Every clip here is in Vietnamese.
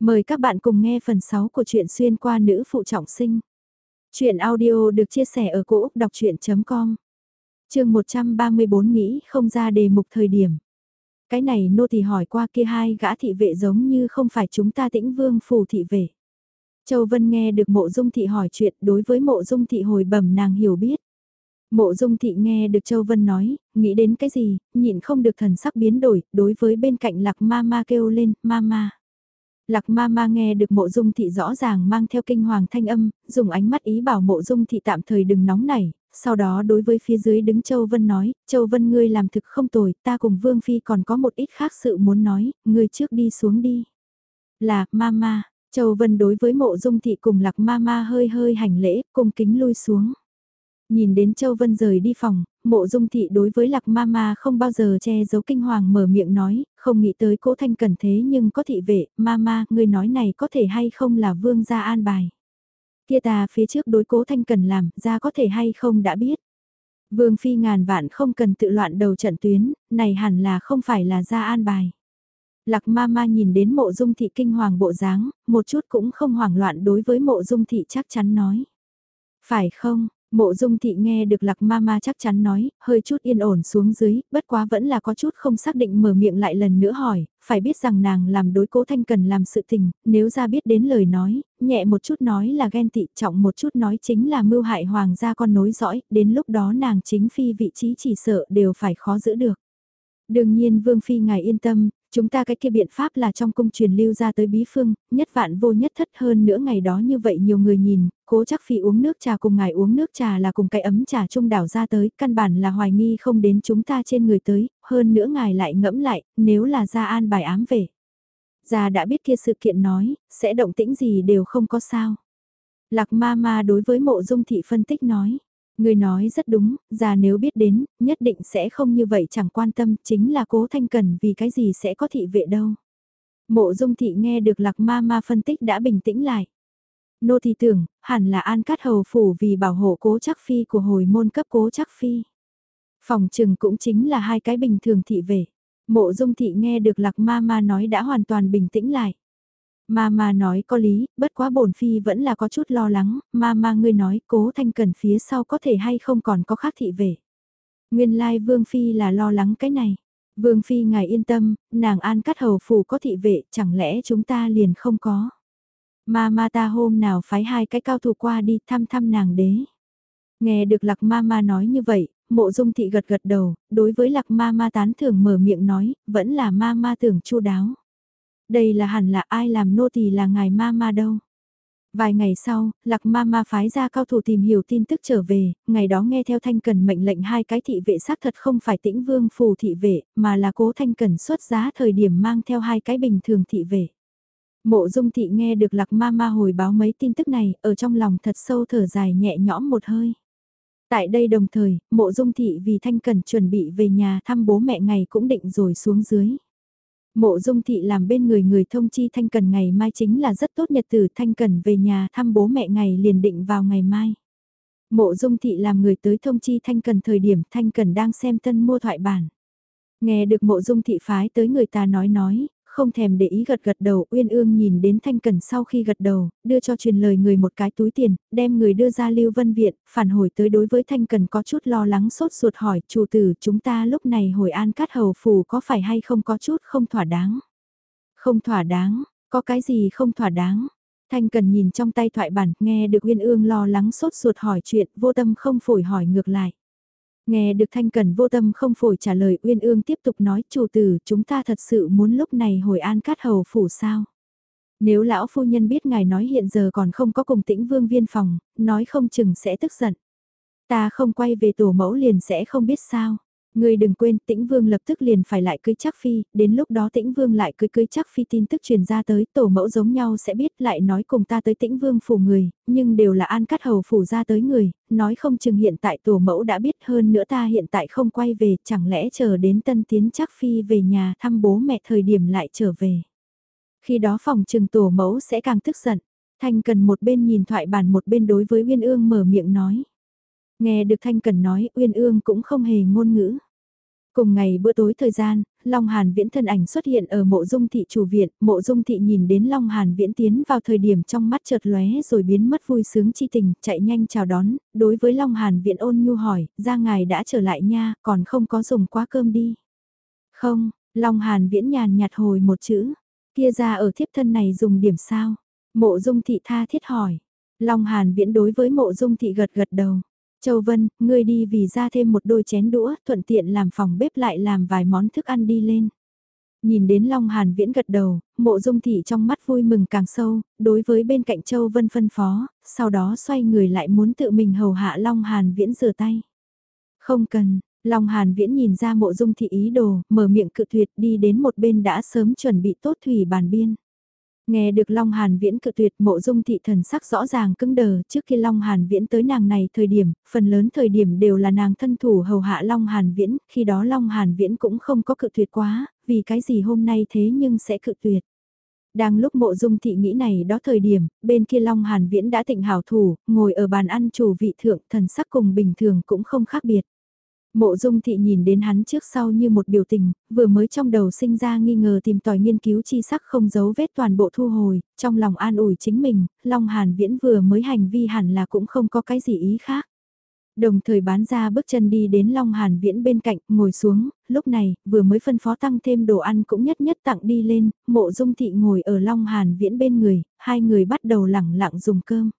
Mời các bạn cùng nghe phần 6 của truyện xuyên qua nữ phụ trọng sinh. Chuyện audio được chia sẻ ở cỗ đọc chuyện.com Trường 134 nghĩ không ra đề mục thời điểm. Cái này nô thì hỏi qua kia hai gã thị vệ giống như không phải chúng ta tĩnh vương phù thị vệ. Châu Vân nghe được mộ dung thị hỏi chuyện đối với mộ dung thị hồi bẩm nàng hiểu biết. Mộ dung thị nghe được Châu Vân nói, nghĩ đến cái gì, nhịn không được thần sắc biến đổi, đối với bên cạnh lạc ma ma kêu lên, ma ma. Lạc ma ma nghe được mộ dung thị rõ ràng mang theo kinh hoàng thanh âm, dùng ánh mắt ý bảo mộ dung thị tạm thời đừng nóng nảy, sau đó đối với phía dưới đứng Châu Vân nói, Châu Vân ngươi làm thực không tồi, ta cùng Vương Phi còn có một ít khác sự muốn nói, ngươi trước đi xuống đi. Là, ma ma, Châu Vân đối với mộ dung thị cùng lạc ma ma hơi hơi hành lễ, cùng kính lui xuống. Nhìn đến Châu Vân rời đi phòng, mộ dung thị đối với lạc ma ma không bao giờ che giấu kinh hoàng mở miệng nói, không nghĩ tới cố thanh cần thế nhưng có thị vệ, ma ma, người nói này có thể hay không là vương gia an bài. Kia ta phía trước đối cố thanh cần làm, ra có thể hay không đã biết. Vương phi ngàn vạn không cần tự loạn đầu trận tuyến, này hẳn là không phải là ra an bài. Lạc ma ma nhìn đến mộ dung thị kinh hoàng bộ dáng, một chút cũng không hoảng loạn đối với mộ dung thị chắc chắn nói. Phải không, Mộ dung thị nghe được lạc ma ma chắc chắn nói, hơi chút yên ổn xuống dưới, bất quá vẫn là có chút không xác định mở miệng lại lần nữa hỏi, phải biết rằng nàng làm đối cố thanh cần làm sự tình, nếu ra biết đến lời nói, nhẹ một chút nói là ghen tị, trọng một chút nói chính là mưu hại hoàng gia con nối dõi, đến lúc đó nàng chính phi vị trí chỉ sợ đều phải khó giữ được. Đương nhiên Vương Phi ngài yên tâm, Chúng ta cái kia biện pháp là trong cung truyền lưu ra tới bí phương, nhất vạn vô nhất thất hơn nữa ngày đó như vậy nhiều người nhìn, cố chắc phi uống nước trà cùng ngài uống nước trà là cùng cái ấm trà trung đảo ra tới, căn bản là hoài nghi không đến chúng ta trên người tới, hơn nữa ngài lại ngẫm lại, nếu là ra an bài ám về. Già đã biết kia sự kiện nói, sẽ động tĩnh gì đều không có sao. Lạc ma ma đối với mộ dung thị phân tích nói. Người nói rất đúng, già nếu biết đến, nhất định sẽ không như vậy chẳng quan tâm, chính là cố thanh cần vì cái gì sẽ có thị vệ đâu. Mộ dung thị nghe được lạc ma ma phân tích đã bình tĩnh lại. Nô thì tưởng, hẳn là an cát hầu phủ vì bảo hộ cố chắc phi của hồi môn cấp cố chắc phi. Phòng trừng cũng chính là hai cái bình thường thị vệ. Mộ dung thị nghe được lạc ma ma nói đã hoàn toàn bình tĩnh lại. ma ma nói có lý, bất quá bổn phi vẫn là có chút lo lắng, ma ma ngươi nói cố thanh cần phía sau có thể hay không còn có khác thị về. Nguyên lai Vương Phi là lo lắng cái này. Vương Phi ngài yên tâm, nàng an cắt hầu phủ có thị vệ, chẳng lẽ chúng ta liền không có. Ma Ma ta hôm nào phái hai cái cao thủ qua đi thăm thăm nàng đế. Nghe được lạc Ma Ma nói như vậy, mộ dung thị gật gật đầu, đối với lạc Ma Ma tán thưởng mở miệng nói, vẫn là Ma Ma tưởng chu đáo. Đây là hẳn là ai làm nô tỳ là ngài ma ma đâu. Vài ngày sau, Lạc Ma Ma phái ra cao thủ tìm hiểu tin tức trở về, ngày đó nghe theo Thanh Cần mệnh lệnh hai cái thị vệ xác thật không phải tĩnh vương phù thị vệ, mà là cố Thanh Cần xuất giá thời điểm mang theo hai cái bình thường thị vệ. Mộ dung thị nghe được Lạc Ma Ma hồi báo mấy tin tức này, ở trong lòng thật sâu thở dài nhẹ nhõm một hơi. Tại đây đồng thời, mộ dung thị vì Thanh Cần chuẩn bị về nhà thăm bố mẹ ngày cũng định rồi xuống dưới. Mộ dung thị làm bên người người thông chi Thanh Cần ngày mai chính là rất tốt nhật tử Thanh Cần về nhà thăm bố mẹ ngày liền định vào ngày mai. Mộ dung thị làm người tới thông chi Thanh Cần thời điểm Thanh Cần đang xem tân mua thoại bản. Nghe được mộ dung thị phái tới người ta nói nói, không thèm để ý gật gật đầu, Uyên Ương nhìn đến Thanh Cần sau khi gật đầu, đưa cho truyền lời người một cái túi tiền, đem người đưa ra Lưu Vân Viện, phản hồi tới đối với Thanh Cần có chút lo lắng sốt ruột hỏi, chủ tử chúng ta lúc này hồi an cát hầu phủ có phải hay không có chút không thỏa đáng? Không thỏa đáng, có cái gì không thỏa đáng? Thanh Cần nhìn trong tay thoại bản, nghe được Uyên Ương lo lắng sốt ruột hỏi chuyện, vô tâm không phổi hỏi ngược lại. Nghe được Thanh Cần vô tâm không phổi trả lời Uyên Ương tiếp tục nói chủ tử chúng ta thật sự muốn lúc này hồi an cát hầu phủ sao. Nếu lão phu nhân biết ngài nói hiện giờ còn không có cùng tĩnh vương viên phòng, nói không chừng sẽ tức giận. Ta không quay về tổ mẫu liền sẽ không biết sao. Người đừng quên tĩnh vương lập tức liền phải lại cưới chắc phi, đến lúc đó tĩnh vương lại cưới cưới chắc phi tin tức truyền ra tới tổ mẫu giống nhau sẽ biết lại nói cùng ta tới tĩnh vương phủ người, nhưng đều là an cắt hầu phủ ra tới người, nói không chừng hiện tại tổ mẫu đã biết hơn nữa ta hiện tại không quay về, chẳng lẽ chờ đến tân tiến chắc phi về nhà thăm bố mẹ thời điểm lại trở về. Khi đó phòng trừng tổ mẫu sẽ càng tức giận, thanh cần một bên nhìn thoại bản một bên đối với Uyên Ương mở miệng nói. Nghe được Thanh Cần nói, Uyên Ương cũng không hề ngôn ngữ. Cùng ngày bữa tối thời gian, Long Hàn Viễn thân ảnh xuất hiện ở mộ dung thị chủ viện, mộ dung thị nhìn đến Long Hàn Viễn tiến vào thời điểm trong mắt chợt lóe rồi biến mất vui sướng chi tình, chạy nhanh chào đón, đối với Long Hàn Viễn ôn nhu hỏi, ra ngài đã trở lại nha, còn không có dùng quá cơm đi. Không, Long Hàn Viễn nhàn nhạt hồi một chữ, kia ra ở thiếp thân này dùng điểm sao? Mộ dung thị tha thiết hỏi. Long Hàn Viễn đối với mộ dung thị gật gật đầu. Châu Vân, ngươi đi vì ra thêm một đôi chén đũa, thuận tiện làm phòng bếp lại làm vài món thức ăn đi lên. Nhìn đến Long Hàn Viễn gật đầu, mộ dung thị trong mắt vui mừng càng sâu, đối với bên cạnh Châu Vân phân phó, sau đó xoay người lại muốn tự mình hầu hạ Long Hàn Viễn rửa tay. Không cần, Long Hàn Viễn nhìn ra mộ dung thị ý đồ, mở miệng cự tuyệt đi đến một bên đã sớm chuẩn bị tốt thủy bàn biên. Nghe được Long Hàn Viễn cự tuyệt mộ dung thị thần sắc rõ ràng cứng đờ trước khi Long Hàn Viễn tới nàng này thời điểm, phần lớn thời điểm đều là nàng thân thủ hầu hạ Long Hàn Viễn, khi đó Long Hàn Viễn cũng không có cự tuyệt quá, vì cái gì hôm nay thế nhưng sẽ cự tuyệt. Đang lúc mộ dung thị nghĩ này đó thời điểm, bên kia Long Hàn Viễn đã tịnh hảo thủ, ngồi ở bàn ăn chủ vị thượng thần sắc cùng bình thường cũng không khác biệt. Mộ dung thị nhìn đến hắn trước sau như một biểu tình, vừa mới trong đầu sinh ra nghi ngờ tìm tòi nghiên cứu chi sắc không giấu vết toàn bộ thu hồi, trong lòng an ủi chính mình, Long Hàn Viễn vừa mới hành vi hẳn là cũng không có cái gì ý khác. Đồng thời bán ra bước chân đi đến Long Hàn Viễn bên cạnh, ngồi xuống, lúc này, vừa mới phân phó tăng thêm đồ ăn cũng nhất nhất tặng đi lên, mộ dung thị ngồi ở Long Hàn Viễn bên người, hai người bắt đầu lẳng lặng dùng cơm.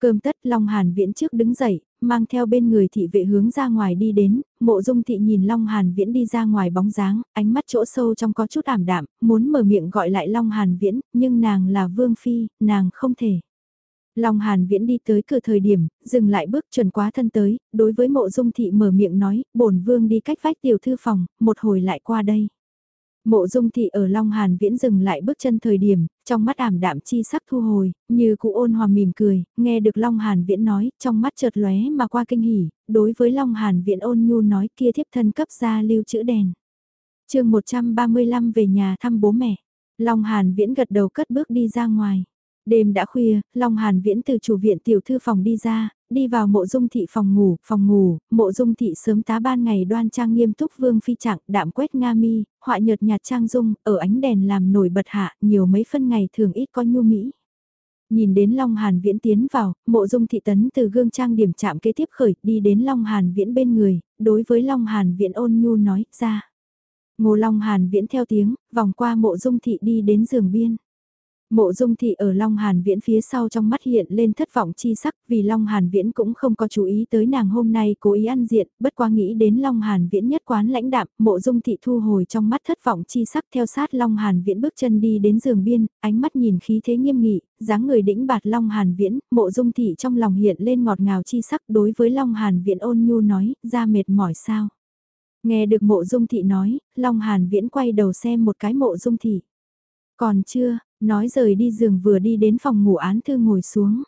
Cơm tất Long Hàn Viễn trước đứng dậy, mang theo bên người thị vệ hướng ra ngoài đi đến, mộ dung thị nhìn Long Hàn Viễn đi ra ngoài bóng dáng, ánh mắt chỗ sâu trong có chút ảm đạm, muốn mở miệng gọi lại Long Hàn Viễn, nhưng nàng là Vương Phi, nàng không thể. Long Hàn Viễn đi tới cửa thời điểm, dừng lại bước chuẩn quá thân tới, đối với mộ dung thị mở miệng nói, bổn vương đi cách vách tiểu thư phòng, một hồi lại qua đây. Mộ dung thị ở Long Hàn Viễn dừng lại bước chân thời điểm, trong mắt ảm đạm chi sắc thu hồi, như cụ ôn hòa mỉm cười, nghe được Long Hàn Viễn nói, trong mắt chợt lóe mà qua kinh hỉ, đối với Long Hàn Viễn ôn nhu nói kia thiếp thân cấp ra lưu chữ đèn. chương 135 về nhà thăm bố mẹ, Long Hàn Viễn gật đầu cất bước đi ra ngoài. Đêm đã khuya, Long Hàn Viễn từ chủ viện tiểu thư phòng đi ra, đi vào mộ dung thị phòng ngủ, phòng ngủ, mộ dung thị sớm tá ban ngày đoan trang nghiêm túc vương phi trạng, đạm quét nga mi, họa nhợt nhạt trang dung, ở ánh đèn làm nổi bật hạ, nhiều mấy phân ngày thường ít có nhu mỹ. Nhìn đến Long Hàn Viễn tiến vào, mộ dung thị tấn từ gương trang điểm chạm kế tiếp khởi, đi đến Long Hàn Viễn bên người, đối với Long Hàn Viễn ôn nhu nói, ra. Ngô Long Hàn Viễn theo tiếng, vòng qua mộ dung thị đi đến giường biên. Mộ dung thị ở Long Hàn Viễn phía sau trong mắt hiện lên thất vọng chi sắc vì Long Hàn Viễn cũng không có chú ý tới nàng hôm nay cố ý ăn diện, bất quá nghĩ đến Long Hàn Viễn nhất quán lãnh đạm, mộ dung thị thu hồi trong mắt thất vọng chi sắc theo sát Long Hàn Viễn bước chân đi đến giường biên, ánh mắt nhìn khí thế nghiêm nghị, dáng người đĩnh bạt Long Hàn Viễn, mộ dung thị trong lòng hiện lên ngọt ngào chi sắc đối với Long Hàn Viễn ôn nhu nói, ra mệt mỏi sao. Nghe được mộ dung thị nói, Long Hàn Viễn quay đầu xem một cái mộ dung thị. Còn chưa, Nói rời đi giường vừa đi đến phòng ngủ án thư ngồi xuống.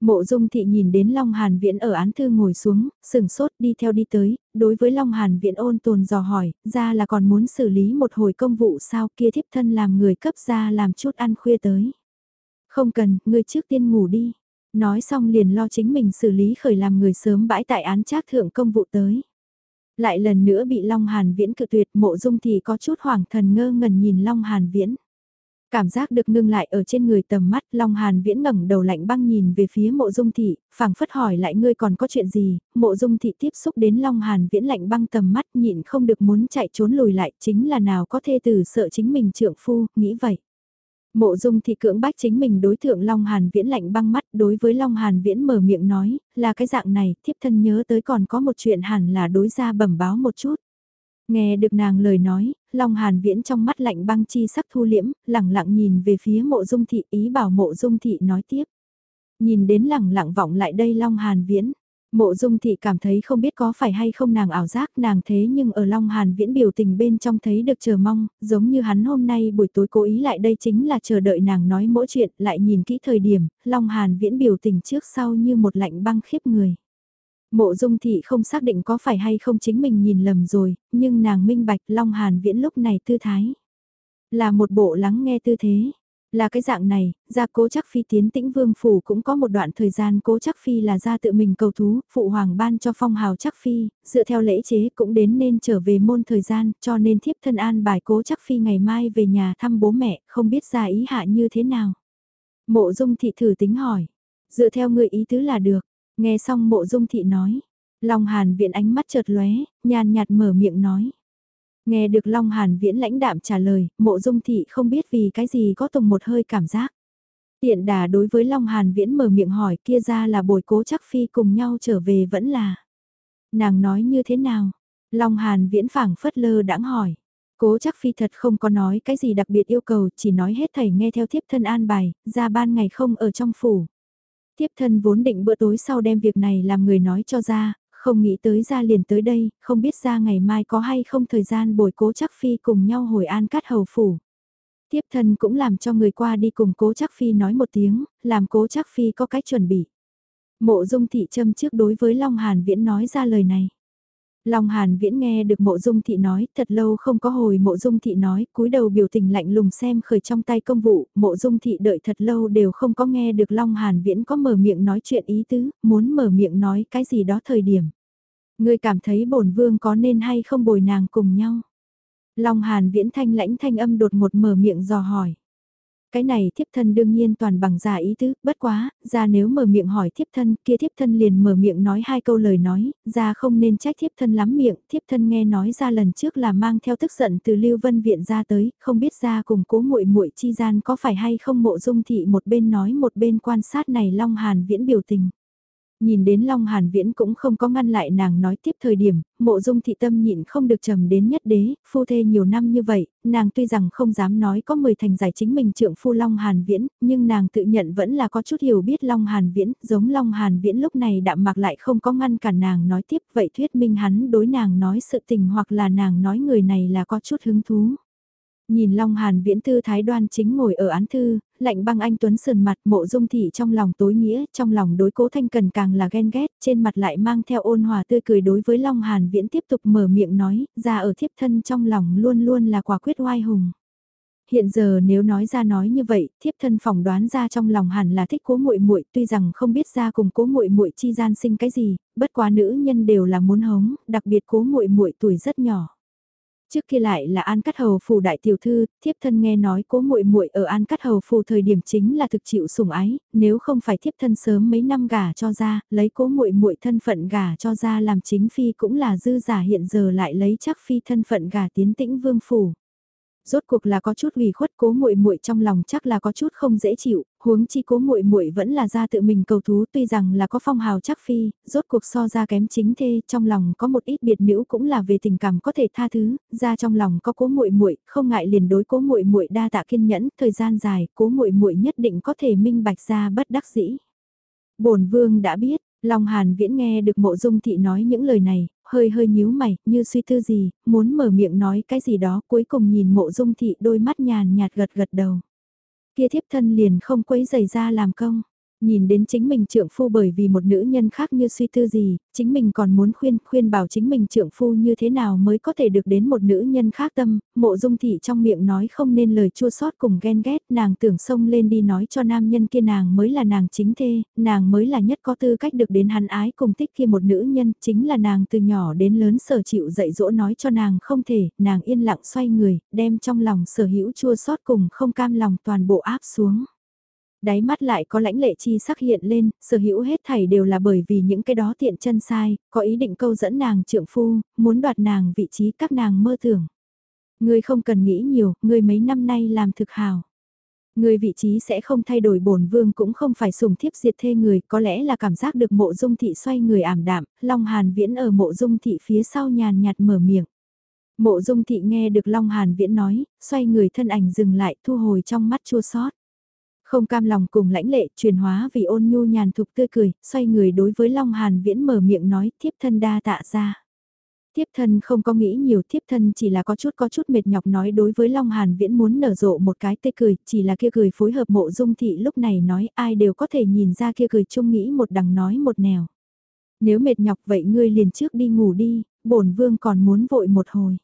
Mộ dung thị nhìn đến Long Hàn Viễn ở án thư ngồi xuống, sừng sốt đi theo đi tới, đối với Long Hàn Viễn ôn tồn dò hỏi, ra là còn muốn xử lý một hồi công vụ sao kia thiếp thân làm người cấp ra làm chút ăn khuya tới. Không cần, ngươi trước tiên ngủ đi. Nói xong liền lo chính mình xử lý khởi làm người sớm bãi tại án trác thượng công vụ tới. Lại lần nữa bị Long Hàn Viễn cự tuyệt mộ dung thì có chút hoảng thần ngơ ngẩn nhìn Long Hàn Viễn. Cảm giác được ngưng lại ở trên người tầm mắt, Long Hàn viễn ngẩng đầu lạnh băng nhìn về phía mộ dung thị, phảng phất hỏi lại ngươi còn có chuyện gì, mộ dung thị tiếp xúc đến Long Hàn viễn lạnh băng tầm mắt nhịn không được muốn chạy trốn lùi lại, chính là nào có thê tử sợ chính mình trượng phu, nghĩ vậy. Mộ dung thị cưỡng bách chính mình đối thượng Long Hàn viễn lạnh băng mắt đối với Long Hàn viễn mở miệng nói, là cái dạng này, thiếp thân nhớ tới còn có một chuyện hẳn là đối ra bẩm báo một chút. Nghe được nàng lời nói, Long Hàn Viễn trong mắt lạnh băng chi sắc thu liễm, lẳng lặng nhìn về phía mộ dung thị ý bảo mộ dung thị nói tiếp. Nhìn đến lẳng lặng vọng lại đây Long Hàn Viễn, mộ dung thị cảm thấy không biết có phải hay không nàng ảo giác nàng thế nhưng ở Long Hàn Viễn biểu tình bên trong thấy được chờ mong, giống như hắn hôm nay buổi tối cố ý lại đây chính là chờ đợi nàng nói mỗi chuyện lại nhìn kỹ thời điểm, Long Hàn Viễn biểu tình trước sau như một lạnh băng khiếp người. Mộ dung thị không xác định có phải hay không chính mình nhìn lầm rồi, nhưng nàng minh bạch Long Hàn Viễn lúc này tư thái. Là một bộ lắng nghe tư thế. Là cái dạng này, gia cố chắc phi tiến tĩnh vương phủ cũng có một đoạn thời gian cố chắc phi là gia tự mình cầu thú, phụ hoàng ban cho phong hào chắc phi, dựa theo lễ chế cũng đến nên trở về môn thời gian, cho nên thiếp thân an bài cố chắc phi ngày mai về nhà thăm bố mẹ, không biết ra ý hạ như thế nào. Mộ dung thị thử tính hỏi, dựa theo người ý tứ là được, nghe xong mộ dung thị nói, Long Hàn viễn ánh mắt chợt lóe, nhàn nhạt mở miệng nói. Nghe được Long Hàn Viễn lãnh đạm trả lời, mộ dung thị không biết vì cái gì có tùng một hơi cảm giác. Tiện đà đối với Long Hàn Viễn mở miệng hỏi kia ra là bồi cố chắc phi cùng nhau trở về vẫn là. Nàng nói như thế nào? Long Hàn Viễn phảng phất lơ đãng hỏi. Cố chắc phi thật không có nói cái gì đặc biệt yêu cầu, chỉ nói hết thầy nghe theo thiếp thân an bài, ra ban ngày không ở trong phủ. Tiếp thân vốn định bữa tối sau đem việc này làm người nói cho ra, không nghĩ tới ra liền tới đây, không biết ra ngày mai có hay không thời gian bồi cố chắc phi cùng nhau hồi an cát hầu phủ. Tiếp thân cũng làm cho người qua đi cùng cố chắc phi nói một tiếng, làm cố chắc phi có cách chuẩn bị. Mộ dung thị châm trước đối với Long Hàn Viễn nói ra lời này. Long Hàn Viễn nghe được mộ dung thị nói, thật lâu không có hồi mộ dung thị nói, cúi đầu biểu tình lạnh lùng xem khởi trong tay công vụ, mộ dung thị đợi thật lâu đều không có nghe được Long Hàn Viễn có mở miệng nói chuyện ý tứ, muốn mở miệng nói cái gì đó thời điểm. Ngươi cảm thấy bổn vương có nên hay không bồi nàng cùng nhau? Long Hàn Viễn thanh lãnh thanh âm đột một mở miệng dò hỏi. Cái này thiếp thân đương nhiên toàn bằng giả ý tứ, bất quá, ra nếu mở miệng hỏi thiếp thân, kia thiếp thân liền mở miệng nói hai câu lời nói, ra không nên trách thiếp thân lắm miệng, thiếp thân nghe nói ra lần trước là mang theo tức giận từ Lưu Vân Viện ra tới, không biết ra cùng cố muội muội chi gian có phải hay không mộ dung thị một bên nói một bên quan sát này Long Hàn Viễn biểu tình. Nhìn đến Long Hàn Viễn cũng không có ngăn lại nàng nói tiếp thời điểm, mộ dung thị tâm nhịn không được trầm đến nhất đế, phu thê nhiều năm như vậy, nàng tuy rằng không dám nói có mười thành giải chính mình trượng phu Long Hàn Viễn, nhưng nàng tự nhận vẫn là có chút hiểu biết Long Hàn Viễn, giống Long Hàn Viễn lúc này đạm mạc lại không có ngăn cản nàng nói tiếp vậy thuyết minh hắn đối nàng nói sự tình hoặc là nàng nói người này là có chút hứng thú. Nhìn Long Hàn viễn tư thái đoan chính ngồi ở án thư, lạnh băng anh Tuấn sườn mặt mộ dung thị trong lòng tối nghĩa, trong lòng đối cố thanh cần càng là ghen ghét, trên mặt lại mang theo ôn hòa tươi cười đối với Long Hàn viễn tiếp tục mở miệng nói, ra ở thiếp thân trong lòng luôn luôn là quả quyết oai hùng. Hiện giờ nếu nói ra nói như vậy, thiếp thân phỏng đoán ra trong lòng hẳn là thích cố muội muội, tuy rằng không biết ra cùng cố muội muội chi gian sinh cái gì, bất quá nữ nhân đều là muốn hống, đặc biệt cố muội muội tuổi rất nhỏ. Trước kia lại là An Cắt Hầu phủ đại tiểu thư, thiếp thân nghe nói cố muội muội ở An Cắt Hầu phủ thời điểm chính là thực chịu sủng ái, nếu không phải thiếp thân sớm mấy năm gả cho ra, lấy cố muội muội thân phận gả cho ra làm chính phi cũng là dư giả hiện giờ lại lấy chắc phi thân phận gả tiến tĩnh vương phủ rốt cuộc là có chút ủy khuất cố muội muội trong lòng chắc là có chút không dễ chịu, huống chi cố muội muội vẫn là ra tự mình cầu thú tuy rằng là có phong hào chắc phi, rốt cuộc so ra kém chính thê, trong lòng có một ít biệt nữ cũng là về tình cảm có thể tha thứ, ra trong lòng có cố muội muội, không ngại liền đối cố muội muội đa tạ kiên nhẫn, thời gian dài, cố muội muội nhất định có thể minh bạch ra bất đắc dĩ. Bổn vương đã biết, Long Hàn Viễn nghe được mộ dung thị nói những lời này, hơi hơi nhíu mày, như suy tư gì, muốn mở miệng nói cái gì đó, cuối cùng nhìn mộ dung thị đôi mắt nhàn nhạt gật gật đầu. Kia thiếp thân liền không quấy giày ra làm công. Nhìn đến chính mình trượng phu bởi vì một nữ nhân khác như suy tư gì, chính mình còn muốn khuyên, khuyên bảo chính mình trượng phu như thế nào mới có thể được đến một nữ nhân khác tâm, mộ dung thị trong miệng nói không nên lời chua sót cùng ghen ghét, nàng tưởng xông lên đi nói cho nam nhân kia nàng mới là nàng chính thê, nàng mới là nhất có tư cách được đến hắn ái cùng thích kia một nữ nhân, chính là nàng từ nhỏ đến lớn sở chịu dạy dỗ nói cho nàng không thể, nàng yên lặng xoay người, đem trong lòng sở hữu chua sót cùng không cam lòng toàn bộ áp xuống. Đáy mắt lại có lãnh lệ chi sắc hiện lên, sở hữu hết thảy đều là bởi vì những cái đó tiện chân sai, có ý định câu dẫn nàng trượng phu, muốn đoạt nàng vị trí các nàng mơ tưởng. Ngươi không cần nghĩ nhiều, ngươi mấy năm nay làm thực hào. Người vị trí sẽ không thay đổi bổn vương cũng không phải sùng thiếp diệt thê người, có lẽ là cảm giác được mộ dung thị xoay người ảm đạm, Long Hàn Viễn ở mộ dung thị phía sau nhàn nhạt mở miệng. Mộ dung thị nghe được Long Hàn Viễn nói, xoay người thân ảnh dừng lại thu hồi trong mắt chua sót. Không cam lòng cùng lãnh lệ truyền hóa vì ôn nhu nhàn thục tươi cười, xoay người đối với Long Hàn Viễn mở miệng nói thiếp thân đa tạ ra. Thiếp thân không có nghĩ nhiều thiếp thân chỉ là có chút có chút mệt nhọc nói đối với Long Hàn Viễn muốn nở rộ một cái tê cười, chỉ là kia cười phối hợp mộ dung thị lúc này nói ai đều có thể nhìn ra kia cười chung nghĩ một đằng nói một nẻo. Nếu mệt nhọc vậy ngươi liền trước đi ngủ đi, bổn vương còn muốn vội một hồi.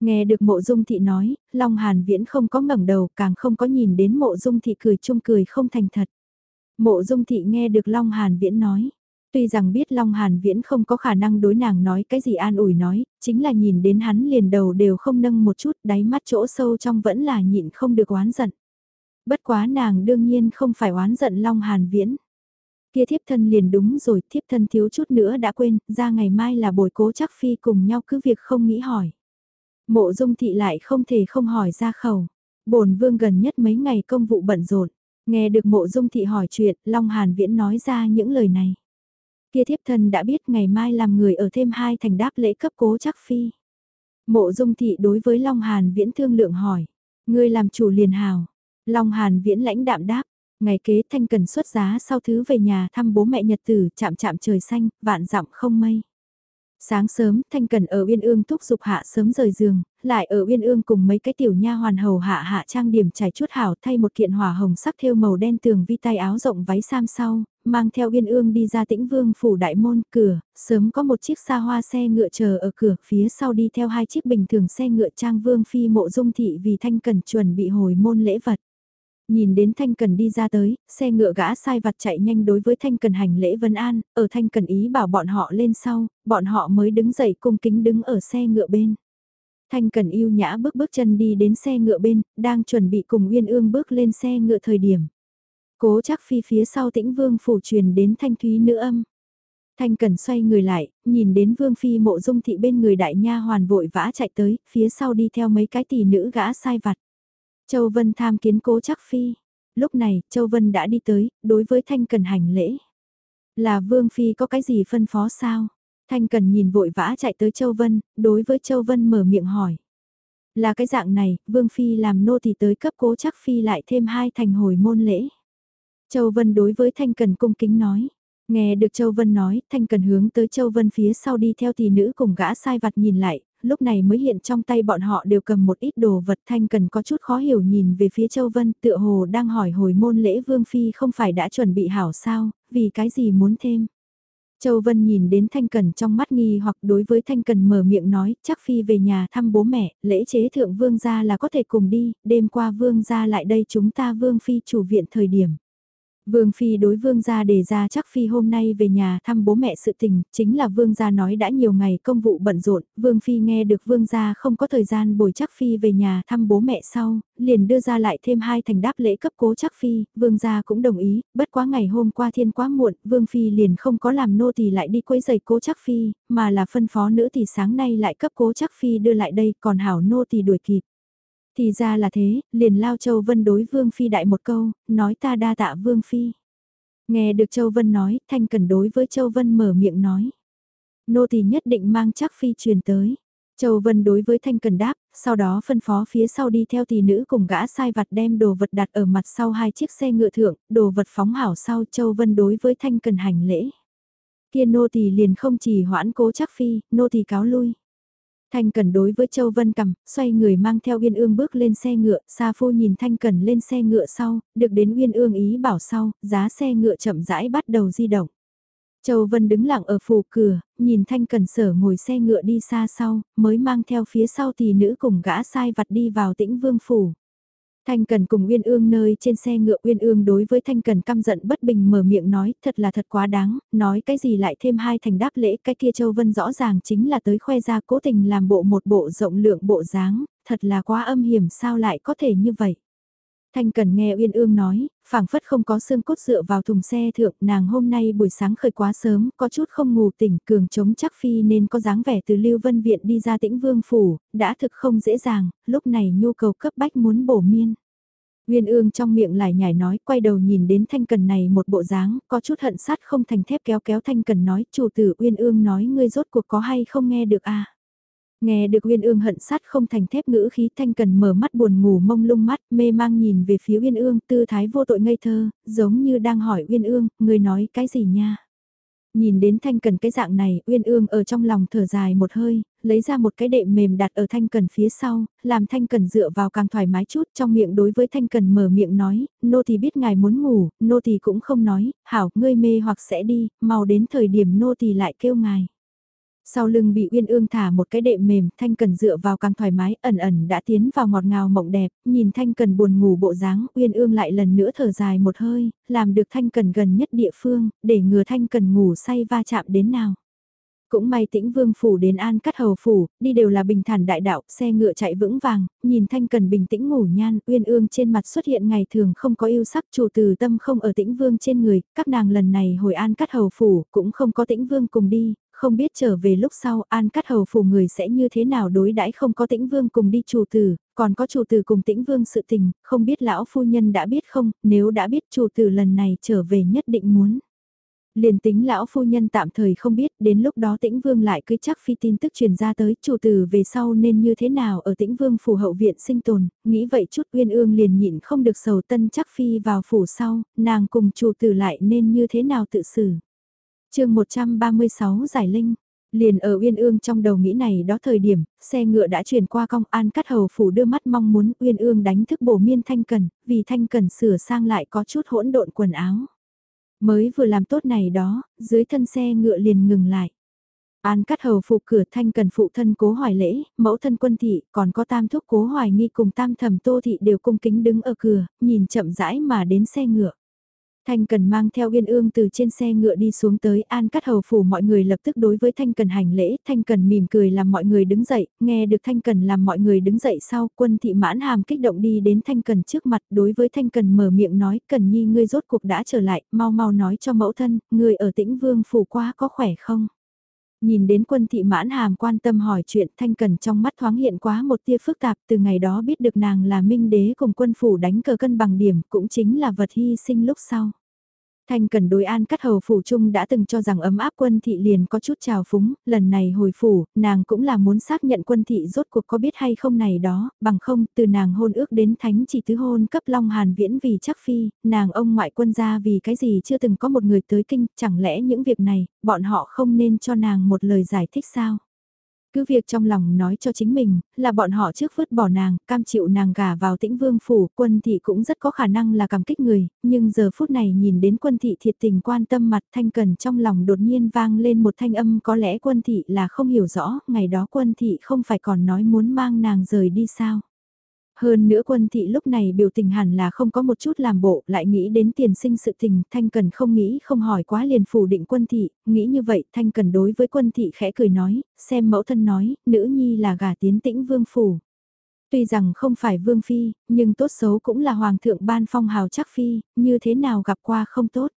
Nghe được mộ dung thị nói, Long Hàn Viễn không có ngẩng đầu, càng không có nhìn đến mộ dung thị cười chung cười không thành thật. Mộ dung thị nghe được Long Hàn Viễn nói. Tuy rằng biết Long Hàn Viễn không có khả năng đối nàng nói cái gì an ủi nói, chính là nhìn đến hắn liền đầu đều không nâng một chút, đáy mắt chỗ sâu trong vẫn là nhịn không được oán giận. Bất quá nàng đương nhiên không phải oán giận Long Hàn Viễn. Kia thiếp thân liền đúng rồi, thiếp thân thiếu chút nữa đã quên, ra ngày mai là buổi cố chắc phi cùng nhau cứ việc không nghĩ hỏi. Mộ dung thị lại không thể không hỏi ra khẩu. bổn vương gần nhất mấy ngày công vụ bận rộn nghe được mộ dung thị hỏi chuyện, Long Hàn Viễn nói ra những lời này. Kia thiếp thân đã biết ngày mai làm người ở thêm hai thành đáp lễ cấp cố chắc phi. Mộ dung thị đối với Long Hàn Viễn thương lượng hỏi, ngươi làm chủ liền hào. Long Hàn Viễn lãnh đạm đáp, ngày kế thanh cần xuất giá sau thứ về nhà thăm bố mẹ nhật tử chạm chạm trời xanh, vạn dặm không mây. Sáng sớm, Thanh Cần ở Uyên Ương thúc giục hạ sớm rời giường, lại ở Uyên Ương cùng mấy cái tiểu nha hoàn hầu hạ hạ trang điểm trải chút hảo thay một kiện hỏa hồng sắc thêu màu đen tường vi tay áo rộng váy sam sau, mang theo Uyên Ương đi ra tĩnh vương phủ đại môn cửa, sớm có một chiếc xa hoa xe ngựa chờ ở cửa, phía sau đi theo hai chiếc bình thường xe ngựa trang vương phi mộ dung thị vì Thanh Cần chuẩn bị hồi môn lễ vật. Nhìn đến Thanh Cần đi ra tới, xe ngựa gã sai vặt chạy nhanh đối với Thanh Cần hành lễ vân an, ở Thanh Cần ý bảo bọn họ lên sau, bọn họ mới đứng dậy cung kính đứng ở xe ngựa bên. Thanh Cần yêu nhã bước bước chân đi đến xe ngựa bên, đang chuẩn bị cùng Uyên Ương bước lên xe ngựa thời điểm. Cố chắc phi phía sau tĩnh vương phủ truyền đến thanh thúy nữ âm. Thanh Cần xoay người lại, nhìn đến vương phi mộ dung thị bên người đại nha hoàn vội vã chạy tới, phía sau đi theo mấy cái tỷ nữ gã sai vặt. Châu Vân tham kiến cố chắc phi. Lúc này, Châu Vân đã đi tới, đối với Thanh Cần hành lễ. Là Vương Phi có cái gì phân phó sao? Thanh Cần nhìn vội vã chạy tới Châu Vân, đối với Châu Vân mở miệng hỏi. Là cái dạng này, Vương Phi làm nô thì tới cấp cố chắc Phi lại thêm hai thành hồi môn lễ. Châu Vân đối với Thanh Cần cung kính nói. Nghe được Châu Vân nói, Thanh Cần hướng tới Châu Vân phía sau đi theo tỷ nữ cùng gã sai vặt nhìn lại, lúc này mới hiện trong tay bọn họ đều cầm một ít đồ vật thanh cần có chút khó hiểu nhìn về phía Châu Vân tựa hồ đang hỏi hồi môn lễ Vương Phi không phải đã chuẩn bị hảo sao, vì cái gì muốn thêm. Châu Vân nhìn đến Thanh Cần trong mắt nghi hoặc đối với Thanh Cần mở miệng nói, chắc Phi về nhà thăm bố mẹ, lễ chế thượng Vương gia là có thể cùng đi, đêm qua Vương gia lại đây chúng ta Vương Phi chủ viện thời điểm. Vương Phi đối Vương gia đề ra chắc Phi hôm nay về nhà thăm bố mẹ sự tình, chính là Vương gia nói đã nhiều ngày công vụ bận rộn, Vương Phi nghe được Vương gia không có thời gian bồi chắc Phi về nhà thăm bố mẹ sau, liền đưa ra lại thêm hai thành đáp lễ cấp cố chắc Phi, Vương gia cũng đồng ý, bất quá ngày hôm qua thiên quá muộn, Vương Phi liền không có làm nô tỳ lại đi quấy giày cố chắc Phi, mà là phân phó nữ thì sáng nay lại cấp cố chắc Phi đưa lại đây, còn hảo nô thì đuổi kịp. Thì ra là thế, liền lao Châu Vân đối Vương Phi đại một câu, nói ta đa tạ Vương Phi. Nghe được Châu Vân nói, Thanh Cần đối với Châu Vân mở miệng nói. Nô tỳ nhất định mang chắc Phi truyền tới. Châu Vân đối với Thanh Cần đáp, sau đó phân phó phía sau đi theo tỷ nữ cùng gã sai vặt đem đồ vật đặt ở mặt sau hai chiếc xe ngựa thượng, đồ vật phóng hảo sau Châu Vân đối với Thanh Cần hành lễ. Kia nô tỳ liền không chỉ hoãn cố chắc Phi, nô tỳ cáo lui. Thanh Cần đối với Châu Vân cầm, xoay người mang theo Uyên Ương bước lên xe ngựa, Sa Phu nhìn Thanh Cần lên xe ngựa sau, được đến Uyên Ương ý bảo sau, giá xe ngựa chậm rãi bắt đầu di động. Châu Vân đứng lặng ở phủ cửa, nhìn Thanh Cần sở ngồi xe ngựa đi xa sau, mới mang theo phía sau tỷ nữ cùng gã sai vặt đi vào tĩnh vương phủ. Thanh Cần cùng Uyên Ương nơi trên xe ngựa Uyên Ương đối với Thanh Cần căm giận bất bình mở miệng nói thật là thật quá đáng, nói cái gì lại thêm hai thành đáp lễ cái kia Châu Vân rõ ràng chính là tới khoe ra cố tình làm bộ một bộ rộng lượng bộ dáng, thật là quá âm hiểm sao lại có thể như vậy. Thanh Cần nghe Uyên Ương nói, phảng phất không có xương cốt dựa vào thùng xe thượng, nàng hôm nay buổi sáng khởi quá sớm, có chút không ngủ tỉnh, cường chống chắc phi nên có dáng vẻ từ Lưu Vân Viện đi ra tĩnh vương phủ, đã thực không dễ dàng, lúc này nhu cầu cấp bách muốn bổ miên. Uyên ương trong miệng lại nhảy nói, quay đầu nhìn đến thanh cần này một bộ dáng, có chút hận sát không thành thép kéo kéo thanh cần nói, chủ tử Uyên ương nói ngươi rốt cuộc có hay không nghe được à. Nghe được Uyên Ương hận sát không thành thép ngữ khí Thanh Cần mở mắt buồn ngủ mông lung mắt, mê mang nhìn về phía Uyên Ương, tư thái vô tội ngây thơ, giống như đang hỏi Uyên Ương, người nói cái gì nha? Nhìn đến Thanh Cần cái dạng này, Uyên Ương ở trong lòng thở dài một hơi, lấy ra một cái đệm mềm đặt ở Thanh Cần phía sau, làm Thanh Cần dựa vào càng thoải mái chút trong miệng đối với Thanh Cần mở miệng nói, nô thì biết ngài muốn ngủ, nô thì cũng không nói, hảo, ngươi mê hoặc sẽ đi, mau đến thời điểm nô thì lại kêu ngài. Sau lưng bị Uyên Ương thả một cái đệm mềm, Thanh Cần dựa vào càng thoải mái, ẩn ẩn đã tiến vào ngọt ngào mộng đẹp, nhìn Thanh Cần buồn ngủ bộ dáng, Uyên Ương lại lần nữa thở dài một hơi, làm được Thanh Cần gần nhất địa phương, để ngừa Thanh Cần ngủ say va chạm đến nào. Cũng may tĩnh vương phủ đến an cắt hầu phủ, đi đều là bình thản đại đạo, xe ngựa chạy vững vàng, nhìn thanh cần bình tĩnh ngủ nhan, uyên ương trên mặt xuất hiện ngày thường không có yêu sắc chủ từ tâm không ở tĩnh vương trên người, các nàng lần này hồi an cắt hầu phủ cũng không có tĩnh vương cùng đi, không biết trở về lúc sau an cắt hầu phủ người sẽ như thế nào đối đãi không có tĩnh vương cùng đi chủ tử, còn có chủ tử cùng tĩnh vương sự tình, không biết lão phu nhân đã biết không, nếu đã biết chủ tử lần này trở về nhất định muốn. Liền tính lão phu nhân tạm thời không biết, đến lúc đó tĩnh vương lại cứ chắc phi tin tức truyền ra tới chủ tử về sau nên như thế nào ở tĩnh vương phủ hậu viện sinh tồn, nghĩ vậy chút uyên ương liền nhịn không được sầu tân chắc phi vào phủ sau, nàng cùng chủ tử lại nên như thế nào tự xử chương 136 Giải Linh Liền ở Uyên Ương trong đầu nghĩ này đó thời điểm, xe ngựa đã chuyển qua công an cắt hầu phủ đưa mắt mong muốn Uyên Ương đánh thức bổ miên thanh cần, vì thanh cần sửa sang lại có chút hỗn độn quần áo. Mới vừa làm tốt này đó, dưới thân xe ngựa liền ngừng lại. An cắt hầu phụ cửa thanh cần phụ thân cố hoài lễ, mẫu thân quân thị, còn có tam thúc cố hoài nghi cùng tam thẩm tô thị đều cung kính đứng ở cửa, nhìn chậm rãi mà đến xe ngựa. Thanh Cần mang theo Uyên Ương từ trên xe ngựa đi xuống tới An Cắt Hầu phủ mọi người lập tức đối với Thanh Cần hành lễ, Thanh Cần mỉm cười làm mọi người đứng dậy, nghe được Thanh Cần làm mọi người đứng dậy sau, quân thị mãn hàm kích động đi đến Thanh Cần trước mặt, đối với Thanh Cần mở miệng nói, Cần Nhi ngươi rốt cuộc đã trở lại, mau mau nói cho mẫu thân, ngươi ở tĩnh vương phủ qua có khỏe không? Nhìn đến quân thị mãn hàm quan tâm hỏi chuyện, thanh cần trong mắt thoáng hiện quá một tia phức tạp, từ ngày đó biết được nàng là minh đế cùng quân phủ đánh cờ cân bằng điểm, cũng chính là vật hy sinh lúc sau. Thanh cần đối an cắt hầu phủ chung đã từng cho rằng ấm áp quân thị liền có chút trào phúng, lần này hồi phủ, nàng cũng là muốn xác nhận quân thị rốt cuộc có biết hay không này đó, bằng không, từ nàng hôn ước đến thánh chỉ tứ hôn cấp Long Hàn viễn vì chắc phi, nàng ông ngoại quân gia vì cái gì chưa từng có một người tới kinh, chẳng lẽ những việc này, bọn họ không nên cho nàng một lời giải thích sao? Cứ việc trong lòng nói cho chính mình, là bọn họ trước vứt bỏ nàng, cam chịu nàng gả vào tĩnh vương phủ, quân thị cũng rất có khả năng là cảm kích người, nhưng giờ phút này nhìn đến quân thị thiệt tình quan tâm mặt thanh cần trong lòng đột nhiên vang lên một thanh âm có lẽ quân thị là không hiểu rõ, ngày đó quân thị không phải còn nói muốn mang nàng rời đi sao. Hơn nữa quân thị lúc này biểu tình hẳn là không có một chút làm bộ, lại nghĩ đến tiền sinh sự tình, Thanh Cần không nghĩ không hỏi quá liền phủ định quân thị, nghĩ như vậy Thanh Cần đối với quân thị khẽ cười nói, xem mẫu thân nói, nữ nhi là gà tiến tĩnh vương phủ. Tuy rằng không phải vương phi, nhưng tốt xấu cũng là hoàng thượng ban phong hào chắc phi, như thế nào gặp qua không tốt.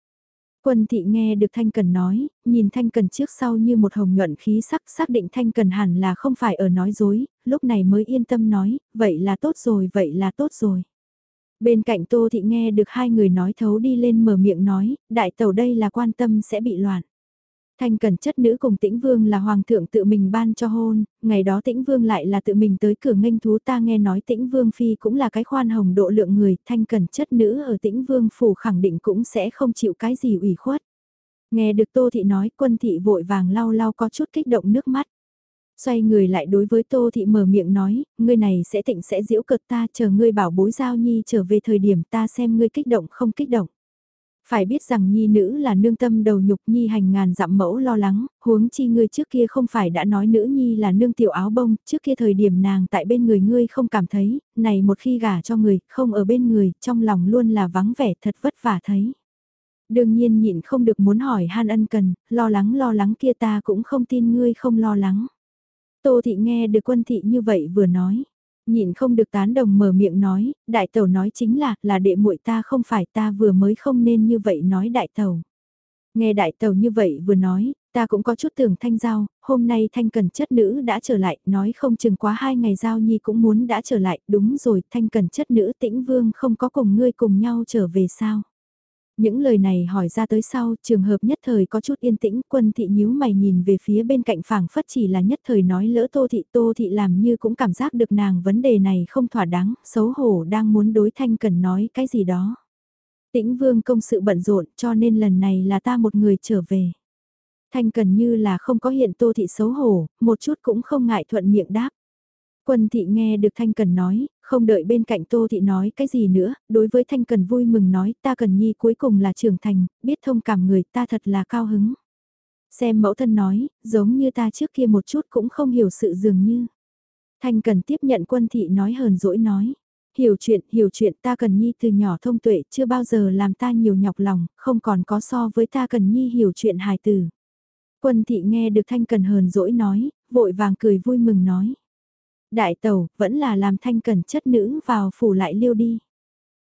Quân thị nghe được Thanh Cần nói, nhìn Thanh Cần trước sau như một hồng nhuận khí sắc xác định Thanh Cần hẳn là không phải ở nói dối, lúc này mới yên tâm nói, vậy là tốt rồi, vậy là tốt rồi. Bên cạnh Tô Thị nghe được hai người nói thấu đi lên mở miệng nói, đại tàu đây là quan tâm sẽ bị loạn. Thanh cần chất nữ cùng tĩnh vương là hoàng thượng tự mình ban cho hôn, ngày đó tĩnh vương lại là tự mình tới cửa nghênh thú ta nghe nói tĩnh vương phi cũng là cái khoan hồng độ lượng người, thanh cần chất nữ ở tĩnh vương phủ khẳng định cũng sẽ không chịu cái gì ủy khuất. Nghe được tô thị nói quân thị vội vàng lau lau có chút kích động nước mắt. Xoay người lại đối với Tô Thị mở miệng nói, ngươi này sẽ tịnh sẽ diễu cực ta chờ ngươi bảo bối giao nhi trở về thời điểm ta xem ngươi kích động không kích động. Phải biết rằng nhi nữ là nương tâm đầu nhục nhi hành ngàn dặm mẫu lo lắng, huống chi ngươi trước kia không phải đã nói nữ nhi là nương tiểu áo bông, trước kia thời điểm nàng tại bên người ngươi không cảm thấy, này một khi gả cho người, không ở bên người, trong lòng luôn là vắng vẻ thật vất vả thấy. Đương nhiên nhịn không được muốn hỏi han ân cần, lo lắng lo lắng kia ta cũng không tin ngươi không lo lắng. Tô thị nghe được quân thị như vậy vừa nói nhịn không được tán đồng mở miệng nói, đại tẩu nói chính là, là đệ muội ta không phải ta vừa mới không nên như vậy nói đại tẩu. Nghe đại tẩu như vậy vừa nói, ta cũng có chút tưởng thanh giao, hôm nay thanh cần chất nữ đã trở lại, nói không chừng quá hai ngày giao nhi cũng muốn đã trở lại, đúng rồi, thanh cần chất nữ tĩnh vương không có cùng ngươi cùng nhau trở về sao. Những lời này hỏi ra tới sau, trường hợp nhất thời có chút yên tĩnh, quân thị nhíu mày nhìn về phía bên cạnh phảng phất chỉ là nhất thời nói lỡ tô thị tô thị làm như cũng cảm giác được nàng vấn đề này không thỏa đáng, xấu hổ đang muốn đối thanh cần nói cái gì đó. Tĩnh vương công sự bận rộn cho nên lần này là ta một người trở về. Thanh cần như là không có hiện tô thị xấu hổ, một chút cũng không ngại thuận miệng đáp. Quân thị nghe được Thanh Cần nói, không đợi bên cạnh Tô thị nói cái gì nữa, đối với Thanh Cần vui mừng nói ta Cần Nhi cuối cùng là trưởng thành, biết thông cảm người ta thật là cao hứng. Xem mẫu thân nói, giống như ta trước kia một chút cũng không hiểu sự dường như. Thanh cần tiếp nhận quân thị nói hờn dỗi nói. Hiểu chuyện, hiểu chuyện ta cần nhi từ nhỏ thông tuệ chưa bao giờ làm ta nhiều nhọc lòng, không còn có so với ta cần nhi hiểu chuyện hài tử. Quân thị nghe được thanh cần hờn dỗi nói, vội vàng cười vui mừng nói. Đại tẩu, vẫn là làm thanh cần chất nữ vào phủ lại liêu đi.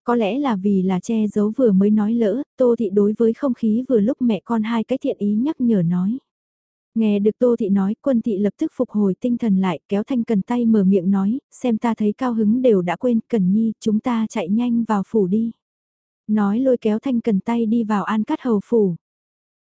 Có lẽ là vì là che giấu vừa mới nói lỡ, Tô Thị đối với không khí vừa lúc mẹ con hai cái thiện ý nhắc nhở nói. Nghe được Tô Thị nói, quân thị lập tức phục hồi tinh thần lại, kéo thanh cần tay mở miệng nói, xem ta thấy cao hứng đều đã quên, cần nhi, chúng ta chạy nhanh vào phủ đi. Nói lôi kéo thanh cần tay đi vào an cắt hầu phủ.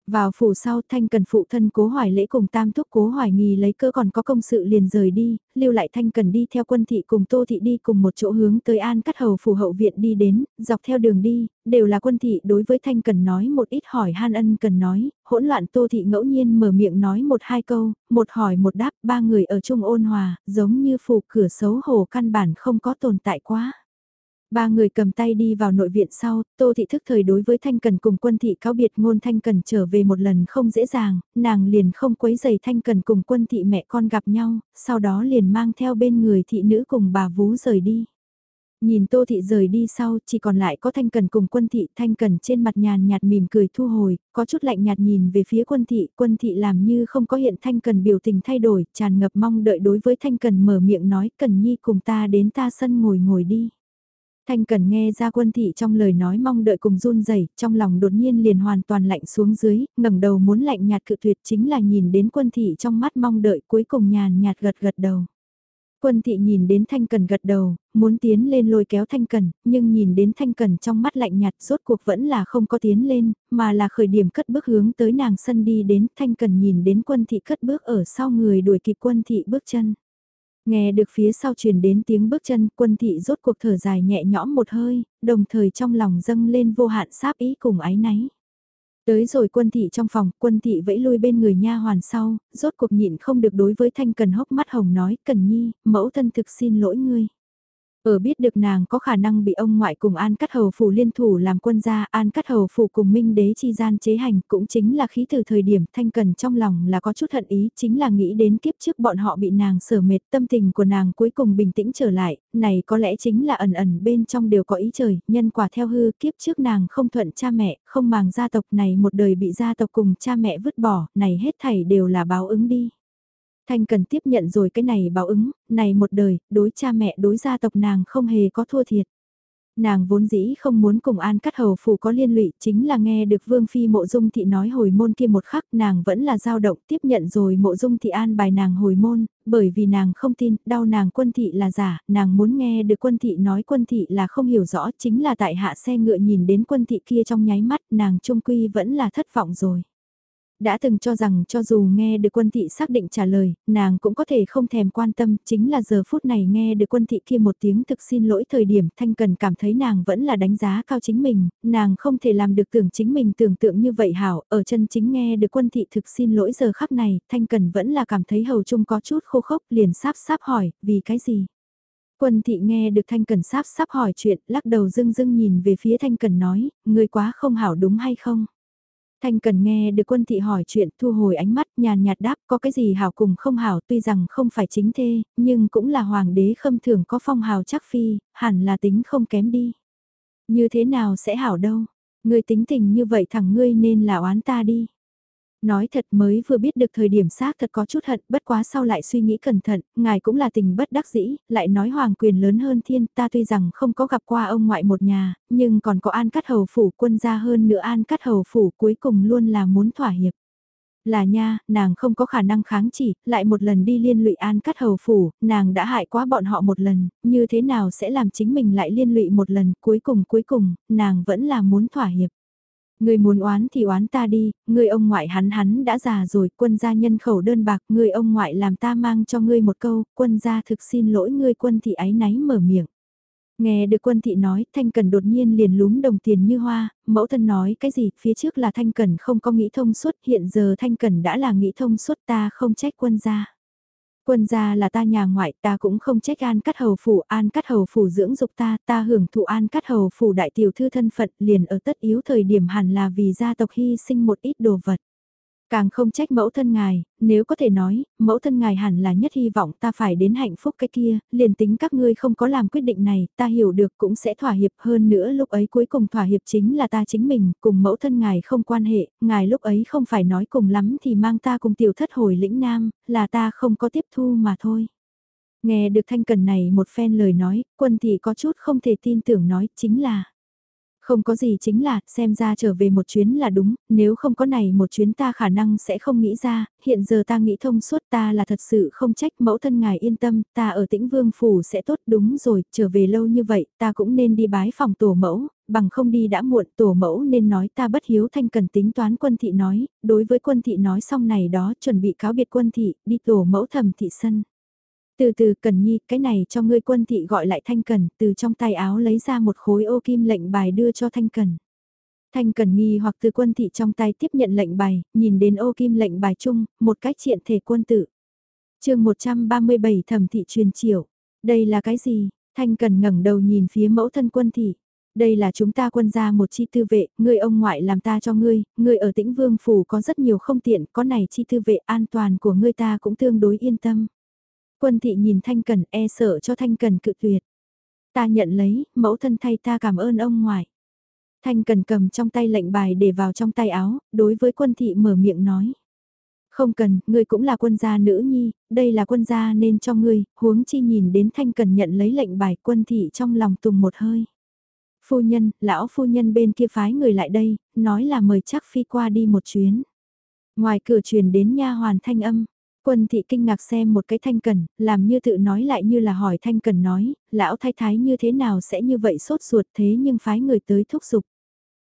Vào phủ sau thanh cần phụ thân cố hoài lễ cùng tam thúc cố hoài nghi lấy cơ còn có công sự liền rời đi, lưu lại thanh cần đi theo quân thị cùng tô thị đi cùng một chỗ hướng tới an cắt hầu phủ hậu viện đi đến, dọc theo đường đi, đều là quân thị đối với thanh cần nói một ít hỏi han ân cần nói, hỗn loạn tô thị ngẫu nhiên mở miệng nói một hai câu, một hỏi một đáp, ba người ở chung ôn hòa, giống như phủ cửa xấu hổ căn bản không có tồn tại quá. Ba người cầm tay đi vào nội viện sau, Tô Thị thức thời đối với Thanh Cần cùng quân thị cáo biệt ngôn Thanh Cần trở về một lần không dễ dàng, nàng liền không quấy giày Thanh Cần cùng quân thị mẹ con gặp nhau, sau đó liền mang theo bên người thị nữ cùng bà vú rời đi. Nhìn Tô Thị rời đi sau, chỉ còn lại có Thanh Cần cùng quân thị, Thanh Cần trên mặt nhàn nhạt mỉm cười thu hồi, có chút lạnh nhạt nhìn về phía quân thị, quân thị làm như không có hiện Thanh Cần biểu tình thay đổi, tràn ngập mong đợi đối với Thanh Cần mở miệng nói, Cần Nhi cùng ta đến ta sân ngồi ngồi đi. Thanh Cần nghe ra quân thị trong lời nói mong đợi cùng run rẩy, trong lòng đột nhiên liền hoàn toàn lạnh xuống dưới, ngẩng đầu muốn lạnh nhạt cự tuyệt chính là nhìn đến quân thị trong mắt mong đợi cuối cùng nhàn nhạt gật gật đầu. Quân thị nhìn đến Thanh Cần gật đầu, muốn tiến lên lôi kéo Thanh Cần, nhưng nhìn đến Thanh Cần trong mắt lạnh nhạt rốt cuộc vẫn là không có tiến lên, mà là khởi điểm cất bước hướng tới nàng sân đi đến Thanh Cần nhìn đến quân thị cất bước ở sau người đuổi kịp quân thị bước chân. Nghe được phía sau truyền đến tiếng bước chân quân thị rốt cuộc thở dài nhẹ nhõm một hơi, đồng thời trong lòng dâng lên vô hạn sáp ý cùng ái náy. Tới rồi quân thị trong phòng, quân thị vẫy lui bên người nha hoàn sau, rốt cuộc nhịn không được đối với thanh cần hốc mắt hồng nói, cần nhi, mẫu thân thực xin lỗi ngươi. Ở biết được nàng có khả năng bị ông ngoại cùng An Cắt Hầu Phủ liên thủ làm quân gia, An Cắt Hầu Phủ cùng Minh Đế chi gian chế hành cũng chính là khí từ thời điểm thanh cần trong lòng là có chút hận ý, chính là nghĩ đến kiếp trước bọn họ bị nàng sở mệt tâm tình của nàng cuối cùng bình tĩnh trở lại, này có lẽ chính là ẩn ẩn bên trong đều có ý trời, nhân quả theo hư kiếp trước nàng không thuận cha mẹ, không màng gia tộc này một đời bị gia tộc cùng cha mẹ vứt bỏ, này hết thảy đều là báo ứng đi. Thanh cần tiếp nhận rồi cái này báo ứng, này một đời, đối cha mẹ đối gia tộc nàng không hề có thua thiệt. Nàng vốn dĩ không muốn cùng An Cắt Hầu Phủ có liên lụy, chính là nghe được Vương Phi Mộ Dung Thị nói hồi môn kia một khắc nàng vẫn là dao động tiếp nhận rồi Mộ Dung Thị an bài nàng hồi môn, bởi vì nàng không tin, đau nàng quân thị là giả, nàng muốn nghe được quân thị nói quân thị là không hiểu rõ, chính là tại hạ xe ngựa nhìn đến quân thị kia trong nháy mắt nàng trung quy vẫn là thất vọng rồi. Đã từng cho rằng cho dù nghe được quân thị xác định trả lời, nàng cũng có thể không thèm quan tâm, chính là giờ phút này nghe được quân thị kia một tiếng thực xin lỗi thời điểm Thanh Cần cảm thấy nàng vẫn là đánh giá cao chính mình, nàng không thể làm được tưởng chính mình tưởng tượng như vậy hảo, ở chân chính nghe được quân thị thực xin lỗi giờ khắc này, Thanh Cần vẫn là cảm thấy hầu chung có chút khô khốc liền sáp sáp hỏi, vì cái gì? Quân thị nghe được Thanh Cần sáp sáp hỏi chuyện, lắc đầu dưng dưng nhìn về phía Thanh Cần nói, người quá không hảo đúng hay không? Thanh cần nghe được quân thị hỏi chuyện thu hồi ánh mắt nhàn nhạt đáp có cái gì hảo cùng không hảo tuy rằng không phải chính thê, nhưng cũng là hoàng đế khâm thường có phong hào chắc phi, hẳn là tính không kém đi. Như thế nào sẽ hảo đâu, ngươi tính tình như vậy thằng ngươi nên là oán ta đi. Nói thật mới vừa biết được thời điểm xác thật có chút hận, bất quá sau lại suy nghĩ cẩn thận, ngài cũng là tình bất đắc dĩ, lại nói hoàng quyền lớn hơn thiên, ta tuy rằng không có gặp qua ông ngoại một nhà, nhưng còn có an cắt hầu phủ quân gia hơn nữa an cắt hầu phủ cuối cùng luôn là muốn thỏa hiệp. Là nha, nàng không có khả năng kháng chỉ, lại một lần đi liên lụy an cắt hầu phủ, nàng đã hại quá bọn họ một lần, như thế nào sẽ làm chính mình lại liên lụy một lần, cuối cùng cuối cùng, nàng vẫn là muốn thỏa hiệp. Người muốn oán thì oán ta đi, người ông ngoại hắn hắn đã già rồi, quân gia nhân khẩu đơn bạc, người ông ngoại làm ta mang cho ngươi một câu, quân gia thực xin lỗi ngươi quân thị ái náy mở miệng. Nghe được quân thị nói, Thanh Cần đột nhiên liền lúm đồng tiền như hoa, mẫu thân nói cái gì, phía trước là Thanh Cần không có nghĩ thông suốt, hiện giờ Thanh Cần đã là nghĩ thông suốt ta không trách quân gia. Quân gia là ta nhà ngoại, ta cũng không trách an cắt hầu phủ, an cắt hầu phủ dưỡng dục ta, ta hưởng thụ an cắt hầu phủ đại tiểu thư thân phận liền ở tất yếu thời điểm hẳn là vì gia tộc hy sinh một ít đồ vật. Càng không trách mẫu thân ngài, nếu có thể nói, mẫu thân ngài hẳn là nhất hy vọng ta phải đến hạnh phúc cái kia, liền tính các ngươi không có làm quyết định này, ta hiểu được cũng sẽ thỏa hiệp hơn nữa lúc ấy cuối cùng thỏa hiệp chính là ta chính mình, cùng mẫu thân ngài không quan hệ, ngài lúc ấy không phải nói cùng lắm thì mang ta cùng tiểu thất hồi lĩnh nam, là ta không có tiếp thu mà thôi. Nghe được thanh cần này một phen lời nói, quân thị có chút không thể tin tưởng nói chính là không có gì chính là, xem ra trở về một chuyến là đúng, nếu không có này một chuyến ta khả năng sẽ không nghĩ ra, hiện giờ ta nghĩ thông suốt ta là thật sự không trách mẫu thân ngài yên tâm, ta ở tĩnh vương phủ sẽ tốt đúng rồi, trở về lâu như vậy, ta cũng nên đi bái phòng tổ mẫu, bằng không đi đã muộn, tổ mẫu nên nói ta bất hiếu thanh cần tính toán quân thị nói, đối với quân thị nói xong này đó chuẩn bị cáo biệt quân thị, đi tổ mẫu thầm thị sân. Từ từ Cần Nhi, cái này cho ngươi quân thị gọi lại Thanh Cần, từ trong tay áo lấy ra một khối ô kim lệnh bài đưa cho Thanh Cần. Thanh Cần nghi hoặc từ quân thị trong tay tiếp nhận lệnh bài, nhìn đến ô kim lệnh bài chung, một cách triện thể quân tử. chương 137 thẩm thị truyền triều. Đây là cái gì? Thanh Cần ngẩng đầu nhìn phía mẫu thân quân thị. Đây là chúng ta quân gia một chi tư vệ, người ông ngoại làm ta cho ngươi, ngươi ở tĩnh vương phủ có rất nhiều không tiện, có này chi tư vệ an toàn của ngươi ta cũng tương đối yên tâm. Quân thị nhìn Thanh Cần e sợ cho Thanh Cần cự tuyệt. Ta nhận lấy, mẫu thân thay ta cảm ơn ông ngoại. Thanh Cần cầm trong tay lệnh bài để vào trong tay áo, đối với quân thị mở miệng nói. Không cần, ngươi cũng là quân gia nữ nhi, đây là quân gia nên cho ngươi, huống chi nhìn đến Thanh Cần nhận lấy lệnh bài quân thị trong lòng tùng một hơi. Phu nhân, lão phu nhân bên kia phái người lại đây, nói là mời chắc phi qua đi một chuyến. Ngoài cửa truyền đến nha hoàn thanh âm, Quân thị kinh ngạc xem một cái thanh cần, làm như tự nói lại như là hỏi thanh cần nói, lão thái thái như thế nào sẽ như vậy sốt ruột thế nhưng phái người tới thúc giục.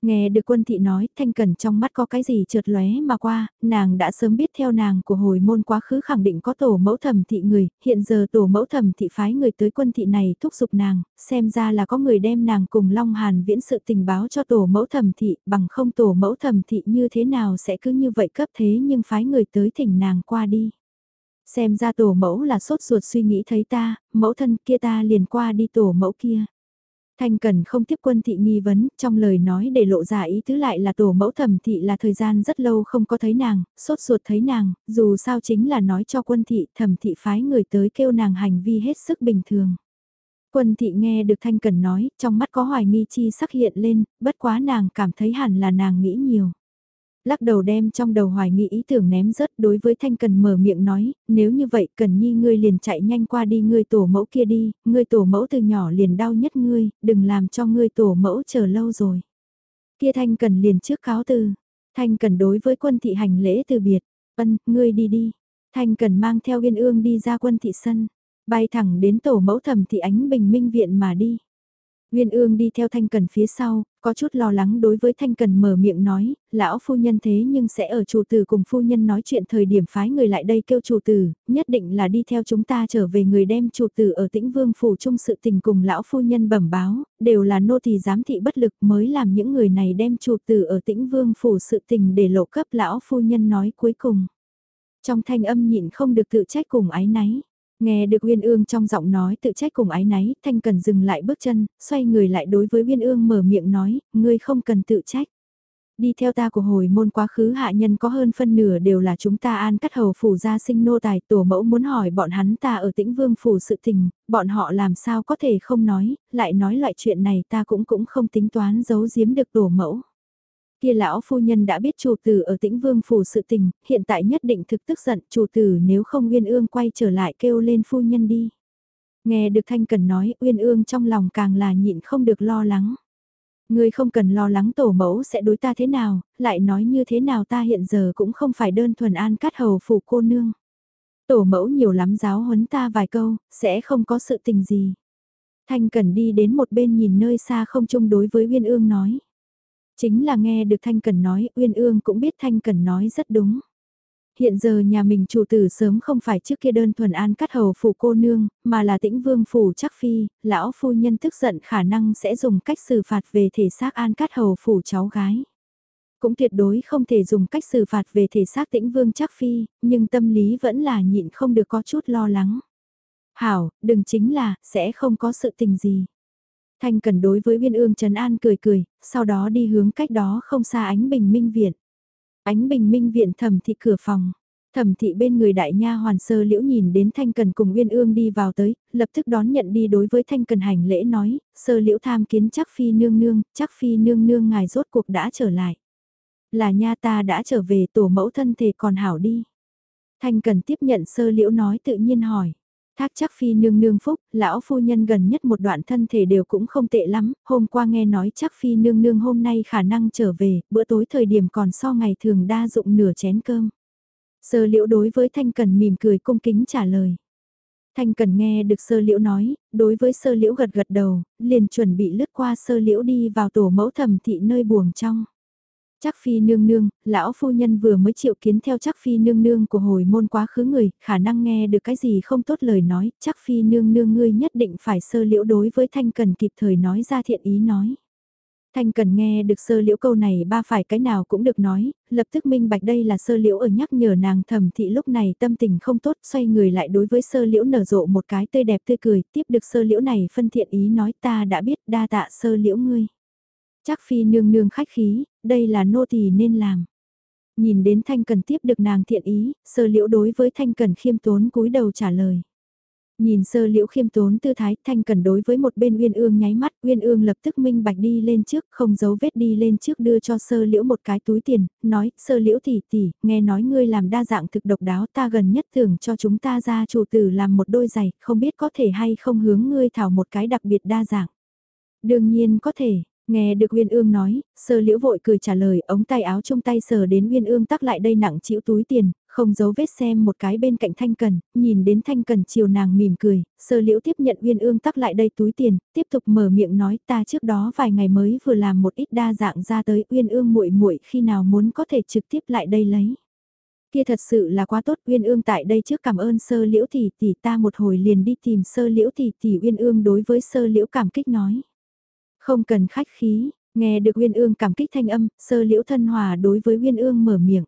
Nghe được quân thị nói, thanh cần trong mắt có cái gì trượt lóe mà qua, nàng đã sớm biết theo nàng của hồi môn quá khứ khẳng định có tổ mẫu thẩm thị người, hiện giờ tổ mẫu thẩm thị phái người tới quân thị này thúc giục nàng, xem ra là có người đem nàng cùng Long Hàn viễn sự tình báo cho tổ mẫu thẩm thị, bằng không tổ mẫu thẩm thị như thế nào sẽ cứ như vậy cấp thế nhưng phái người tới thỉnh nàng qua đi. Xem ra tổ mẫu là sốt ruột suy nghĩ thấy ta, mẫu thân kia ta liền qua đi tổ mẫu kia. Thanh Cần không tiếp quân thị nghi vấn, trong lời nói để lộ ra ý tứ lại là tổ mẫu thẩm thị là thời gian rất lâu không có thấy nàng, sốt ruột thấy nàng, dù sao chính là nói cho quân thị thẩm thị phái người tới kêu nàng hành vi hết sức bình thường. Quân thị nghe được Thanh Cần nói, trong mắt có hoài nghi chi sắc hiện lên, bất quá nàng cảm thấy hẳn là nàng nghĩ nhiều lắc đầu đem trong đầu hoài nghĩ ý tưởng ném rớt đối với Thanh Cần mở miệng nói, nếu như vậy Cần Nhi ngươi liền chạy nhanh qua đi ngươi tổ mẫu kia đi, ngươi tổ mẫu từ nhỏ liền đau nhất ngươi, đừng làm cho ngươi tổ mẫu chờ lâu rồi. Kia Thanh Cần liền trước cáo từ, Thanh Cần đối với quân thị hành lễ từ biệt, ân, ngươi đi đi. Thanh Cần mang theo viên ương đi ra quân thị sân, bay thẳng đến tổ mẫu thẩm thị ánh bình minh viện mà đi. Nguyên ương đi theo Thanh Cần phía sau, có chút lo lắng đối với Thanh Cần mở miệng nói, lão phu nhân thế nhưng sẽ ở chủ tử cùng phu nhân nói chuyện thời điểm phái người lại đây kêu chủ tử, nhất định là đi theo chúng ta trở về người đem chủ tử ở tĩnh vương phủ chung sự tình cùng lão phu nhân bẩm báo, đều là nô tỳ giám thị bất lực mới làm những người này đem chủ tử ở tĩnh vương phủ sự tình để lộ cấp lão phu nhân nói cuối cùng. Trong thanh âm nhịn không được tự trách cùng ái náy. Nghe được Uyên Ương trong giọng nói tự trách cùng ái náy, Thanh Cần dừng lại bước chân, xoay người lại đối với Uyên Ương mở miệng nói, ngươi không cần tự trách. Đi theo ta của hồi môn quá khứ hạ nhân có hơn phân nửa đều là chúng ta an cắt hầu phủ gia sinh nô tài tổ mẫu muốn hỏi bọn hắn ta ở tĩnh vương phủ sự tình, bọn họ làm sao có thể không nói, lại nói loại chuyện này ta cũng cũng không tính toán giấu giếm được tổ mẫu. Kia lão phu nhân đã biết chủ tử ở tĩnh vương phủ sự tình, hiện tại nhất định thực tức giận chủ tử nếu không Uyên Ương quay trở lại kêu lên phu nhân đi. Nghe được Thanh Cần nói Uyên Ương trong lòng càng là nhịn không được lo lắng. Ngươi không cần lo lắng tổ mẫu sẽ đối ta thế nào, lại nói như thế nào ta hiện giờ cũng không phải đơn thuần an cát hầu phủ cô nương. Tổ mẫu nhiều lắm giáo huấn ta vài câu, sẽ không có sự tình gì. Thanh Cần đi đến một bên nhìn nơi xa không chung đối với Uyên Ương nói. Chính là nghe được Thanh Cần nói, Uyên Ương cũng biết Thanh Cần nói rất đúng. Hiện giờ nhà mình chủ tử sớm không phải trước kia đơn thuần an cắt hầu phủ cô nương, mà là tĩnh vương phủ chắc phi, lão phu nhân tức giận khả năng sẽ dùng cách xử phạt về thể xác an cắt hầu phủ cháu gái. Cũng tuyệt đối không thể dùng cách xử phạt về thể xác tĩnh vương chắc phi, nhưng tâm lý vẫn là nhịn không được có chút lo lắng. Hảo, đừng chính là, sẽ không có sự tình gì. Thanh Cần đối với Uyên Ương Trấn An cười cười, sau đó đi hướng cách đó không xa ánh bình minh viện. Ánh bình minh viện thẩm thị cửa phòng. Thẩm thị bên người đại nha hoàn sơ liễu nhìn đến Thanh Cần cùng Uyên Ương đi vào tới, lập tức đón nhận đi đối với Thanh Cần hành lễ nói, sơ liễu tham kiến chắc phi nương nương, chắc phi nương nương ngài rốt cuộc đã trở lại. Là nha ta đã trở về tổ mẫu thân thể còn hảo đi. Thanh Cần tiếp nhận sơ liễu nói tự nhiên hỏi. Thác chắc phi nương nương phúc, lão phu nhân gần nhất một đoạn thân thể đều cũng không tệ lắm, hôm qua nghe nói chắc phi nương nương hôm nay khả năng trở về, bữa tối thời điểm còn so ngày thường đa dụng nửa chén cơm. Sơ liễu đối với Thanh Cần mỉm cười cung kính trả lời. Thanh Cần nghe được sơ liễu nói, đối với sơ liễu gật gật đầu, liền chuẩn bị lướt qua sơ liễu đi vào tổ mẫu thẩm thị nơi buồng trong. Chắc phi nương nương, lão phu nhân vừa mới chịu kiến theo chắc phi nương nương của hồi môn quá khứ người, khả năng nghe được cái gì không tốt lời nói, chắc phi nương nương ngươi nhất định phải sơ liễu đối với thanh cần kịp thời nói ra thiện ý nói. Thanh cần nghe được sơ liễu câu này ba phải cái nào cũng được nói, lập tức minh bạch đây là sơ liễu ở nhắc nhở nàng thầm thị lúc này tâm tình không tốt xoay người lại đối với sơ liễu nở rộ một cái tươi đẹp tươi cười tiếp được sơ liễu này phân thiện ý nói ta đã biết đa tạ sơ liễu ngươi. Chắc phi nương nương khách khí, đây là nô tỳ nên làm. Nhìn đến Thanh Cần tiếp được nàng thiện ý, sơ liễu đối với Thanh Cần khiêm tốn cúi đầu trả lời. Nhìn sơ liễu khiêm tốn tư thái Thanh Cần đối với một bên Uyên Ương nháy mắt, Uyên Ương lập tức minh bạch đi lên trước, không giấu vết đi lên trước đưa cho sơ liễu một cái túi tiền, nói, sơ liễu tỷ tỷ, nghe nói ngươi làm đa dạng thực độc đáo ta gần nhất tưởng cho chúng ta ra chủ tử làm một đôi giày, không biết có thể hay không hướng ngươi thảo một cái đặc biệt đa dạng. Đương nhiên có thể, Nghe được Uyên Ương nói, sơ liễu vội cười trả lời ống tay áo trong tay sờ đến Uyên Ương tắc lại đây nặng chịu túi tiền, không giấu vết xem một cái bên cạnh Thanh Cần, nhìn đến Thanh Cần chiều nàng mỉm cười, sơ liễu tiếp nhận Uyên Ương tắc lại đây túi tiền, tiếp tục mở miệng nói ta trước đó vài ngày mới vừa làm một ít đa dạng ra tới Uyên Ương muội muội khi nào muốn có thể trực tiếp lại đây lấy. Kia thật sự là quá tốt Uyên Ương tại đây trước cảm ơn sơ liễu tỷ tỷ ta một hồi liền đi tìm sơ liễu tỷ tỷ Uyên Ương đối với sơ liễu cảm kích nói. Không cần khách khí, nghe được Uyên Ương cảm kích thanh âm, sơ liễu thân hòa đối với Uyên Ương mở miệng.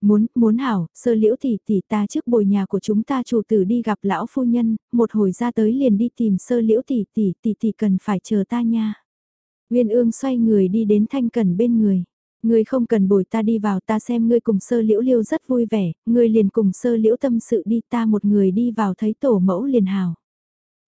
Muốn, muốn hảo, sơ liễu tỷ tỷ ta trước bồi nhà của chúng ta chủ tử đi gặp lão phu nhân, một hồi ra tới liền đi tìm sơ liễu tỷ tỷ tỷ tỷ cần phải chờ ta nha. Uyên Ương xoay người đi đến thanh cần bên người. Ngươi không cần bồi ta đi vào ta xem ngươi cùng sơ liễu liêu rất vui vẻ, ngươi liền cùng sơ liễu tâm sự đi ta một người đi vào thấy tổ mẫu liền hào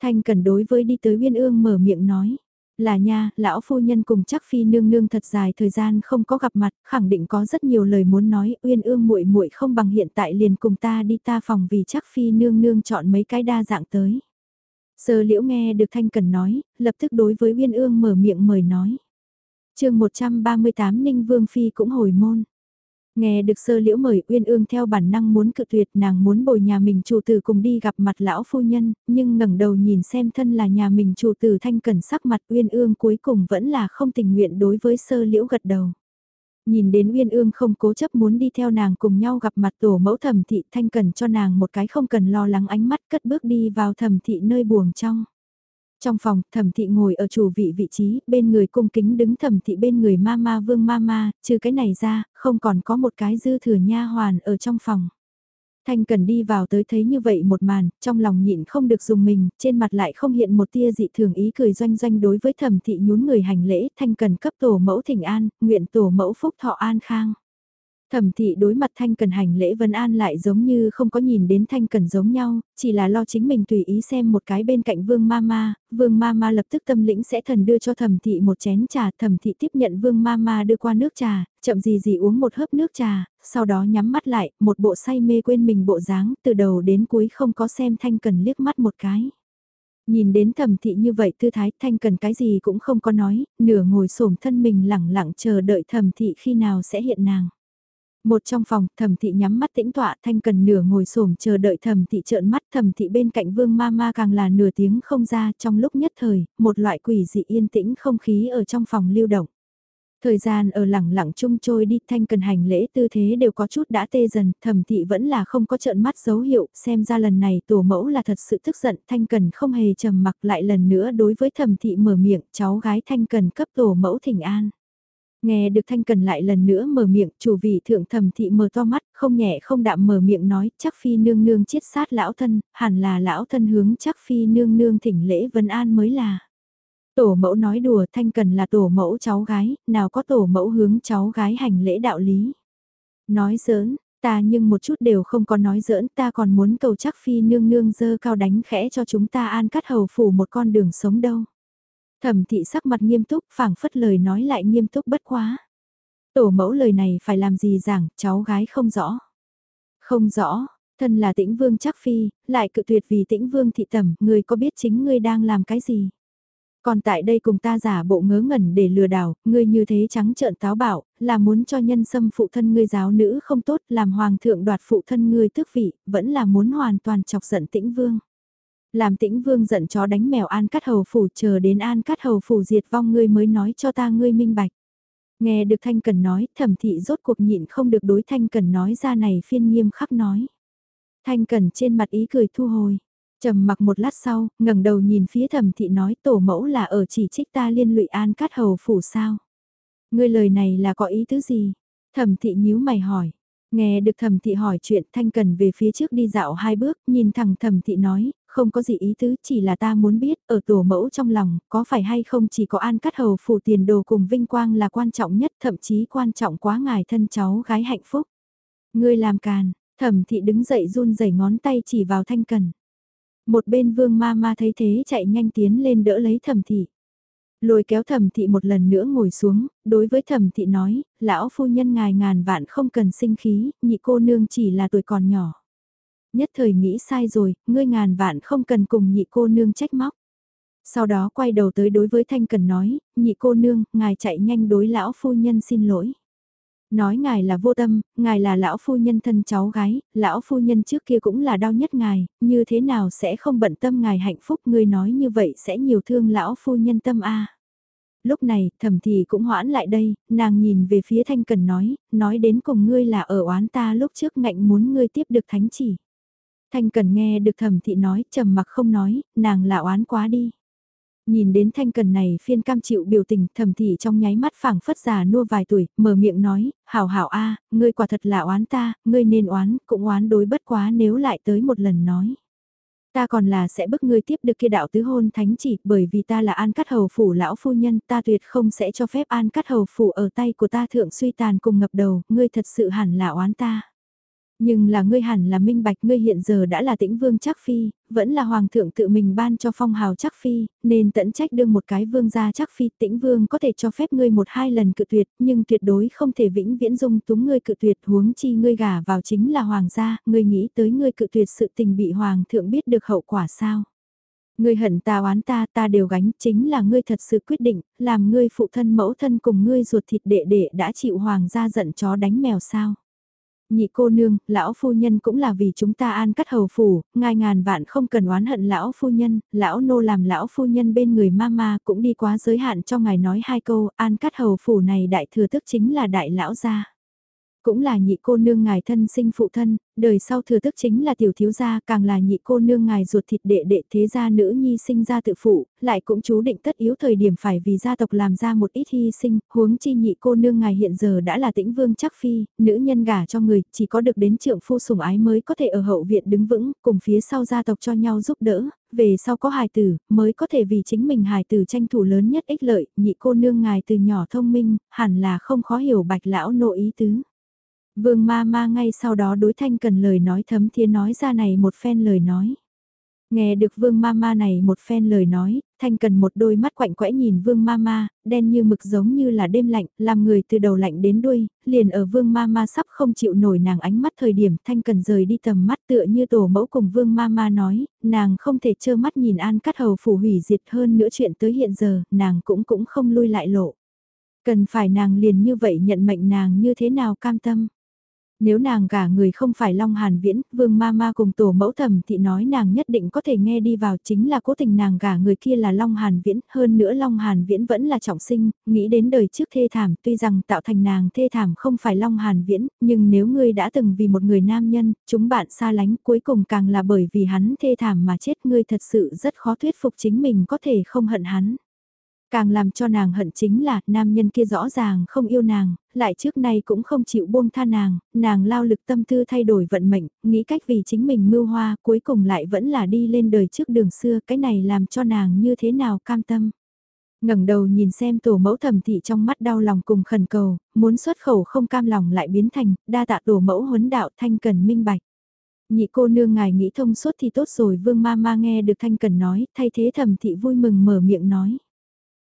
Thanh cần đối với đi tới Uyên Ương mở miệng nói. Là nha, lão phu nhân cùng chắc phi nương nương thật dài thời gian không có gặp mặt, khẳng định có rất nhiều lời muốn nói, uyên ương muội muội không bằng hiện tại liền cùng ta đi ta phòng vì chắc phi nương nương chọn mấy cái đa dạng tới. Sơ liễu nghe được Thanh Cần nói, lập tức đối với Uyên Ương mở miệng mời nói. chương 138 Ninh Vương Phi cũng hồi môn. Nghe được sơ liễu mời Uyên ương theo bản năng muốn cự tuyệt nàng muốn bồi nhà mình chủ tử cùng đi gặp mặt lão phu nhân, nhưng ngẩng đầu nhìn xem thân là nhà mình chủ tử thanh cẩn sắc mặt Uyên ương cuối cùng vẫn là không tình nguyện đối với sơ liễu gật đầu. Nhìn đến Uyên ương không cố chấp muốn đi theo nàng cùng nhau gặp mặt tổ mẫu thẩm thị thanh cần cho nàng một cái không cần lo lắng ánh mắt cất bước đi vào thẩm thị nơi buồng trong. Trong phòng, thẩm thị ngồi ở chủ vị vị trí, bên người cung kính đứng thẩm thị bên người mama vương mama, trừ cái này ra, không còn có một cái dư thừa nha hoàn ở trong phòng. Thanh cần đi vào tới thấy như vậy một màn, trong lòng nhịn không được dùng mình, trên mặt lại không hiện một tia dị thường ý cười doanh doanh đối với thẩm thị nhún người hành lễ, thanh cần cấp tổ mẫu thỉnh an, nguyện tổ mẫu phúc thọ an khang. Thẩm thị đối mặt Thanh Cần hành lễ Vân An lại giống như không có nhìn đến Thanh Cần giống nhau, chỉ là lo chính mình tùy ý xem một cái bên cạnh Vương Mama, Vương Mama lập tức tâm lĩnh sẽ thần đưa cho Thẩm thị một chén trà, Thẩm thị tiếp nhận Vương Mama đưa qua nước trà, chậm gì gì uống một hớp nước trà, sau đó nhắm mắt lại, một bộ say mê quên mình bộ dáng, từ đầu đến cuối không có xem Thanh Cần liếc mắt một cái. Nhìn đến thẩm thị như vậy tư thái thanh cần cái gì cũng không có nói, nửa ngồi xổm thân mình lẳng lặng chờ đợi thẩm thị khi nào sẽ hiện nàng. Một trong phòng, thẩm thị nhắm mắt tĩnh tọa thanh cần nửa ngồi xổm chờ đợi thẩm thị trợn mắt thẩm thị bên cạnh vương ma ma càng là nửa tiếng không ra trong lúc nhất thời, một loại quỷ dị yên tĩnh không khí ở trong phòng lưu động. Thời gian ở lẳng lặng chung trôi đi thanh cần hành lễ tư thế đều có chút đã tê dần, thẩm thị vẫn là không có trợn mắt dấu hiệu, xem ra lần này tổ mẫu là thật sự tức giận, thanh cần không hề trầm mặc lại lần nữa đối với thẩm thị mở miệng, cháu gái thanh cần cấp tổ mẫu thỉnh an. Nghe được Thanh Cần lại lần nữa mở miệng, chủ vị thượng thẩm thị mở to mắt, không nhẹ không đạm mở miệng nói, chắc phi nương nương chiết sát lão thân, hẳn là lão thân hướng chắc phi nương nương thỉnh lễ vân an mới là. Tổ mẫu nói đùa Thanh Cần là tổ mẫu cháu gái, nào có tổ mẫu hướng cháu gái hành lễ đạo lý. Nói giỡn, ta nhưng một chút đều không có nói giỡn ta còn muốn cầu chắc phi nương nương dơ cao đánh khẽ cho chúng ta an cắt hầu phủ một con đường sống đâu. Thẩm thị sắc mặt nghiêm túc phảng phất lời nói lại nghiêm túc bất quá. Tổ mẫu lời này phải làm gì giảng, cháu gái không rõ. Không rõ, thân là tĩnh vương chắc phi, lại cự tuyệt vì tĩnh vương thị tẩm, người có biết chính ngươi đang làm cái gì? Còn tại đây cùng ta giả bộ ngớ ngẩn để lừa đảo, ngươi như thế trắng trợn táo bạo, là muốn cho nhân xâm phụ thân ngươi giáo nữ không tốt, làm hoàng thượng đoạt phụ thân ngươi tước vị, vẫn là muốn hoàn toàn chọc giận tĩnh vương. Làm tĩnh vương giận chó đánh mèo an cắt hầu phủ chờ đến an cắt hầu phủ diệt vong ngươi mới nói cho ta ngươi minh bạch. Nghe được Thanh Cần nói, thẩm thị rốt cuộc nhịn không được đối Thanh Cần nói ra này phiên nghiêm khắc nói. Thanh Cần trên mặt ý cười thu hồi. trầm mặc một lát sau, ngẩng đầu nhìn phía thẩm thị nói tổ mẫu là ở chỉ trích ta liên lụy an cắt hầu phủ sao. Ngươi lời này là có ý tứ gì? Thẩm thị nhíu mày hỏi. Nghe được thẩm thị hỏi chuyện Thanh Cần về phía trước đi dạo hai bước, nhìn thẳng thẩm thị nói, không có gì ý tứ, chỉ là ta muốn biết, ở tổ mẫu trong lòng, có phải hay không chỉ có an cắt hầu phủ tiền đồ cùng vinh quang là quan trọng nhất, thậm chí quan trọng quá ngài thân cháu gái hạnh phúc. Ngươi làm càn, thẩm thị đứng dậy run rẩy ngón tay chỉ vào thanh cần. Một bên vương ma ma thấy thế chạy nhanh tiến lên đỡ lấy thẩm thị. Lôi kéo thẩm thị một lần nữa ngồi xuống, đối với thẩm thị nói, lão phu nhân ngài ngàn vạn không cần sinh khí, nhị cô nương chỉ là tuổi còn nhỏ nhất thời nghĩ sai rồi, ngươi ngàn vạn không cần cùng nhị cô nương trách móc. Sau đó quay đầu tới đối với Thanh Cần nói, nhị cô nương, ngài chạy nhanh đối lão phu nhân xin lỗi. Nói ngài là vô tâm, ngài là lão phu nhân thân cháu gái, lão phu nhân trước kia cũng là đau nhất ngài, như thế nào sẽ không bận tâm ngài hạnh phúc, ngươi nói như vậy sẽ nhiều thương lão phu nhân tâm a. Lúc này, thẩm thì cũng hoãn lại đây, nàng nhìn về phía Thanh Cần nói, nói đến cùng ngươi là ở oán ta lúc trước ngạnh muốn ngươi tiếp được thánh chỉ. Thanh Cần nghe được thẩm thị nói, trầm mặc không nói, nàng là oán quá đi. Nhìn đến Thanh Cần này phiên cam chịu biểu tình, thẩm thị trong nháy mắt phảng phất già nua vài tuổi, mở miệng nói, hảo hảo a, ngươi quả thật là oán ta, ngươi nên oán, cũng oán đối bất quá nếu lại tới một lần nói. Ta còn là sẽ bức ngươi tiếp được kia đạo tứ hôn thánh chỉ, bởi vì ta là an cắt hầu phủ lão phu nhân, ta tuyệt không sẽ cho phép an cắt hầu phủ ở tay của ta thượng suy tàn cùng ngập đầu, ngươi thật sự hẳn là oán ta. Nhưng là ngươi hẳn là minh bạch ngươi hiện giờ đã là tĩnh vương chắc phi, vẫn là hoàng thượng tự mình ban cho phong hào chắc phi, nên tận trách đương một cái vương gia chắc phi tĩnh vương có thể cho phép ngươi một hai lần cự tuyệt, nhưng tuyệt đối không thể vĩnh viễn dung túng ngươi cự tuyệt huống chi ngươi gả vào chính là hoàng gia, ngươi nghĩ tới ngươi cự tuyệt sự tình bị hoàng thượng biết được hậu quả sao. Ngươi hận ta oán ta ta đều gánh chính là ngươi thật sự quyết định, làm ngươi phụ thân mẫu thân cùng ngươi ruột thịt đệ đệ đã chịu hoàng gia giận chó đánh mèo sao nhị cô nương, lão phu nhân cũng là vì chúng ta an cắt hầu phủ, ngài ngàn vạn không cần oán hận lão phu nhân, lão nô làm lão phu nhân bên người mama cũng đi quá giới hạn cho ngài nói hai câu, an cắt hầu phủ này đại thừa tức chính là đại lão gia cũng là nhị cô nương ngài thân sinh phụ thân, đời sau thừa tức chính là tiểu thiếu gia, càng là nhị cô nương ngài ruột thịt đệ đệ thế gia nữ nhi sinh ra tự phụ, lại cũng chú định tất yếu thời điểm phải vì gia tộc làm ra một ít hy sinh, huống chi nhị cô nương ngài hiện giờ đã là tĩnh vương chắc phi, nữ nhân gả cho người, chỉ có được đến trượng phu sủng ái mới có thể ở hậu viện đứng vững, cùng phía sau gia tộc cho nhau giúp đỡ, về sau có hài tử, mới có thể vì chính mình hài tử tranh thủ lớn nhất ích lợi, nhị cô nương ngài từ nhỏ thông minh, hẳn là không khó hiểu bạch lão nội ý tứ. Vương ma ma ngay sau đó đối thanh cần lời nói thấm thiên nói ra này một phen lời nói. Nghe được vương ma ma này một phen lời nói, thanh cần một đôi mắt quạnh quẽ nhìn vương ma ma, đen như mực giống như là đêm lạnh, làm người từ đầu lạnh đến đuôi, liền ở vương ma ma sắp không chịu nổi nàng ánh mắt thời điểm thanh cần rời đi tầm mắt tựa như tổ mẫu cùng vương ma ma nói, nàng không thể trơ mắt nhìn an cắt hầu phủ hủy diệt hơn nữa chuyện tới hiện giờ, nàng cũng cũng không lui lại lộ. Cần phải nàng liền như vậy nhận mệnh nàng như thế nào cam tâm. Nếu nàng gả người không phải Long Hàn Viễn, Vương Ma Ma cùng tổ mẫu thẩm thì nói nàng nhất định có thể nghe đi vào chính là cố tình nàng gả người kia là Long Hàn Viễn, hơn nữa Long Hàn Viễn vẫn là trọng sinh, nghĩ đến đời trước thê thảm, tuy rằng tạo thành nàng thê thảm không phải Long Hàn Viễn, nhưng nếu ngươi đã từng vì một người nam nhân, chúng bạn xa lánh cuối cùng càng là bởi vì hắn thê thảm mà chết ngươi thật sự rất khó thuyết phục chính mình có thể không hận hắn. Càng làm cho nàng hận chính là nam nhân kia rõ ràng không yêu nàng, lại trước nay cũng không chịu buông tha nàng, nàng lao lực tâm tư thay đổi vận mệnh, nghĩ cách vì chính mình mưu hoa cuối cùng lại vẫn là đi lên đời trước đường xưa, cái này làm cho nàng như thế nào cam tâm. ngẩng đầu nhìn xem tổ mẫu thẩm thị trong mắt đau lòng cùng khẩn cầu, muốn xuất khẩu không cam lòng lại biến thành, đa tạ tổ mẫu huấn đạo thanh cần minh bạch. Nhị cô nương ngài nghĩ thông suốt thì tốt rồi vương ma ma nghe được thanh cần nói, thay thế thẩm thị vui mừng mở miệng nói.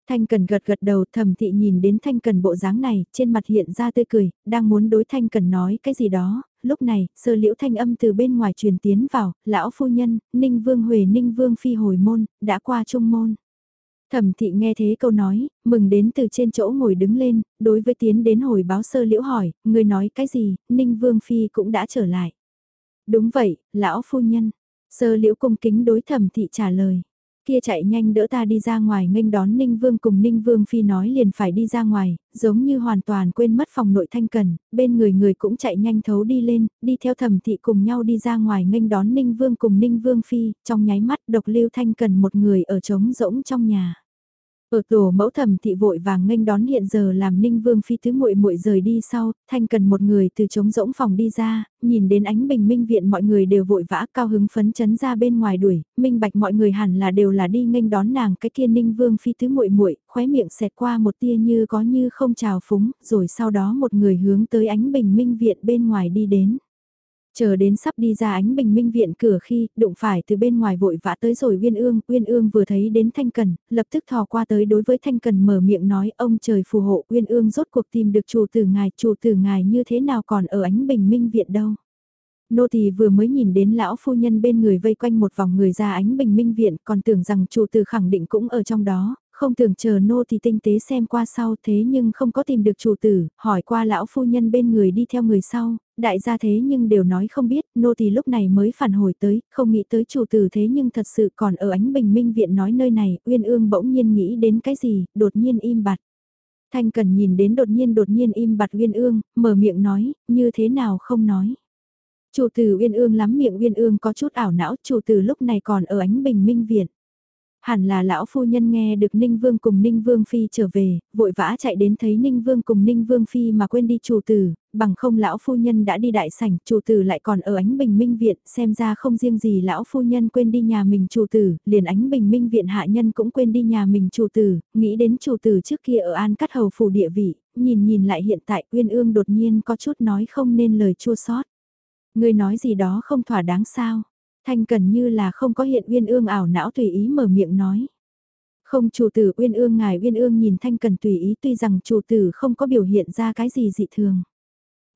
Thanh Cần gật gật đầu thẩm thị nhìn đến Thanh Cần bộ dáng này, trên mặt hiện ra tươi cười, đang muốn đối Thanh Cần nói cái gì đó, lúc này, sơ liễu thanh âm từ bên ngoài truyền tiến vào, lão phu nhân, Ninh Vương Huệ Ninh Vương Phi hồi môn, đã qua trung môn. Thẩm thị nghe thế câu nói, mừng đến từ trên chỗ ngồi đứng lên, đối với tiến đến hồi báo sơ liễu hỏi, người nói cái gì, Ninh Vương Phi cũng đã trở lại. Đúng vậy, lão phu nhân. Sơ liễu cung kính đối thẩm thị trả lời kia chạy nhanh đỡ ta đi ra ngoài nghênh đón Ninh Vương cùng Ninh Vương Phi nói liền phải đi ra ngoài, giống như hoàn toàn quên mất phòng nội thanh cần, bên người người cũng chạy nhanh thấu đi lên, đi theo thẩm thị cùng nhau đi ra ngoài nghênh đón Ninh Vương cùng Ninh Vương Phi, trong nháy mắt độc lưu thanh cần một người ở trống rỗng trong nhà. Ở tổ mẫu thẩm thị vội vàng nghênh đón hiện giờ làm ninh vương phi thứ muội muội rời đi sau, thanh cần một người từ trống rỗng phòng đi ra, nhìn đến ánh bình minh viện mọi người đều vội vã cao hứng phấn chấn ra bên ngoài đuổi, minh bạch mọi người hẳn là đều là đi nghênh đón nàng cái kia ninh vương phi thứ muội muội khóe miệng xẹt qua một tia như có như không trào phúng, rồi sau đó một người hướng tới ánh bình minh viện bên ngoài đi đến. Chờ đến sắp đi ra ánh bình minh viện cửa khi, đụng phải từ bên ngoài vội vã tới rồi Uyên Ương, Uyên Ương vừa thấy đến Thanh Cần, lập tức thò qua tới đối với Thanh Cần mở miệng nói ông trời phù hộ Uyên Ương rốt cuộc tìm được chủ tử ngài, chủ tử ngài như thế nào còn ở ánh bình minh viện đâu. Nô tỳ vừa mới nhìn đến lão phu nhân bên người vây quanh một vòng người ra ánh bình minh viện còn tưởng rằng chủ tử khẳng định cũng ở trong đó, không tưởng chờ nô thì tinh tế xem qua sau thế nhưng không có tìm được chủ tử, hỏi qua lão phu nhân bên người đi theo người sau, đại gia thế nhưng đều nói không biết, nô thì lúc này mới phản hồi tới, không nghĩ tới chủ tử thế nhưng thật sự còn ở ánh bình minh viện nói nơi này, uyên ương bỗng nhiên nghĩ đến cái gì, đột nhiên im bặt. Thanh cần nhìn đến đột nhiên đột nhiên im bặt uyên ương, mở miệng nói, như thế nào không nói. Chủ tử uyên ương lắm miệng uyên ương có chút ảo não, chủ tử lúc này còn ở ánh bình minh viện. Hẳn là lão phu nhân nghe được Ninh Vương cùng Ninh Vương Phi trở về, vội vã chạy đến thấy Ninh Vương cùng Ninh Vương Phi mà quên đi chủ tử, bằng không lão phu nhân đã đi đại sảnh, chủ tử lại còn ở ánh bình minh viện, xem ra không riêng gì lão phu nhân quên đi nhà mình chủ tử, liền ánh bình minh viện hạ nhân cũng quên đi nhà mình chủ tử, nghĩ đến chủ tử trước kia ở an cắt hầu phủ địa vị, nhìn nhìn lại hiện tại Uyên Ương đột nhiên có chút nói không nên lời chua sót. Người nói gì đó không thỏa đáng sao? Thanh Cần như là không có hiện Uyên Ương ảo não tùy ý mở miệng nói. Không, chủ tử Uyên Ương, ngài Uyên Ương nhìn Thanh Cần tùy ý, tuy rằng chủ tử không có biểu hiện ra cái gì dị thường.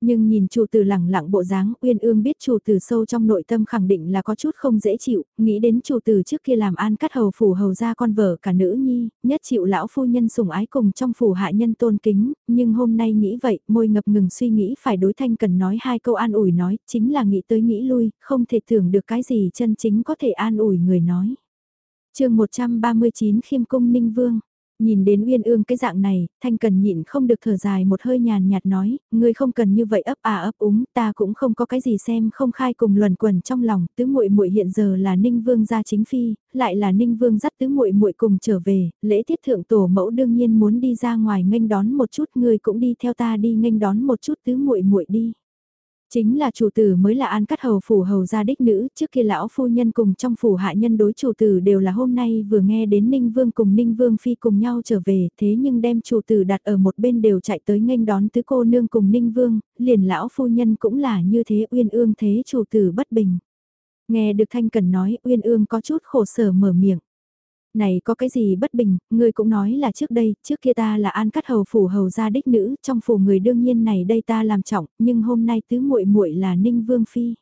Nhưng nhìn chủ tử lẳng lặng bộ dáng, Uyên Ương biết chủ tử sâu trong nội tâm khẳng định là có chút không dễ chịu, nghĩ đến chủ tử trước kia làm an cắt hầu phủ hầu ra con vợ cả nữ nhi, nhất chịu lão phu nhân sủng ái cùng trong phủ hạ nhân tôn kính, nhưng hôm nay nghĩ vậy, môi ngập ngừng suy nghĩ phải đối thanh cần nói hai câu an ủi nói, chính là nghĩ tới nghĩ lui, không thể tưởng được cái gì chân chính có thể an ủi người nói. chương 139 khiêm cung ninh vương Nhìn đến Uyên Ương cái dạng này, Thanh Cần nhịn không được thở dài một hơi nhàn nhạt nói, ngươi không cần như vậy ấp à ấp úng, ta cũng không có cái gì xem không khai cùng luẩn quẩn trong lòng, tứ muội muội hiện giờ là Ninh Vương gia chính phi, lại là Ninh Vương dắt tứ muội muội cùng trở về, lễ tiết thượng tổ mẫu đương nhiên muốn đi ra ngoài nghênh đón một chút, ngươi cũng đi theo ta đi nghênh đón một chút tứ muội muội đi. Chính là chủ tử mới là an cắt hầu phủ hầu gia đích nữ, trước kia lão phu nhân cùng trong phủ hạ nhân đối chủ tử đều là hôm nay vừa nghe đến Ninh Vương cùng Ninh Vương Phi cùng nhau trở về, thế nhưng đem chủ tử đặt ở một bên đều chạy tới nghênh đón tứ cô nương cùng Ninh Vương, liền lão phu nhân cũng là như thế uyên ương thế chủ tử bất bình. Nghe được Thanh Cần nói uyên ương có chút khổ sở mở miệng. Này có cái gì bất bình, ngươi cũng nói là trước đây, trước kia ta là an cắt hầu phủ hầu gia đích nữ, trong phủ người đương nhiên này đây ta làm trọng, nhưng hôm nay tứ muội muội là Ninh Vương Phi.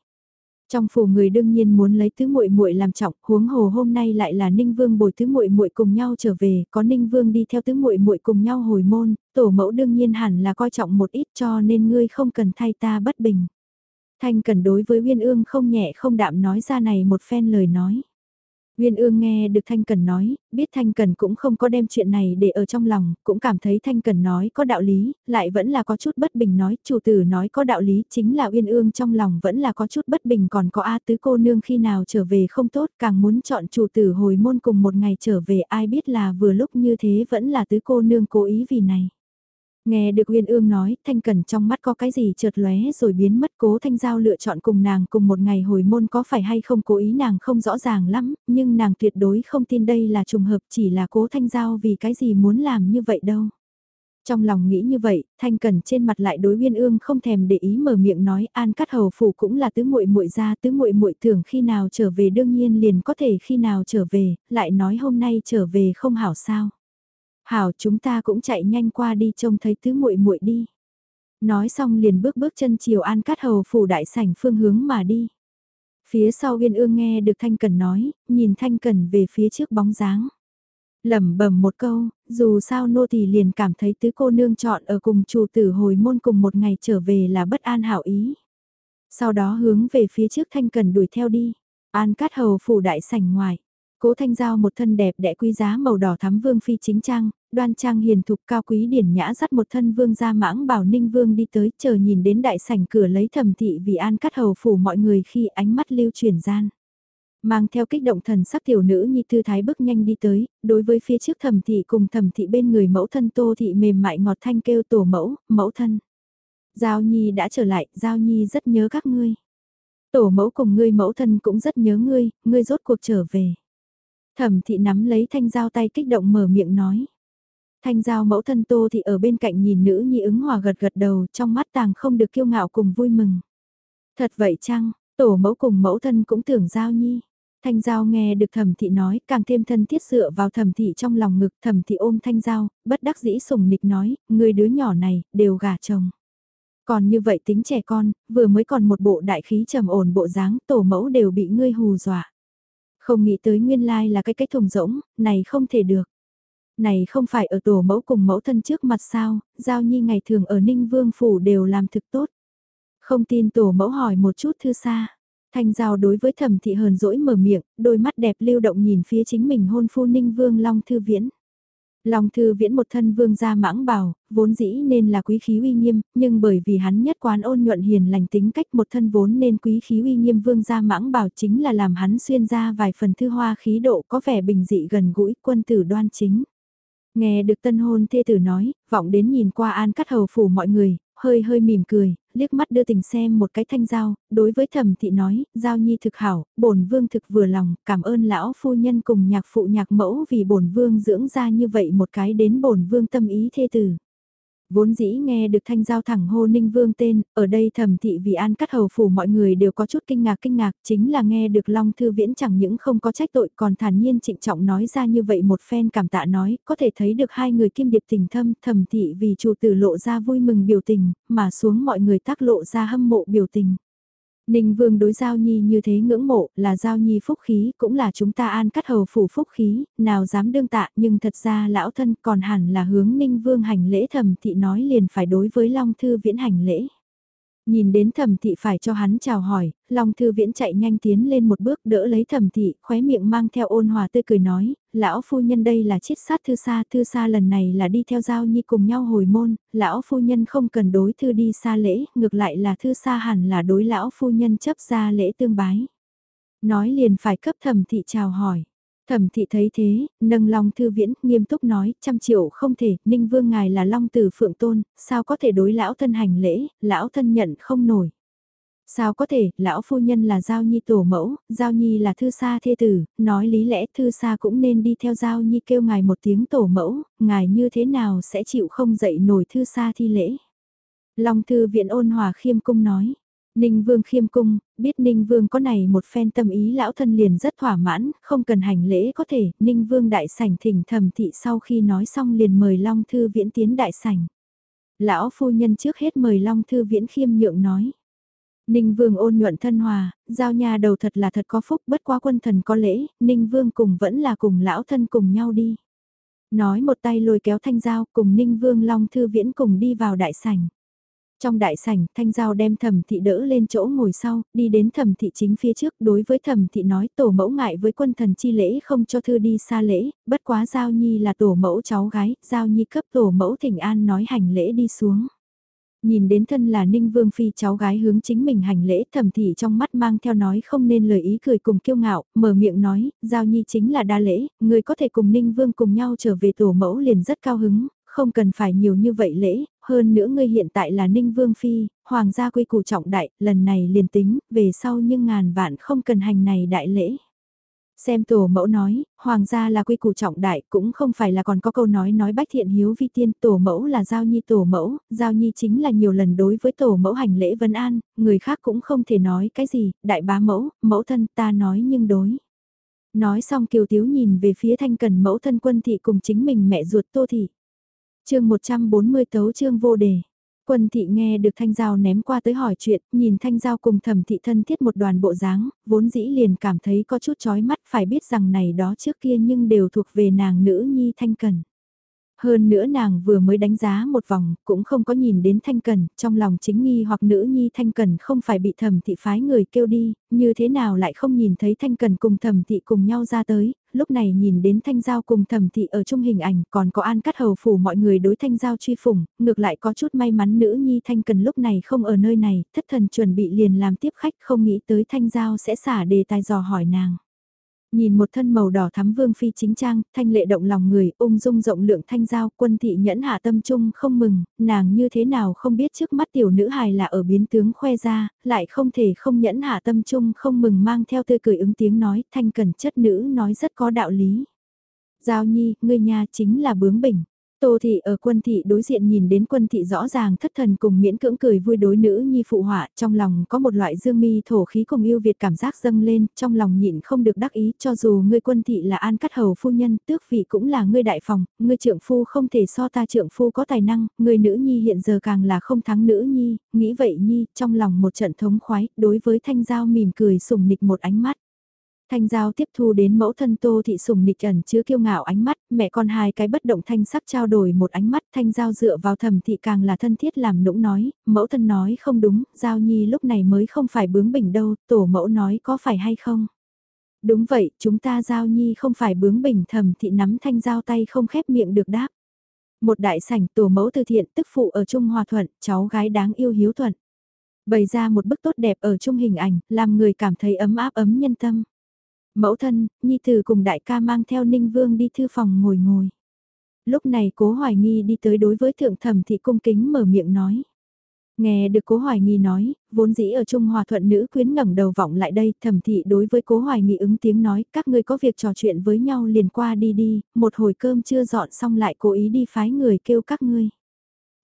Trong phủ người đương nhiên muốn lấy tứ muội muội làm trọng, huống hồ hôm nay lại là Ninh Vương bồi tứ muội muội cùng nhau trở về, có Ninh Vương đi theo tứ muội muội cùng nhau hồi môn, tổ mẫu đương nhiên hẳn là coi trọng một ít cho nên ngươi không cần thay ta bất bình. Thanh cần đối với Uyên Ương không nhẹ không đạm nói ra này một phen lời nói. Nguyên ương nghe được Thanh Cần nói, biết Thanh Cần cũng không có đem chuyện này để ở trong lòng, cũng cảm thấy Thanh Cần nói có đạo lý, lại vẫn là có chút bất bình nói, chủ tử nói có đạo lý, chính là Uyên ương trong lòng vẫn là có chút bất bình còn có A tứ cô nương khi nào trở về không tốt, càng muốn chọn chủ tử hồi môn cùng một ngày trở về ai biết là vừa lúc như thế vẫn là tứ cô nương cố ý vì này. Nghe được Uyên Ương nói, Thanh Cần trong mắt có cái gì chợt lóe rồi biến mất cố Thanh Giao lựa chọn cùng nàng cùng một ngày hồi môn có phải hay không cố ý nàng không rõ ràng lắm, nhưng nàng tuyệt đối không tin đây là trùng hợp chỉ là cố Thanh Giao vì cái gì muốn làm như vậy đâu. Trong lòng nghĩ như vậy, Thanh Cần trên mặt lại đối Uyên Ương không thèm để ý mở miệng nói An Cát Hầu phủ cũng là tứ muội muội ra, tứ muội muội tưởng khi nào trở về đương nhiên liền có thể khi nào trở về, lại nói hôm nay trở về không hảo sao. Hảo chúng ta cũng chạy nhanh qua đi trông thấy tứ muội muội đi. Nói xong liền bước bước chân chiều An Cát Hầu phủ đại sảnh phương hướng mà đi. Phía sau Uyên Ương nghe được Thanh Cần nói, nhìn Thanh Cần về phía trước bóng dáng lẩm bẩm một câu, dù sao nô tỳ liền cảm thấy tứ cô nương chọn ở cùng chủ tử hồi môn cùng một ngày trở về là bất an hảo ý. Sau đó hướng về phía trước thanh cần đuổi theo đi, an cát hầu phủ đại sảnh ngoài. Cố Thanh Giao một thân đẹp đẽ quý giá màu đỏ thắm vương phi chính trang, đoan trang hiền thục cao quý điển nhã dắt một thân vương ra mãng bảo ninh vương đi tới chờ nhìn đến đại sảnh cửa lấy thẩm thị vì an cắt hầu phủ mọi người khi ánh mắt lưu chuyển gian. Mang theo kích động thần sắc tiểu nữ nhi thư thái bước nhanh đi tới, đối với phía trước thẩm thị cùng thẩm thị bên người mẫu thân tô thị mềm mại ngọt thanh kêu tổ mẫu, mẫu thân. Giao nhi đã trở lại, Giao nhi rất nhớ các ngươi. Tổ mẫu cùng ngươi mẫu thân cũng rất nhớ ngươi, ngươi rốt cuộc trở về. Thẩm thị nắm lấy thanh giao tay kích động mở miệng nói. Thanh giao mẫu thân tô thị ở bên cạnh nhìn nữ nhi ứng hòa gật gật đầu trong mắt tàng không được kiêu ngạo cùng vui mừng. Thật vậy chăng, tổ mẫu cùng mẫu thân cũng tưởng giao nhi. Thanh Giao nghe được thẩm thị nói, càng thêm thân thiết dựa vào thẩm thị trong lòng ngực, thẩm thị ôm Thanh Giao, bất đắc dĩ sùng nịch nói, người đứa nhỏ này, đều gả chồng. Còn như vậy tính trẻ con, vừa mới còn một bộ đại khí trầm ổn bộ dáng, tổ mẫu đều bị ngươi hù dọa. Không nghĩ tới nguyên lai là cái cái thùng rỗng, này không thể được. Này không phải ở tổ mẫu cùng mẫu thân trước mặt sao, Giao Nhi ngày thường ở Ninh Vương Phủ đều làm thực tốt. Không tin tổ mẫu hỏi một chút thư xa. Thanh Giao đối với thẩm thị hờn dỗi mở miệng, đôi mắt đẹp lưu động nhìn phía chính mình hôn phu ninh vương Long Thư Viễn. Long Thư Viễn một thân vương gia mãng bào, vốn dĩ nên là quý khí uy nghiêm, nhưng bởi vì hắn nhất quán ôn nhuận hiền lành tính cách một thân vốn nên quý khí uy nghiêm vương gia mãng bào chính là làm hắn xuyên ra vài phần thư hoa khí độ có vẻ bình dị gần gũi quân tử đoan chính. Nghe được tân hôn thê tử nói, vọng đến nhìn qua an cắt hầu phủ mọi người, hơi hơi mỉm cười, liếc mắt đưa tình xem một cái thanh giao, đối với thẩm thị nói, giao nhi thực hảo, bổn vương thực vừa lòng, cảm ơn lão phu nhân cùng nhạc phụ nhạc mẫu vì bổn vương dưỡng ra như vậy một cái đến bổn vương tâm ý thê tử. Vốn dĩ nghe được thanh giao thẳng hô ninh vương tên, ở đây thẩm thị vì an cắt hầu phủ mọi người đều có chút kinh ngạc kinh ngạc, chính là nghe được Long Thư Viễn chẳng những không có trách tội còn thản nhiên trịnh trọng nói ra như vậy một phen cảm tạ nói, có thể thấy được hai người kim điệp tình thâm thẩm thị vì chủ tử lộ ra vui mừng biểu tình, mà xuống mọi người tác lộ ra hâm mộ biểu tình. Ninh Vương đối Giao Nhi như thế ngưỡng mộ, là Giao Nhi phúc khí, cũng là chúng ta an cắt hầu phủ phúc khí, nào dám đương tạ, nhưng thật ra lão thân còn hẳn là hướng Ninh Vương hành lễ thầm thị nói liền phải đối với Long Thư Viễn hành lễ. Nhìn đến thẩm thị phải cho hắn chào hỏi, Long Thư Viễn chạy nhanh tiến lên một bước đỡ lấy thẩm thị, khóe miệng mang theo ôn hòa tươi cười nói, lão phu nhân đây là chiết sát thư xa, thư xa lần này là đi theo giao nhi cùng nhau hồi môn, lão phu nhân không cần đối thư đi xa lễ, ngược lại là thư xa hẳn là đối lão phu nhân chấp ra lễ tương bái. Nói liền phải cấp thẩm thị chào hỏi. Thẩm thị thấy thế, nâng Long Thư Viễn, nghiêm túc nói, trăm triệu không thể, Ninh Vương ngài là Long Tử Phượng Tôn, sao có thể đối lão thân hành lễ, lão thân nhận không nổi. Sao có thể, lão phu nhân là Giao Nhi tổ mẫu, Giao Nhi là thư sa thê tử, nói lý lẽ thư sa cũng nên đi theo Giao Nhi kêu ngài một tiếng tổ mẫu, ngài như thế nào sẽ chịu không dậy nổi thư sa thi lễ. Long Thư Viện ôn hòa khiêm cung nói, Ninh Vương khiêm cung, biết Ninh Vương có này một phen tâm ý lão thân liền rất thỏa mãn, không cần hành lễ có thể, Ninh Vương đại sảnh thỉnh thầm thị sau khi nói xong liền mời Long Thư Viễn tiến đại sảnh. Lão phu nhân trước hết mời Long Thư Viễn khiêm nhượng nói. Ninh Vương ôn nhuận thân hòa, giao nhà đầu thật là thật có phúc bất quá quân thần có lễ, Ninh Vương cùng vẫn là cùng lão thân cùng nhau đi. Nói một tay lôi kéo thanh giao cùng Ninh Vương Long Thư Viễn cùng đi vào đại sảnh. Trong đại sảnh, Thanh Giao đem thẩm thị đỡ lên chỗ ngồi sau, đi đến thẩm thị chính phía trước, đối với thẩm thị nói tổ mẫu ngại với quân thần chi lễ không cho thư đi xa lễ, bất quá Giao Nhi là tổ mẫu cháu gái, Giao Nhi cấp tổ mẫu thỉnh an nói hành lễ đi xuống. Nhìn đến thân là Ninh Vương Phi cháu gái hướng chính mình hành lễ thẩm thị trong mắt mang theo nói không nên lời ý cười cùng kiêu ngạo, mở miệng nói, Giao Nhi chính là đa lễ, người có thể cùng Ninh Vương cùng nhau trở về tổ mẫu liền rất cao hứng, không cần phải nhiều như vậy lễ, hơn nữa ngươi hiện tại là Ninh Vương Phi, Hoàng gia quy củ trọng đại, lần này liền tính, về sau nhưng ngàn vạn không cần hành này đại lễ. Xem tổ mẫu nói, hoàng gia là quy củ trọng đại, cũng không phải là còn có câu nói nói bách thiện hiếu vi tiên, tổ mẫu là giao nhi tổ mẫu, giao nhi chính là nhiều lần đối với tổ mẫu hành lễ vân an, người khác cũng không thể nói cái gì, đại bá mẫu, mẫu thân ta nói nhưng đối. Nói xong kiều tiếu nhìn về phía thanh cần mẫu thân quân thị cùng chính mình mẹ ruột tô thị chương 140 tấu chương vô đề. Quân thị nghe được Thanh Giao ném qua tới hỏi chuyện, nhìn Thanh Giao cùng thẩm thị thân thiết một đoàn bộ dáng, vốn dĩ liền cảm thấy có chút chói mắt phải biết rằng này đó trước kia nhưng đều thuộc về nàng nữ nhi Thanh Cần. Hơn nữa nàng vừa mới đánh giá một vòng, cũng không có nhìn đến Thanh Cần, trong lòng chính nghi hoặc nữ nhi Thanh Cần không phải bị thẩm thị phái người kêu đi, như thế nào lại không nhìn thấy Thanh Cần cùng thẩm thị cùng nhau ra tới, lúc này nhìn đến Thanh Giao cùng thẩm thị ở trong hình ảnh, còn có an cắt hầu phủ mọi người đối Thanh Giao truy phủng, ngược lại có chút may mắn nữ nhi Thanh Cần lúc này không ở nơi này, thất thần chuẩn bị liền làm tiếp khách không nghĩ tới Thanh Giao sẽ xả đề tài dò hỏi nàng. Nhìn một thân màu đỏ thắm vương phi chính trang, thanh lệ động lòng người, ung dung rộng lượng thanh giao, quân thị nhẫn hạ tâm trung không mừng, nàng như thế nào không biết trước mắt tiểu nữ hài là ở biến tướng khoe ra, lại không thể không nhẫn hạ tâm trung không mừng mang theo tươi cười ứng tiếng nói, thanh cần chất nữ nói rất có đạo lý. Giao nhi, người nhà chính là bướng bỉnh. Tô thị ở quân thị đối diện nhìn đến quân thị rõ ràng thất thần cùng miễn cưỡng cười vui đối nữ nhi phụ họa, trong lòng có một loại dương mi thổ khí cùng yêu Việt cảm giác dâng lên, trong lòng nhịn không được đắc ý cho dù ngươi quân thị là an cắt hầu phu nhân, tước vị cũng là ngươi đại phòng, ngươi trượng phu không thể so ta trượng phu có tài năng, người nữ nhi hiện giờ càng là không thắng nữ nhi, nghĩ vậy nhi, trong lòng một trận thống khoái, đối với thanh giao mỉm cười sùng nịch một ánh mắt. Thanh Giao tiếp thu đến mẫu thân Tô Thị Sùng nịch ẩn chứa kiêu ngạo ánh mắt, mẹ con hai cái bất động thanh sắc trao đổi một ánh mắt, Thanh Giao dựa vào thầm thị càng là thân thiết làm nũng nói, mẫu thân nói không đúng, Giao Nhi lúc này mới không phải bướng bỉnh đâu, tổ mẫu nói có phải hay không? Đúng vậy, chúng ta Giao Nhi không phải bướng bỉnh thầm thị nắm Thanh Giao tay không khép miệng được đáp. Một đại sảnh tổ mẫu từ thiện tức phụ ở Trung Hòa Thuận, cháu gái đáng yêu hiếu thuận. Bày ra một bức tốt đẹp ở trung hình ảnh, làm người cảm thấy ấm áp ấm nhân tâm. Mẫu thân, Nhi Tử cùng đại ca mang theo Ninh Vương đi thư phòng ngồi ngồi. Lúc này cố hoài nghi đi tới đối với thượng thẩm thị cung kính mở miệng nói. Nghe được cố hoài nghi nói, vốn dĩ ở Trung Hòa Thuận nữ quyến ngẩng đầu vọng lại đây, thẩm thị đối với cố hoài nghi ứng tiếng nói, các ngươi có việc trò chuyện với nhau liền qua đi đi, một hồi cơm chưa dọn xong lại cố ý đi phái người kêu các ngươi.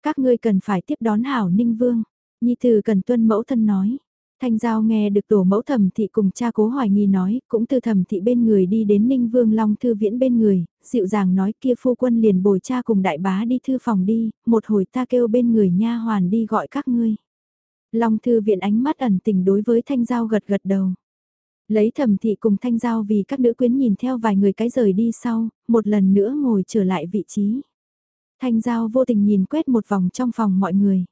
Các ngươi cần phải tiếp đón hảo Ninh Vương, Nhi Tử cần tuân mẫu thân nói. Thanh Giao nghe được tổ mẫu thẩm thị cùng cha cố hoài nghi nói, cũng từ thẩm thị bên người đi đến Ninh Vương Long Thư Viễn bên người, dịu dàng nói kia phu quân liền bồi cha cùng đại bá đi thư phòng đi, một hồi ta kêu bên người nha hoàn đi gọi các ngươi. Long Thư Viễn ánh mắt ẩn tình đối với Thanh Giao gật gật đầu. Lấy thẩm thị cùng Thanh Giao vì các nữ quyến nhìn theo vài người cái rời đi sau, một lần nữa ngồi trở lại vị trí. Thanh Giao vô tình nhìn quét một vòng trong phòng mọi người.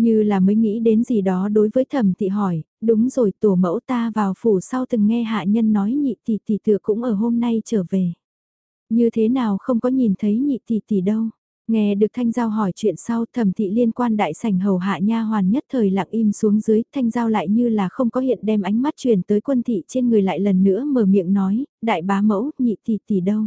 Như là mới nghĩ đến gì đó đối với thẩm thị hỏi, đúng rồi tổ mẫu ta vào phủ sau từng nghe hạ nhân nói nhị tỷ tỷ tựa cũng ở hôm nay trở về. Như thế nào không có nhìn thấy nhị tỷ tỷ đâu. Nghe được Thanh Giao hỏi chuyện sau thẩm thị liên quan đại sảnh hầu hạ nha hoàn nhất thời lặng im xuống dưới, Thanh Giao lại như là không có hiện đem ánh mắt truyền tới quân thị trên người lại lần nữa mở miệng nói, đại bá mẫu, nhị tỷ tỷ đâu?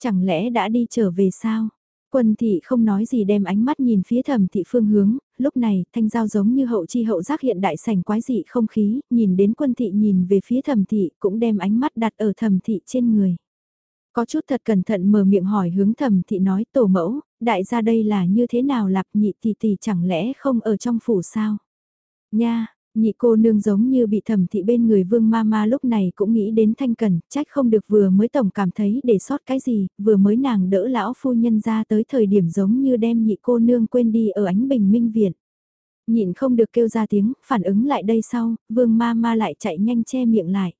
Chẳng lẽ đã đi trở về sao? Quân thị không nói gì đem ánh mắt nhìn phía thẩm thị phương hướng, lúc này thanh giao giống như hậu chi hậu giác hiện đại sảnh quái dị không khí, nhìn đến quân thị nhìn về phía thẩm thị cũng đem ánh mắt đặt ở thẩm thị trên người. Có chút thật cẩn thận mở miệng hỏi hướng thẩm thị nói tổ mẫu, đại gia đây là như thế nào lạc nhị tỷ tỷ chẳng lẽ không ở trong phủ sao? Nha, Nhị cô nương giống như bị thẩm thị bên người vương ma ma lúc này cũng nghĩ đến thanh cần, trách không được vừa mới tổng cảm thấy để sót cái gì, vừa mới nàng đỡ lão phu nhân ra tới thời điểm giống như đem nhị cô nương quên đi ở ánh bình minh viện. Nhịn không được kêu ra tiếng, phản ứng lại đây sau, vương ma ma lại chạy nhanh che miệng lại.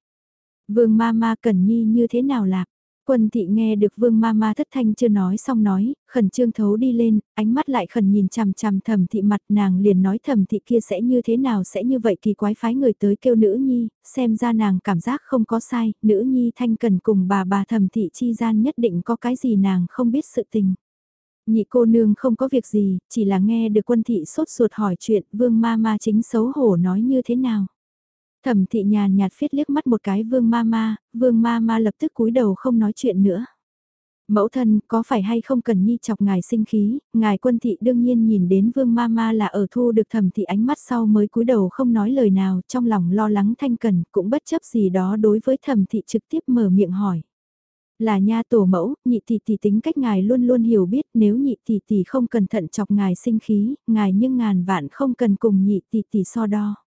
Vương ma ma cần nhi như thế nào lạc? Quân thị nghe được vương ma ma thất thanh chưa nói xong nói, khẩn trương thấu đi lên, ánh mắt lại khẩn nhìn chằm chằm thẩm thị mặt nàng liền nói thẩm thị kia sẽ như thế nào sẽ như vậy kỳ quái phái người tới kêu nữ nhi, xem ra nàng cảm giác không có sai, nữ nhi thanh cần cùng bà bà thẩm thị chi gian nhất định có cái gì nàng không biết sự tình. Nhị cô nương không có việc gì, chỉ là nghe được quân thị sốt ruột hỏi chuyện vương ma ma chính xấu hổ nói như thế nào. Thẩm thị nhàn nhạt phiết liếc mắt một cái vương ma ma, vương ma ma lập tức cúi đầu không nói chuyện nữa. Mẫu thân, có phải hay không cần nhi chọc ngài sinh khí, ngài quân thị đương nhiên nhìn đến vương ma ma là ở thu được thẩm thị ánh mắt sau mới cúi đầu không nói lời nào, trong lòng lo lắng thanh cần, cũng bất chấp gì đó đối với thẩm thị trực tiếp mở miệng hỏi. Là nha tổ mẫu, nhị tỷ tỷ tính cách ngài luôn luôn hiểu biết nếu nhị tỷ tỷ không cẩn thận chọc ngài sinh khí, ngài nhưng ngàn vạn không cần cùng nhị tỷ tỷ so đo.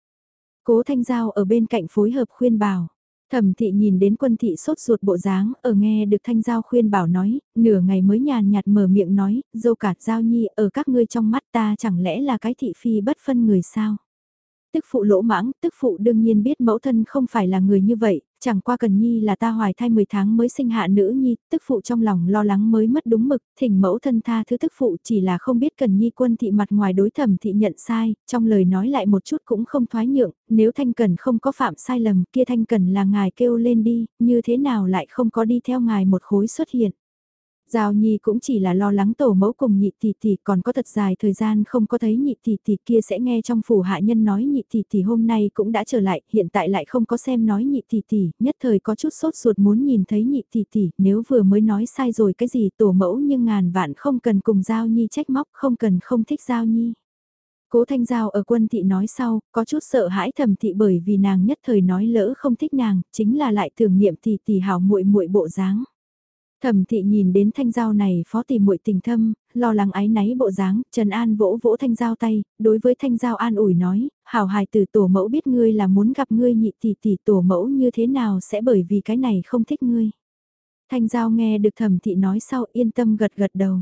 Cố Thanh Giao ở bên cạnh phối hợp khuyên bảo. Thẩm thị nhìn đến quân thị sốt ruột bộ dáng, ở nghe được thanh giao khuyên bảo nói, nửa ngày mới nhàn nhạt mở miệng nói, dâu cạt giao nhi ở các ngươi trong mắt ta chẳng lẽ là cái thị phi bất phân người sao? Tức phụ lỗ mãng, tức phụ đương nhiên biết mẫu thân không phải là người như vậy, chẳng qua cần nhi là ta hoài thai 10 tháng mới sinh hạ nữ nhi, tức phụ trong lòng lo lắng mới mất đúng mực, thỉnh mẫu thân tha thứ tức phụ chỉ là không biết cần nhi quân thị mặt ngoài đối thẩm thị nhận sai, trong lời nói lại một chút cũng không thoái nhượng, nếu thanh cần không có phạm sai lầm kia thanh cần là ngài kêu lên đi, như thế nào lại không có đi theo ngài một khối xuất hiện. Giao Nhi cũng chỉ là lo lắng tổ mẫu cùng nhị tỷ tỷ còn có thật dài thời gian không có thấy nhị tỷ tỷ kia sẽ nghe trong phủ hạ nhân nói nhị tỷ tỷ hôm nay cũng đã trở lại, hiện tại lại không có xem nói nhị tỷ tỷ, nhất thời có chút sốt ruột muốn nhìn thấy nhị tỷ tỷ, nếu vừa mới nói sai rồi cái gì tổ mẫu nhưng ngàn vạn không cần cùng Giao Nhi trách móc, không cần không thích Giao Nhi. Cố Thanh Giao ở quân thị nói sau, có chút sợ hãi thầm thị bởi vì nàng nhất thời nói lỡ không thích nàng, chính là lại tưởng niệm tỷ tỷ hảo muội muội bộ dáng. Thẩm thị nhìn đến thanh giao này phó tỷ muội tình thâm, lo lắng ái náy bộ dáng, Trần An vỗ vỗ thanh giao tay, đối với thanh giao an ủi nói, hảo hài từ tổ mẫu biết ngươi là muốn gặp ngươi nhị tỷ tỷ tổ mẫu như thế nào sẽ bởi vì cái này không thích ngươi. Thanh giao nghe được thẩm thị nói sau yên tâm gật gật đầu.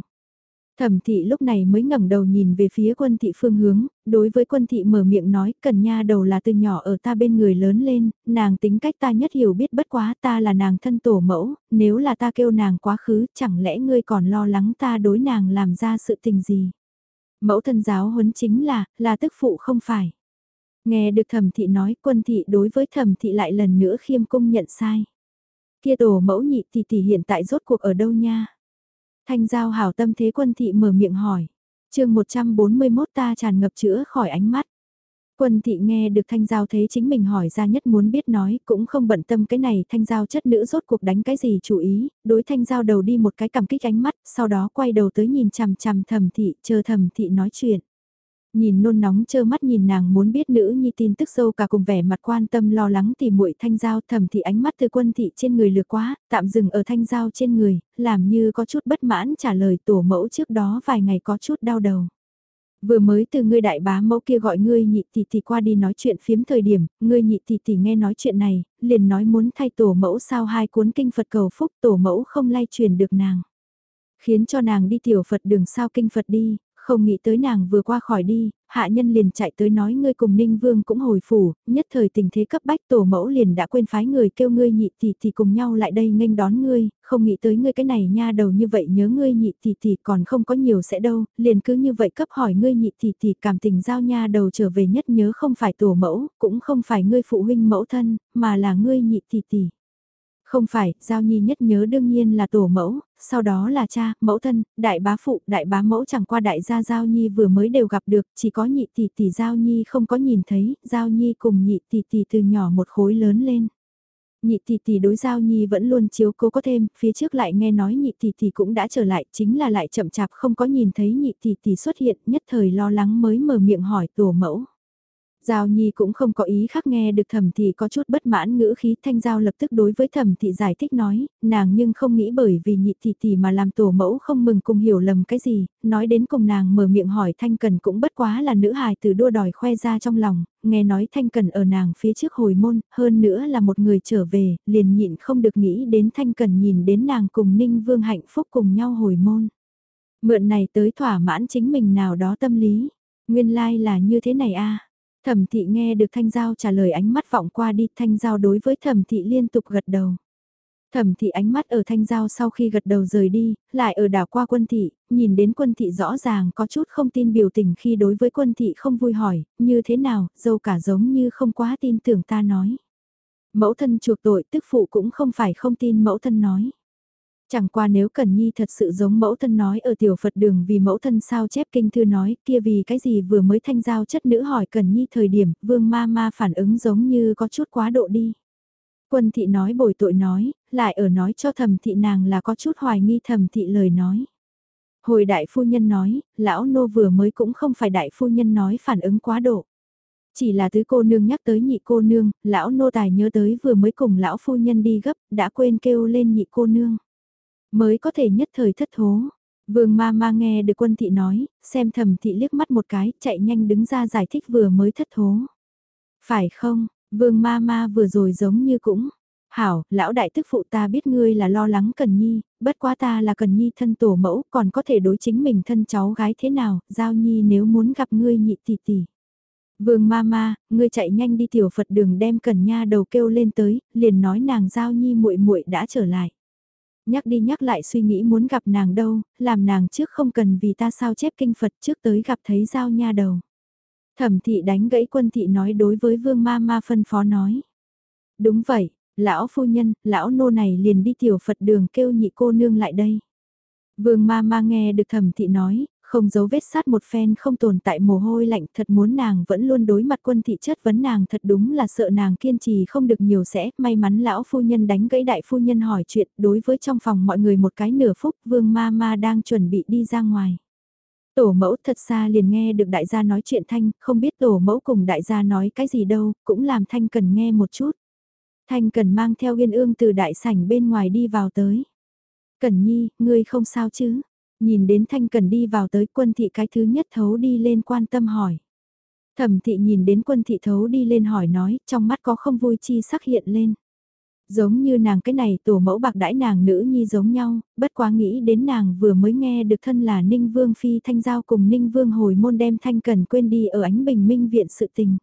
Thẩm thị lúc này mới ngẩng đầu nhìn về phía quân thị phương hướng, đối với quân thị mở miệng nói cần nha đầu là từ nhỏ ở ta bên người lớn lên, nàng tính cách ta nhất hiểu biết bất quá ta là nàng thân tổ mẫu, nếu là ta kêu nàng quá khứ chẳng lẽ ngươi còn lo lắng ta đối nàng làm ra sự tình gì. Mẫu thân giáo huấn chính là, là tức phụ không phải. Nghe được thẩm thị nói quân thị đối với thẩm thị lại lần nữa khiêm cung nhận sai. Kia tổ mẫu nhị thì tỷ hiện tại rốt cuộc ở đâu nha? Thanh giao hảo tâm thế quân thị mở miệng hỏi. chương 141 ta tràn ngập chữa khỏi ánh mắt. Quân thị nghe được thanh giao thế chính mình hỏi ra nhất muốn biết nói, cũng không bận tâm cái này thanh giao chất nữ rốt cuộc đánh cái gì chú ý, đối thanh giao đầu đi một cái cảm kích ánh mắt, sau đó quay đầu tới nhìn chằm chằm thầm thị, chờ thầm thị nói chuyện. Nhìn nôn nóng chơ mắt nhìn nàng muốn biết nữ nhi tin tức sâu cả cùng vẻ mặt quan tâm lo lắng thì muội thanh giao thầm thì ánh mắt từ quân thị trên người lừa quá, tạm dừng ở thanh giao trên người, làm như có chút bất mãn trả lời tổ mẫu trước đó vài ngày có chút đau đầu. Vừa mới từ ngươi đại bá mẫu kia gọi ngươi nhị tỷ tỷ qua đi nói chuyện phiếm thời điểm, ngươi nhị tỷ tỷ nghe nói chuyện này, liền nói muốn thay tổ mẫu sao hai cuốn kinh Phật cầu phúc tổ mẫu không lay truyền được nàng. Khiến cho nàng đi tiểu Phật đường sao kinh Phật đi, không nghĩ tới nàng vừa qua khỏi đi, hạ nhân liền chạy tới nói ngươi cùng Ninh Vương cũng hồi phủ, nhất thời tình thế cấp bách tổ mẫu liền đã quên phái người kêu ngươi nhị tỷ tỷ cùng nhau lại đây nghênh đón ngươi, không nghĩ tới ngươi cái này nha đầu như vậy nhớ ngươi nhị tỷ tỷ còn không có nhiều sẽ đâu, liền cứ như vậy cấp hỏi ngươi nhị tỷ tỷ cảm tình giao nha đầu trở về nhất nhớ không phải tổ mẫu, cũng không phải ngươi phụ huynh mẫu thân, mà là ngươi nhị tỷ tỷ. Không phải, Giao Nhi nhất nhớ đương nhiên là tổ mẫu, sau đó là cha, mẫu thân, đại bá phụ, đại bá mẫu chẳng qua đại gia Giao Nhi vừa mới đều gặp được, chỉ có nhị tỷ tỷ Giao Nhi không có nhìn thấy, Giao Nhi cùng nhị tỷ tỷ từ nhỏ một khối lớn lên. Nhị tỷ tỷ đối Giao Nhi vẫn luôn chiếu cố có thêm, phía trước lại nghe nói nhị tỷ tỷ cũng đã trở lại, chính là lại chậm chạp không có nhìn thấy nhị tỷ tỷ xuất hiện, nhất thời lo lắng mới mở miệng hỏi tổ mẫu. Giao Nhi cũng không có ý khác nghe được thẩm thị có chút bất mãn ngữ khí thanh giao lập tức đối với thẩm thị giải thích nói, nàng nhưng không nghĩ bởi vì nhị thị tỷ mà làm tổ mẫu không mừng cùng hiểu lầm cái gì, nói đến cùng nàng mở miệng hỏi thanh cần cũng bất quá là nữ hài từ đua đòi khoe ra trong lòng, nghe nói thanh cần ở nàng phía trước hồi môn, hơn nữa là một người trở về, liền nhịn không được nghĩ đến thanh cần nhìn đến nàng cùng ninh vương hạnh phúc cùng nhau hồi môn. Mượn này tới thỏa mãn chính mình nào đó tâm lý, nguyên lai like là như thế này a Thẩm thị nghe được Thanh Giao trả lời ánh mắt vọng qua đi, Thanh Giao đối với Thẩm thị liên tục gật đầu. Thẩm thị ánh mắt ở Thanh Giao sau khi gật đầu rời đi, lại ở đảo qua quân thị, nhìn đến quân thị rõ ràng có chút không tin biểu tình khi đối với quân thị không vui hỏi, như thế nào, dâu cả giống như không quá tin tưởng ta nói. Mẫu thân chuộc tội tức phụ cũng không phải không tin mẫu thân nói. Chẳng qua nếu Cần Nhi thật sự giống mẫu thân nói ở tiểu Phật đường vì mẫu thân sao chép kinh thư nói kia vì cái gì vừa mới thanh giao chất nữ hỏi Cần Nhi thời điểm vương ma ma phản ứng giống như có chút quá độ đi. Quân thị nói bồi tội nói, lại ở nói cho thẩm thị nàng là có chút hoài nghi thẩm thị lời nói. Hồi đại phu nhân nói, lão nô vừa mới cũng không phải đại phu nhân nói phản ứng quá độ. Chỉ là tứ cô nương nhắc tới nhị cô nương, lão nô tài nhớ tới vừa mới cùng lão phu nhân đi gấp, đã quên kêu lên nhị cô nương. Mới có thể nhất thời thất thố. Vương ma ma nghe được quân thị nói, xem thẩm thị liếc mắt một cái, chạy nhanh đứng ra giải thích vừa mới thất thố. Phải không, vương ma ma vừa rồi giống như cũng, hảo, lão đại tức phụ ta biết ngươi là lo lắng Cần Nhi, bất quá ta là Cần Nhi thân tổ mẫu, còn có thể đối chính mình thân cháu gái thế nào, Giao Nhi nếu muốn gặp ngươi nhị tỷ tỷ. Vương ma ma, ngươi chạy nhanh đi tiểu Phật đường đem Cần Nha đầu kêu lên tới, liền nói nàng Giao Nhi muội muội đã trở lại. Nhắc đi nhắc lại suy nghĩ muốn gặp nàng đâu, làm nàng trước không cần vì ta sao chép kinh Phật trước tới gặp thấy Giao Nha đầu. Thẩm thị đánh gãy quân thị nói đối với vương ma ma phân phó nói. Đúng vậy, lão phu nhân, lão nô này liền đi tiểu Phật đường kêu nhị cô nương lại đây. Vương ma ma nghe được thẩm thị nói, không giấu vết sát một phen không tồn tại mồ hôi lạnh thật muốn nàng vẫn luôn đối mặt quân thị chất vấn nàng thật đúng là sợ nàng kiên trì không được nhiều sẽ, may mắn lão phu nhân đánh gãy đại phu nhân hỏi chuyện đối với trong phòng mọi người một cái nửa phút vương ma ma đang chuẩn bị đi ra ngoài. Tổ mẫu thật xa liền nghe được đại gia nói chuyện thanh, không biết tổ mẫu cùng đại gia nói cái gì đâu, cũng làm thanh cần nghe một chút. Thanh cần mang theo yên ương từ đại sảnh bên ngoài đi vào tới. Cần nhi, ngươi không sao chứ? Nhìn đến thanh cần đi vào tới quân thị cái thứ nhất thấu đi lên quan tâm hỏi. Thẩm thị nhìn đến quân thị thấu đi lên hỏi nói, trong mắt có không vui chi sắc hiện lên. Giống như nàng cái này tổ mẫu bạc đãi nàng nữ nhi giống nhau, bất quá nghĩ đến nàng vừa mới nghe được thân là Ninh Vương Phi Thanh Giao cùng Ninh Vương hồi môn đem Thanh Cần quên đi ở ánh bình minh viện sự tình.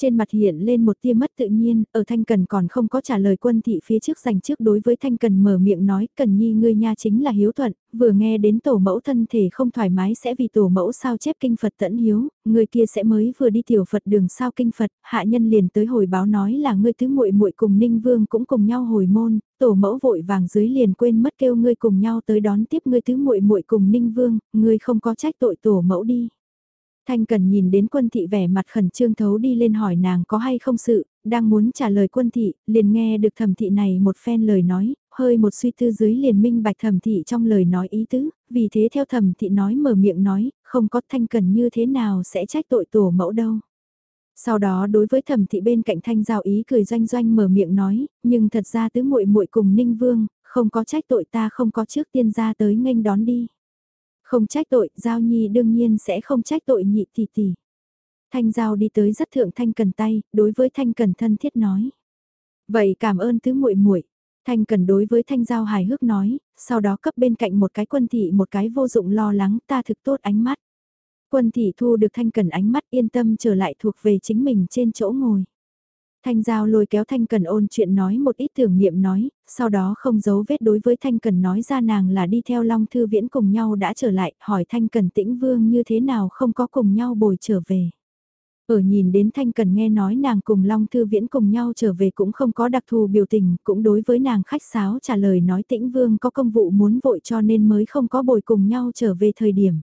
Trên mặt hiện lên một tia mất tự nhiên, ở Thanh Cần còn không có trả lời quân thị phía trước dành trước đối với Thanh Cần mở miệng nói, Cần Nhi ngươi nha chính là hiếu thuận, vừa nghe đến tổ mẫu thân thể không thoải mái sẽ vì tổ mẫu sao chép kinh Phật tẫn hiếu, người kia sẽ mới vừa đi tiểu Phật đường sao kinh Phật, hạ nhân liền tới hồi báo nói là ngươi thứ muội muội cùng Ninh Vương cũng cùng nhau hồi môn, tổ mẫu vội vàng dưới liền quên mất kêu ngươi cùng nhau tới đón tiếp ngươi thứ muội muội cùng Ninh Vương, ngươi không có trách tội tổ mẫu đi. Thanh Cần nhìn đến quân thị vẻ mặt khẩn trương thấu đi lên hỏi nàng có hay không sự, đang muốn trả lời quân thị, liền nghe được thẩm thị này một phen lời nói, hơi một suy tư dưới liền minh bạch thẩm thị trong lời nói ý tứ, vì thế theo thẩm thị nói mở miệng nói, không có Thanh Cần như thế nào sẽ trách tội tổ mẫu đâu. Sau đó đối với thẩm thị bên cạnh thanh giao ý cười doanh doanh mở miệng nói, nhưng thật ra tứ muội muội cùng ninh vương, không có trách tội ta không có trước tiên ra tới nghênh đón đi. Không trách tội, Giao Nhi đương nhiên sẽ không trách tội nhị tỷ tỷ. Thanh Giao đi tới rất thượng Thanh Cần tay, đối với Thanh Cần thân thiết nói. Vậy cảm ơn tứ muội muội. Thanh Cần đối với Thanh Giao hài hước nói, sau đó cấp bên cạnh một cái quân thị một cái vô dụng lo lắng ta thực tốt ánh mắt. Quân thị thu được Thanh Cần ánh mắt yên tâm trở lại thuộc về chính mình trên chỗ ngồi. Thanh Giao lôi kéo Thanh Cần ôn chuyện nói một ít tưởng niệm nói, sau đó không giấu vết đối với Thanh Cần nói ra nàng là đi theo Long Thư Viễn cùng nhau đã trở lại, hỏi Thanh Cần tĩnh vương như thế nào không có cùng nhau bồi trở về. Ở nhìn đến Thanh Cần nghe nói nàng cùng Long Thư Viễn cùng nhau trở về cũng không có đặc thù biểu tình, cũng đối với nàng khách sáo trả lời nói tĩnh vương có công vụ muốn vội cho nên mới không có bồi cùng nhau trở về thời điểm.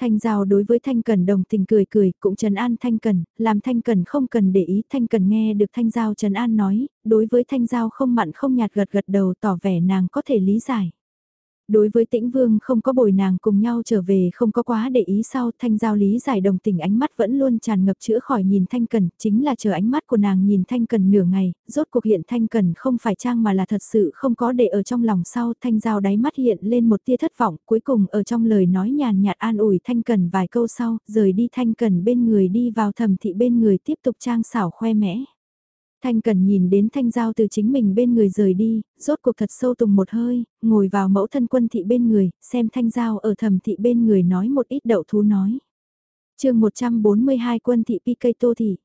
Thanh Giao đối với Thanh Cần đồng tình cười cười, cũng trần an Thanh Cần, làm Thanh Cần không cần để ý, Thanh Cần nghe được Thanh Giao trần an nói, đối với Thanh Giao không mặn không nhạt gật gật đầu tỏ vẻ nàng có thể lý giải. Đối với tĩnh vương không có bồi nàng cùng nhau trở về không có quá để ý sau thanh giao lý giải đồng tình ánh mắt vẫn luôn tràn ngập chữa khỏi nhìn thanh cần, chính là chờ ánh mắt của nàng nhìn thanh cần nửa ngày, rốt cuộc hiện thanh cần không phải trang mà là thật sự không có để ở trong lòng sau thanh giao đáy mắt hiện lên một tia thất vọng cuối cùng ở trong lời nói nhàn nhạt an ủi thanh cần vài câu sau, rời đi thanh cần bên người đi vào thầm thị bên người tiếp tục trang xảo khoe mẽ. Thanh Cần nhìn đến Thanh Giao từ chính mình bên người rời đi, rốt cuộc thật sâu tùng một hơi, ngồi vào mẫu thân quân thị bên người, xem Thanh Giao ở thẩm thị bên người nói một ít đậu thú nói. chương 142 quân thị PK Tô Thị.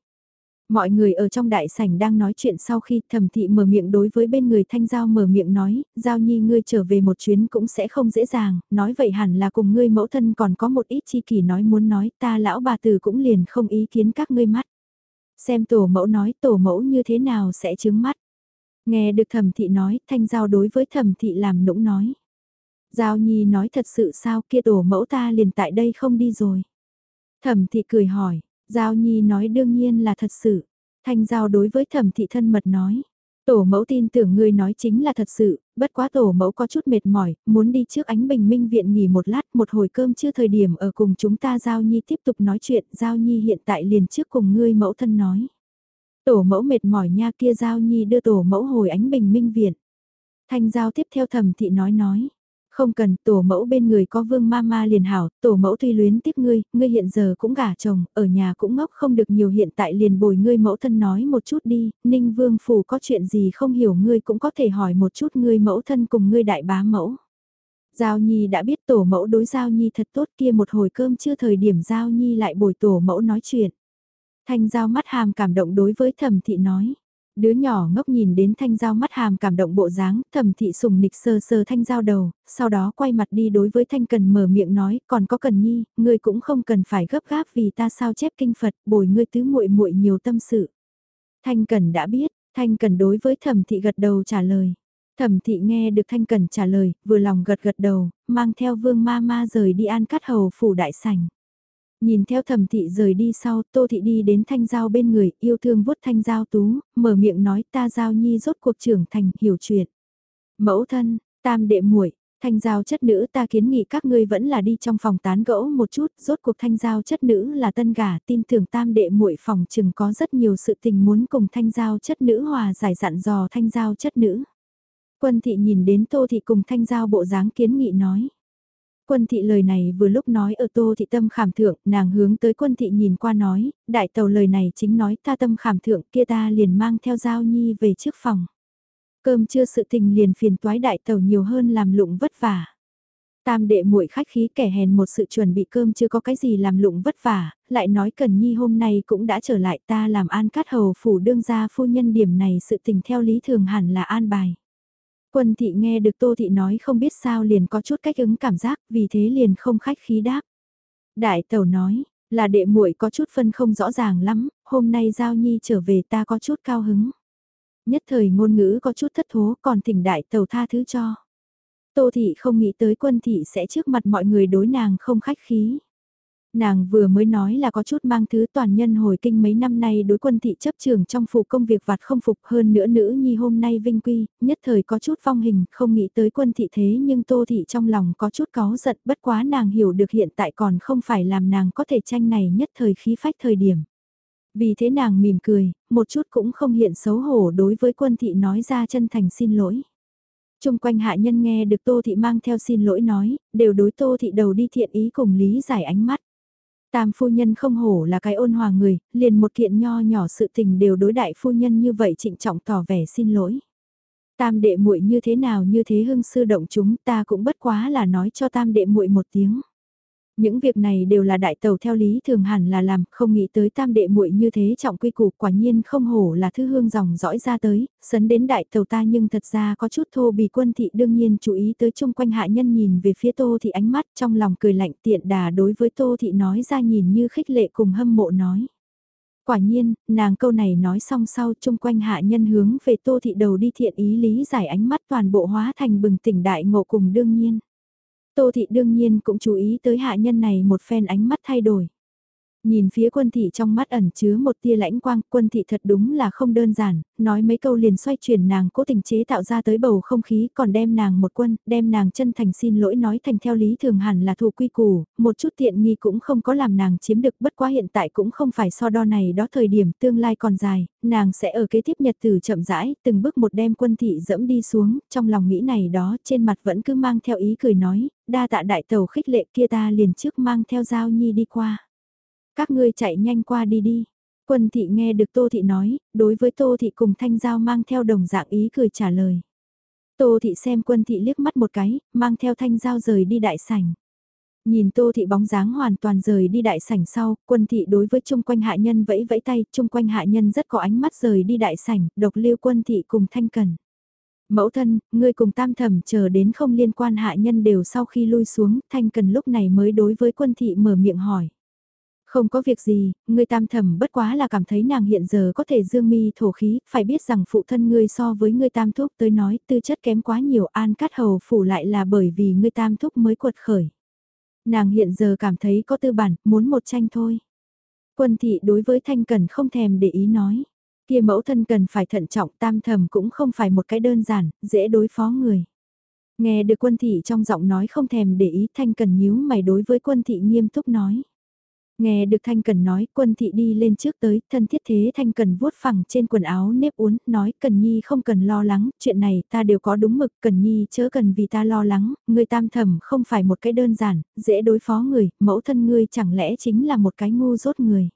Mọi người ở trong đại sảnh đang nói chuyện sau khi thẩm thị mở miệng đối với bên người Thanh Giao mở miệng nói, Giao Nhi ngươi trở về một chuyến cũng sẽ không dễ dàng, nói vậy hẳn là cùng ngươi mẫu thân còn có một ít chi kỷ nói muốn nói ta lão bà tử cũng liền không ý kiến các ngươi mắt. Xem tổ mẫu nói tổ mẫu như thế nào sẽ chứng mắt. Nghe được thẩm thị nói, thanh giao đối với thẩm thị làm nũng nói. Giao nhi nói thật sự sao kia tổ mẫu ta liền tại đây không đi rồi. Thẩm thị cười hỏi, giao nhi nói đương nhiên là thật sự. Thanh giao đối với thẩm thị thân mật nói. Tổ mẫu tin tưởng ngươi nói chính là thật sự, bất quá tổ mẫu có chút mệt mỏi, muốn đi trước ánh bình minh viện nghỉ một lát, một hồi cơm chưa thời điểm ở cùng chúng ta Giao Nhi tiếp tục nói chuyện, Giao Nhi hiện tại liền trước cùng ngươi mẫu thân nói. Tổ mẫu mệt mỏi nha kia Giao Nhi đưa tổ mẫu hồi ánh bình minh viện. Thanh Giao tiếp theo thầm thị nói nói. Không cần, tổ mẫu bên người có vương ma ma liền hảo, tổ mẫu tuy luyến tiếp ngươi, ngươi hiện giờ cũng gả chồng, ở nhà cũng ngốc không được nhiều hiện tại liền bồi ngươi mẫu thân nói một chút đi, ninh vương phủ có chuyện gì không hiểu ngươi cũng có thể hỏi một chút ngươi mẫu thân cùng ngươi đại bá mẫu. Giao Nhi đã biết tổ mẫu đối Giao Nhi thật tốt kia một hồi cơm chưa thời điểm Giao Nhi lại bồi tổ mẫu nói chuyện. Thanh Giao mắt hàm cảm động đối với thẩm thị nói. Đứa nhỏ ngốc nhìn đến thanh giao mắt hàm cảm động bộ dáng, thẩm thị sùng nịch sơ sơ thanh giao đầu, sau đó quay mặt đi đối với thanh cần mở miệng nói, còn có cần nhi, ngươi cũng không cần phải gấp gáp vì ta sao chép kinh Phật, bồi ngươi tứ muội muội nhiều tâm sự. Thanh cần đã biết, thanh cần đối với thẩm thị gật đầu trả lời. Thẩm thị nghe được thanh cần trả lời, vừa lòng gật gật đầu, mang theo vương ma ma rời đi an cắt hầu phủ đại sảnh. Nhìn theo thẩm thị rời đi sau, tô thị đi đến thanh giao bên người, yêu thương vuốt thanh giao tú, mở miệng nói ta giao nhi rốt cuộc trưởng thành, hiểu chuyện. Mẫu thân, tam đệ muội thanh giao chất nữ ta kiến nghị các ngươi vẫn là đi trong phòng tán gẫu một chút, rốt cuộc thanh giao chất nữ là tân gà, tin tưởng tam đệ muội phòng chừng có rất nhiều sự tình muốn cùng thanh giao chất nữ hòa giải dặn dò thanh giao chất nữ. Quân thị nhìn đến tô thị cùng thanh giao bộ dáng kiến nghị nói. Quân thị lời này vừa lúc nói ở tô thị tâm khảm thượng, nàng hướng tới quân thị nhìn qua nói, đại tàu lời này chính nói ta tâm khảm thượng kia ta liền mang theo giao nhi về trước phòng. Cơm chưa sự tình liền phiền toái đại tàu nhiều hơn làm lụng vất vả. Tam đệ muội khách khí kẻ hèn một sự chuẩn bị cơm chưa có cái gì làm lụng vất vả, lại nói Cần Nhi hôm nay cũng đã trở lại ta làm an cát hầu phủ đương gia phu nhân điểm này sự tình theo lý thường hẳn là an bài. Quân thị nghe được Tô Thị nói không biết sao liền có chút cách ứng cảm giác, vì thế liền không khách khí đáp. Đại tẩu nói, là đệ muội có chút phân không rõ ràng lắm, hôm nay Giao Nhi trở về ta có chút cao hứng. Nhất thời ngôn ngữ có chút thất thố còn thỉnh đại tẩu tha thứ cho. Tô Thị không nghĩ tới quân thị sẽ trước mặt mọi người đối nàng không khách khí. Nàng vừa mới nói là có chút mang thứ toàn nhân hồi kinh mấy năm nay đối quân thị chấp trường trong phủ công việc vặt không phục hơn nữa nữ nhi hôm nay vinh quy, nhất thời có chút phong hình, không nghĩ tới quân thị thế nhưng tô thị trong lòng có chút có giận bất quá nàng hiểu được hiện tại còn không phải làm nàng có thể tranh này nhất thời khí phách thời điểm. Vì thế nàng mỉm cười, một chút cũng không hiện xấu hổ đối với quân thị nói ra chân thành xin lỗi. Trung quanh hạ nhân nghe được Tô Thị mang theo xin lỗi nói, đều đối Tô Thị đầu đi thiện ý cùng lý giải ánh mắt. Tam phu nhân không hổ là cái ôn hòa người, liền một kiện nho nhỏ sự tình đều đối đại phu nhân như vậy trịnh trọng tỏ vẻ xin lỗi. Tam đệ muội như thế nào như thế hưng sư động chúng ta cũng bất quá là nói cho tam đệ muội một tiếng. Những việc này đều là đại tàu theo lý thường hẳn là làm, không nghĩ tới tam đệ muội như thế trọng quy củ quả nhiên không hổ là thư hương dòng dõi ra tới, sấn đến đại tàu ta nhưng thật ra có chút thô bì quân thị đương nhiên chú ý tới chung quanh hạ nhân nhìn về phía tô thị ánh mắt trong lòng cười lạnh tiện đà đối với tô thị nói ra nhìn như khích lệ cùng hâm mộ nói. Quả nhiên, nàng câu này nói xong sau chung quanh hạ nhân hướng về tô thị đầu đi thiện ý lý giải ánh mắt toàn bộ hóa thành bừng tỉnh đại ngộ cùng đương nhiên. Tô Thị đương nhiên cũng chú ý tới hạ nhân này một phen ánh mắt thay đổi. Nhìn phía quân thị trong mắt ẩn chứa một tia lãnh quang, quân thị thật đúng là không đơn giản, nói mấy câu liền xoay chuyển nàng cố tình chế tạo ra tới bầu không khí còn đem nàng một quân, đem nàng chân thành xin lỗi nói thành theo lý thường hẳn là thủ quy củ, một chút tiện nghi cũng không có làm nàng chiếm được bất quá hiện tại cũng không phải so đo này đó thời điểm tương lai còn dài, nàng sẽ ở kế tiếp nhật từ chậm rãi, từng bước một đem quân thị dẫm đi xuống, trong lòng nghĩ này đó trên mặt vẫn cứ mang theo ý cười nói, đa tạ đại tàu khích lệ kia ta liền trước mang theo giao nhi đi qua. Các ngươi chạy nhanh qua đi đi. Quân thị nghe được Tô Thị nói, đối với Tô Thị cùng Thanh Giao mang theo đồng dạng ý cười trả lời. Tô Thị xem quân thị liếc mắt một cái, mang theo Thanh Giao rời đi đại sảnh. Nhìn Tô Thị bóng dáng hoàn toàn rời đi đại sảnh sau, quân thị đối với chung quanh hạ nhân vẫy vẫy tay, chung quanh hạ nhân rất có ánh mắt rời đi đại sảnh, độc lưu quân thị cùng Thanh Cần. Mẫu thân, ngươi cùng tam thẩm chờ đến không liên quan hạ nhân đều sau khi lui xuống, Thanh Cần lúc này mới đối với quân thị mở miệng hỏi. Không có việc gì, ngươi tam thẩm bất quá là cảm thấy nàng hiện giờ có thể dương mi thổ khí, phải biết rằng phụ thân ngươi so với ngươi tam thúc tới nói tư chất kém quá nhiều an cắt hầu phủ lại là bởi vì ngươi tam thúc mới quật khởi. Nàng hiện giờ cảm thấy có tư bản, muốn một tranh thôi. Quân thị đối với thanh cần không thèm để ý nói. Kia mẫu thân cần phải thận trọng tam thẩm cũng không phải một cái đơn giản, dễ đối phó người. Nghe được quân thị trong giọng nói không thèm để ý thanh cần nhíu mày đối với quân thị nghiêm túc nói. Nghe được Thanh Cần nói, quân thị đi lên trước tới, thân thiết thế Thanh Cần vuốt phẳng trên quần áo nếp uốn, nói Cần Nhi không cần lo lắng, chuyện này ta đều có đúng mực, Cần Nhi chớ cần vì ta lo lắng, người tam thẩm không phải một cái đơn giản, dễ đối phó người, mẫu thân ngươi chẳng lẽ chính là một cái ngu dốt người.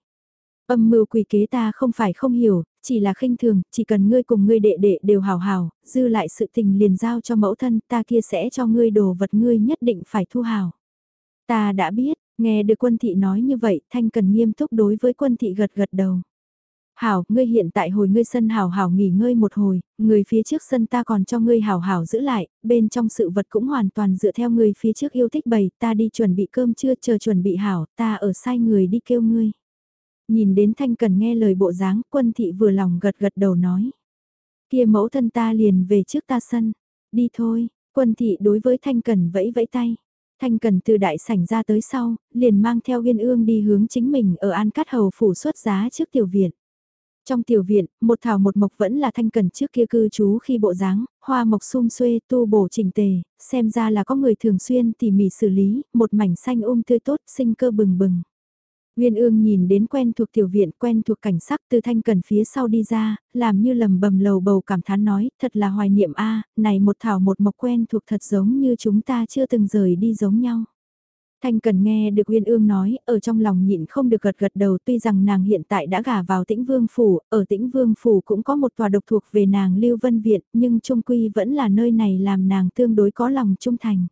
Âm mưu quỷ kế ta không phải không hiểu, chỉ là khinh thường, chỉ cần ngươi cùng ngươi đệ đệ đều hào hào, dư lại sự tình liền giao cho mẫu thân, ta kia sẽ cho ngươi đồ vật ngươi nhất định phải thu hào. Ta đã biết, nghe được quân thị nói như vậy, thanh cần nghiêm túc đối với quân thị gật gật đầu. Hảo, ngươi hiện tại hồi ngươi sân hảo hảo nghỉ ngơi một hồi, người phía trước sân ta còn cho ngươi hảo hảo giữ lại, bên trong sự vật cũng hoàn toàn dựa theo người phía trước yêu thích bày, ta đi chuẩn bị cơm chưa chờ chuẩn bị hảo, ta ở sai người đi kêu ngươi. Nhìn đến Thanh Cần nghe lời bộ dáng, quân thị vừa lòng gật gật đầu nói. Kia mẫu thân ta liền về trước ta sân. Đi thôi, quân thị đối với Thanh Cần vẫy vẫy tay. Thanh Cần từ đại sảnh ra tới sau, liền mang theo viên ương đi hướng chính mình ở An Cát Hầu phủ xuất giá trước tiểu viện. Trong tiểu viện, một thảo một mộc vẫn là thanh cần trước kia cư trú khi bộ dáng, hoa mộc sum xuê tu bổ chỉnh tề, xem ra là có người thường xuyên tỉ mỉ xử lý, một mảnh xanh ôm um tươi tốt, sinh cơ bừng bừng. Nguyên ương nhìn đến quen thuộc tiểu viện, quen thuộc cảnh sắc từ thanh cần phía sau đi ra, làm như lầm bầm lầu bầu cảm thán nói, thật là hoài niệm a này một thảo một mộc quen thuộc thật giống như chúng ta chưa từng rời đi giống nhau. Thanh cần nghe được Uyên Ương nói, ở trong lòng nhịn không được gật gật đầu tuy rằng nàng hiện tại đã gả vào tĩnh vương phủ, ở tĩnh vương phủ cũng có một tòa độc thuộc về nàng Lưu Vân Viện, nhưng trung quy vẫn là nơi này làm nàng tương đối có lòng trung thành.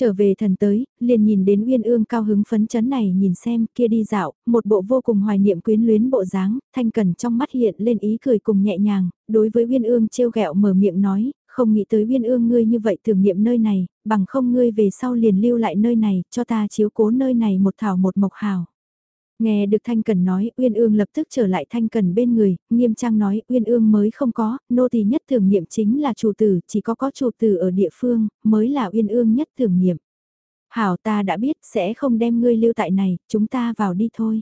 Trở về thần tới, liền nhìn đến Uyên Ương cao hứng phấn chấn này nhìn xem kia đi dạo, một bộ vô cùng hoài niệm quyến luyến bộ dáng, thanh cần trong mắt hiện lên ý cười cùng nhẹ nhàng, đối với Uyên Ương trêu ghẹo mở miệng nói, không nghĩ tới Uyên Ương ngươi như vậy tưởng niệm nơi này, bằng không ngươi về sau liền lưu lại nơi này, cho ta chiếu cố nơi này một thảo một mộc hào. Nghe được Thanh Cần nói, Uyên Ương lập tức trở lại Thanh Cần bên người, nghiêm trang nói, Uyên Ương mới không có, nô tỳ nhất thường niệm chính là chủ tử, chỉ có có chủ tử ở địa phương, mới là Uyên Ương nhất thường niệm. Hảo ta đã biết, sẽ không đem ngươi lưu tại này, chúng ta vào đi thôi.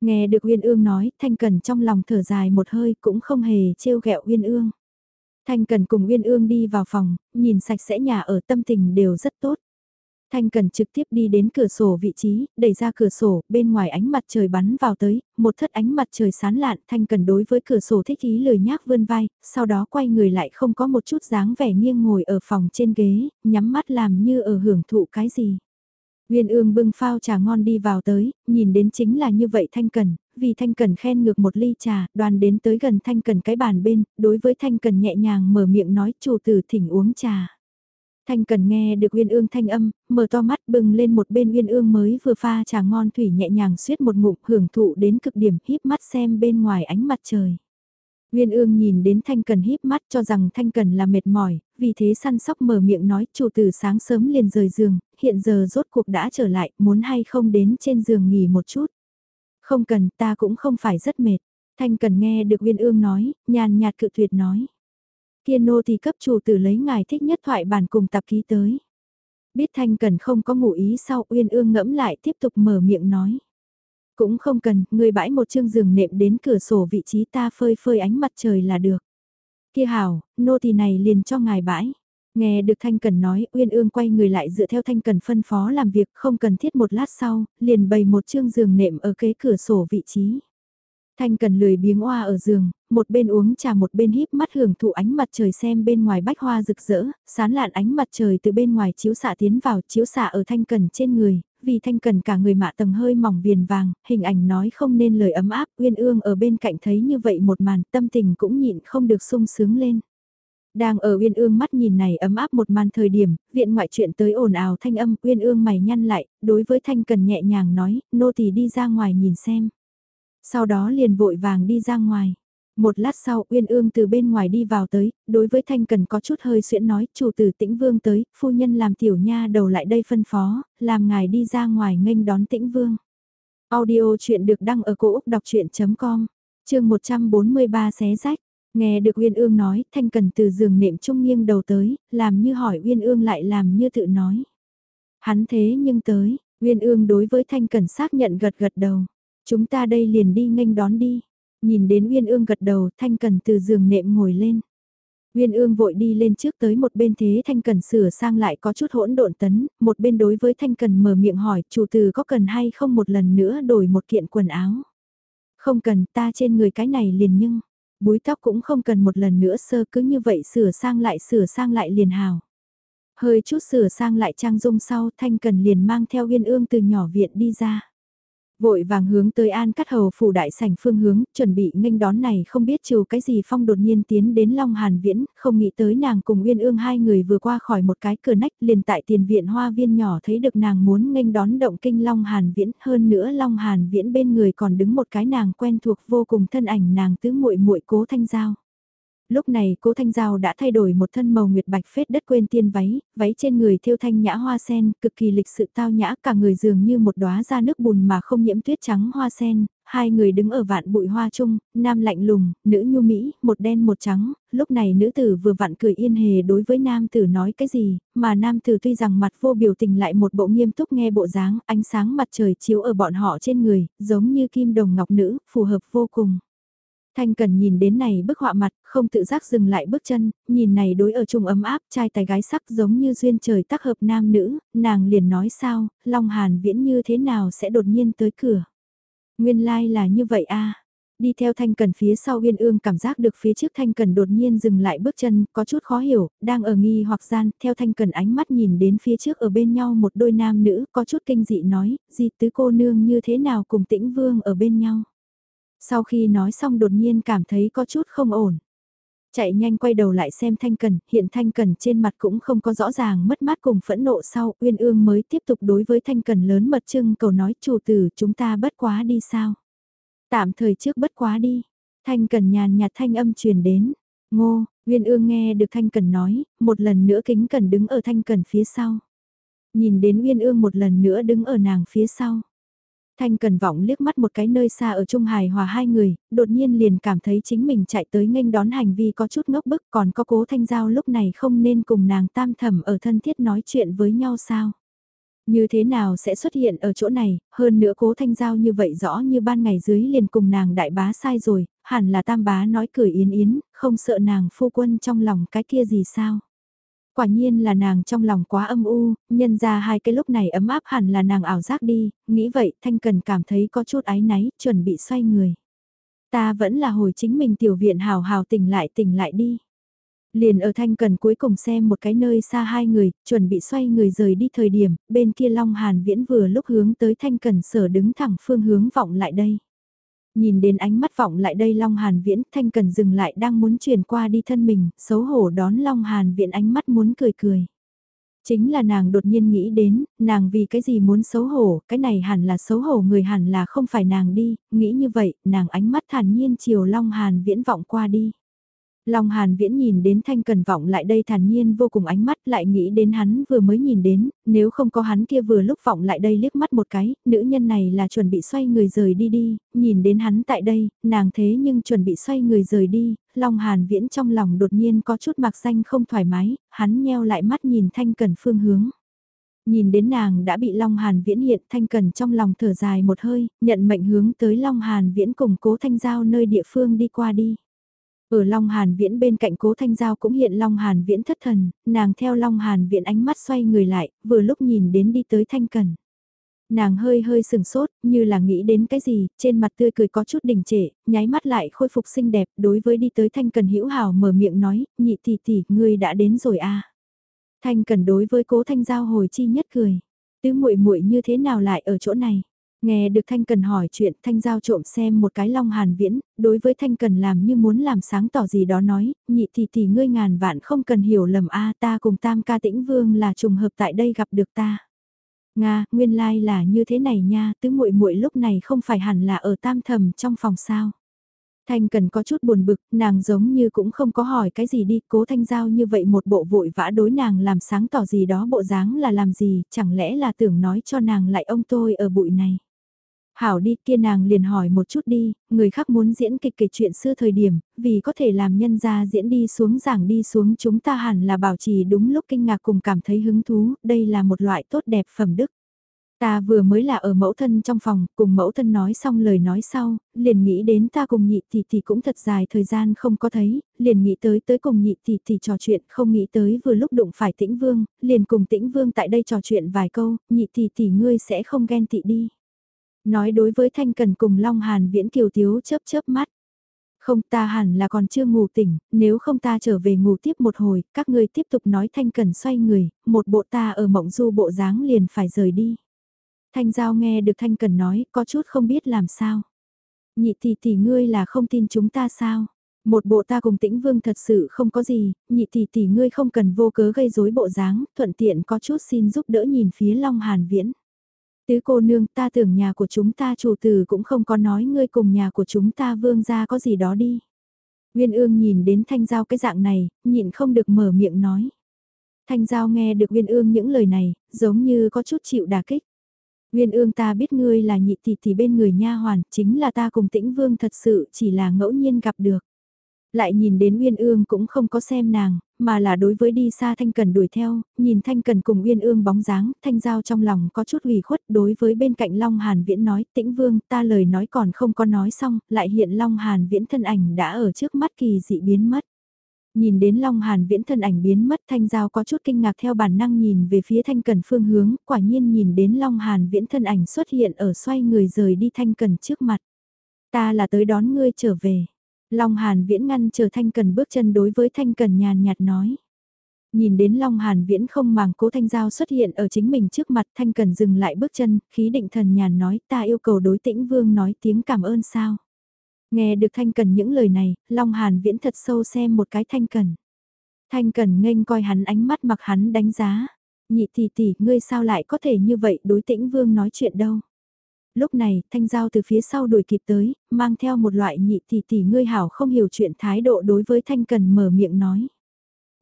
Nghe được Uyên Ương nói, Thanh Cần trong lòng thở dài một hơi, cũng không hề trêu ghẹo Uyên Ương. Thanh Cần cùng Uyên Ương đi vào phòng, nhìn sạch sẽ nhà ở tâm tình đều rất tốt. Thanh Cần trực tiếp đi đến cửa sổ vị trí, đẩy ra cửa sổ, bên ngoài ánh mặt trời bắn vào tới, một thất ánh mặt trời sán lạn, Thanh Cần đối với cửa sổ thích ý lười nhác vươn vai, sau đó quay người lại không có một chút dáng vẻ nghiêng ngồi ở phòng trên ghế, nhắm mắt làm như ở hưởng thụ cái gì. Nguyên ương bưng phao trà ngon đi vào tới, nhìn đến chính là như vậy Thanh Cần, vì Thanh Cần khen ngược một ly trà, đoàn đến tới gần Thanh Cần cái bàn bên, đối với Thanh Cần nhẹ nhàng mở miệng nói chủ tử thỉnh uống trà. Thanh Cần nghe được Uyên Ương thanh âm, mở to mắt bừng lên một bên Uyên Ương mới vừa pha trà ngon thủy nhẹ nhàng suýt một ngụm hưởng thụ đến cực điểm híp mắt xem bên ngoài ánh mặt trời. Uyên Ương nhìn đến Thanh Cần híp mắt cho rằng Thanh Cần là mệt mỏi, vì thế săn sóc mở miệng nói chủ tử sáng sớm liền rời giường, hiện giờ rốt cuộc đã trở lại, muốn hay không đến trên giường nghỉ một chút. Không cần, ta cũng không phải rất mệt. Thanh Cần nghe được Uyên Ương nói, nhàn nhạt cự tuyệt nói. Kia nô thì cấp chủ tử lấy ngài thích nhất thoại bản cùng tạp ký tới. Biết Thanh Cần không có ngủ ý sau Uyên Ương ngẫm lại tiếp tục mở miệng nói. Cũng không cần, người bãi một chương giường nệm đến cửa sổ vị trí ta phơi phơi ánh mặt trời là được. Kia hảo, nô tỳ này liền cho ngài bãi. Nghe được Thanh Cần nói, Uyên Ương quay người lại dựa theo Thanh Cần phân phó làm việc không cần thiết một lát sau, liền bày một chương giường nệm ở kế cửa sổ vị trí. Thanh Cần lười biếng oa ở giường, một bên uống trà một bên híp mắt hưởng thụ ánh mặt trời xem bên ngoài bách hoa rực rỡ, sán lạn ánh mặt trời từ bên ngoài chiếu xạ tiến vào chiếu xạ ở Thanh Cần trên người, vì Thanh Cần cả người mạ tầng hơi mỏng viền vàng, hình ảnh nói không nên lời ấm áp, Uyên Ương ở bên cạnh thấy như vậy một màn tâm tình cũng nhịn không được sung sướng lên. Đang ở Uyên Ương mắt nhìn này ấm áp một màn thời điểm, viện ngoại chuyện tới ồn ào thanh âm, Uyên Ương mày nhăn lại, đối với Thanh Cần nhẹ nhàng nói, nô tỳ đi ra ngoài nhìn xem. Sau đó liền vội vàng đi ra ngoài. Một lát sau Uyên Ương từ bên ngoài đi vào tới, đối với Thanh Cần có chút hơi xuyễn nói, chủ tử tĩnh vương tới, phu nhân làm tiểu nha đầu lại đây phân phó, làm ngài đi ra ngoài nghênh đón tĩnh vương. Audio chuyện được đăng ở cổ Úc đọc chuyện.com, chương 143 xé rách. Nghe được Uyên Ương nói, Thanh Cần từ giường nệm trung nghiêng đầu tới, làm như hỏi Uyên Ương lại làm như tự nói. Hắn thế nhưng tới, Uyên Ương đối với Thanh Cần xác nhận gật gật đầu. Chúng ta đây liền đi nghênh đón đi. Nhìn đến Uyên Ương gật đầu, Thanh Cần từ giường nệm ngồi lên. Uyên Ương vội đi lên trước tới một bên thế Thanh Cần sửa sang lại có chút hỗn độn tấn, một bên đối với Thanh Cần mở miệng hỏi chủ từ có cần hay không một lần nữa đổi một kiện quần áo. Không cần ta trên người cái này liền nhưng, búi tóc cũng không cần một lần nữa sơ cứ như vậy sửa sang lại sửa sang lại liền hào. Hơi chút sửa sang lại trang dung sau Thanh Cần liền mang theo Uyên Ương từ nhỏ viện đi ra. Vội vàng hướng tới An Cắt Hầu phủ đại sảnh phương hướng, chuẩn bị nghênh đón này không biết chiều cái gì phong đột nhiên tiến đến Long Hàn Viễn, không nghĩ tới nàng cùng Uyên Ương hai người vừa qua khỏi một cái cửa nách liền tại tiền viện hoa viên nhỏ thấy được nàng muốn nghênh đón động kinh Long Hàn Viễn, hơn nữa Long Hàn Viễn bên người còn đứng một cái nàng quen thuộc vô cùng thân ảnh nàng tứ muội muội cố thanh giao lúc này cố Thanh Giao đã thay đổi một thân màu nguyệt bạch phết đất quên tiên váy, váy trên người thêu thanh nhã hoa sen, cực kỳ lịch sự tao nhã cả người dường như một đóa ra nước bùn mà không nhiễm tuyết trắng hoa sen, hai người đứng ở vạn bụi hoa chung, nam lạnh lùng, nữ nhu mỹ, một đen một trắng, lúc này nữ tử vừa vặn cười yên hề đối với nam tử nói cái gì, mà nam tử tuy rằng mặt vô biểu tình lại một bộ nghiêm túc nghe bộ dáng, ánh sáng mặt trời chiếu ở bọn họ trên người, giống như kim đồng ngọc nữ, phù hợp vô cùng. Thanh Cần nhìn đến này bức họa mặt, không tự giác dừng lại bước chân, nhìn này đối ở chung ấm áp, trai tài gái sắc giống như duyên trời tác hợp nam nữ, nàng liền nói sao, Long Hàn viễn như thế nào sẽ đột nhiên tới cửa. Nguyên lai like là như vậy a Đi theo Thanh Cần phía sau Uyên Ương cảm giác được phía trước Thanh Cần đột nhiên dừng lại bước chân, có chút khó hiểu, đang ở nghi hoặc gian, theo Thanh Cần ánh mắt nhìn đến phía trước ở bên nhau một đôi nam nữ, có chút kinh dị nói, di tứ cô nương như thế nào cùng tĩnh vương ở bên nhau. Sau khi nói xong đột nhiên cảm thấy có chút không ổn. Chạy nhanh quay đầu lại xem Thanh Cần, hiện Thanh Cần trên mặt cũng không có rõ ràng mất mát cùng phẫn nộ sau, Uyên Ương mới tiếp tục đối với Thanh Cần lớn mật trưng cầu nói chủ tử chúng ta bất quá đi sao. Tạm thời trước bất quá đi. Thanh Cần nhàn nhạt thanh âm truyền đến. Ngô, Uyên Ương nghe được Thanh Cần nói, một lần nữa kính Cần đứng ở Thanh Cần phía sau. Nhìn đến Uyên Ương một lần nữa đứng ở nàng phía sau. Thanh Cần Vọng liếc mắt một cái nơi xa ở Trung Hải Hòa hai người, đột nhiên liền cảm thấy chính mình chạy tới nghênh đón hành vi có chút ngốc bức còn có cố Thanh Giao lúc này không nên cùng nàng tam thẩm ở thân thiết nói chuyện với nhau sao. Như thế nào sẽ xuất hiện ở chỗ này, hơn nữa cố Thanh Giao như vậy rõ như ban ngày dưới liền cùng nàng đại bá sai rồi, hẳn là tam bá nói cười yến yến, không sợ nàng phu quân trong lòng cái kia gì sao. Quả nhiên là nàng trong lòng quá âm u, nhân ra hai cái lúc này ấm áp hẳn là nàng ảo giác đi, nghĩ vậy Thanh Cần cảm thấy có chút áy náy, chuẩn bị xoay người. Ta vẫn là hồi chính mình tiểu viện hào hào tỉnh lại tỉnh lại đi. Liền ở Thanh Cần cuối cùng xem một cái nơi xa hai người, chuẩn bị xoay người rời đi thời điểm, bên kia Long Hàn Viễn vừa lúc hướng tới Thanh Cần sở đứng thẳng phương hướng vọng lại đây. Nhìn đến ánh mắt vọng lại đây Long Hàn Viễn, Thanh Cần dừng lại đang muốn chuyển qua đi thân mình, xấu hổ đón Long Hàn Viễn ánh mắt muốn cười cười. Chính là nàng đột nhiên nghĩ đến, nàng vì cái gì muốn xấu hổ, cái này hẳn là xấu hổ người hẳn là không phải nàng đi, nghĩ như vậy, nàng ánh mắt thản nhiên chiều Long Hàn Viễn vọng qua đi. Long Hàn Viễn nhìn đến Thanh Cần vọng lại đây thản nhiên vô cùng ánh mắt lại nghĩ đến hắn vừa mới nhìn đến, nếu không có hắn kia vừa lúc vọng lại đây liếc mắt một cái, nữ nhân này là chuẩn bị xoay người rời đi đi, nhìn đến hắn tại đây, nàng thế nhưng chuẩn bị xoay người rời đi, Long Hàn Viễn trong lòng đột nhiên có chút mạc xanh không thoải mái, hắn nheo lại mắt nhìn Thanh Cần phương hướng. Nhìn đến nàng đã bị Long Hàn Viễn hiện Thanh Cần trong lòng thở dài một hơi, nhận mệnh hướng tới Long Hàn Viễn cùng cố Thanh Giao nơi địa phương đi qua đi. Ở Long Hàn Viễn bên cạnh cố Thanh Giao cũng hiện Long Hàn Viễn thất thần, nàng theo Long Hàn Viễn ánh mắt xoay người lại, vừa lúc nhìn đến đi tới Thanh Cần. Nàng hơi hơi sừng sốt, như là nghĩ đến cái gì, trên mặt tươi cười có chút đình trệ, nháy mắt lại khôi phục xinh đẹp, đối với đi tới Thanh Cần hữu hảo mở miệng nói, nhị tỷ tỷ, ngươi đã đến rồi à. Thanh Cần đối với cố Thanh Giao hồi chi nhất cười, tứ muội muội như thế nào lại ở chỗ này. Nghe được Thanh Cần hỏi chuyện Thanh Giao trộm xem một cái long hàn viễn, đối với Thanh Cần làm như muốn làm sáng tỏ gì đó nói, nhị thì thì ngươi ngàn vạn không cần hiểu lầm a ta cùng tam ca tĩnh vương là trùng hợp tại đây gặp được ta. Nga, nguyên lai like là như thế này nha, tứ muội muội lúc này không phải hẳn là ở tam thầm trong phòng sao. Thanh Cần có chút buồn bực, nàng giống như cũng không có hỏi cái gì đi, cố Thanh Giao như vậy một bộ vội vã đối nàng làm sáng tỏ gì đó bộ dáng là làm gì, chẳng lẽ là tưởng nói cho nàng lại ông tôi ở bụi này. Hảo đi kia nàng liền hỏi một chút đi, người khác muốn diễn kịch kể chuyện xưa thời điểm, vì có thể làm nhân ra diễn đi xuống giảng đi xuống chúng ta hẳn là bảo trì đúng lúc kinh ngạc cùng cảm thấy hứng thú, đây là một loại tốt đẹp phẩm đức. Ta vừa mới là ở mẫu thân trong phòng, cùng mẫu thân nói xong lời nói sau, liền nghĩ đến ta cùng nhị tỷ tỷ cũng thật dài thời gian không có thấy, liền nghĩ tới tới cùng nhị tỷ tỷ trò chuyện, không nghĩ tới vừa lúc đụng phải tĩnh vương, liền cùng tĩnh vương tại đây trò chuyện vài câu, nhị tỷ tỷ ngươi sẽ không ghen tị đi. Nói đối với Thanh Cần cùng Long Hàn Viễn Kiều Tiếu chớp chớp mắt. Không ta hẳn là còn chưa ngủ tỉnh, nếu không ta trở về ngủ tiếp một hồi, các ngươi tiếp tục nói Thanh Cần xoay người, một bộ ta ở mộng du bộ dáng liền phải rời đi. Thanh Giao nghe được Thanh Cần nói, có chút không biết làm sao. Nhị tỷ tỷ ngươi là không tin chúng ta sao? Một bộ ta cùng tĩnh vương thật sự không có gì, nhị tỷ tỷ ngươi không cần vô cớ gây rối bộ dáng, thuận tiện có chút xin giúp đỡ nhìn phía Long Hàn Viễn. Tứ cô nương ta tưởng nhà của chúng ta chủ tử cũng không có nói ngươi cùng nhà của chúng ta vương gia có gì đó đi. Nguyên ương nhìn đến thanh giao cái dạng này, nhịn không được mở miệng nói. Thanh giao nghe được Nguyên ương những lời này, giống như có chút chịu đà kích. Nguyên ương ta biết ngươi là nhị tỷ tỷ bên người nha hoàn, chính là ta cùng tĩnh vương thật sự chỉ là ngẫu nhiên gặp được. Lại nhìn đến Uyên Ương cũng không có xem nàng, mà là đối với đi xa Thanh Cần đuổi theo, nhìn Thanh Cần cùng Uyên Ương bóng dáng, Thanh Giao trong lòng có chút ủy khuất đối với bên cạnh Long Hàn Viễn nói tĩnh vương ta lời nói còn không có nói xong, lại hiện Long Hàn Viễn thân ảnh đã ở trước mắt kỳ dị biến mất. Nhìn đến Long Hàn Viễn thân ảnh biến mất Thanh Giao có chút kinh ngạc theo bản năng nhìn về phía Thanh Cần phương hướng, quả nhiên nhìn đến Long Hàn Viễn thân ảnh xuất hiện ở xoay người rời đi Thanh Cần trước mặt. Ta là tới đón ngươi trở về. Long Hàn Viễn ngăn chờ Thanh Cần bước chân đối với Thanh Cần nhàn nhạt nói. Nhìn đến Long Hàn Viễn không màng cố Thanh Giao xuất hiện ở chính mình trước mặt Thanh Cần dừng lại bước chân, khí định thần nhàn nói ta yêu cầu đối tĩnh vương nói tiếng cảm ơn sao. Nghe được Thanh Cần những lời này, Long Hàn Viễn thật sâu xem một cái Thanh Cần. Thanh Cần nghênh coi hắn ánh mắt mặc hắn đánh giá. Nhị tỷ tỷ, ngươi sao lại có thể như vậy đối tĩnh vương nói chuyện đâu. Lúc này, Thanh Giao từ phía sau đuổi kịp tới, mang theo một loại nhị tỷ tỷ ngươi hảo không hiểu chuyện thái độ đối với Thanh Cần mở miệng nói.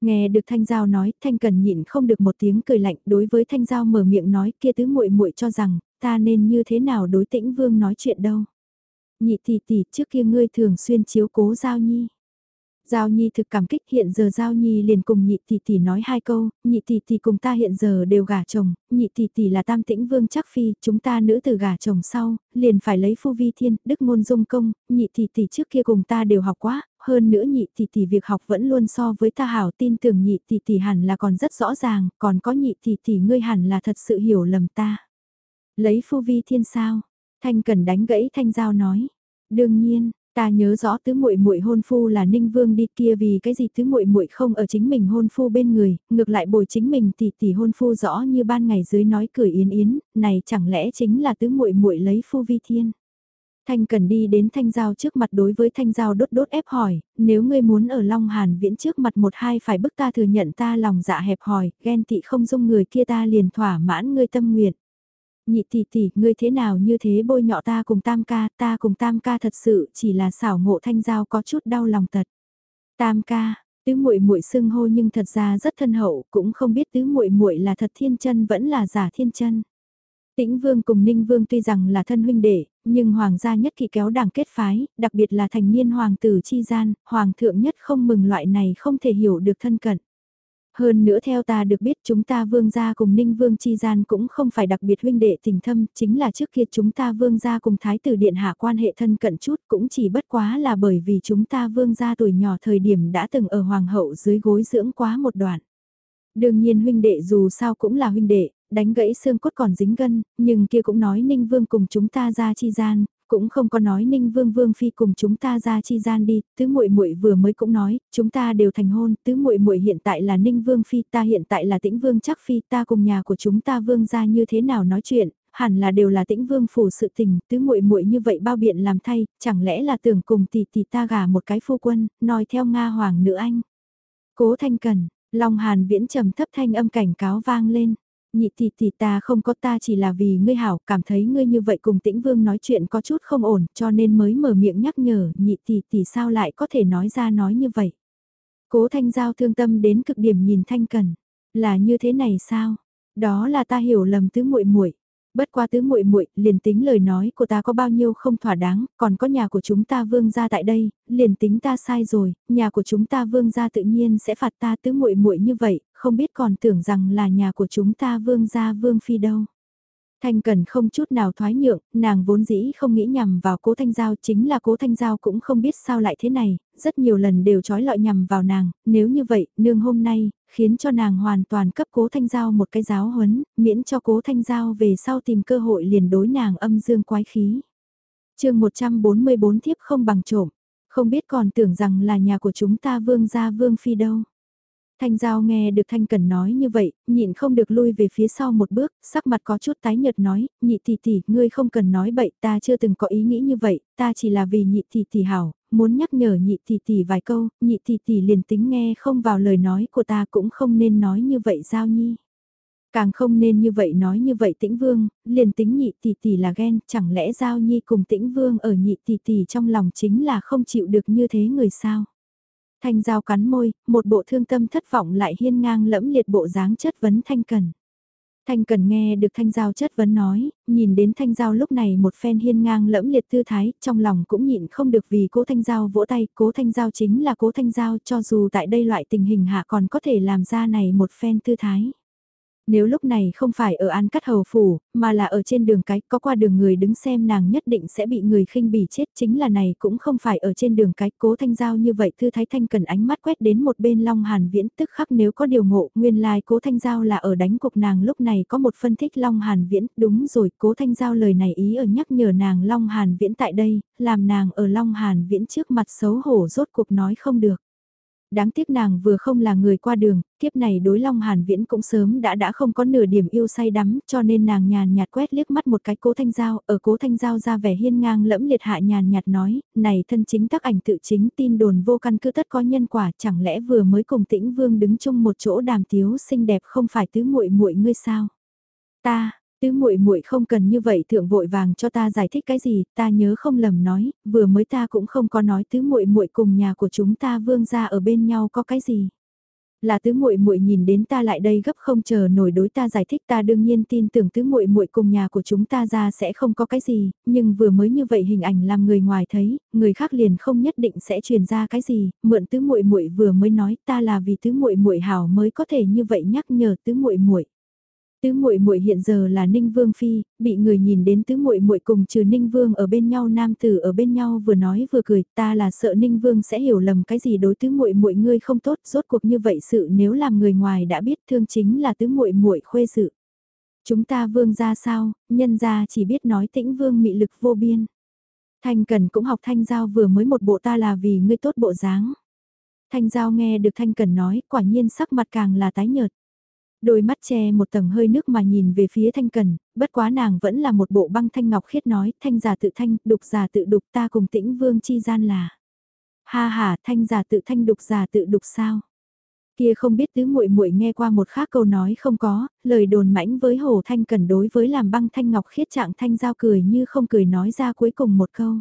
Nghe được Thanh Giao nói, Thanh Cần nhịn không được một tiếng cười lạnh đối với Thanh Giao mở miệng nói kia tứ muội muội cho rằng, ta nên như thế nào đối tĩnh vương nói chuyện đâu. Nhị tỷ tỷ trước kia ngươi thường xuyên chiếu cố Giao Nhi. Giao Nhi thực cảm kích hiện giờ Giao Nhi liền cùng nhị tỷ tỷ nói hai câu, nhị tỷ tỷ cùng ta hiện giờ đều gả chồng, nhị tỷ tỷ là tam tĩnh vương chắc phi, chúng ta nữ từ gả chồng sau, liền phải lấy phu vi thiên, đức ngôn dung công, nhị tỷ tỷ trước kia cùng ta đều học quá, hơn nữa nhị tỷ tỷ việc học vẫn luôn so với ta hảo tin tưởng nhị tỷ tỷ hẳn là còn rất rõ ràng, còn có nhị tỷ tỷ ngươi hẳn là thật sự hiểu lầm ta. Lấy phu vi thiên sao? Thanh cần đánh gãy thanh giao nói. Đương nhiên, Ta nhớ rõ tứ muội muội hôn phu là Ninh Vương đi kia vì cái gì tứ muội muội không ở chính mình hôn phu bên người, ngược lại bồi chính mình tỷ tỷ hôn phu rõ như ban ngày dưới nói cười yến yến, này chẳng lẽ chính là tứ muội muội lấy phu vi thiên. Thanh cần đi đến Thanh Giao trước mặt đối với Thanh Giao đốt đốt ép hỏi, nếu ngươi muốn ở Long Hàn viễn trước mặt một hai phải bức ta thừa nhận ta lòng dạ hẹp hòi, ghen tị không dung người kia ta liền thỏa mãn ngươi tâm nguyện nhị tỷ tỷ, ngươi thế nào như thế bôi nhọ ta cùng tam ca, ta cùng tam ca thật sự chỉ là xảo ngộ thanh giao có chút đau lòng tật. Tam ca, tứ muội muội xưng hô nhưng thật ra rất thân hậu, cũng không biết tứ muội muội là thật thiên chân vẫn là giả thiên chân. Tĩnh Vương cùng Ninh Vương tuy rằng là thân huynh đệ, nhưng hoàng gia nhất kỳ kéo đảng kết phái, đặc biệt là thành niên hoàng tử chi gian, hoàng thượng nhất không mừng loại này không thể hiểu được thân cận. Hơn nữa theo ta được biết chúng ta vương gia cùng ninh vương chi gian cũng không phải đặc biệt huynh đệ tình thâm, chính là trước kia chúng ta vương gia cùng thái tử điện hạ quan hệ thân cận chút cũng chỉ bất quá là bởi vì chúng ta vương gia tuổi nhỏ thời điểm đã từng ở hoàng hậu dưới gối dưỡng quá một đoạn. Đương nhiên huynh đệ dù sao cũng là huynh đệ, đánh gãy xương cốt còn dính gân, nhưng kia cũng nói Ninh Vương cùng chúng ta ra chi gian, cũng không có nói Ninh Vương Vương phi cùng chúng ta ra chi gian đi, tứ muội muội vừa mới cũng nói, chúng ta đều thành hôn, tứ muội muội hiện tại là Ninh Vương phi, ta hiện tại là Tĩnh Vương chắc phi, ta cùng nhà của chúng ta Vương gia như thế nào nói chuyện, hẳn là đều là Tĩnh Vương phủ sự tình, tứ muội muội như vậy bao biện làm thay, chẳng lẽ là tưởng cùng tỷ tỷ ta gả một cái phu quân, nói theo Nga hoàng nữ anh. Cố Thanh Cần, Long Hàn Viễn trầm thấp thanh âm cảnh cáo vang lên nhị tỷ tỷ ta không có ta chỉ là vì ngươi hảo, cảm thấy ngươi như vậy cùng tĩnh vương nói chuyện có chút không ổn, cho nên mới mở miệng nhắc nhở, nhị tỷ tỷ sao lại có thể nói ra nói như vậy. Cố thanh giao thương tâm đến cực điểm nhìn thanh cần, là như thế này sao? Đó là ta hiểu lầm tứ muội muội Bất qua tứ muội muội, liền tính lời nói của ta có bao nhiêu không thỏa đáng, còn có nhà của chúng ta vương gia tại đây, liền tính ta sai rồi, nhà của chúng ta vương gia tự nhiên sẽ phạt ta tứ muội muội như vậy, không biết còn tưởng rằng là nhà của chúng ta vương gia vương phi đâu. Thanh Cần không chút nào thoái nhượng, nàng vốn dĩ không nghĩ nhằm vào cố Thanh Giao chính là cố Thanh Giao cũng không biết sao lại thế này, rất nhiều lần đều trói lọi nhằm vào nàng, nếu như vậy, nương hôm nay, khiến cho nàng hoàn toàn cấp cố Thanh Giao một cái giáo huấn, miễn cho cố Thanh Giao về sau tìm cơ hội liền đối nàng âm dương quái khí. chương 144 thiếp không bằng trộm, không biết còn tưởng rằng là nhà của chúng ta vương gia vương phi đâu. Thanh Giao nghe được Thanh Cần nói như vậy, nhịn không được lui về phía sau một bước, sắc mặt có chút tái nhợt nói, nhị tỷ tỷ, ngươi không cần nói bậy, ta chưa từng có ý nghĩ như vậy, ta chỉ là vì nhị tỷ tỷ hảo, muốn nhắc nhở nhị tỷ tỷ vài câu, nhị tỷ tỷ liền tính nghe không vào lời nói của ta cũng không nên nói như vậy Giao Nhi. Càng không nên như vậy nói như vậy tĩnh vương, liền tính nhị tỷ tỷ là ghen, chẳng lẽ Giao Nhi cùng tĩnh vương ở nhị tỷ tỷ trong lòng chính là không chịu được như thế người sao? Thanh Giao cắn môi, một bộ thương tâm thất vọng lại hiên ngang lẫm liệt bộ dáng chất vấn Thanh Cần. Thanh Cần nghe được Thanh Giao chất vấn nói, nhìn đến Thanh Giao lúc này một phen hiên ngang lẫm liệt tư thái, trong lòng cũng nhịn không được vì cố Thanh Giao vỗ tay, cố Thanh Giao chính là cố Thanh Giao cho dù tại đây loại tình hình hạ còn có thể làm ra này một phen tư thái. Nếu lúc này không phải ở An Cắt Hầu Phủ, mà là ở trên đường cái, có qua đường người đứng xem nàng nhất định sẽ bị người khinh bỉ chết chính là này cũng không phải ở trên đường cái, cố thanh giao như vậy thư thái thanh cần ánh mắt quét đến một bên Long Hàn Viễn tức khắc nếu có điều ngộ, nguyên lai cố thanh giao là ở đánh cục nàng lúc này có một phân tích Long Hàn Viễn, đúng rồi, cố thanh giao lời này ý ở nhắc nhở nàng Long Hàn Viễn tại đây, làm nàng ở Long Hàn Viễn trước mặt xấu hổ rốt cuộc nói không được. Đáng tiếc nàng vừa không là người qua đường, kiếp này đối Long Hàn Viễn cũng sớm đã đã không có nửa điểm yêu say đắm, cho nên nàng nhàn nhạt quét liếc mắt một cái cố thanh giao, ở cố thanh giao ra vẻ hiên ngang lẫm liệt hạ nhàn nhạt nói, này thân chính tác ảnh tự chính tin đồn vô căn cứ tất có nhân quả, chẳng lẽ vừa mới cùng tĩnh vương đứng chung một chỗ đàm tiếu xinh đẹp không phải tứ muội muội ngươi sao? Ta, Tứ muội muội không cần như vậy thượng vội vàng cho ta giải thích cái gì, ta nhớ không lầm nói, vừa mới ta cũng không có nói tứ muội muội cùng nhà của chúng ta vương gia ở bên nhau có cái gì. Là tứ muội muội nhìn đến ta lại đây gấp không chờ nổi đối ta giải thích ta đương nhiên tin tưởng tứ muội muội cùng nhà của chúng ta ra sẽ không có cái gì, nhưng vừa mới như vậy hình ảnh làm người ngoài thấy, người khác liền không nhất định sẽ truyền ra cái gì, mượn tứ muội muội vừa mới nói ta là vì tứ muội muội hảo mới có thể như vậy nhắc nhở tứ muội muội. Tứ muội muội hiện giờ là Ninh Vương phi, bị người nhìn đến tứ muội muội cùng trừ Ninh Vương ở bên nhau nam tử ở bên nhau vừa nói vừa cười, ta là sợ Ninh Vương sẽ hiểu lầm cái gì đối tứ muội muội ngươi không tốt, rốt cuộc như vậy sự nếu làm người ngoài đã biết thương chính là tứ muội muội khuê sự. Chúng ta vương ra sao, nhân ra chỉ biết nói tĩnh vương mị lực vô biên. Thanh Cần cũng học Thanh Giao vừa mới một bộ ta là vì ngươi tốt bộ dáng. Thanh Giao nghe được Thanh Cần nói, quả nhiên sắc mặt càng là tái nhợt. Đôi mắt che một tầng hơi nước mà nhìn về phía thanh cần, bất quá nàng vẫn là một bộ băng thanh ngọc khiết nói, thanh giả tự thanh, đục giả tự đục ta cùng tĩnh vương chi gian là. Ha ha, thanh giả tự thanh đục giả tự đục sao? Kia không biết tứ muội muội nghe qua một khác câu nói không có, lời đồn mãnh với hồ thanh cần đối với làm băng thanh ngọc khiết trạng thanh giao cười như không cười nói ra cuối cùng một câu.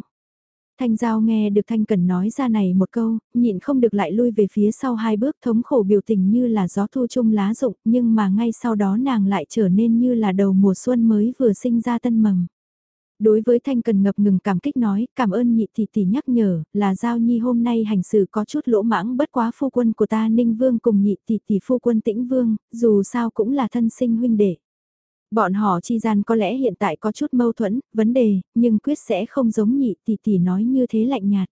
Thanh Giao nghe được Thanh Cần nói ra này một câu, nhịn không được lại lui về phía sau hai bước thống khổ biểu tình như là gió thu chung lá rụng, nhưng mà ngay sau đó nàng lại trở nên như là đầu mùa xuân mới vừa sinh ra tân mầm. Đối với Thanh Cần ngập ngừng cảm kích nói, cảm ơn nhị tỷ tỷ nhắc nhở, là Giao Nhi hôm nay hành xử có chút lỗ mãng bất quá phu quân của ta Ninh Vương cùng nhị tỷ tỷ phu quân Tĩnh Vương, dù sao cũng là thân sinh huynh đệ. Bọn họ chi gian có lẽ hiện tại có chút mâu thuẫn, vấn đề, nhưng quyết sẽ không giống nhị tỷ tỷ nói như thế lạnh nhạt.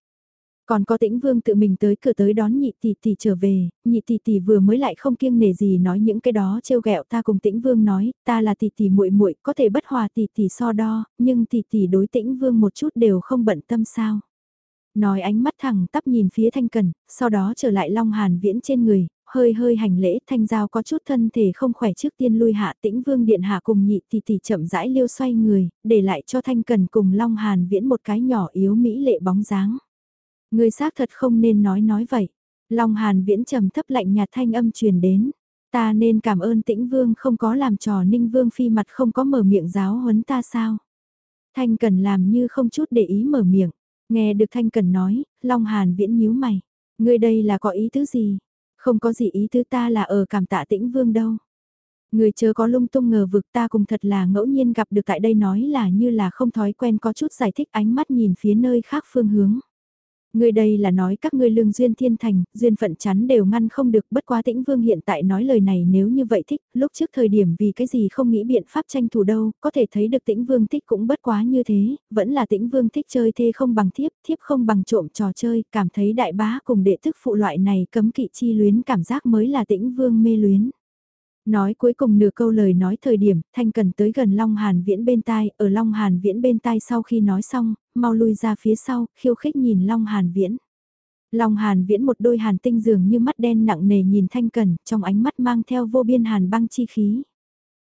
Còn có tĩnh vương tự mình tới cửa tới đón nhị tỷ tỷ trở về, nhị tỷ tỷ vừa mới lại không kiêng nể gì nói những cái đó trêu ghẹo ta cùng tĩnh vương nói, ta là tỷ tỷ muội muội có thể bất hòa tỷ tỷ so đo, nhưng tỷ tỷ đối tĩnh vương một chút đều không bận tâm sao. Nói ánh mắt thẳng tắp nhìn phía thanh cần, sau đó trở lại long hàn viễn trên người, hơi hơi hành lễ thanh giao có chút thân thể không khỏe trước tiên lui hạ tĩnh vương điện hạ cùng nhị tỷ tỷ chậm rãi liêu xoay người, để lại cho thanh cần cùng long hàn viễn một cái nhỏ yếu mỹ lệ bóng dáng. Người xác thật không nên nói nói vậy. Long hàn viễn trầm thấp lạnh nhạt thanh âm truyền đến. Ta nên cảm ơn tĩnh vương không có làm trò ninh vương phi mặt không có mở miệng giáo huấn ta sao. Thanh cần làm như không chút để ý mở miệng. Nghe được Thanh Cần nói, Long Hàn viễn nhíu mày. Ngươi đây là có ý tứ gì? Không có gì ý tứ ta là ở cảm tạ tĩnh vương đâu. Người chớ có lung tung ngờ vực ta cùng thật là ngẫu nhiên gặp được tại đây nói là như là không thói quen có chút giải thích ánh mắt nhìn phía nơi khác phương hướng. Ngươi đây là nói các ngươi lương duyên thiên thành, duyên phận chắn đều ngăn không được bất quá tĩnh vương hiện tại nói lời này nếu như vậy thích, lúc trước thời điểm vì cái gì không nghĩ biện pháp tranh thủ đâu, có thể thấy được tĩnh vương thích cũng bất quá như thế, vẫn là tĩnh vương thích chơi thê không bằng thiếp, thiếp không bằng trộm trò chơi, cảm thấy đại bá cùng đệ thức phụ loại này cấm kỵ chi luyến cảm giác mới là tĩnh vương mê luyến. Nói cuối cùng nửa câu lời nói thời điểm, Thanh Cần tới gần Long Hàn Viễn bên tai, ở Long Hàn Viễn bên tai sau khi nói xong, mau lui ra phía sau, khiêu khích nhìn Long Hàn Viễn. Long Hàn Viễn một đôi hàn tinh dường như mắt đen nặng nề nhìn Thanh Cần, trong ánh mắt mang theo vô biên hàn băng chi khí.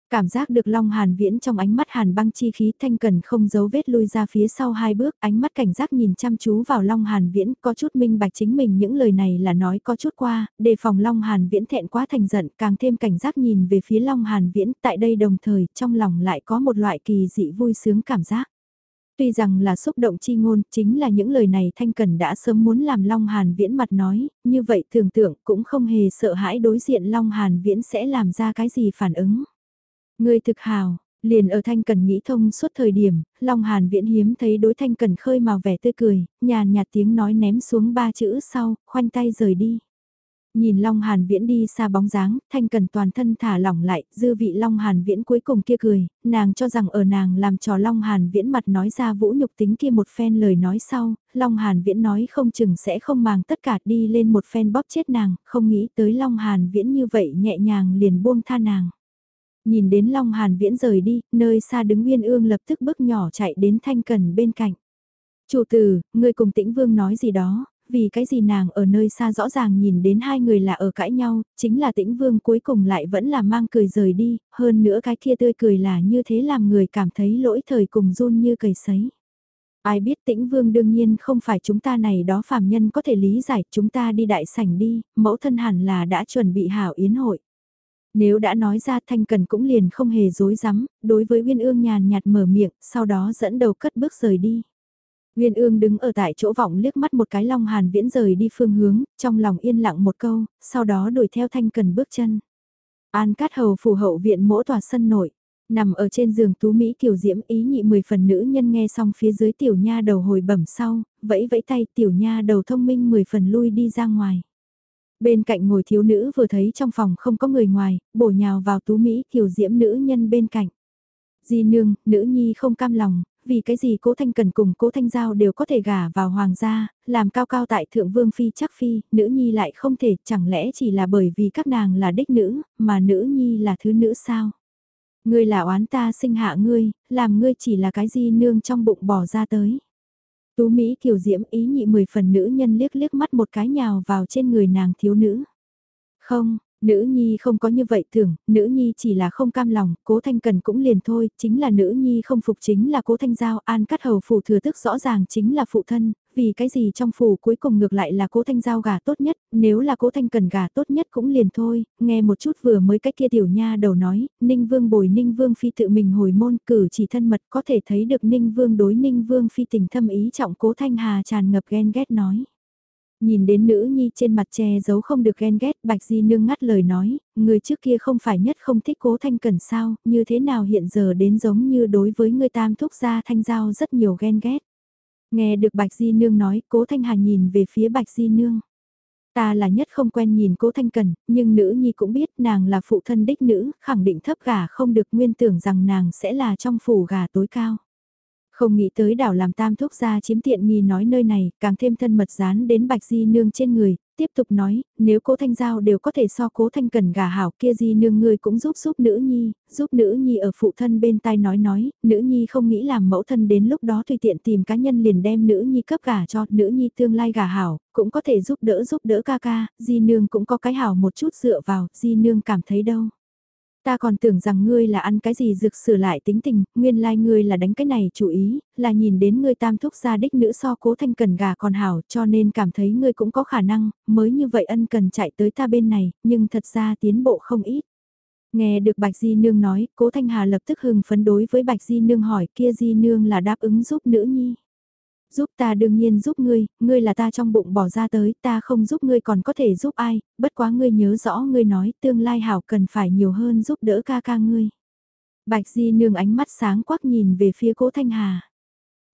Cảm giác được Long Hàn Viễn trong ánh mắt hàn băng chi khí thanh cần không giấu vết lui ra phía sau hai bước, ánh mắt cảnh giác nhìn chăm chú vào Long Hàn Viễn, có chút minh bạch chính mình những lời này là nói có chút qua, đề phòng Long Hàn Viễn thẹn quá thành giận, càng thêm cảnh giác nhìn về phía Long Hàn Viễn, tại đây đồng thời, trong lòng lại có một loại kỳ dị vui sướng cảm giác. Tuy rằng là xúc động chi ngôn, chính là những lời này Thanh Cần đã sớm muốn làm Long Hàn Viễn mặt nói, như vậy tưởng tượng cũng không hề sợ hãi đối diện Long Hàn Viễn sẽ làm ra cái gì phản ứng. Người thực hào, liền ở Thanh Cần nghĩ thông suốt thời điểm, Long Hàn viễn hiếm thấy đối Thanh Cần khơi màu vẻ tươi cười, nhàn nhạt tiếng nói ném xuống ba chữ sau, khoanh tay rời đi. Nhìn Long Hàn Viễn đi xa bóng dáng, Thanh Cần toàn thân thả lỏng lại, dư vị Long Hàn Viễn cuối cùng kia cười, nàng cho rằng ở nàng làm trò Long Hàn Viễn mặt nói ra vũ nhục tính kia một phen lời nói sau, Long Hàn Viễn nói không chừng sẽ không màng tất cả đi lên một phen bóp chết nàng, không nghĩ tới Long Hàn Viễn như vậy nhẹ nhàng liền buông tha nàng. Nhìn đến Long Hàn Viễn rời đi, nơi xa đứng Nguyên Ương lập tức bước nhỏ chạy đến Thanh Cần bên cạnh. Chủ tử, người cùng tĩnh vương nói gì đó, vì cái gì nàng ở nơi xa rõ ràng nhìn đến hai người là ở cãi nhau, chính là tĩnh vương cuối cùng lại vẫn là mang cười rời đi, hơn nữa cái kia tươi cười là như thế làm người cảm thấy lỗi thời cùng run như cầy sấy. Ai biết tĩnh vương đương nhiên không phải chúng ta này đó phàm nhân có thể lý giải, chúng ta đi đại sảnh đi, mẫu thân hẳn là đã chuẩn bị hảo yến hội. Nếu đã nói ra Thanh Cần cũng liền không hề dối rắm đối với Uyên Ương nhàn nhạt mở miệng, sau đó dẫn đầu cất bước rời đi. Uyên Ương đứng ở tại chỗ vọng liếc mắt một cái Long Hàn Viễn rời đi phương hướng, trong lòng yên lặng một câu, sau đó đuổi theo Thanh Cần bước chân. An Cát Hầu phủ hậu viện mỗ tòa sân nội, nằm ở trên giường tú Mỹ kiều diễm ý nhị mười phần nữ nhân nghe xong phía dưới tiểu nha đầu hồi bẩm sau, vẫy vẫy tay tiểu nha đầu thông minh mười phần lui đi ra ngoài. Bên cạnh ngồi thiếu nữ vừa thấy trong phòng không có người ngoài, bổ nhào vào tú Mỹ kiều diễm nữ nhân bên cạnh. Di nương, nữ nhi không cam lòng, vì cái gì cố thanh cần cùng cố thanh giao đều có thể gả vào hoàng gia, làm cao cao tại thượng vương phi chắc phi, nữ nhi lại không thể, chẳng lẽ chỉ là bởi vì các nàng là đích nữ, mà nữ nhi là thứ nữ sao? Ngươi là oán ta sinh hạ ngươi, làm ngươi chỉ là cái di nương trong bụng bỏ ra tới. Tú Mỹ kiều diễm ý nhị mười phần nữ nhân liếc liếc mắt một cái nhào vào trên người nàng thiếu nữ. Không, Nữ nhi không có như vậy tưởng, nữ nhi chỉ là không cam lòng, cố thanh cần cũng liền thôi, chính là nữ nhi không phục chính là cố thanh giao, an cắt hầu phủ thừa tức rõ ràng chính là phụ thân, vì cái gì trong phủ cuối cùng ngược lại là cố thanh giao gà tốt nhất, nếu là cố thanh cần gà tốt nhất cũng liền thôi, nghe một chút vừa mới cách kia tiểu nha đầu nói, ninh vương bồi ninh vương phi tự mình hồi môn cử chỉ thân mật có thể thấy được ninh vương đối ninh vương phi tình thâm ý trọng cố thanh hà tràn ngập ghen ghét nói. Nhìn đến nữ nhi trên mặt che giấu không được ghen ghét, Bạch Di Nương ngắt lời nói, người trước kia không phải nhất không thích cố thanh cẩn sao, như thế nào hiện giờ đến giống như đối với người tam thúc gia thanh giao rất nhiều ghen ghét. Nghe được Bạch Di Nương nói, cố thanh hà nhìn về phía Bạch Di Nương. Ta là nhất không quen nhìn cố thanh cần, nhưng nữ nhi cũng biết nàng là phụ thân đích nữ, khẳng định thấp gà không được nguyên tưởng rằng nàng sẽ là trong phủ gà tối cao. Không nghĩ tới đảo làm tam thuốc ra chiếm tiện nghi nói nơi này, càng thêm thân mật dán đến bạch di nương trên người, tiếp tục nói, nếu cố thanh giao đều có thể so cố thanh cần gà hảo kia di nương ngươi cũng giúp giúp nữ nhi, giúp nữ nhi ở phụ thân bên tai nói nói, nữ nhi không nghĩ làm mẫu thân đến lúc đó tùy tiện tìm cá nhân liền đem nữ nhi cấp gà cho nữ nhi tương lai gà hảo, cũng có thể giúp đỡ giúp đỡ ca ca, di nương cũng có cái hảo một chút dựa vào, di nương cảm thấy đâu. Ta còn tưởng rằng ngươi là ăn cái gì dược sửa lại tính tình, nguyên lai like ngươi là đánh cái này chủ ý, là nhìn đến ngươi tam thúc gia đích nữ so cố thanh cần gà còn hảo cho nên cảm thấy ngươi cũng có khả năng, mới như vậy ân cần chạy tới ta bên này, nhưng thật ra tiến bộ không ít. Nghe được Bạch Di Nương nói, cố Thanh Hà lập tức hưng phấn đối với Bạch Di Nương hỏi kia Di Nương là đáp ứng giúp nữ nhi. Giúp ta đương nhiên giúp ngươi, ngươi là ta trong bụng bỏ ra tới, ta không giúp ngươi còn có thể giúp ai, bất quá ngươi nhớ rõ ngươi nói tương lai hảo cần phải nhiều hơn giúp đỡ ca ca ngươi. Bạch Di Nương ánh mắt sáng quắc nhìn về phía cố Thanh Hà.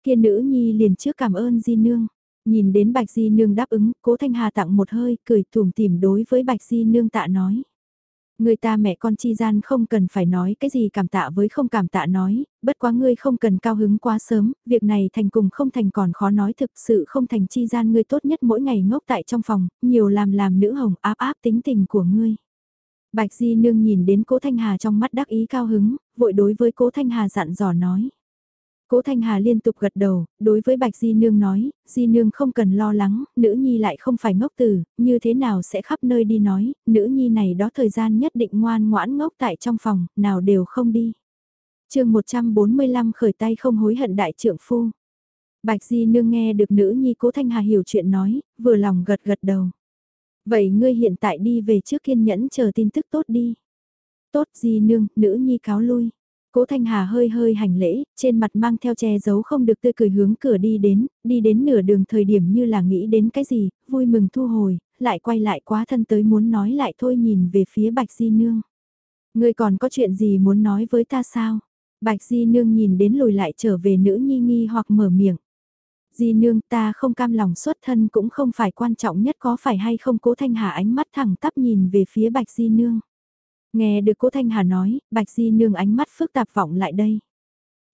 Kia nữ nhi liền trước cảm ơn Di Nương. Nhìn đến Bạch Di Nương đáp ứng, cố Thanh Hà tặng một hơi, cười tủm tìm đối với Bạch Di Nương tạ nói. Người ta mẹ con chi gian không cần phải nói cái gì cảm tạ với không cảm tạ nói, bất quá ngươi không cần cao hứng quá sớm, việc này thành cùng không thành còn khó nói thực sự không thành chi gian ngươi tốt nhất mỗi ngày ngốc tại trong phòng, nhiều làm làm nữ hồng áp áp tính tình của ngươi. Bạch Di Nương nhìn đến cố Thanh Hà trong mắt đắc ý cao hứng, vội đối với cố Thanh Hà dặn dò nói. Cố Thanh Hà liên tục gật đầu, đối với Bạch Di Nương nói, Di Nương không cần lo lắng, nữ nhi lại không phải ngốc tử, như thế nào sẽ khắp nơi đi nói, nữ nhi này đó thời gian nhất định ngoan ngoãn ngốc tại trong phòng, nào đều không đi. chương 145 khởi tay không hối hận đại trưởng phu. Bạch Di Nương nghe được nữ nhi Cố Thanh Hà hiểu chuyện nói, vừa lòng gật gật đầu. Vậy ngươi hiện tại đi về trước kiên nhẫn chờ tin tức tốt đi. Tốt Di Nương, nữ nhi cáo lui. Cố Thanh Hà hơi hơi hành lễ, trên mặt mang theo che giấu không được tươi cười hướng cửa đi đến, đi đến nửa đường thời điểm như là nghĩ đến cái gì, vui mừng thu hồi, lại quay lại quá thân tới muốn nói lại thôi nhìn về phía Bạch Di Nương. Ngươi còn có chuyện gì muốn nói với ta sao? Bạch Di Nương nhìn đến lùi lại trở về nữ nhi nghi hoặc mở miệng. Di Nương ta không cam lòng xuất thân cũng không phải quan trọng nhất có phải hay không cố Thanh Hà ánh mắt thẳng tắp nhìn về phía Bạch Di Nương. Nghe được cố Thanh Hà nói, Bạch Di Nương ánh mắt phức tạp vọng lại đây.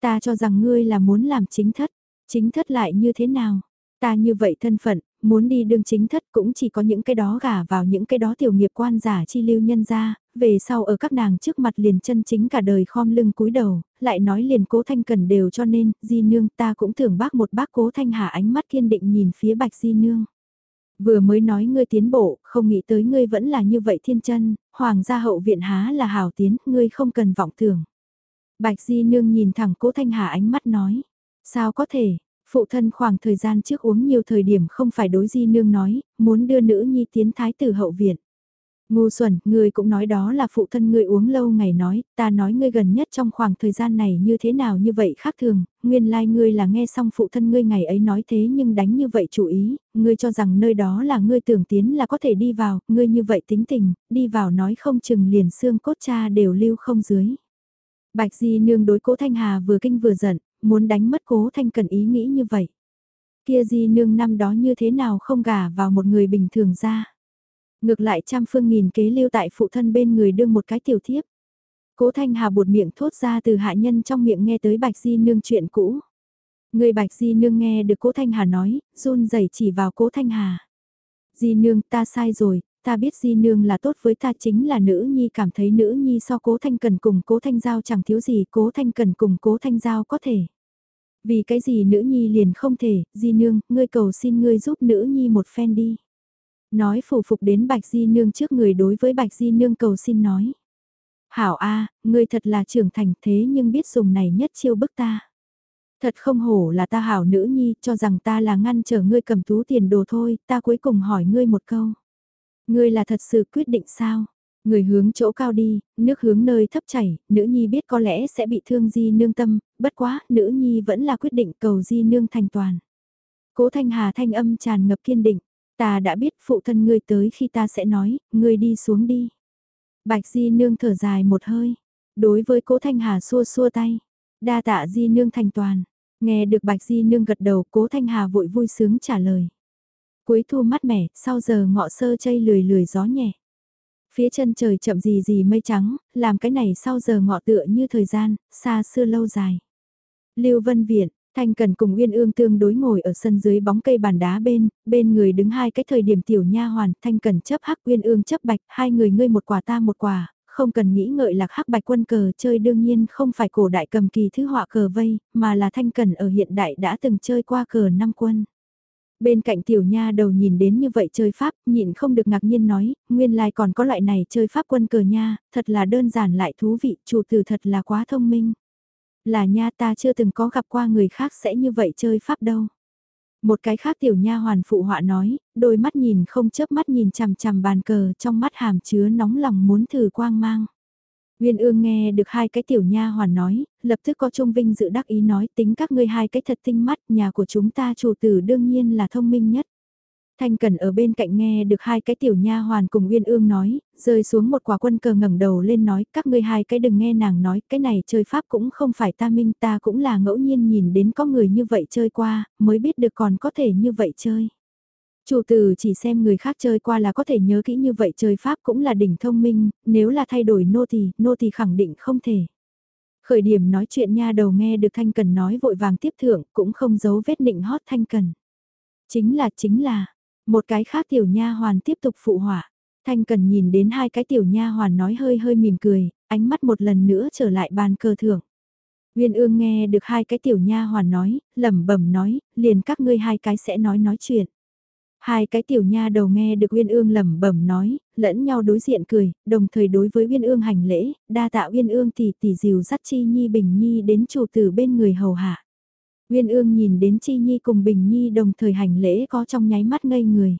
Ta cho rằng ngươi là muốn làm chính thất, chính thất lại như thế nào? Ta như vậy thân phận, muốn đi đương chính thất cũng chỉ có những cái đó gả vào những cái đó tiểu nghiệp quan giả chi lưu nhân ra, về sau ở các nàng trước mặt liền chân chính cả đời khom lưng cúi đầu, lại nói liền cố thanh cần đều cho nên, di nương ta cũng thưởng bác một bác cố thanh hà ánh mắt kiên định nhìn phía bạch di nương. Vừa mới nói ngươi tiến bộ, không nghĩ tới ngươi vẫn là như vậy thiên chân, hoàng gia hậu viện há là hảo tiến, ngươi không cần vọng tưởng. Bạch Di Nương nhìn thẳng cố Thanh Hà ánh mắt nói, sao có thể, phụ thân khoảng thời gian trước uống nhiều thời điểm không phải đối Di Nương nói, muốn đưa nữ nhi tiến thái tử hậu viện. Ngu xuẩn, ngươi cũng nói đó là phụ thân ngươi uống lâu ngày nói, ta nói ngươi gần nhất trong khoảng thời gian này như thế nào như vậy khác thường, nguyên lai like ngươi là nghe xong phụ thân ngươi ngày ấy nói thế nhưng đánh như vậy chủ ý, ngươi cho rằng nơi đó là ngươi tưởng tiến là có thể đi vào, ngươi như vậy tính tình, đi vào nói không chừng liền xương cốt cha đều lưu không dưới. Bạch Di nương đối cố Thanh Hà vừa kinh vừa giận, muốn đánh mất cố Thanh cần ý nghĩ như vậy. Kia Di nương năm đó như thế nào không gả vào một người bình thường ra. Ngược lại trăm phương nghìn kế lưu tại phụ thân bên người đương một cái tiểu thiếp. Cố Thanh Hà buột miệng thốt ra từ hạ nhân trong miệng nghe tới Bạch Di Nương chuyện cũ. Người Bạch Di Nương nghe được Cố Thanh Hà nói, run rẩy chỉ vào Cố Thanh Hà. Di Nương ta sai rồi, ta biết Di Nương là tốt với ta chính là nữ nhi cảm thấy nữ nhi so Cố Thanh Cần cùng Cố Thanh Giao chẳng thiếu gì Cố Thanh Cần cùng Cố Thanh Giao có thể. Vì cái gì nữ nhi liền không thể, Di Nương, ngươi cầu xin ngươi giúp nữ nhi một phen đi. Nói phủ phục đến Bạch Di Nương trước người đối với Bạch Di Nương cầu xin nói. Hảo A, ngươi thật là trưởng thành thế nhưng biết dùng này nhất chiêu bức ta. Thật không hổ là ta hảo nữ nhi cho rằng ta là ngăn trở ngươi cầm tú tiền đồ thôi, ta cuối cùng hỏi ngươi một câu. Ngươi là thật sự quyết định sao? Người hướng chỗ cao đi, nước hướng nơi thấp chảy, nữ nhi biết có lẽ sẽ bị thương di nương tâm, bất quá, nữ nhi vẫn là quyết định cầu di nương thành toàn. Cố thanh hà thanh âm tràn ngập kiên định, Ta đã biết phụ thân ngươi tới khi ta sẽ nói, ngươi đi xuống đi. Bạch Di Nương thở dài một hơi. Đối với cố Thanh Hà xua xua tay. Đa tạ Di Nương thành toàn. Nghe được Bạch Di Nương gật đầu cố Thanh Hà vội vui sướng trả lời. Cuối thu mát mẻ, sau giờ ngọ sơ chây lười lười gió nhẹ. Phía chân trời chậm gì gì mây trắng, làm cái này sau giờ ngọ tựa như thời gian, xa xưa lâu dài. Lưu Vân Viện, Thanh Cần cùng Uyên Ương tương đối ngồi ở sân dưới bóng cây bàn đá bên, bên người đứng hai cái thời điểm tiểu nha hoàn, Thanh Cần chấp hắc Uyên Ương chấp bạch, hai người ngươi một quả ta một quả, không cần nghĩ ngợi lạc hắc bạch quân cờ chơi đương nhiên không phải cổ đại cầm kỳ thứ họa cờ vây, mà là Thanh Cần ở hiện đại đã từng chơi qua cờ năm quân. Bên cạnh tiểu nha đầu nhìn đến như vậy chơi pháp, nhịn không được ngạc nhiên nói, nguyên lai còn có loại này chơi pháp quân cờ nha, thật là đơn giản lại thú vị, chủ tử thật là quá thông minh là nha ta chưa từng có gặp qua người khác sẽ như vậy chơi pháp đâu. Một cái khác tiểu nha hoàn phụ họa nói, đôi mắt nhìn không chớp mắt nhìn chằm chằm bàn cờ trong mắt hàm chứa nóng lòng muốn thử quang mang. Nguyên ương nghe được hai cái tiểu nha hoàn nói, lập tức có trung vinh dự đắc ý nói tính các ngươi hai cái thật tinh mắt nhà của chúng ta chủ tử đương nhiên là thông minh nhất. Thanh Cần ở bên cạnh nghe được hai cái tiểu nha hoàn cùng Uyên Ương nói, rơi xuống một quả quân cờ ngẩng đầu lên nói, các ngươi hai cái đừng nghe nàng nói, cái này chơi pháp cũng không phải ta minh ta cũng là ngẫu nhiên nhìn đến có người như vậy chơi qua, mới biết được còn có thể như vậy chơi. Chủ tử chỉ xem người khác chơi qua là có thể nhớ kỹ như vậy chơi pháp cũng là đỉnh thông minh, nếu là thay đổi nô thì, nô thì khẳng định không thể. Khởi điểm nói chuyện nha đầu nghe được Thanh Cần nói vội vàng tiếp thưởng, cũng không giấu vết định hót Thanh Cần. Chính là, chính là, một cái khác tiểu nha hoàn tiếp tục phụ họa. Thanh Cần nhìn đến hai cái tiểu nha hoàn nói hơi hơi mỉm cười, ánh mắt một lần nữa trở lại bàn cờ thưởng. Nguyên ương nghe được hai cái tiểu nha hoàn nói, lẩm bẩm nói, liền các ngươi hai cái sẽ nói nói chuyện. Hai cái tiểu nha đầu nghe được Uyên Ương lẩm bẩm nói, lẫn nhau đối diện cười, đồng thời đối với Uyên Ương hành lễ, đa tạ Uyên Ương tỷ tỷ dìu dắt Chi Nhi Bình Nhi đến chủ tử bên người hầu hạ. Nguyên Ương nhìn đến Chi Nhi cùng Bình Nhi đồng thời hành lễ có trong nháy mắt ngây người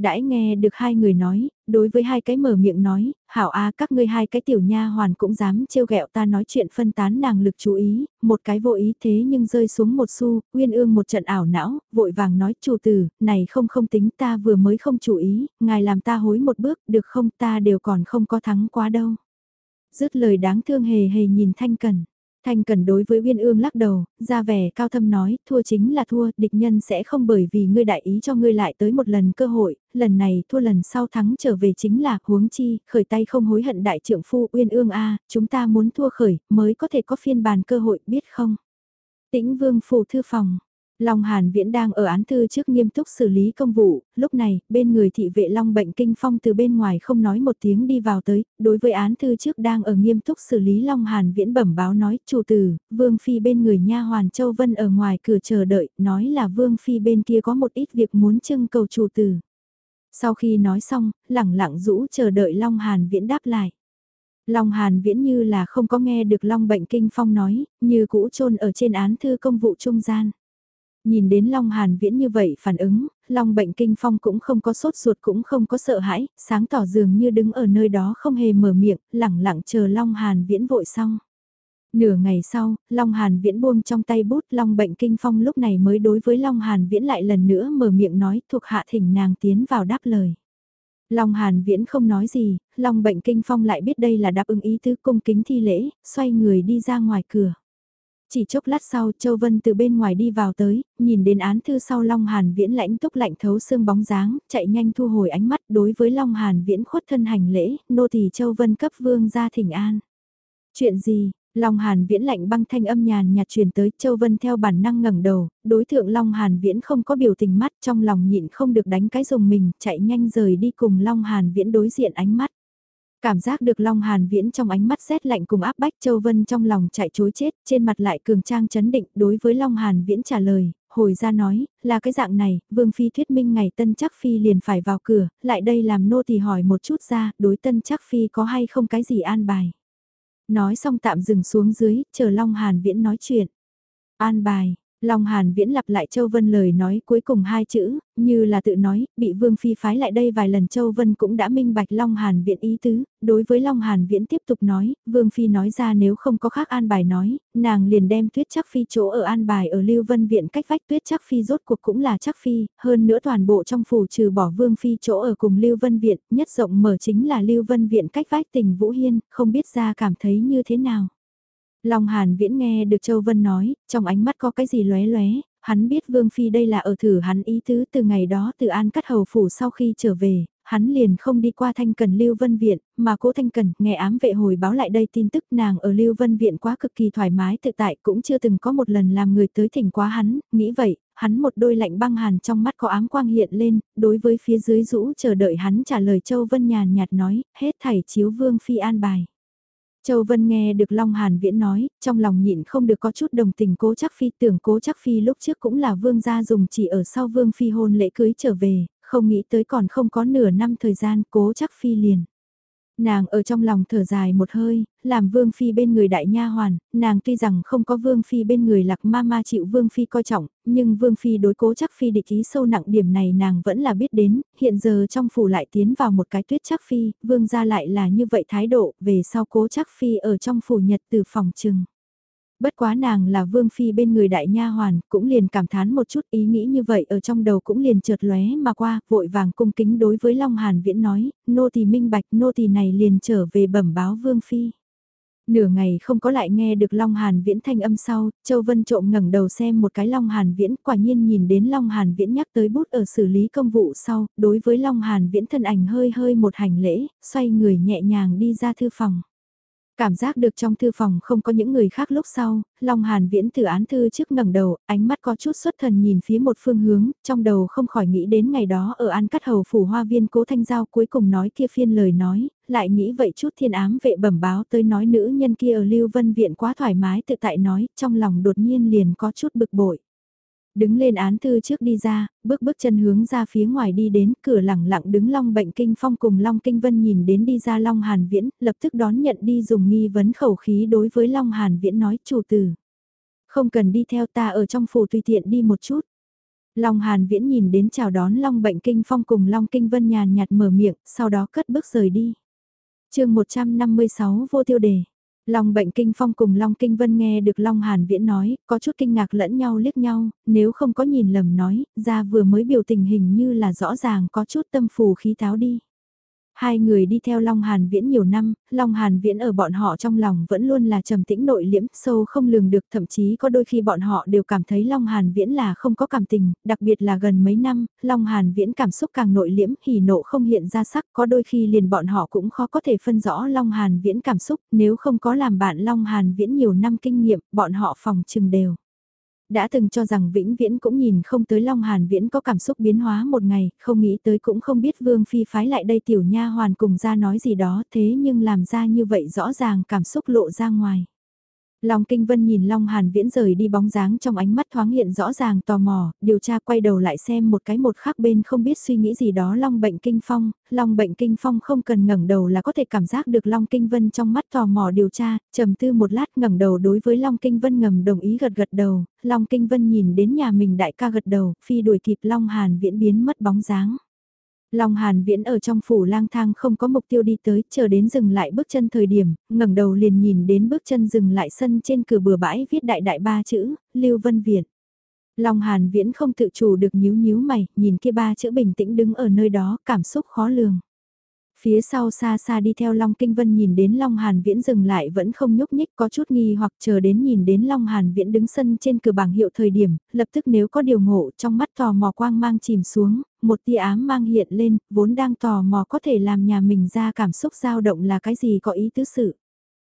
đãi nghe được hai người nói, đối với hai cái mở miệng nói, hảo a các ngươi hai cái tiểu nha hoàn cũng dám trêu ghẹo ta nói chuyện phân tán nàng lực chú ý, một cái vô ý thế nhưng rơi xuống một xu, uyên ương một trận ảo não, vội vàng nói chủ tử, này không không tính ta vừa mới không chú ý, ngài làm ta hối một bước, được không ta đều còn không có thắng quá đâu. Dứt lời đáng thương hề hề nhìn thanh cần. Thanh Cần đối với Uyên Ương lắc đầu, ra vẻ cao thâm nói, thua chính là thua, địch nhân sẽ không bởi vì ngươi đại ý cho ngươi lại tới một lần cơ hội, lần này thua lần sau thắng trở về chính là huống chi, khởi tay không hối hận đại trưởng phu Uyên Ương a, chúng ta muốn thua khởi, mới có thể có phiên bàn cơ hội, biết không? Tĩnh Vương phủ thư phòng, Long Hàn Viễn đang ở án thư trước nghiêm túc xử lý công vụ, lúc này, bên người thị vệ Long Bệnh Kinh Phong từ bên ngoài không nói một tiếng đi vào tới, đối với án thư trước đang ở nghiêm túc xử lý Long Hàn Viễn bẩm báo nói, chủ tử, Vương Phi bên người nha hoàn Châu Vân ở ngoài cửa chờ đợi, nói là Vương Phi bên kia có một ít việc muốn trưng cầu chủ tử. Sau khi nói xong, lẳng lặng rũ chờ đợi Long Hàn Viễn đáp lại. Long Hàn Viễn như là không có nghe được Long Bệnh Kinh Phong nói, như cũ chôn ở trên án thư công vụ trung gian. Nhìn đến Long Hàn Viễn như vậy phản ứng, Long bệnh kinh phong cũng không có sốt ruột cũng không có sợ hãi, sáng tỏ dường như đứng ở nơi đó không hề mở miệng, lẳng lặng chờ Long Hàn Viễn vội xong. Nửa ngày sau, Long Hàn Viễn buông trong tay bút Long bệnh kinh phong lúc này mới đối với Long Hàn Viễn lại lần nữa mở miệng nói thuộc hạ thỉnh nàng tiến vào đáp lời. Long Hàn Viễn không nói gì, Long bệnh kinh phong lại biết đây là đáp ứng ý tứ cung kính thi lễ, xoay người đi ra ngoài cửa. Chỉ chốc lát sau Châu Vân từ bên ngoài đi vào tới, nhìn đến án thư sau Long Hàn Viễn lãnh túc lạnh thấu xương bóng dáng, chạy nhanh thu hồi ánh mắt đối với Long Hàn Viễn khuất thân hành lễ, nô tỳ Châu Vân cấp vương ra thỉnh an. Chuyện gì? Long Hàn Viễn lạnh băng thanh âm nhàn nhạt truyền tới Châu Vân theo bản năng ngẩng đầu, đối tượng Long Hàn Viễn không có biểu tình mắt trong lòng nhịn không được đánh cái dùng mình, chạy nhanh rời đi cùng Long Hàn Viễn đối diện ánh mắt. Cảm giác được Long Hàn Viễn trong ánh mắt rét lạnh cùng áp bách Châu Vân trong lòng chạy chối chết, trên mặt lại cường trang chấn định đối với Long Hàn Viễn trả lời, hồi ra nói, là cái dạng này, Vương Phi thuyết minh ngày Tân Chắc Phi liền phải vào cửa, lại đây làm nô thì hỏi một chút ra, đối Tân Chắc Phi có hay không cái gì an bài. Nói xong tạm dừng xuống dưới, chờ Long Hàn Viễn nói chuyện. An bài, Long Hàn Viễn lặp lại Châu Vân lời nói cuối cùng hai chữ, như là tự nói, bị Vương Phi phái lại đây vài lần Châu Vân cũng đã minh bạch Long Hàn Viễn ý tứ, đối với Long Hàn Viễn tiếp tục nói, Vương Phi nói ra nếu không có khác an bài nói, nàng liền đem tuyết chắc Phi chỗ ở an bài ở Lưu Vân Viện cách vách tuyết chắc Phi rốt cuộc cũng là chắc Phi, hơn nữa toàn bộ trong phủ trừ bỏ Vương Phi chỗ ở cùng Lưu Vân Viện, nhất rộng mở chính là Lưu Vân Viện cách vách tình Vũ Hiên, không biết ra cảm thấy như thế nào. Long Hàn Viễn nghe được Châu Vân nói, trong ánh mắt có cái gì lóe lóe, hắn biết Vương Phi đây là ở thử hắn ý tứ từ ngày đó từ An Cắt Hầu Phủ sau khi trở về, hắn liền không đi qua Thanh Cần Lưu Vân Viện, mà cố Thanh Cần nghe ám vệ hồi báo lại đây tin tức nàng ở Lưu Vân Viện quá cực kỳ thoải mái tự tại cũng chưa từng có một lần làm người tới thỉnh quá hắn, nghĩ vậy, hắn một đôi lạnh băng hàn trong mắt có ám quang hiện lên, đối với phía dưới rũ chờ đợi hắn trả lời Châu Vân nhàn nhạt nói, hết thảy chiếu Vương Phi an bài. Châu Vân nghe được Long Hàn Viễn nói, trong lòng nhịn không được có chút đồng tình cố chắc phi tưởng cố chắc phi lúc trước cũng là vương gia dùng chỉ ở sau vương phi hôn lễ cưới trở về, không nghĩ tới còn không có nửa năm thời gian cố chắc phi liền. Nàng ở trong lòng thở dài một hơi, làm Vương Phi bên người đại nha hoàn, nàng tuy rằng không có Vương Phi bên người lạc ma ma chịu Vương Phi coi trọng, nhưng Vương Phi đối cố chắc Phi địch ý sâu nặng điểm này nàng vẫn là biết đến, hiện giờ trong phủ lại tiến vào một cái tuyết chắc Phi, Vương gia lại là như vậy thái độ, về sau cố chắc Phi ở trong phủ nhật từ phòng trừng. Bất quá nàng là vương phi bên người đại nha hoàn, cũng liền cảm thán một chút ý nghĩ như vậy ở trong đầu cũng liền chợt lóe mà qua, vội vàng cung kính đối với Long Hàn Viễn nói, nô tỳ minh bạch, nô tỳ này liền trở về bẩm báo vương phi. Nửa ngày không có lại nghe được Long Hàn Viễn thanh âm sau, Châu Vân trộm ngẩng đầu xem một cái Long Hàn Viễn, quả nhiên nhìn đến Long Hàn Viễn nhắc tới bút ở xử lý công vụ sau, đối với Long Hàn Viễn thân ảnh hơi hơi một hành lễ, xoay người nhẹ nhàng đi ra thư phòng. Cảm giác được trong thư phòng không có những người khác lúc sau, Long Hàn Viễn từ án thư trước ngẩng đầu, ánh mắt có chút xuất thần nhìn phía một phương hướng, trong đầu không khỏi nghĩ đến ngày đó ở An Cắt Hầu Phủ Hoa Viên Cố Thanh Giao cuối cùng nói kia phiên lời nói, lại nghĩ vậy chút thiên ám vệ bẩm báo tới nói nữ nhân kia ở Lưu Vân Viện quá thoải mái tự tại nói, trong lòng đột nhiên liền có chút bực bội. Đứng lên án thư trước đi ra, bước bước chân hướng ra phía ngoài đi đến, cửa lẳng lặng đứng Long Bệnh Kinh Phong cùng Long Kinh Vân nhìn đến đi ra Long Hàn Viễn, lập tức đón nhận đi dùng nghi vấn khẩu khí đối với Long Hàn Viễn nói chủ tử. Không cần đi theo ta ở trong phủ tùy tiện đi một chút. Long Hàn Viễn nhìn đến chào đón Long Bệnh Kinh Phong cùng Long Kinh Vân nhàn nhạt mở miệng, sau đó cất bước rời đi. chương 156 vô tiêu đề. Long bệnh kinh phong cùng Long Kinh Vân nghe được Long Hàn Viễn nói, có chút kinh ngạc lẫn nhau liếc nhau, nếu không có nhìn lầm nói, ra vừa mới biểu tình hình như là rõ ràng có chút tâm phù khí táo đi. Hai người đi theo Long Hàn Viễn nhiều năm, Long Hàn Viễn ở bọn họ trong lòng vẫn luôn là trầm tĩnh nội liễm, sâu không lường được, thậm chí có đôi khi bọn họ đều cảm thấy Long Hàn Viễn là không có cảm tình, đặc biệt là gần mấy năm, Long Hàn Viễn cảm xúc càng nội liễm, hỉ nộ không hiện ra sắc, có đôi khi liền bọn họ cũng khó có thể phân rõ Long Hàn Viễn cảm xúc, nếu không có làm bạn Long Hàn Viễn nhiều năm kinh nghiệm, bọn họ phòng trừng đều đã từng cho rằng vĩnh viễn cũng nhìn không tới Long Hàn Viễn có cảm xúc biến hóa một ngày, không nghĩ tới cũng không biết Vương Phi phái lại đây tiểu nha hoàn cùng ra nói gì đó thế nhưng làm ra như vậy rõ ràng cảm xúc lộ ra ngoài. Long Kinh Vân nhìn Long Hàn Viễn rời đi bóng dáng trong ánh mắt thoáng hiện rõ ràng tò mò, điều tra quay đầu lại xem một cái một khác bên không biết suy nghĩ gì đó Long Bệnh Kinh Phong, Long Bệnh Kinh Phong không cần ngẩng đầu là có thể cảm giác được Long Kinh Vân trong mắt tò mò điều tra, trầm tư một lát ngẩng đầu đối với Long Kinh Vân ngầm đồng ý gật gật đầu, Long Kinh Vân nhìn đến nhà mình đại ca gật đầu, phi đuổi kịp Long Hàn Viễn biến mất bóng dáng. Long Hàn Viễn ở trong phủ lang thang không có mục tiêu đi tới, chờ đến dừng lại bước chân thời điểm, ngẩng đầu liền nhìn đến bước chân dừng lại sân trên cửa bừa bãi viết đại đại ba chữ, Lưu Vân Việt. Long Hàn Viễn không tự chủ được nhíu nhíu mày, nhìn kia ba chữ bình tĩnh đứng ở nơi đó, cảm xúc khó lường. Phía sau xa xa đi theo Long Kinh Vân nhìn đến Long Hàn Viễn dừng lại vẫn không nhúc nhích có chút nghi hoặc chờ đến nhìn đến Long Hàn Viễn đứng sân trên cửa bảng hiệu thời điểm, lập tức nếu có điều ngộ trong mắt tò mò quang mang chìm xuống, một tia ám mang hiện lên, vốn đang tò mò có thể làm nhà mình ra cảm xúc dao động là cái gì có ý tứ sự.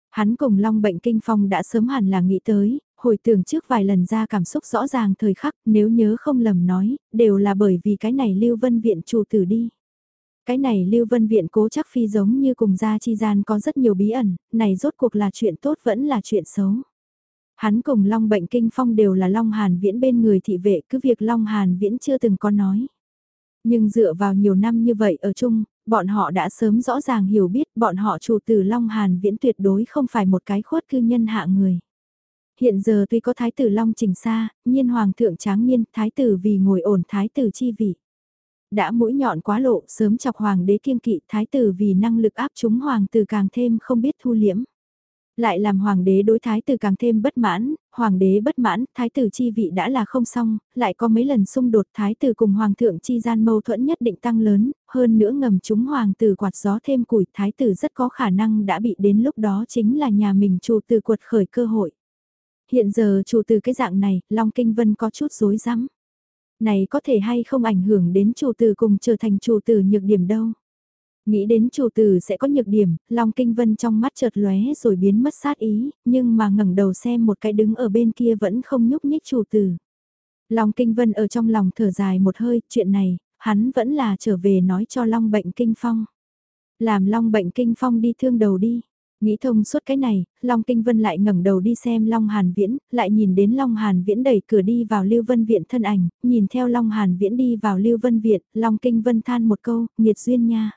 Hắn cùng Long Bệnh Kinh Phong đã sớm hẳn là nghĩ tới, hồi tưởng trước vài lần ra cảm xúc rõ ràng thời khắc nếu nhớ không lầm nói, đều là bởi vì cái này Lưu Vân Viện chủ tử đi. Cái này Lưu Vân Viện cố chắc phi giống như cùng gia chi gian có rất nhiều bí ẩn, này rốt cuộc là chuyện tốt vẫn là chuyện xấu. Hắn cùng Long Bệnh Kinh Phong đều là Long Hàn Viễn bên người thị vệ cứ việc Long Hàn Viễn chưa từng có nói. Nhưng dựa vào nhiều năm như vậy ở chung, bọn họ đã sớm rõ ràng hiểu biết bọn họ chủ tử Long Hàn Viễn tuyệt đối không phải một cái khuất cư nhân hạ người. Hiện giờ tuy có Thái tử Long Trình xa nhiên Hoàng thượng tráng niên, Thái tử vì ngồi ổn Thái tử chi vị đã mũi nhọn quá lộ, sớm chọc hoàng đế kiêng kỵ thái tử vì năng lực áp chúng hoàng tử càng thêm không biết thu liễm. Lại làm hoàng đế đối thái tử càng thêm bất mãn, hoàng đế bất mãn, thái tử chi vị đã là không xong, lại có mấy lần xung đột thái tử cùng hoàng thượng chi gian mâu thuẫn nhất định tăng lớn, hơn nữa ngầm chúng hoàng tử quạt gió thêm củi, thái tử rất có khả năng đã bị đến lúc đó chính là nhà mình chủ từ quật khởi cơ hội. Hiện giờ chủ từ cái dạng này, Long Kinh Vân có chút rối rắm này có thể hay không ảnh hưởng đến chủ tử cùng trở thành chủ tử nhược điểm đâu. Nghĩ đến chủ tử sẽ có nhược điểm, Long Kinh Vân trong mắt chợt lóe rồi biến mất sát ý, nhưng mà ngẩng đầu xem một cái đứng ở bên kia vẫn không nhúc nhích chủ tử. Long Kinh Vân ở trong lòng thở dài một hơi, chuyện này, hắn vẫn là trở về nói cho Long Bệnh Kinh Phong. Làm Long Bệnh Kinh Phong đi thương đầu đi. Nghĩ thông suốt cái này, Long Kinh Vân lại ngẩng đầu đi xem Long Hàn Viễn, lại nhìn đến Long Hàn Viễn đẩy cửa đi vào Lưu Vân Viện thân ảnh, nhìn theo Long Hàn Viễn đi vào Lưu Vân Viện, Long Kinh Vân than một câu, nghiệt duyên nha.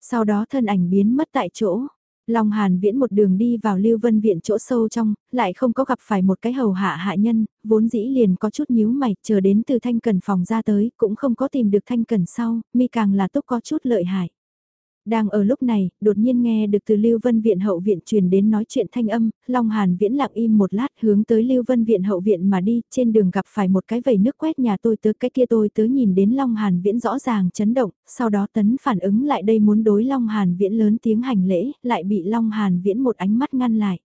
Sau đó thân ảnh biến mất tại chỗ. Long Hàn Viễn một đường đi vào Lưu Vân Viện chỗ sâu trong, lại không có gặp phải một cái hầu hạ hạ nhân, vốn dĩ liền có chút nhíu mày, chờ đến từ thanh cần phòng ra tới, cũng không có tìm được thanh cần sau, mi càng là túc có chút lợi hại. Đang ở lúc này, đột nhiên nghe được từ Lưu Vân Viện hậu viện truyền đến nói chuyện thanh âm, Long Hàn Viễn lặng im một lát hướng tới Lưu Vân Viện hậu viện mà đi, trên đường gặp phải một cái vẩy nước quét nhà tôi tớ cái kia tôi tớ nhìn đến Long Hàn Viễn rõ ràng chấn động, sau đó tấn phản ứng lại đây muốn đối Long Hàn Viễn lớn tiếng hành lễ, lại bị Long Hàn Viễn một ánh mắt ngăn lại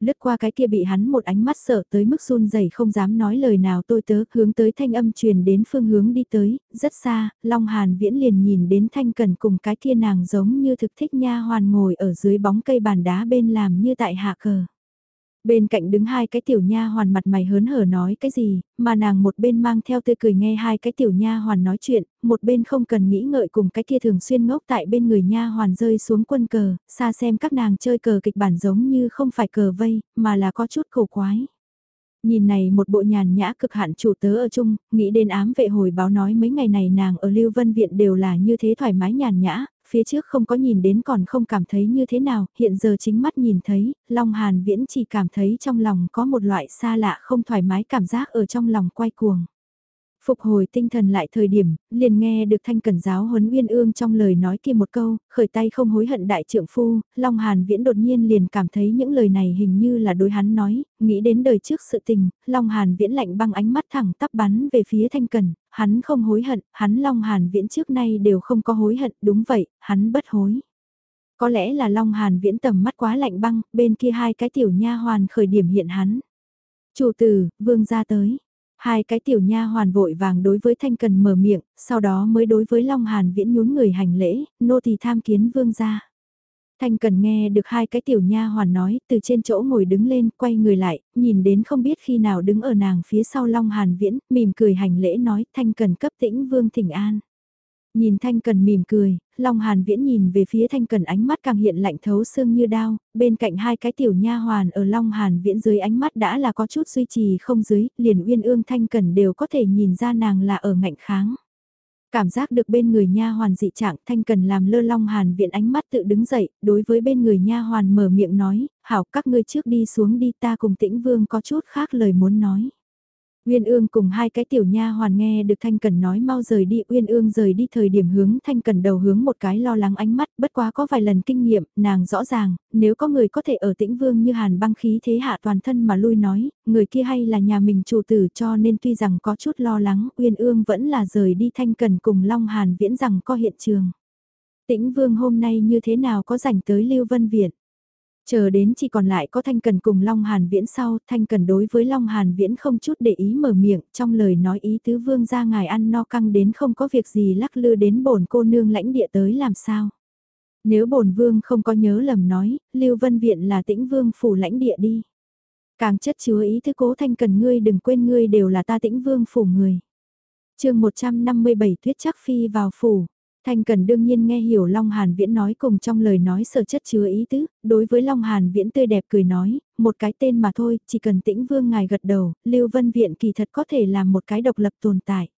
lướt qua cái kia bị hắn một ánh mắt sợ tới mức run rẩy không dám nói lời nào tôi tớ, hướng tới thanh âm truyền đến phương hướng đi tới, rất xa, Long Hàn Viễn liền nhìn đến thanh cần cùng cái kia nàng giống như thực thích nha hoàn ngồi ở dưới bóng cây bàn đá bên làm như tại hạ cờ. Bên cạnh đứng hai cái tiểu nha hoàn mặt mày hớn hở nói cái gì, mà nàng một bên mang theo tươi cười nghe hai cái tiểu nha hoàn nói chuyện, một bên không cần nghĩ ngợi cùng cái kia thường xuyên ngốc tại bên người nha hoàn rơi xuống quân cờ, xa xem các nàng chơi cờ kịch bản giống như không phải cờ vây, mà là có chút khổ quái. Nhìn này một bộ nhàn nhã cực hạn chủ tớ ở chung, nghĩ đến ám vệ hồi báo nói mấy ngày này nàng ở Lưu Vân Viện đều là như thế thoải mái nhàn nhã, phía trước không có nhìn đến còn không cảm thấy như thế nào, hiện giờ chính mắt nhìn thấy, Long Hàn Viễn chỉ cảm thấy trong lòng có một loại xa lạ không thoải mái cảm giác ở trong lòng quay cuồng. Phục hồi tinh thần lại thời điểm, liền nghe được thanh cẩn giáo huấn uyên ương trong lời nói kia một câu, khởi tay không hối hận đại trượng phu, Long Hàn Viễn đột nhiên liền cảm thấy những lời này hình như là đối hắn nói, nghĩ đến đời trước sự tình, Long Hàn Viễn lạnh băng ánh mắt thẳng tắp bắn về phía thanh cẩn, hắn không hối hận, hắn Long Hàn Viễn trước nay đều không có hối hận, đúng vậy, hắn bất hối. Có lẽ là Long Hàn Viễn tầm mắt quá lạnh băng, bên kia hai cái tiểu nha hoàn khởi điểm hiện hắn. Chủ tử, vương gia tới. Hai cái tiểu nha hoàn vội vàng đối với Thanh Cần mở miệng, sau đó mới đối với Long Hàn Viễn nhún người hành lễ, nô tỳ tham kiến vương gia. Thanh Cần nghe được hai cái tiểu nha hoàn nói, từ trên chỗ ngồi đứng lên, quay người lại, nhìn đến không biết khi nào đứng ở nàng phía sau Long Hàn Viễn, mỉm cười hành lễ nói, Thanh Cần cấp tĩnh vương thỉnh an. Nhìn Thanh Cần mỉm cười, Long Hàn Viễn nhìn về phía Thanh Cần ánh mắt càng hiện lạnh thấu xương như đao, bên cạnh hai cái tiểu nha hoàn ở Long Hàn Viễn dưới ánh mắt đã là có chút duy trì không dưới, liền uyên ương Thanh Cần đều có thể nhìn ra nàng là ở ngạnh kháng. Cảm giác được bên người nha hoàn dị trạng Thanh Cần làm lơ Long Hàn Viễn ánh mắt tự đứng dậy, đối với bên người nha hoàn mở miệng nói, hảo các ngươi trước đi xuống đi ta cùng tĩnh vương có chút khác lời muốn nói. Uyên Ương cùng hai cái tiểu nha hoàn nghe được Thanh Cần nói mau rời đi, Uyên Ương rời đi thời điểm hướng Thanh Cần đầu hướng một cái lo lắng ánh mắt, bất quá có vài lần kinh nghiệm, nàng rõ ràng, nếu có người có thể ở tĩnh vương như hàn băng khí thế hạ toàn thân mà lui nói, người kia hay là nhà mình chủ tử cho nên tuy rằng có chút lo lắng, Uyên Ương vẫn là rời đi Thanh Cần cùng Long Hàn viễn rằng có hiện trường. Tĩnh vương hôm nay như thế nào có rảnh tới Lưu Vân Viện? Chờ đến chỉ còn lại có Thanh Cần cùng Long Hàn Viễn sau, Thanh Cần đối với Long Hàn Viễn không chút để ý mở miệng, trong lời nói ý tứ vương ra ngài ăn no căng đến không có việc gì lắc lư đến bổn cô nương lãnh địa tới làm sao. Nếu bổn vương không có nhớ lầm nói, Lưu Vân Viện là tĩnh vương phủ lãnh địa đi. Càng chất chứa ý tứ cố Thanh Cần ngươi đừng quên ngươi đều là ta tĩnh vương phủ người. chương 157 thuyết chắc phi vào phủ. Thanh Cần đương nhiên nghe hiểu Long Hàn Viễn nói cùng trong lời nói sở chất chứa ý tứ, đối với Long Hàn Viễn tươi đẹp cười nói, một cái tên mà thôi, chỉ cần tĩnh vương ngài gật đầu, Lưu Vân Viện kỳ thật có thể làm một cái độc lập tồn tại.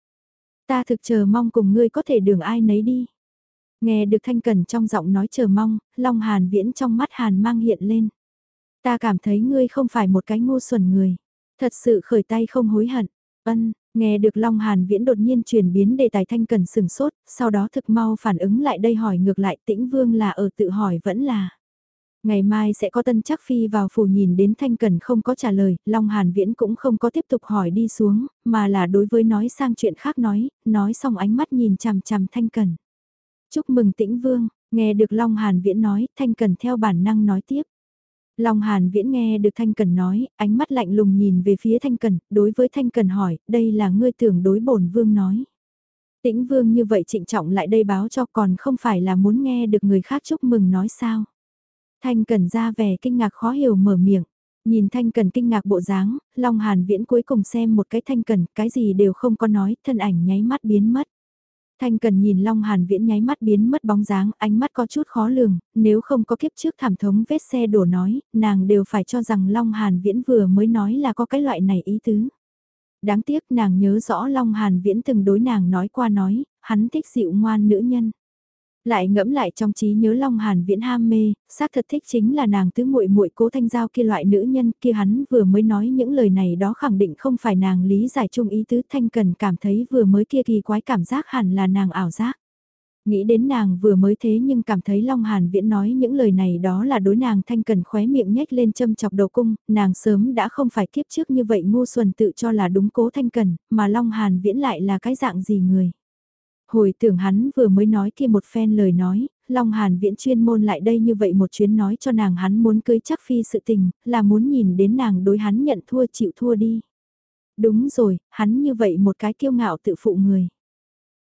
Ta thực chờ mong cùng ngươi có thể đường ai nấy đi. Nghe được Thanh Cần trong giọng nói chờ mong, Long Hàn Viễn trong mắt Hàn mang hiện lên. Ta cảm thấy ngươi không phải một cái ngu xuẩn người. Thật sự khởi tay không hối hận. Ân, Nghe được Long Hàn Viễn đột nhiên chuyển biến đề tài thanh cần sừng sốt, sau đó thực mau phản ứng lại đây hỏi ngược lại tĩnh vương là ở tự hỏi vẫn là. Ngày mai sẽ có tân chắc phi vào phủ nhìn đến thanh cần không có trả lời, Long Hàn Viễn cũng không có tiếp tục hỏi đi xuống, mà là đối với nói sang chuyện khác nói, nói xong ánh mắt nhìn chằm chằm thanh cần. Chúc mừng tĩnh vương, nghe được Long Hàn Viễn nói, thanh cần theo bản năng nói tiếp. Long Hàn Viễn nghe được Thanh Cần nói, ánh mắt lạnh lùng nhìn về phía Thanh Cần, đối với Thanh Cần hỏi, đây là ngươi tưởng đối bổn vương nói. Tĩnh vương như vậy trịnh trọng lại đây báo cho còn không phải là muốn nghe được người khác chúc mừng nói sao. Thanh Cần ra vẻ kinh ngạc khó hiểu mở miệng. Nhìn Thanh Cần kinh ngạc bộ dáng, Long Hàn Viễn cuối cùng xem một cái Thanh Cần, cái gì đều không có nói, thân ảnh nháy mắt biến mất. Thanh cần nhìn Long Hàn Viễn nháy mắt biến mất bóng dáng, ánh mắt có chút khó lường, nếu không có kiếp trước thảm thống vết xe đổ nói, nàng đều phải cho rằng Long Hàn Viễn vừa mới nói là có cái loại này ý tứ. Đáng tiếc nàng nhớ rõ Long Hàn Viễn từng đối nàng nói qua nói, hắn thích dịu ngoan nữ nhân. Lại ngẫm lại trong trí nhớ Long Hàn Viễn ham mê, xác thật thích chính là nàng tứ muội muội cố thanh giao kia loại nữ nhân kia hắn vừa mới nói những lời này đó khẳng định không phải nàng lý giải chung ý tứ thanh cần cảm thấy vừa mới kia kỳ quái cảm giác hẳn là nàng ảo giác. Nghĩ đến nàng vừa mới thế nhưng cảm thấy Long Hàn Viễn nói những lời này đó là đối nàng thanh cần khóe miệng nhếch lên châm chọc đầu cung, nàng sớm đã không phải kiếp trước như vậy ngu xuẩn tự cho là đúng cố thanh cần, mà Long Hàn Viễn lại là cái dạng gì người. Hồi tưởng hắn vừa mới nói kia một phen lời nói, Long Hàn Viễn chuyên môn lại đây như vậy một chuyến nói cho nàng hắn muốn cưới chắc phi sự tình, là muốn nhìn đến nàng đối hắn nhận thua chịu thua đi. Đúng rồi, hắn như vậy một cái kiêu ngạo tự phụ người.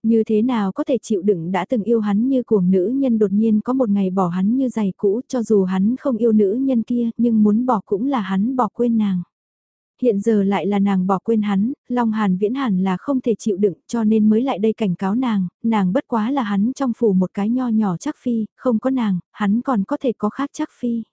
Như thế nào có thể chịu đựng đã từng yêu hắn như cuồng nữ nhân đột nhiên có một ngày bỏ hắn như giày cũ cho dù hắn không yêu nữ nhân kia nhưng muốn bỏ cũng là hắn bỏ quên nàng. Hiện giờ lại là nàng bỏ quên hắn, Long Hàn viễn hẳn là không thể chịu đựng cho nên mới lại đây cảnh cáo nàng, nàng bất quá là hắn trong phủ một cái nho nhỏ chắc phi, không có nàng, hắn còn có thể có khác chắc phi.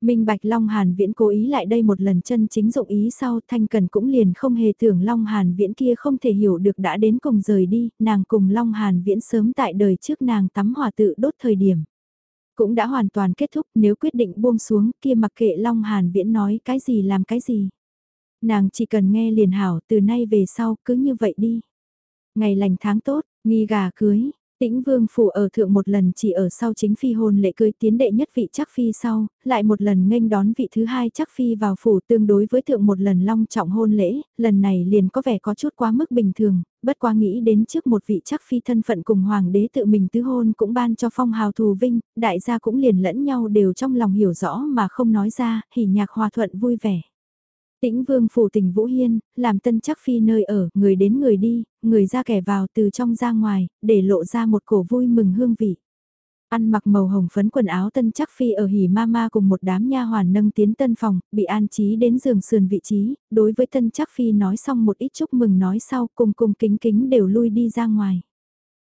Minh Bạch Long Hàn Viễn cố ý lại đây một lần chân chính dụng ý sau Thanh Cần cũng liền không hề tưởng Long Hàn Viễn kia không thể hiểu được đã đến cùng rời đi, nàng cùng Long Hàn Viễn sớm tại đời trước nàng tắm hỏa tự đốt thời điểm. Cũng đã hoàn toàn kết thúc nếu quyết định buông xuống kia mặc kệ Long Hàn Viễn nói cái gì làm cái gì. Nàng chỉ cần nghe liền hảo từ nay về sau cứ như vậy đi. Ngày lành tháng tốt, nghi gà cưới, Tĩnh Vương phủ ở thượng một lần chỉ ở sau chính phi hôn lễ cưới tiến đệ nhất vị chắc phi sau, lại một lần nghênh đón vị thứ hai chắc phi vào phủ tương đối với thượng một lần long trọng hôn lễ, lần này liền có vẻ có chút quá mức bình thường, bất quá nghĩ đến trước một vị chắc phi thân phận cùng hoàng đế tự mình tứ hôn cũng ban cho phong hào thù vinh, đại gia cũng liền lẫn nhau đều trong lòng hiểu rõ mà không nói ra, hỉ nhạc hòa thuận vui vẻ. Tĩnh vương phủ tỉnh Vũ Hiên, làm tân chắc phi nơi ở, người đến người đi, người ra kẻ vào từ trong ra ngoài, để lộ ra một cổ vui mừng hương vị. Ăn mặc màu hồng phấn quần áo tân chắc phi ở hỉ mama cùng một đám nha hoàn nâng tiến tân phòng, bị an trí đến giường sườn vị trí, đối với tân chắc phi nói xong một ít chúc mừng nói sau cùng cùng kính kính đều lui đi ra ngoài.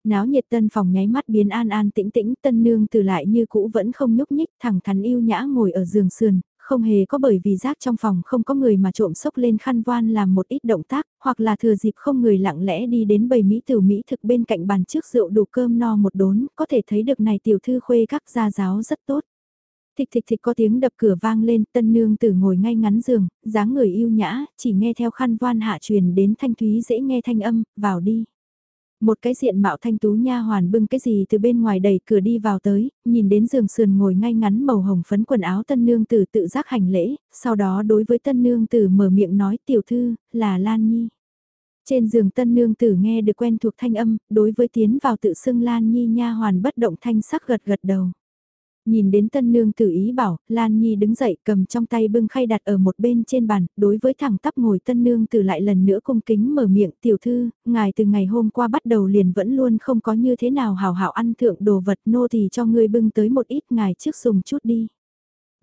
Náo nhiệt tân phòng nháy mắt biến an an tĩnh tĩnh tân nương từ lại như cũ vẫn không nhúc nhích thẳng thắn yêu nhã ngồi ở giường sườn, không hề có bởi vì rác trong phòng không có người mà trộm sốc lên khăn voan làm một ít động tác, hoặc là thừa dịp không người lặng lẽ đi đến bầy Mỹ tử Mỹ thực bên cạnh bàn trước rượu đủ cơm no một đốn, có thể thấy được này tiểu thư khuê các gia giáo rất tốt. Thịch thịch thịch có tiếng đập cửa vang lên, tân nương tử ngồi ngay ngắn giường, dáng người yêu nhã, chỉ nghe theo khăn voan hạ truyền đến thanh thúy dễ nghe thanh âm, vào đi. Một cái diện mạo thanh tú nha hoàn bưng cái gì từ bên ngoài đẩy cửa đi vào tới, nhìn đến giường sườn ngồi ngay ngắn màu hồng phấn quần áo tân nương tử tự giác hành lễ, sau đó đối với tân nương tử mở miệng nói tiểu thư, là Lan Nhi. Trên giường tân nương tử nghe được quen thuộc thanh âm, đối với tiến vào tự xưng Lan Nhi nha hoàn bất động thanh sắc gật gật đầu. Nhìn đến tân nương tử ý bảo, Lan Nhi đứng dậy cầm trong tay bưng khay đặt ở một bên trên bàn, đối với thẳng tắp ngồi tân nương tử lại lần nữa cung kính mở miệng tiểu thư, ngài từ ngày hôm qua bắt đầu liền vẫn luôn không có như thế nào hào hảo ăn thượng đồ vật nô thì cho ngươi bưng tới một ít ngài trước dùng chút đi.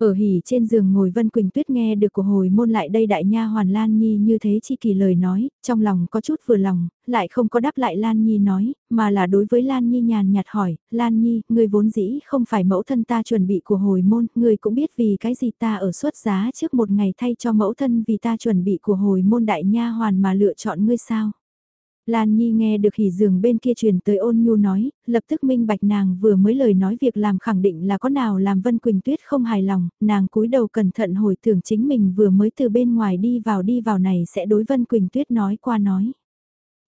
Ở hỉ trên giường ngồi Vân Quỳnh Tuyết nghe được của hồi môn lại đây đại nha hoàn Lan Nhi như thế chi kỳ lời nói, trong lòng có chút vừa lòng, lại không có đáp lại Lan Nhi nói, mà là đối với Lan Nhi nhàn nhạt hỏi, Lan Nhi, người vốn dĩ không phải mẫu thân ta chuẩn bị của hồi môn, người cũng biết vì cái gì ta ở xuất giá trước một ngày thay cho mẫu thân vì ta chuẩn bị của hồi môn đại nha hoàn mà lựa chọn ngươi sao. Lan Nhi nghe được hỉ giường bên kia truyền tới ôn nhu nói, lập tức minh bạch nàng vừa mới lời nói việc làm khẳng định là có nào làm Vân Quỳnh Tuyết không hài lòng, nàng cúi đầu cẩn thận hồi tưởng chính mình vừa mới từ bên ngoài đi vào đi vào này sẽ đối Vân Quỳnh Tuyết nói qua nói.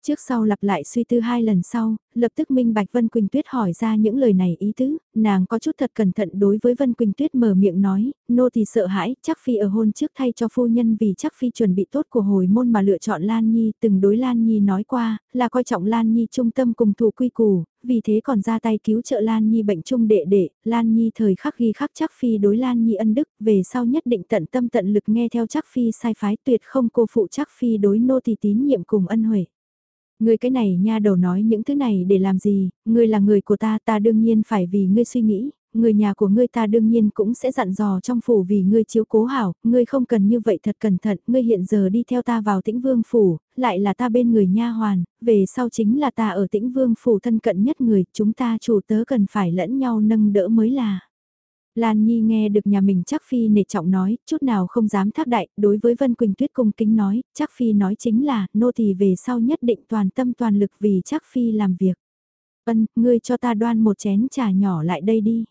Trước sau lặp lại suy tư hai lần sau, lập tức Minh Bạch Vân Quỳnh Tuyết hỏi ra những lời này ý tứ, nàng có chút thật cẩn thận đối với Vân Quỳnh Tuyết mở miệng nói, nô thì sợ hãi, chắc phi ở hôn trước thay cho phu nhân vì chắc phi chuẩn bị tốt của hồi môn mà lựa chọn Lan Nhi, từng đối Lan Nhi nói qua, là coi trọng Lan Nhi trung tâm cùng thủ quy củ, vì thế còn ra tay cứu trợ Lan Nhi bệnh trung đệ đệ, Lan Nhi thời khắc ghi khắc chắc phi đối Lan Nhi ân đức, về sau nhất định tận tâm tận lực nghe theo chắc phi sai phái tuyệt không cô phụ chắc phi đối nô thì tín nhiệm cùng ân huệ. Ngươi cái này nha đầu nói những thứ này để làm gì, ngươi là người của ta ta đương nhiên phải vì ngươi suy nghĩ, người nhà của ngươi ta đương nhiên cũng sẽ dặn dò trong phủ vì ngươi chiếu cố hảo, ngươi không cần như vậy thật cẩn thận, ngươi hiện giờ đi theo ta vào tĩnh vương phủ, lại là ta bên người nha hoàn, về sau chính là ta ở tĩnh vương phủ thân cận nhất người, chúng ta chủ tớ cần phải lẫn nhau nâng đỡ mới là. Lan Nhi nghe được nhà mình chắc Phi nể trọng nói, chút nào không dám thác đại, đối với Vân Quỳnh Tuyết cung kính nói, chắc Phi nói chính là, nô thì về sau nhất định toàn tâm toàn lực vì chắc Phi làm việc. Ân, ngươi cho ta đoan một chén trà nhỏ lại đây đi.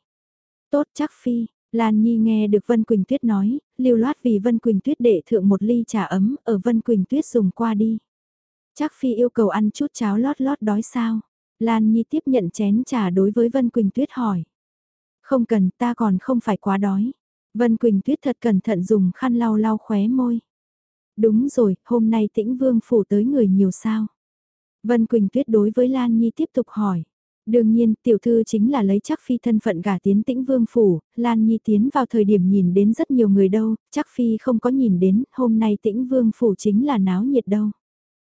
Tốt chắc Phi, Lan Nhi nghe được Vân Quỳnh Tuyết nói, lưu loát vì Vân Quỳnh Tuyết để thượng một ly trà ấm, ở Vân Quỳnh Tuyết dùng qua đi. Chắc Phi yêu cầu ăn chút cháo lót lót đói sao. Lan Nhi tiếp nhận chén trà đối với Vân Quỳnh Tuyết hỏi. Không cần, ta còn không phải quá đói. Vân Quỳnh Tuyết thật cẩn thận dùng khăn lau lau khóe môi. Đúng rồi, hôm nay tĩnh vương phủ tới người nhiều sao. Vân Quỳnh Tuyết đối với Lan Nhi tiếp tục hỏi. Đương nhiên, tiểu thư chính là lấy chắc phi thân phận gả tiến tĩnh vương phủ, Lan Nhi tiến vào thời điểm nhìn đến rất nhiều người đâu, chắc phi không có nhìn đến, hôm nay tĩnh vương phủ chính là náo nhiệt đâu.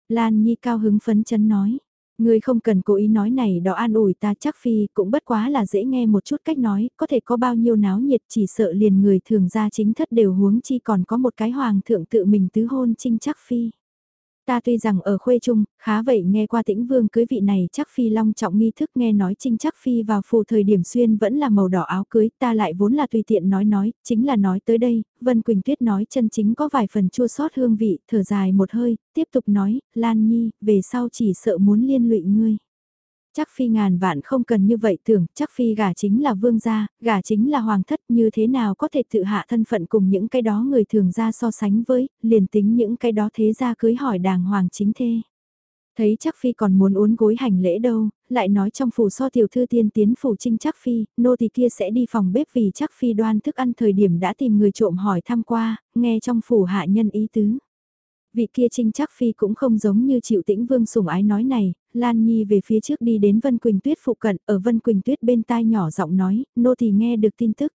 Lan Nhi cao hứng phấn chấn nói, Ngươi không cần cố ý nói này đó an ủi ta chắc phi cũng bất quá là dễ nghe một chút cách nói, có thể có bao nhiêu náo nhiệt chỉ sợ liền người thường ra chính thất đều huống chi còn có một cái hoàng thượng tự mình tứ hôn trinh chắc phi. Ta tuy rằng ở khuê trung, khá vậy nghe qua tĩnh vương cưới vị này chắc phi long trọng nghi thức nghe nói trinh chắc phi vào phù thời điểm xuyên vẫn là màu đỏ áo cưới, ta lại vốn là tùy tiện nói nói, chính là nói tới đây, Vân Quỳnh Tuyết nói chân chính có vài phần chua sót hương vị, thở dài một hơi, tiếp tục nói, Lan Nhi, về sau chỉ sợ muốn liên lụy ngươi. Chắc phi ngàn vạn không cần như vậy tưởng, chắc phi gả chính là vương gia, gả chính là hoàng thất như thế nào có thể tự hạ thân phận cùng những cái đó người thường ra so sánh với, liền tính những cái đó thế ra cưới hỏi đàng hoàng chính thê. Thấy chắc phi còn muốn uốn gối hành lễ đâu, lại nói trong phủ so tiểu thư tiên tiến phủ trinh chắc phi, nô thì kia sẽ đi phòng bếp vì chắc phi đoan thức ăn thời điểm đã tìm người trộm hỏi thăm qua, nghe trong phủ hạ nhân ý tứ vị kia trinh chắc phi cũng không giống như chịu tĩnh vương sủng ái nói này, Lan Nhi về phía trước đi đến Vân Quỳnh Tuyết phụ cận, ở Vân Quỳnh Tuyết bên tai nhỏ giọng nói, nô thì nghe được tin tức.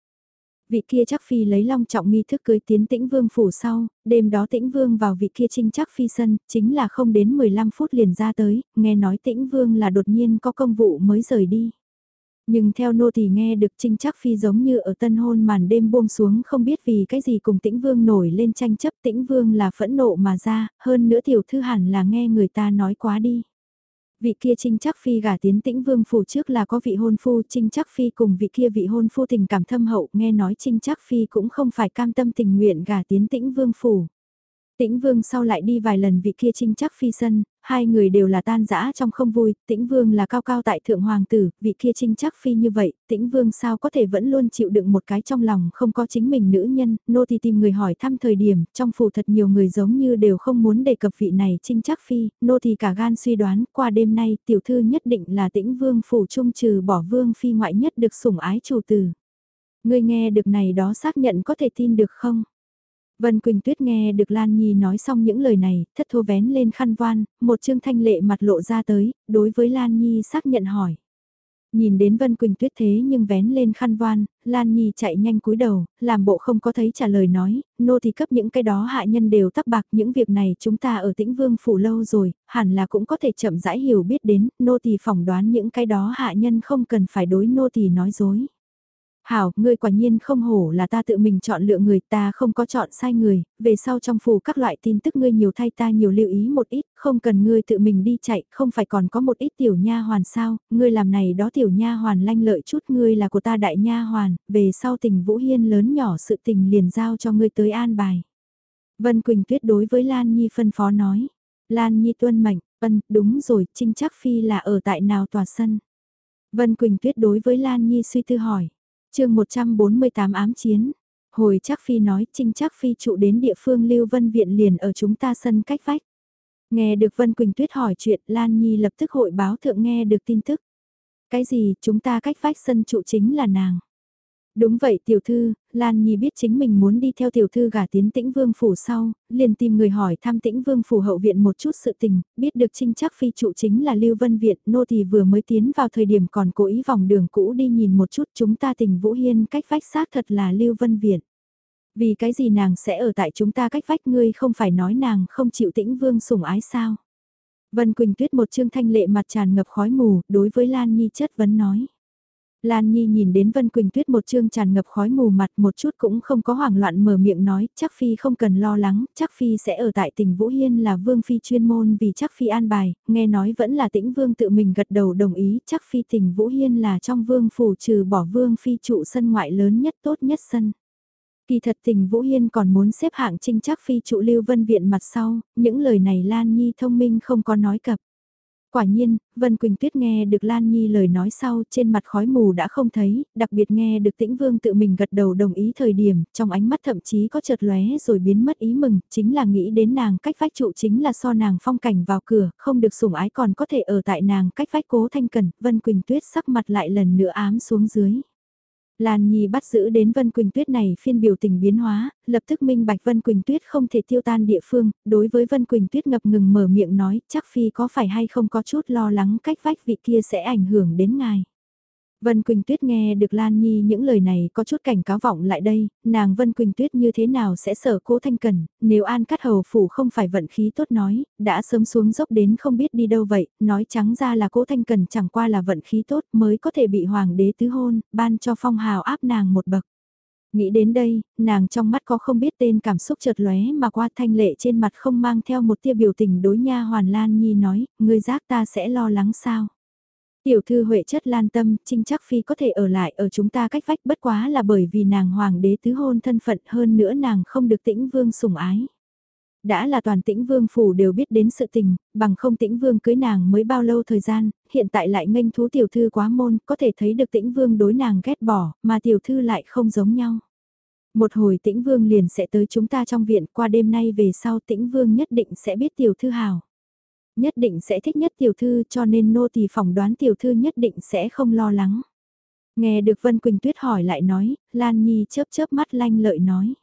Vị kia chắc phi lấy long trọng nghi thức cưới tiến tĩnh vương phủ sau, đêm đó tĩnh vương vào vị kia trinh chắc phi sân, chính là không đến 15 phút liền ra tới, nghe nói tĩnh vương là đột nhiên có công vụ mới rời đi. Nhưng theo nô thì nghe được trinh chắc phi giống như ở tân hôn màn đêm buông xuống không biết vì cái gì cùng tĩnh vương nổi lên tranh chấp tĩnh vương là phẫn nộ mà ra, hơn nữa tiểu thư hẳn là nghe người ta nói quá đi. Vị kia trinh chắc phi gả tiến tĩnh vương phủ trước là có vị hôn phu, trinh chắc phi cùng vị kia vị hôn phu tình cảm thâm hậu, nghe nói trinh chắc phi cũng không phải cam tâm tình nguyện gả tiến tĩnh vương phủ. Tĩnh Vương sau lại đi vài lần vị kia trinh chắc phi sân, hai người đều là tan dã trong không vui, Tĩnh Vương là cao cao tại thượng hoàng tử, vị kia trinh chắc phi như vậy, Tĩnh Vương sao có thể vẫn luôn chịu đựng một cái trong lòng không có chính mình nữ nhân, nô thì tìm người hỏi thăm thời điểm, trong phủ thật nhiều người giống như đều không muốn đề cập vị này trinh chắc phi, nô thì cả gan suy đoán, qua đêm nay tiểu thư nhất định là Tĩnh Vương phủ trung trừ bỏ Vương phi ngoại nhất được sủng ái chủ tử. Người nghe được này đó xác nhận có thể tin được không? Vân Quỳnh Tuyết nghe được Lan Nhi nói xong những lời này, thất thô vén lên khăn voan, một chương thanh lệ mặt lộ ra tới, đối với Lan Nhi xác nhận hỏi. Nhìn đến Vân Quỳnh Tuyết thế nhưng vén lên khăn voan, Lan Nhi chạy nhanh cúi đầu, làm bộ không có thấy trả lời nói, nô thì cấp những cái đó hạ nhân đều tắc bạc những việc này chúng ta ở tĩnh vương phủ lâu rồi, hẳn là cũng có thể chậm rãi hiểu biết đến, nô thì phỏng đoán những cái đó hạ nhân không cần phải đối nô thì nói dối. Hảo, ngươi quả nhiên không hổ là ta tự mình chọn lựa người ta không có chọn sai người, về sau trong phủ các loại tin tức ngươi nhiều thay ta nhiều lưu ý một ít, không cần ngươi tự mình đi chạy, không phải còn có một ít tiểu nha hoàn sao, ngươi làm này đó tiểu nha hoàn lanh lợi chút ngươi là của ta đại nha hoàn, về sau tình Vũ Hiên lớn nhỏ sự tình liền giao cho ngươi tới an bài. Vân Quỳnh tuyết đối với Lan Nhi phân phó nói, Lan Nhi tuân mệnh, ân, đúng rồi, Trinh chắc phi là ở tại nào tòa sân. Vân Quỳnh tuyết đối với Lan Nhi suy tư hỏi chương 148 ám chiến. Hồi chắc phi nói, trinh chắc phi trụ đến địa phương Lưu Vân Viện liền ở chúng ta sân cách vách. Nghe được Vân Quỳnh Tuyết hỏi chuyện, Lan Nhi lập tức hội báo thượng nghe được tin tức. Cái gì, chúng ta cách vách sân trụ chính là nàng. Đúng vậy tiểu thư, Lan Nhi biết chính mình muốn đi theo tiểu thư gả tiến tĩnh vương phủ sau, liền tìm người hỏi thăm tĩnh vương phủ hậu viện một chút sự tình, biết được trinh chắc phi trụ chính là Lưu Vân Viện, nô thì vừa mới tiến vào thời điểm còn cố ý vòng đường cũ đi nhìn một chút chúng ta tình Vũ Hiên cách vách xác thật là Lưu Vân Viện. Vì cái gì nàng sẽ ở tại chúng ta cách vách ngươi không phải nói nàng không chịu tĩnh vương sủng ái sao? Vân Quỳnh Tuyết một trương thanh lệ mặt tràn ngập khói mù, đối với Lan Nhi chất vấn nói. Lan Nhi nhìn đến Vân Quỳnh Tuyết một chương tràn ngập khói mù mặt một chút cũng không có hoảng loạn mở miệng nói, chắc Phi không cần lo lắng, chắc Phi sẽ ở tại tỉnh Vũ Hiên là Vương Phi chuyên môn vì chắc Phi an bài, nghe nói vẫn là tĩnh Vương tự mình gật đầu đồng ý, chắc Phi tỉnh Vũ Hiên là trong Vương phủ trừ bỏ Vương Phi trụ sân ngoại lớn nhất tốt nhất sân. Kỳ thật Tình Vũ Hiên còn muốn xếp hạng trinh chắc Phi trụ Lưu Vân Viện mặt sau, những lời này Lan Nhi thông minh không có nói cập. Quả nhiên, Vân Quỳnh Tuyết nghe được Lan Nhi lời nói sau trên mặt khói mù đã không thấy, đặc biệt nghe được tĩnh vương tự mình gật đầu đồng ý thời điểm, trong ánh mắt thậm chí có chợt lóe rồi biến mất ý mừng, chính là nghĩ đến nàng cách vách trụ chính là so nàng phong cảnh vào cửa, không được sủng ái còn có thể ở tại nàng cách vách cố thanh cần, Vân Quỳnh Tuyết sắc mặt lại lần nữa ám xuống dưới. Lan Nhi bắt giữ đến Vân Quỳnh Tuyết này phiên biểu tình biến hóa, lập tức minh bạch Vân Quỳnh Tuyết không thể tiêu tan địa phương, đối với Vân Quỳnh Tuyết ngập ngừng mở miệng nói, chắc Phi có phải hay không có chút lo lắng cách vách vị kia sẽ ảnh hưởng đến ngài. Vân Quỳnh Tuyết nghe được Lan Nhi những lời này có chút cảnh cáo vọng lại đây, nàng Vân Quỳnh Tuyết như thế nào sẽ sợ cố thanh cần, nếu An Cát Hầu Phủ không phải vận khí tốt nói, đã sớm xuống dốc đến không biết đi đâu vậy, nói trắng ra là cố thanh cần chẳng qua là vận khí tốt mới có thể bị Hoàng đế tứ hôn, ban cho phong hào áp nàng một bậc. Nghĩ đến đây, nàng trong mắt có không biết tên cảm xúc chợt lóe mà qua thanh lệ trên mặt không mang theo một tia biểu tình đối nha Hoàn Lan Nhi nói, ngươi giác ta sẽ lo lắng sao. Tiểu thư Huệ chất lan tâm, trinh chắc phi có thể ở lại ở chúng ta cách vách bất quá là bởi vì nàng hoàng đế tứ hôn thân phận hơn nữa nàng không được tĩnh vương sủng ái. Đã là toàn tĩnh vương phủ đều biết đến sự tình, bằng không tĩnh vương cưới nàng mới bao lâu thời gian, hiện tại lại nghênh thú tiểu thư quá môn, có thể thấy được tĩnh vương đối nàng ghét bỏ, mà tiểu thư lại không giống nhau. Một hồi tĩnh vương liền sẽ tới chúng ta trong viện qua đêm nay về sau tĩnh vương nhất định sẽ biết tiểu thư hào nhất định sẽ thích nhất tiểu thư cho nên nô tỳ phỏng đoán tiểu thư nhất định sẽ không lo lắng. Nghe được Vân Quỳnh Tuyết hỏi lại nói, Lan Nhi chớp chớp mắt lanh lợi nói.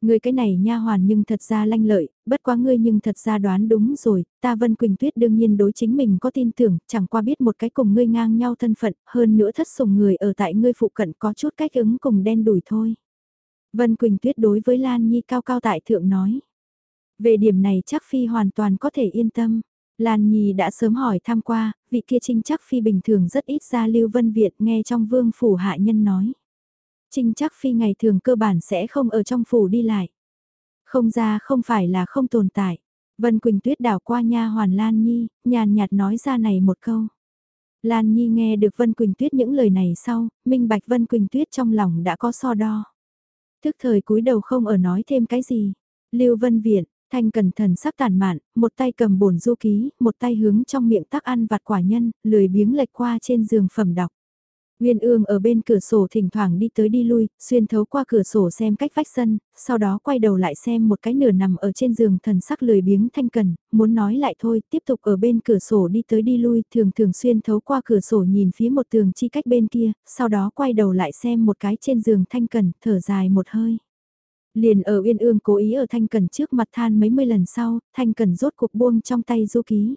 Ngươi cái này nha hoàn nhưng thật ra lanh lợi, bất quá ngươi nhưng thật ra đoán đúng rồi, ta Vân Quỳnh Tuyết đương nhiên đối chính mình có tin tưởng, chẳng qua biết một cái cùng ngươi ngang nhau thân phận, hơn nữa thất sủng người ở tại ngươi phụ cận có chút cách ứng cùng đen đủi thôi. Vân Quỳnh Tuyết đối với Lan Nhi cao cao tại thượng nói. Về điểm này chắc Phi hoàn toàn có thể yên tâm. Lan Nhi đã sớm hỏi tham qua, vị kia trinh chắc phi bình thường rất ít ra lưu vân Việt nghe trong vương phủ hạ nhân nói. Trinh chắc phi ngày thường cơ bản sẽ không ở trong phủ đi lại. Không ra không phải là không tồn tại. Vân Quỳnh Tuyết đảo qua nha hoàn Lan Nhi, nhàn nhạt nói ra này một câu. Lan Nhi nghe được Vân Quỳnh Tuyết những lời này sau, minh bạch Vân Quỳnh Tuyết trong lòng đã có so đo. Thức thời cúi đầu không ở nói thêm cái gì. Lưu Vân Viện, Thanh cần thần sắc tàn mạn, một tay cầm bổn du ký, một tay hướng trong miệng tắc ăn vặt quả nhân, lười biếng lệch qua trên giường phẩm đọc. Nguyên ương ở bên cửa sổ thỉnh thoảng đi tới đi lui, xuyên thấu qua cửa sổ xem cách vách sân, sau đó quay đầu lại xem một cái nửa nằm ở trên giường thần sắc lười biếng thanh cần, muốn nói lại thôi, tiếp tục ở bên cửa sổ đi tới đi lui, thường thường xuyên thấu qua cửa sổ nhìn phía một tường chi cách bên kia, sau đó quay đầu lại xem một cái trên giường thanh cần, thở dài một hơi. Liền ở Uyên Ương cố ý ở Thanh Cần trước mặt than mấy mươi lần sau, Thanh Cần rốt cuộc buông trong tay du ký.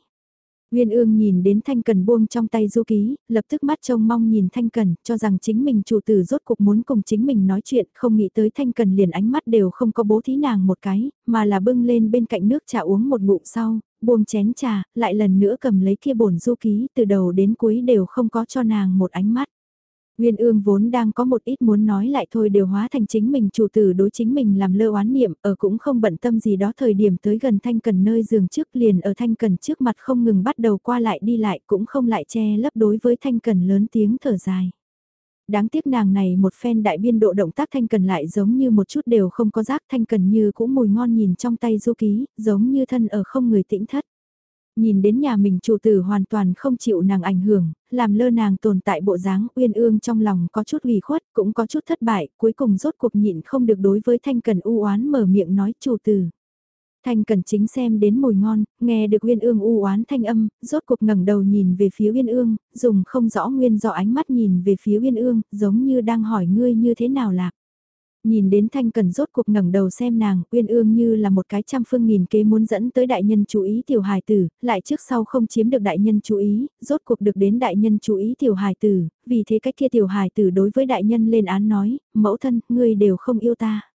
Uyên Ương nhìn đến Thanh Cần buông trong tay du ký, lập tức mắt trông mong nhìn Thanh Cần, cho rằng chính mình chủ tử rốt cuộc muốn cùng chính mình nói chuyện, không nghĩ tới Thanh Cần liền ánh mắt đều không có bố thí nàng một cái, mà là bưng lên bên cạnh nước trà uống một ngụm sau, buông chén trà, lại lần nữa cầm lấy kia bổn du ký, từ đầu đến cuối đều không có cho nàng một ánh mắt. Nguyên ương vốn đang có một ít muốn nói lại thôi đều hóa thành chính mình chủ tử đối chính mình làm lơ oán niệm, ở cũng không bận tâm gì đó thời điểm tới gần thanh cần nơi giường trước liền ở thanh cần trước mặt không ngừng bắt đầu qua lại đi lại cũng không lại che lấp đối với thanh cần lớn tiếng thở dài. Đáng tiếc nàng này một phen đại biên độ động tác thanh cần lại giống như một chút đều không có giác thanh cần như cũng mùi ngon nhìn trong tay du ký, giống như thân ở không người tĩnh thất. Nhìn đến nhà mình chủ tử hoàn toàn không chịu nàng ảnh hưởng, làm lơ nàng tồn tại bộ dáng uyên ương trong lòng có chút ủy khuất, cũng có chút thất bại, cuối cùng rốt cuộc nhịn không được đối với thanh cần u oán mở miệng nói chủ tử. Thanh cần chính xem đến mùi ngon, nghe được Uyên Ương u oán thanh âm, rốt cuộc ngẩng đầu nhìn về phía Uyên Ương, dùng không rõ nguyên do ánh mắt nhìn về phía Uyên Ương, giống như đang hỏi ngươi như thế nào lạc. Nhìn đến Thanh Cần rốt cuộc ngẩng đầu xem nàng, uyên ương như là một cái trăm phương nghìn kế muốn dẫn tới đại nhân chú ý tiểu hài tử, lại trước sau không chiếm được đại nhân chú ý, rốt cuộc được đến đại nhân chú ý tiểu hài tử, vì thế cách kia tiểu hài tử đối với đại nhân lên án nói, mẫu thân, ngươi đều không yêu ta.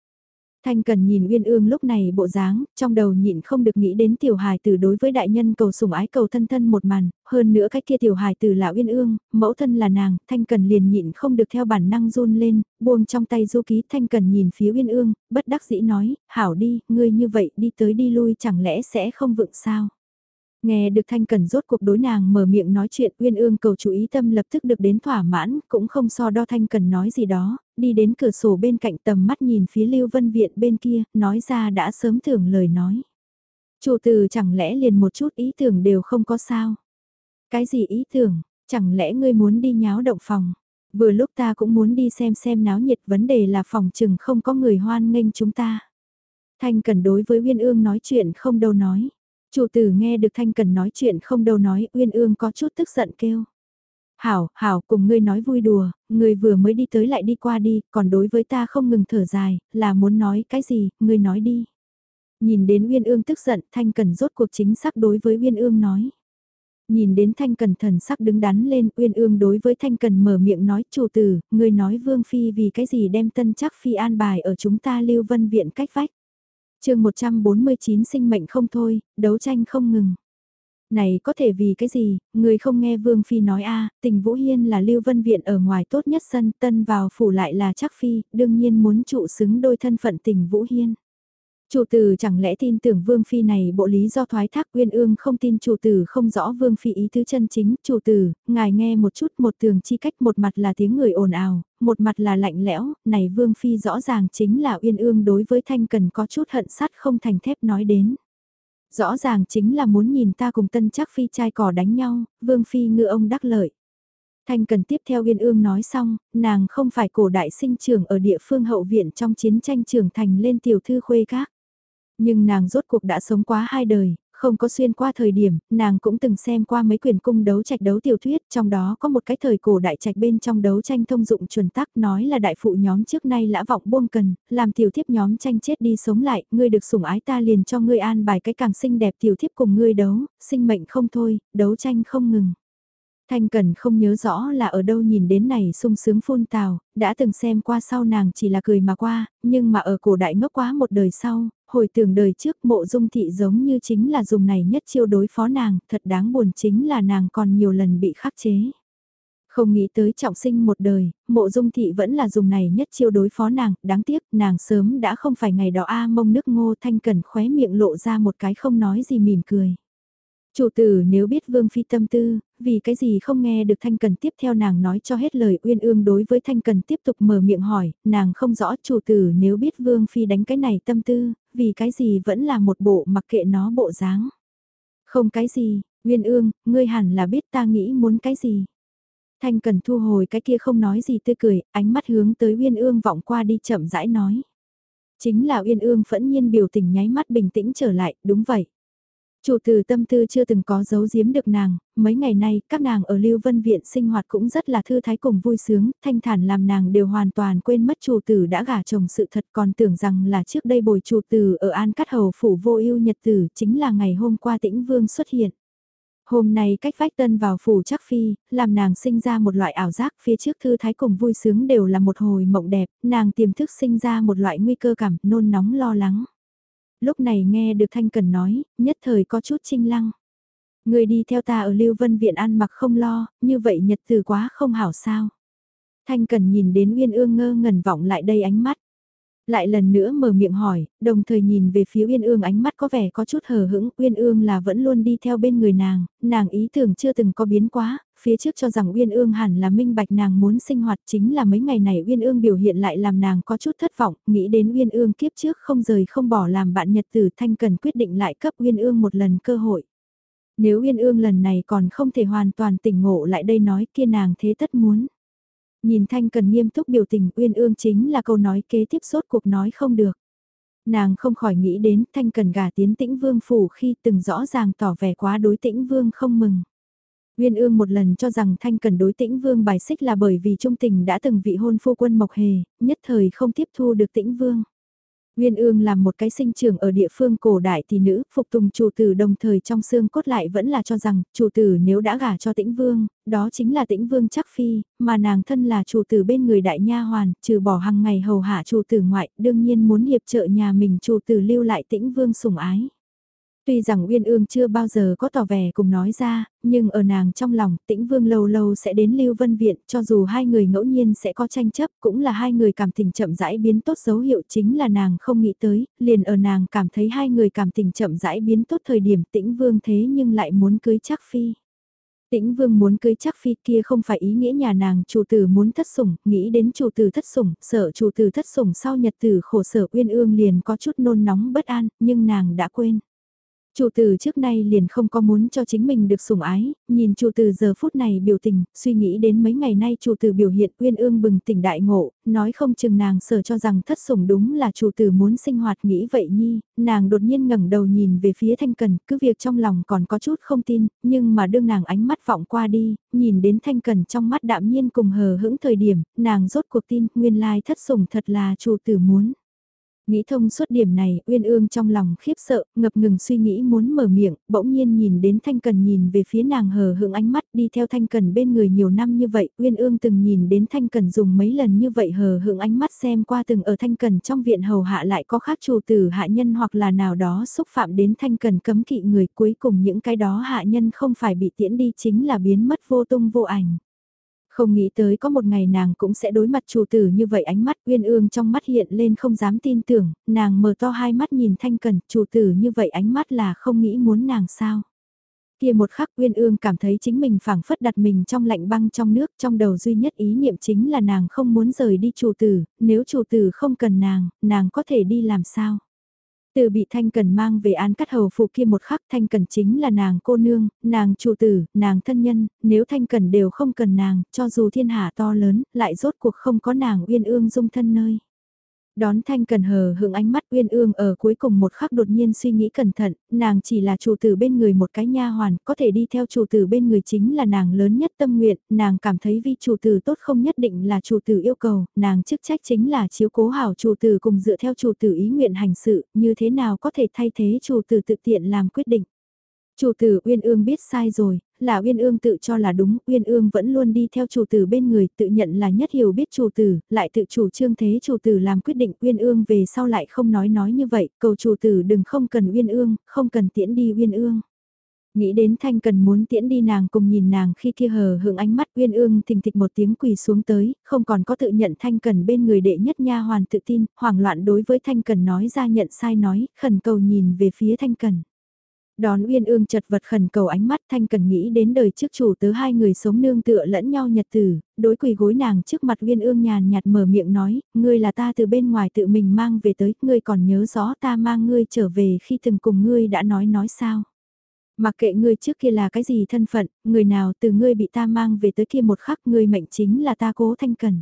Thanh Cần nhìn Uyên Ương lúc này bộ dáng, trong đầu nhịn không được nghĩ đến tiểu hài tử đối với đại nhân cầu sủng ái cầu thân thân một màn, hơn nữa cách kia tiểu hài tử là Uyên Ương, mẫu thân là nàng, Thanh Cần liền nhịn không được theo bản năng run lên, buông trong tay du ký Thanh Cần nhìn phía Uyên Ương, bất đắc dĩ nói, hảo đi, ngươi như vậy đi tới đi lui chẳng lẽ sẽ không vựng sao. Nghe được Thanh Cần rốt cuộc đối nàng mở miệng nói chuyện Uyên Ương cầu chú ý tâm lập tức được đến thỏa mãn, cũng không so đo Thanh Cần nói gì đó, đi đến cửa sổ bên cạnh tầm mắt nhìn phía Lưu Vân Viện bên kia, nói ra đã sớm tưởng lời nói. Chủ từ chẳng lẽ liền một chút ý tưởng đều không có sao. Cái gì ý tưởng, chẳng lẽ ngươi muốn đi nháo động phòng? Vừa lúc ta cũng muốn đi xem xem náo nhiệt vấn đề là phòng chừng không có người hoan nghênh chúng ta. Thanh Cần đối với Uyên Ương nói chuyện không đâu nói. Chủ tử nghe được Thanh Cần nói chuyện không đâu nói, Uyên Ương có chút tức giận kêu. Hảo, hảo, cùng ngươi nói vui đùa, ngươi vừa mới đi tới lại đi qua đi, còn đối với ta không ngừng thở dài, là muốn nói cái gì, ngươi nói đi. Nhìn đến Uyên Ương tức giận, Thanh Cần rốt cuộc chính xác đối với Uyên Ương nói. Nhìn đến Thanh Cần thần sắc đứng đắn lên, Uyên Ương đối với Thanh Cần mở miệng nói, chủ tử, ngươi nói Vương Phi vì cái gì đem tân chắc Phi an bài ở chúng ta lưu vân viện cách vách chương 149 sinh mệnh không thôi, đấu tranh không ngừng. Này có thể vì cái gì, người không nghe Vương Phi nói a tình Vũ Hiên là Lưu Vân Viện ở ngoài tốt nhất sân, tân vào phủ lại là chắc Phi, đương nhiên muốn trụ xứng đôi thân phận tình Vũ Hiên. Chủ tử chẳng lẽ tin tưởng Vương Phi này bộ lý do thoái thác Uyên Ương không tin chủ tử không rõ Vương Phi ý tứ chân chính. Chủ tử, ngài nghe một chút một tường chi cách một mặt là tiếng người ồn ào, một mặt là lạnh lẽo, này Vương Phi rõ ràng chính là Uyên Ương đối với Thanh Cần có chút hận sắt không thành thép nói đến. Rõ ràng chính là muốn nhìn ta cùng tân chắc Phi trai cỏ đánh nhau, Vương Phi ngựa ông đắc lợi. Thanh Cần tiếp theo Uyên Ương nói xong, nàng không phải cổ đại sinh trưởng ở địa phương hậu viện trong chiến tranh trưởng thành lên tiểu thư khuê các. Nhưng nàng rốt cuộc đã sống quá hai đời, không có xuyên qua thời điểm, nàng cũng từng xem qua mấy quyền cung đấu trạch đấu tiểu thuyết, trong đó có một cái thời cổ đại trạch bên trong đấu tranh thông dụng chuẩn tắc nói là đại phụ nhóm trước nay lã vọng buông cần, làm tiểu thiếp nhóm tranh chết đi sống lại, ngươi được sủng ái ta liền cho ngươi an bài cái càng xinh đẹp tiểu thiếp cùng ngươi đấu, sinh mệnh không thôi, đấu tranh không ngừng. Thanh Cần không nhớ rõ là ở đâu nhìn đến này sung sướng phun tào, đã từng xem qua sau nàng chỉ là cười mà qua, nhưng mà ở cổ đại ngốc quá một đời sau, hồi tưởng đời trước mộ dung thị giống như chính là dùng này nhất chiêu đối phó nàng, thật đáng buồn chính là nàng còn nhiều lần bị khắc chế. Không nghĩ tới trọng sinh một đời, mộ dung thị vẫn là dùng này nhất chiêu đối phó nàng, đáng tiếc nàng sớm đã không phải ngày đó A mông nước ngô thanh cần khóe miệng lộ ra một cái không nói gì mỉm cười. Chủ tử nếu biết Vương Phi tâm tư, vì cái gì không nghe được Thanh Cần tiếp theo nàng nói cho hết lời uyên ương đối với Thanh Cần tiếp tục mở miệng hỏi, nàng không rõ chủ tử nếu biết Vương Phi đánh cái này tâm tư, vì cái gì vẫn là một bộ mặc kệ nó bộ dáng. Không cái gì, uyên ương, ngươi hẳn là biết ta nghĩ muốn cái gì. Thanh Cần thu hồi cái kia không nói gì tươi cười, ánh mắt hướng tới uyên ương vọng qua đi chậm rãi nói. Chính là uyên ương phẫn nhiên biểu tình nháy mắt bình tĩnh trở lại, đúng vậy. Chủ tử tâm tư chưa từng có giấu giếm được nàng, mấy ngày nay các nàng ở Lưu Vân Viện sinh hoạt cũng rất là thư thái cùng vui sướng, thanh thản làm nàng đều hoàn toàn quên mất chủ tử đã gả chồng sự thật còn tưởng rằng là trước đây bồi chủ tử ở An Cát Hầu Phủ vô ưu nhật tử chính là ngày hôm qua tĩnh vương xuất hiện. Hôm nay cách vách tân vào phủ chắc phi, làm nàng sinh ra một loại ảo giác phía trước thư thái cùng vui sướng đều là một hồi mộng đẹp, nàng tiềm thức sinh ra một loại nguy cơ cảm, nôn nóng lo lắng. Lúc này nghe được Thanh Cần nói, nhất thời có chút trinh lăng. Người đi theo ta ở Lưu Vân Viện ăn mặc không lo, như vậy nhật từ quá không hảo sao. Thanh Cần nhìn đến Uyên Ương ngơ ngẩn vọng lại đây ánh mắt. Lại lần nữa mở miệng hỏi, đồng thời nhìn về phía Uyên Ương ánh mắt có vẻ có chút hờ hững, Uyên Ương là vẫn luôn đi theo bên người nàng, nàng ý tưởng chưa từng có biến quá, phía trước cho rằng Uyên Ương hẳn là minh bạch nàng muốn sinh hoạt chính là mấy ngày này Uyên Ương biểu hiện lại làm nàng có chút thất vọng, nghĩ đến Uyên Ương kiếp trước không rời không bỏ làm bạn nhật tử thanh cần quyết định lại cấp Uyên Ương một lần cơ hội. Nếu Uyên Ương lần này còn không thể hoàn toàn tỉnh ngộ lại đây nói kia nàng thế tất muốn. Nhìn Thanh Cần nghiêm túc biểu tình Uyên Ương chính là câu nói kế tiếp sốt cuộc nói không được. Nàng không khỏi nghĩ đến Thanh Cần gả tiến tĩnh vương phủ khi từng rõ ràng tỏ vẻ quá đối tĩnh vương không mừng. Nguyên ương một lần cho rằng Thanh Cần đối tĩnh vương bài xích là bởi vì trung tình đã từng vị hôn phu quân Mộc Hề, nhất thời không tiếp thu được tĩnh vương. Nguyên ương làm một cái sinh trưởng ở địa phương cổ đại tỷ nữ, phục tùng chủ tử đồng thời trong xương cốt lại vẫn là cho rằng, chủ tử nếu đã gả cho tĩnh vương, đó chính là tĩnh vương chắc phi, mà nàng thân là chủ tử bên người đại nha hoàn, trừ bỏ hàng ngày hầu hạ chủ tử ngoại, đương nhiên muốn hiệp trợ nhà mình chủ tử lưu lại tĩnh vương sủng ái. Tuy rằng Uyên Ương chưa bao giờ có tỏ vẻ cùng nói ra, nhưng ở nàng trong lòng, tĩnh vương lâu lâu sẽ đến Lưu Vân Viện, cho dù hai người ngẫu nhiên sẽ có tranh chấp, cũng là hai người cảm tình chậm rãi biến tốt dấu hiệu chính là nàng không nghĩ tới, liền ở nàng cảm thấy hai người cảm tình chậm rãi biến tốt thời điểm tĩnh vương thế nhưng lại muốn cưới chắc phi. Tĩnh vương muốn cưới chắc phi kia không phải ý nghĩa nhà nàng chủ tử muốn thất sủng, nghĩ đến chủ tử thất sủng, sợ chủ tử thất sủng sau nhật tử khổ sở uyên ương liền có chút nôn nóng bất an, nhưng nàng đã quên. Chủ tử trước nay liền không có muốn cho chính mình được sủng ái, nhìn chủ tử giờ phút này biểu tình, suy nghĩ đến mấy ngày nay chủ tử biểu hiện uyên ương bừng tỉnh đại ngộ, nói không chừng nàng sở cho rằng thất sủng đúng là chủ tử muốn sinh hoạt nghĩ vậy nhi, nàng đột nhiên ngẩng đầu nhìn về phía thanh cần, cứ việc trong lòng còn có chút không tin, nhưng mà đương nàng ánh mắt vọng qua đi, nhìn đến thanh cần trong mắt đạm nhiên cùng hờ hững thời điểm, nàng rốt cuộc tin, nguyên lai thất sủng thật là chủ tử muốn. Nghĩ thông suốt điểm này, Uyên Ương trong lòng khiếp sợ, ngập ngừng suy nghĩ muốn mở miệng, bỗng nhiên nhìn đến Thanh Cần nhìn về phía nàng hờ hững ánh mắt đi theo Thanh Cần bên người nhiều năm như vậy, Uyên Ương từng nhìn đến Thanh Cần dùng mấy lần như vậy hờ hững ánh mắt xem qua từng ở Thanh Cần trong viện hầu hạ lại có khác chủ tử hạ nhân hoặc là nào đó xúc phạm đến Thanh Cần cấm kỵ người cuối cùng những cái đó hạ nhân không phải bị tiễn đi chính là biến mất vô tung vô ảnh. Không nghĩ tới có một ngày nàng cũng sẽ đối mặt chủ tử như vậy ánh mắt uyên ương trong mắt hiện lên không dám tin tưởng, nàng mở to hai mắt nhìn thanh cần, chủ tử như vậy ánh mắt là không nghĩ muốn nàng sao. Kia một khắc Uyên Ương cảm thấy chính mình phảng phất đặt mình trong lạnh băng trong nước, trong đầu duy nhất ý niệm chính là nàng không muốn rời đi chủ tử, nếu chủ tử không cần nàng, nàng có thể đi làm sao? Từ bị Thanh Cần mang về án cắt hầu phụ kia một khắc Thanh Cần chính là nàng cô nương, nàng chủ tử, nàng thân nhân, nếu Thanh Cần đều không cần nàng, cho dù thiên hạ to lớn, lại rốt cuộc không có nàng uyên ương dung thân nơi. Đón Thanh Cần hờ hững ánh mắt uyên ương ở cuối cùng một khắc đột nhiên suy nghĩ cẩn thận, nàng chỉ là chủ tử bên người một cái nha hoàn, có thể đi theo chủ tử bên người chính là nàng lớn nhất tâm nguyện, nàng cảm thấy vì chủ tử tốt không nhất định là chủ tử yêu cầu, nàng chức trách chính là chiếu cố hảo chủ tử cùng dựa theo chủ tử ý nguyện hành sự, như thế nào có thể thay thế chủ tử tự tiện làm quyết định. Chủ tử Uyên Ương biết sai rồi, là Uyên Ương tự cho là đúng, Uyên Ương vẫn luôn đi theo chủ tử bên người, tự nhận là nhất hiểu biết chủ tử, lại tự chủ trương thế chủ tử làm quyết định Uyên Ương về sau lại không nói nói như vậy, cầu chủ tử đừng không cần Uyên Ương, không cần tiễn đi Uyên Ương. Nghĩ đến Thanh Cần muốn tiễn đi nàng cùng nhìn nàng khi kia hờ hững ánh mắt Uyên Ương thình thịch một tiếng quỳ xuống tới, không còn có tự nhận Thanh Cần bên người đệ nhất nha hoàn tự tin, hoảng loạn đối với Thanh Cần nói ra nhận sai nói, khẩn cầu nhìn về phía Thanh Cần. Đón Uyên Ương chật vật khẩn cầu ánh mắt Thanh Cần nghĩ đến đời trước chủ tớ hai người sống nương tựa lẫn nhau nhật tử, đối quỳ gối nàng trước mặt Uyên Ương nhàn nhạt mở miệng nói, ngươi là ta từ bên ngoài tự mình mang về tới, ngươi còn nhớ rõ ta mang ngươi trở về khi từng cùng ngươi đã nói nói sao. Mặc kệ ngươi trước kia là cái gì thân phận, người nào từ ngươi bị ta mang về tới kia một khắc ngươi mệnh chính là ta cố Thanh Cần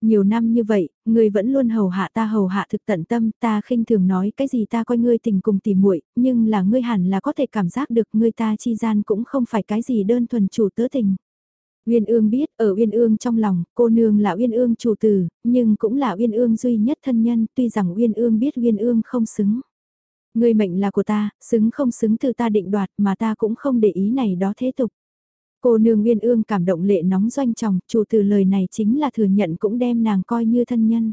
nhiều năm như vậy, ngươi vẫn luôn hầu hạ ta hầu hạ thực tận tâm, ta khinh thường nói cái gì ta coi ngươi tình cùng tỉ muội, nhưng là ngươi hẳn là có thể cảm giác được ngươi ta chi gian cũng không phải cái gì đơn thuần chủ tớ tình. Uyên Ương biết, ở Uyên Ương trong lòng, cô nương là Uyên Ương chủ tử, nhưng cũng là Uyên Ương duy nhất thân nhân, tuy rằng Uyên Ương biết Uyên Ương không xứng. Ngươi mệnh là của ta, xứng không xứng từ ta định đoạt mà ta cũng không để ý này đó thế tục. Cô nương Nguyên Ương cảm động lệ nóng doanh chồng, chủ từ lời này chính là thừa nhận cũng đem nàng coi như thân nhân.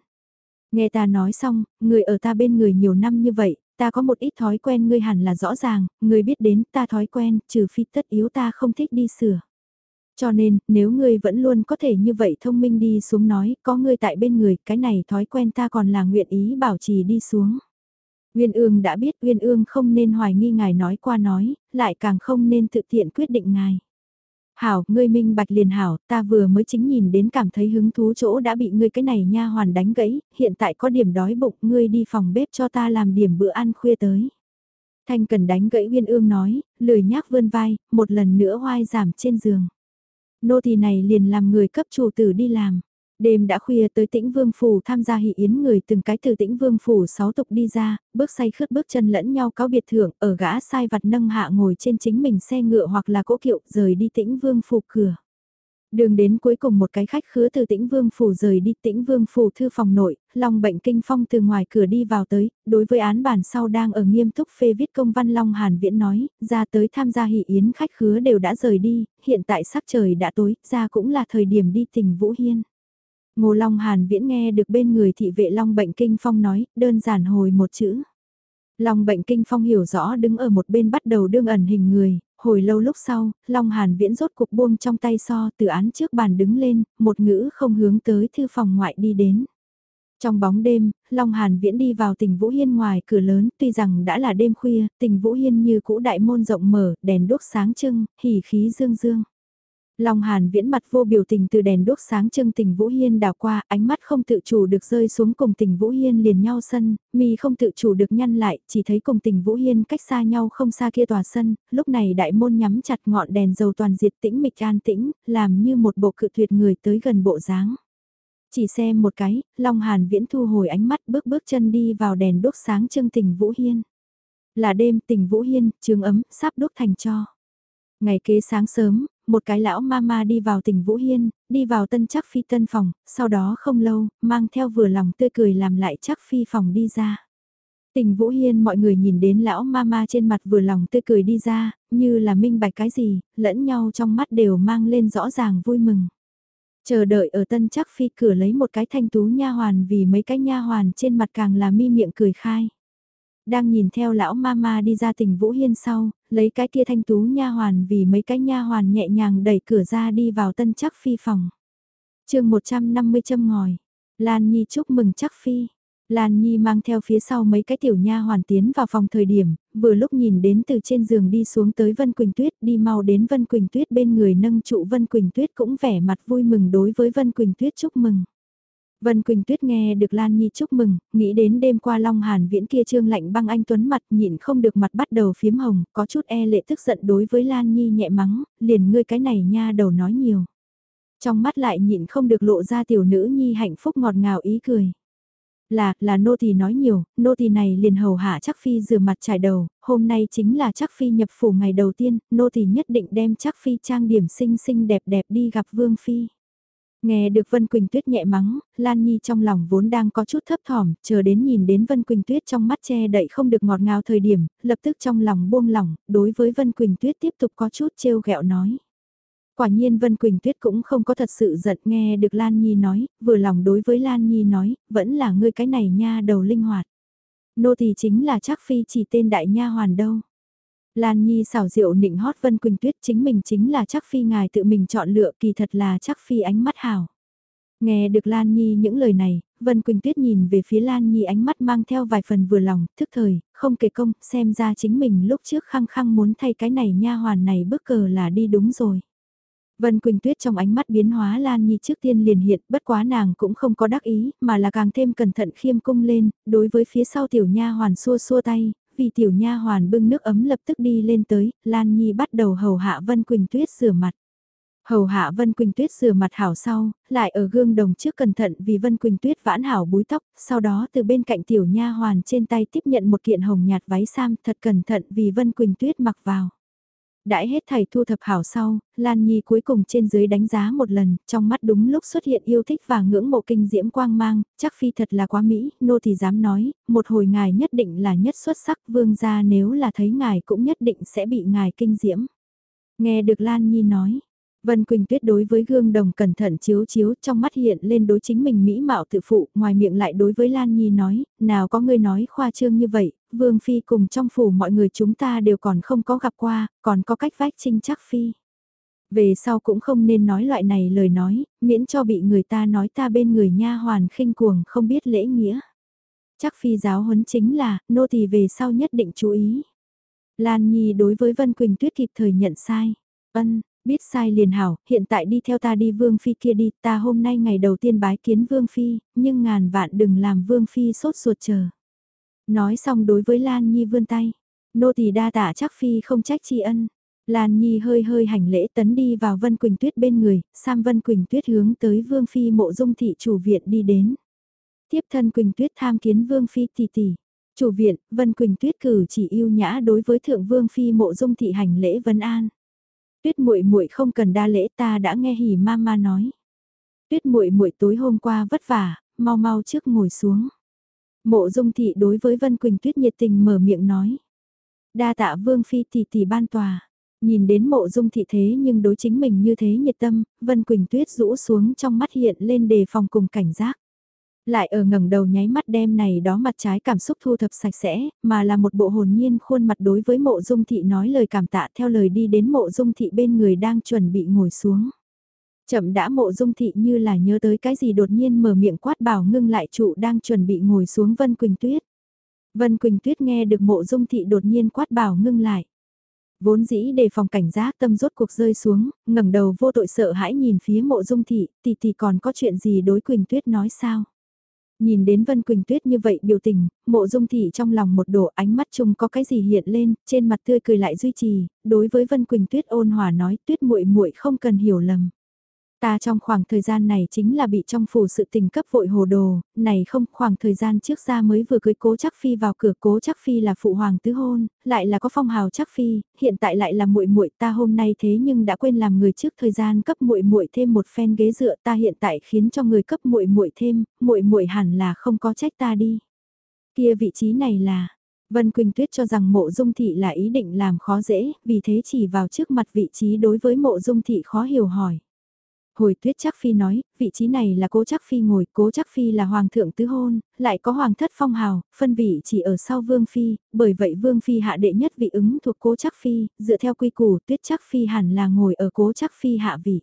Nghe ta nói xong, người ở ta bên người nhiều năm như vậy, ta có một ít thói quen ngươi hẳn là rõ ràng, ngươi biết đến ta thói quen, trừ phi tất yếu ta không thích đi sửa. Cho nên, nếu ngươi vẫn luôn có thể như vậy thông minh đi xuống nói, có ngươi tại bên người, cái này thói quen ta còn là nguyện ý bảo trì đi xuống. nguyên ương đã biết nguyên ương không nên hoài nghi ngài nói qua nói, lại càng không nên tự tiện quyết định ngài. Hảo, ngươi minh bạch liền hảo, ta vừa mới chính nhìn đến cảm thấy hứng thú chỗ đã bị ngươi cái này nha hoàn đánh gãy, hiện tại có điểm đói bụng, ngươi đi phòng bếp cho ta làm điểm bữa ăn khuya tới. Thanh cần đánh gãy Uyên Ương nói, lười nhác vươn vai, một lần nữa hoai giảm trên giường. Nô tỳ này liền làm người cấp chủ tử đi làm. Đêm đã khuya tới tĩnh vương phủ tham gia hỷ yến người từng cái từ tĩnh vương phủ sáu tục đi ra, bước say khướt bước chân lẫn nhau cáo biệt thưởng, ở gã sai vặt nâng hạ ngồi trên chính mình xe ngựa hoặc là cỗ kiệu rời đi tĩnh vương phủ cửa. Đường đến cuối cùng một cái khách khứa từ tĩnh vương phủ rời đi tĩnh vương phủ thư phòng nội, Long bệnh kinh phong từ ngoài cửa đi vào tới, đối với án bản sau đang ở nghiêm túc phê viết công văn Long Hàn Viễn nói, ra tới tham gia hỷ yến khách khứa đều đã rời đi, hiện tại sắc trời đã tối, ra cũng là thời điểm đi tỉnh Vũ Hiên. Ngô Long Hàn viễn nghe được bên người thị vệ Long Bệnh Kinh Phong nói, đơn giản hồi một chữ. Long Bệnh Kinh Phong hiểu rõ đứng ở một bên bắt đầu đương ẩn hình người, hồi lâu lúc sau, Long Hàn viễn rốt cục buông trong tay so từ án trước bàn đứng lên, một ngữ không hướng tới thư phòng ngoại đi đến. Trong bóng đêm, Long Hàn Viễn đi vào tỉnh Vũ Hiên ngoài cửa lớn, tuy rằng đã là đêm khuya, tỉnh Vũ Hiên như cũ đại môn rộng mở, đèn đốt sáng trưng, hỉ khí dương dương. Long Hàn viễn mặt vô biểu tình từ đèn đốt sáng trưng tình Vũ Hiên đào qua, ánh mắt không tự chủ được rơi xuống cùng tình Vũ Hiên liền nhau sân, mi không tự chủ được nhăn lại, chỉ thấy cùng tình Vũ Hiên cách xa nhau không xa kia tòa sân, lúc này đại môn nhắm chặt ngọn đèn dầu toàn diệt tĩnh mịch an tĩnh, làm như một bộ cự tuyệt người tới gần bộ dáng. Chỉ xem một cái, Long Hàn viễn thu hồi ánh mắt bước bước chân đi vào đèn đốt sáng trưng tình Vũ Hiên. Là đêm tình Vũ Hiên, trường ấm, sắp đốt thành cho. Ngày kế sáng sớm, một cái lão mama đi vào tỉnh Vũ Hiên, đi vào tân chắc phi tân phòng, sau đó không lâu, mang theo vừa lòng tươi cười làm lại chắc phi phòng đi ra. tình Vũ Hiên mọi người nhìn đến lão mama trên mặt vừa lòng tươi cười đi ra, như là minh bạch cái gì, lẫn nhau trong mắt đều mang lên rõ ràng vui mừng. Chờ đợi ở tân chắc phi cửa lấy một cái thanh tú nha hoàn vì mấy cái nha hoàn trên mặt càng là mi miệng cười khai đang nhìn theo lão mama đi ra tỉnh Vũ Hiên sau, lấy cái kia thanh tú nha hoàn vì mấy cái nha hoàn nhẹ nhàng đẩy cửa ra đi vào tân chắc phi phòng. chương 150 châm ngòi, Lan Nhi chúc mừng chắc phi. Lan Nhi mang theo phía sau mấy cái tiểu nha hoàn tiến vào phòng thời điểm, vừa lúc nhìn đến từ trên giường đi xuống tới Vân Quỳnh Tuyết đi mau đến Vân Quỳnh Tuyết bên người nâng trụ Vân Quỳnh Tuyết cũng vẻ mặt vui mừng đối với Vân Quỳnh Tuyết chúc mừng. Vân Quỳnh Tuyết nghe được Lan Nhi chúc mừng, nghĩ đến đêm qua Long Hàn viễn kia trương lạnh băng anh tuấn mặt nhịn không được mặt bắt đầu phím hồng, có chút e lệ tức giận đối với Lan Nhi nhẹ mắng, liền ngươi cái này nha đầu nói nhiều. Trong mắt lại nhịn không được lộ ra tiểu nữ nhi hạnh phúc ngọt ngào ý cười. Là, là nô tỳ nói nhiều, nô tỳ này liền hầu hạ chắc phi rửa mặt trải đầu, hôm nay chính là chắc phi nhập phủ ngày đầu tiên, nô tỳ nhất định đem chắc phi trang điểm xinh xinh đẹp đẹp đi gặp vương phi. Nghe được Vân Quỳnh Tuyết nhẹ mắng, Lan Nhi trong lòng vốn đang có chút thấp thỏm, chờ đến nhìn đến Vân Quỳnh Tuyết trong mắt che đậy không được ngọt ngào thời điểm, lập tức trong lòng buông lỏng, đối với Vân Quỳnh Tuyết tiếp tục có chút trêu ghẹo nói. Quả nhiên Vân Quỳnh Tuyết cũng không có thật sự giận nghe được Lan Nhi nói, vừa lòng đối với Lan Nhi nói, vẫn là ngươi cái này nha đầu linh hoạt. Nô thì chính là chắc phi chỉ tên đại nha hoàn đâu. Lan Nhi xảo diệu nịnh hót Vân Quỳnh Tuyết chính mình chính là chắc phi ngài tự mình chọn lựa kỳ thật là chắc phi ánh mắt hảo. Nghe được Lan Nhi những lời này, Vân Quỳnh Tuyết nhìn về phía Lan Nhi ánh mắt mang theo vài phần vừa lòng, thức thời, không kể công, xem ra chính mình lúc trước khăng khăng muốn thay cái này nha hoàn này bước cờ là đi đúng rồi. Vân Quỳnh Tuyết trong ánh mắt biến hóa Lan Nhi trước tiên liền hiện, bất quá nàng cũng không có đắc ý, mà là càng thêm cẩn thận khiêm cung lên, đối với phía sau tiểu nha hoàn xua xua tay, vì tiểu nha hoàn bưng nước ấm lập tức đi lên tới, Lan Nhi bắt đầu hầu hạ Vân Quỳnh Tuyết rửa mặt. Hầu hạ Vân Quỳnh Tuyết rửa mặt hảo sau, lại ở gương đồng trước cẩn thận vì Vân Quỳnh Tuyết vãn hảo búi tóc, sau đó từ bên cạnh tiểu nha hoàn trên tay tiếp nhận một kiện hồng nhạt váy sam thật cẩn thận vì Vân Quỳnh Tuyết mặc vào đãi hết thầy thu thập hảo sau, Lan Nhi cuối cùng trên dưới đánh giá một lần, trong mắt đúng lúc xuất hiện yêu thích và ngưỡng mộ kinh diễm quang mang, chắc phi thật là quá mỹ, nô thì dám nói, một hồi ngài nhất định là nhất xuất sắc, vương gia nếu là thấy ngài cũng nhất định sẽ bị ngài kinh diễm. Nghe được Lan Nhi nói, Vân Quỳnh Tuyết đối với gương đồng cẩn thận chiếu chiếu trong mắt hiện lên đối chính mình mỹ mạo tự phụ, ngoài miệng lại đối với Lan Nhi nói, nào có người nói khoa trương như vậy, Vương Phi cùng trong phủ mọi người chúng ta đều còn không có gặp qua, còn có cách vách trinh chắc Phi. Về sau cũng không nên nói loại này lời nói, miễn cho bị người ta nói ta bên người nha hoàn khinh cuồng không biết lễ nghĩa. Chắc Phi giáo huấn chính là, nô tỳ về sau nhất định chú ý. Lan Nhi đối với Vân Quỳnh Tuyết kịp thời nhận sai. Ân, Biết sai liền hảo, hiện tại đi theo ta đi Vương Phi kia đi, ta hôm nay ngày đầu tiên bái kiến Vương Phi, nhưng ngàn vạn đừng làm Vương Phi sốt ruột chờ. Nói xong đối với Lan Nhi vươn tay, nô tỳ đa tạ chắc Phi không trách tri ân. Lan Nhi hơi hơi hành lễ tấn đi vào Vân Quỳnh Tuyết bên người, Sam Vân Quỳnh Tuyết hướng tới Vương Phi mộ dung thị chủ viện đi đến. Tiếp thân Quỳnh Tuyết tham kiến Vương Phi tỷ tỷ. Chủ viện, Vân Quỳnh Tuyết cử chỉ yêu nhã đối với Thượng Vương Phi mộ dung thị hành lễ vân an. Tuyết muội muội không cần đa lễ ta đã nghe hỉ ma ma nói. Tuyết muội muội tối hôm qua vất vả, mau mau trước ngồi xuống. Mộ Dung thị đối với Vân Quỳnh Tuyết nhiệt tình mở miệng nói. Đa tạ Vương phi tỷ tỷ ban tòa. Nhìn đến Mộ Dung thị thế nhưng đối chính mình như thế nhiệt tâm, Vân Quỳnh Tuyết rũ xuống trong mắt hiện lên đề phòng cùng cảnh giác lại ở ngẩng đầu nháy mắt đem này đó mặt trái cảm xúc thu thập sạch sẽ, mà là một bộ hồn nhiên khuôn mặt đối với mộ dung thị nói lời cảm tạ theo lời đi đến mộ dung thị bên người đang chuẩn bị ngồi xuống. Chậm đã mộ dung thị như là nhớ tới cái gì đột nhiên mở miệng quát bảo ngưng lại trụ đang chuẩn bị ngồi xuống Vân Quỳnh Tuyết. Vân Quỳnh Tuyết nghe được mộ dung thị đột nhiên quát bảo ngưng lại. Vốn dĩ đề phòng cảnh giác tâm rốt cuộc rơi xuống, ngẩng đầu vô tội sợ hãi nhìn phía mộ dung thị, tỷ tỷ còn có chuyện gì đối Quỳnh Tuyết nói sao? Nhìn đến Vân Quỳnh Tuyết như vậy biểu tình, mộ dung thị trong lòng một đổ ánh mắt chung có cái gì hiện lên, trên mặt tươi cười lại duy trì, đối với Vân Quỳnh Tuyết ôn hòa nói tuyết muội muội không cần hiểu lầm. Ta trong khoảng thời gian này chính là bị trong phủ sự tình cấp vội hồ đồ, này không khoảng thời gian trước ra mới vừa cưới cố chắc phi vào cửa cố chắc phi là phụ hoàng tứ hôn, lại là có phong hào chắc phi, hiện tại lại là muội muội ta hôm nay thế nhưng đã quên làm người trước thời gian cấp muội muội thêm một phen ghế dựa ta hiện tại khiến cho người cấp muội muội thêm, muội muội hẳn là không có trách ta đi. Kia vị trí này là, Vân Quỳnh Tuyết cho rằng mộ dung thị là ý định làm khó dễ, vì thế chỉ vào trước mặt vị trí đối với mộ dung thị khó hiểu hỏi. Hồi tuyết chắc phi nói, vị trí này là cố chắc phi ngồi, cố chắc phi là hoàng thượng tứ hôn, lại có hoàng thất phong hào, phân vị chỉ ở sau vương phi, bởi vậy vương phi hạ đệ nhất vị ứng thuộc cố chắc phi, dựa theo quy củ tuyết chắc phi hẳn là ngồi ở cố chắc phi hạ vị.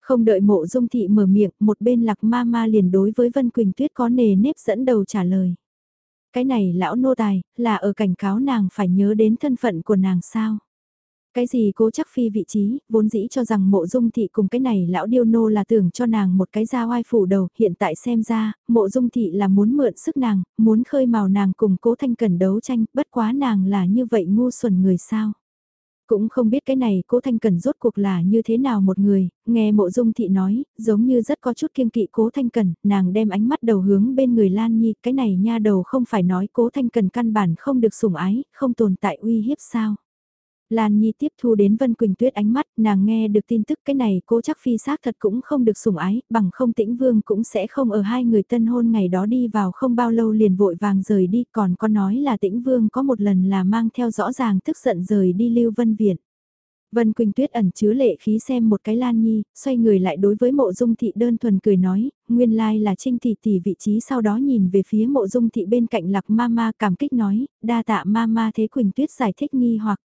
Không đợi mộ dung thị mở miệng, một bên lạc ma ma liền đối với Vân Quỳnh Tuyết có nề nếp dẫn đầu trả lời. Cái này lão nô tài, là ở cảnh cáo nàng phải nhớ đến thân phận của nàng sao? Cái gì cố chắc phi vị trí, vốn dĩ cho rằng mộ dung thị cùng cái này lão điêu nô là tưởng cho nàng một cái ra oai phủ đầu, hiện tại xem ra, mộ dung thị là muốn mượn sức nàng, muốn khơi màu nàng cùng cố thanh cần đấu tranh, bất quá nàng là như vậy ngu xuẩn người sao. Cũng không biết cái này cố thanh cần rốt cuộc là như thế nào một người, nghe mộ dung thị nói, giống như rất có chút kiêng kỵ cố thanh cần, nàng đem ánh mắt đầu hướng bên người Lan Nhi, cái này nha đầu không phải nói cố thanh cần căn bản không được sủng ái, không tồn tại uy hiếp sao. Lan Nhi tiếp thu đến Vân Quỳnh Tuyết ánh mắt, nàng nghe được tin tức cái này cô chắc phi xác thật cũng không được sủng ái, bằng không tĩnh vương cũng sẽ không ở hai người tân hôn ngày đó đi vào không bao lâu liền vội vàng rời đi, còn có nói là tĩnh vương có một lần là mang theo rõ ràng tức giận rời đi Lưu Vân Viện. Vân Quỳnh Tuyết ẩn chứa lệ khí xem một cái Lan Nhi, xoay người lại đối với mộ dung thị đơn thuần cười nói, nguyên lai là trinh thị tỷ vị trí sau đó nhìn về phía mộ dung thị bên cạnh lạc ma ma cảm kích nói, đa tạ ma ma thế Quỳnh Tuyết giải thích nghi hoặc.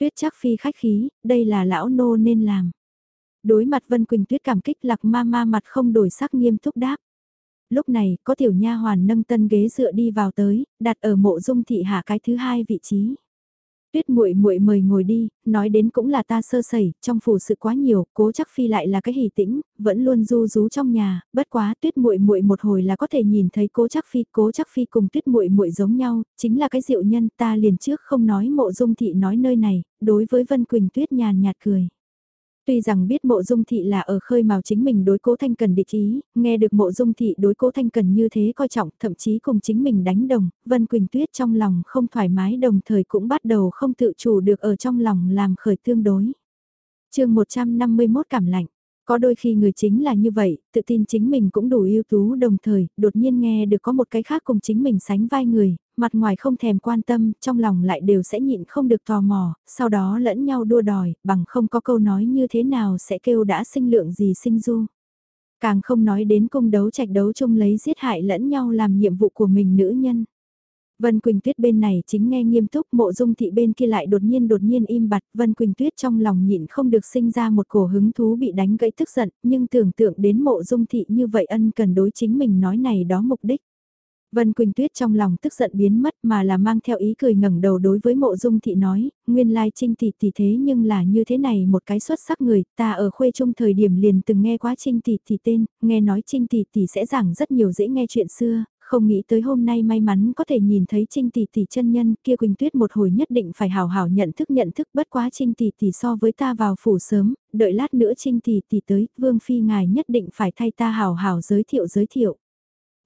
Tuyết chắc phi khách khí, đây là lão nô nên làm. Đối mặt Vân Quỳnh Tuyết cảm kích lạc ma ma mặt không đổi sắc nghiêm túc đáp. Lúc này, có tiểu nha hoàn nâng tân ghế dựa đi vào tới, đặt ở mộ dung thị hạ cái thứ hai vị trí. Tuyết muội muội mời ngồi đi, nói đến cũng là ta sơ sẩy, trong phủ sự quá nhiều, cố chắc phi lại là cái hỉ tĩnh, vẫn luôn du rú trong nhà, bất quá Tuyết muội muội một hồi là có thể nhìn thấy cố chắc phi, cố chắc phi cùng Tuyết muội muội giống nhau, chính là cái diệu nhân, ta liền trước không nói mộ dung thị nói nơi này, đối với Vân Quỳnh Tuyết nhàn nhạt cười. Tuy rằng biết mộ dung thị là ở khơi mào chính mình đối cố thanh cần địch ý, nghe được mộ dung thị đối cố thanh cần như thế coi trọng, thậm chí cùng chính mình đánh đồng, Vân Quỳnh Tuyết trong lòng không thoải mái đồng thời cũng bắt đầu không tự chủ được ở trong lòng làm khởi tương đối. chương 151 cảm lạnh có đôi khi người chính là như vậy, tự tin chính mình cũng đủ ưu tú đồng thời, đột nhiên nghe được có một cái khác cùng chính mình sánh vai người, mặt ngoài không thèm quan tâm, trong lòng lại đều sẽ nhịn không được tò mò, sau đó lẫn nhau đua đòi, bằng không có câu nói như thế nào sẽ kêu đã sinh lượng gì sinh du. Càng không nói đến cung đấu trạch đấu chung lấy giết hại lẫn nhau làm nhiệm vụ của mình nữ nhân. Vân Quỳnh Tuyết bên này chính nghe nghiêm túc mộ dung thị bên kia lại đột nhiên đột nhiên im bặt Vân Quỳnh Tuyết trong lòng nhịn không được sinh ra một cổ hứng thú bị đánh gãy tức giận nhưng tưởng tượng đến mộ dung thị như vậy ân cần đối chính mình nói này đó mục đích. Vân Quỳnh Tuyết trong lòng tức giận biến mất mà là mang theo ý cười ngẩng đầu đối với mộ dung thị nói, nguyên lai trinh tỷ tỷ thế nhưng là như thế này một cái xuất sắc người, ta ở khuê trung thời điểm liền từng nghe quá trinh tỷ tỷ tên, nghe nói trinh tỷ tỷ sẽ giảng rất nhiều dễ nghe chuyện xưa, không nghĩ tới hôm nay may mắn có thể nhìn thấy Trinh tỷ tỷ chân nhân, kia Quỳnh Tuyết một hồi nhất định phải hào hào nhận thức nhận thức bất quá Trinh tỷ tỷ so với ta vào phủ sớm, đợi lát nữa Trinh tỷ tỷ tới, Vương phi ngài nhất định phải thay ta hào hào giới thiệu giới thiệu.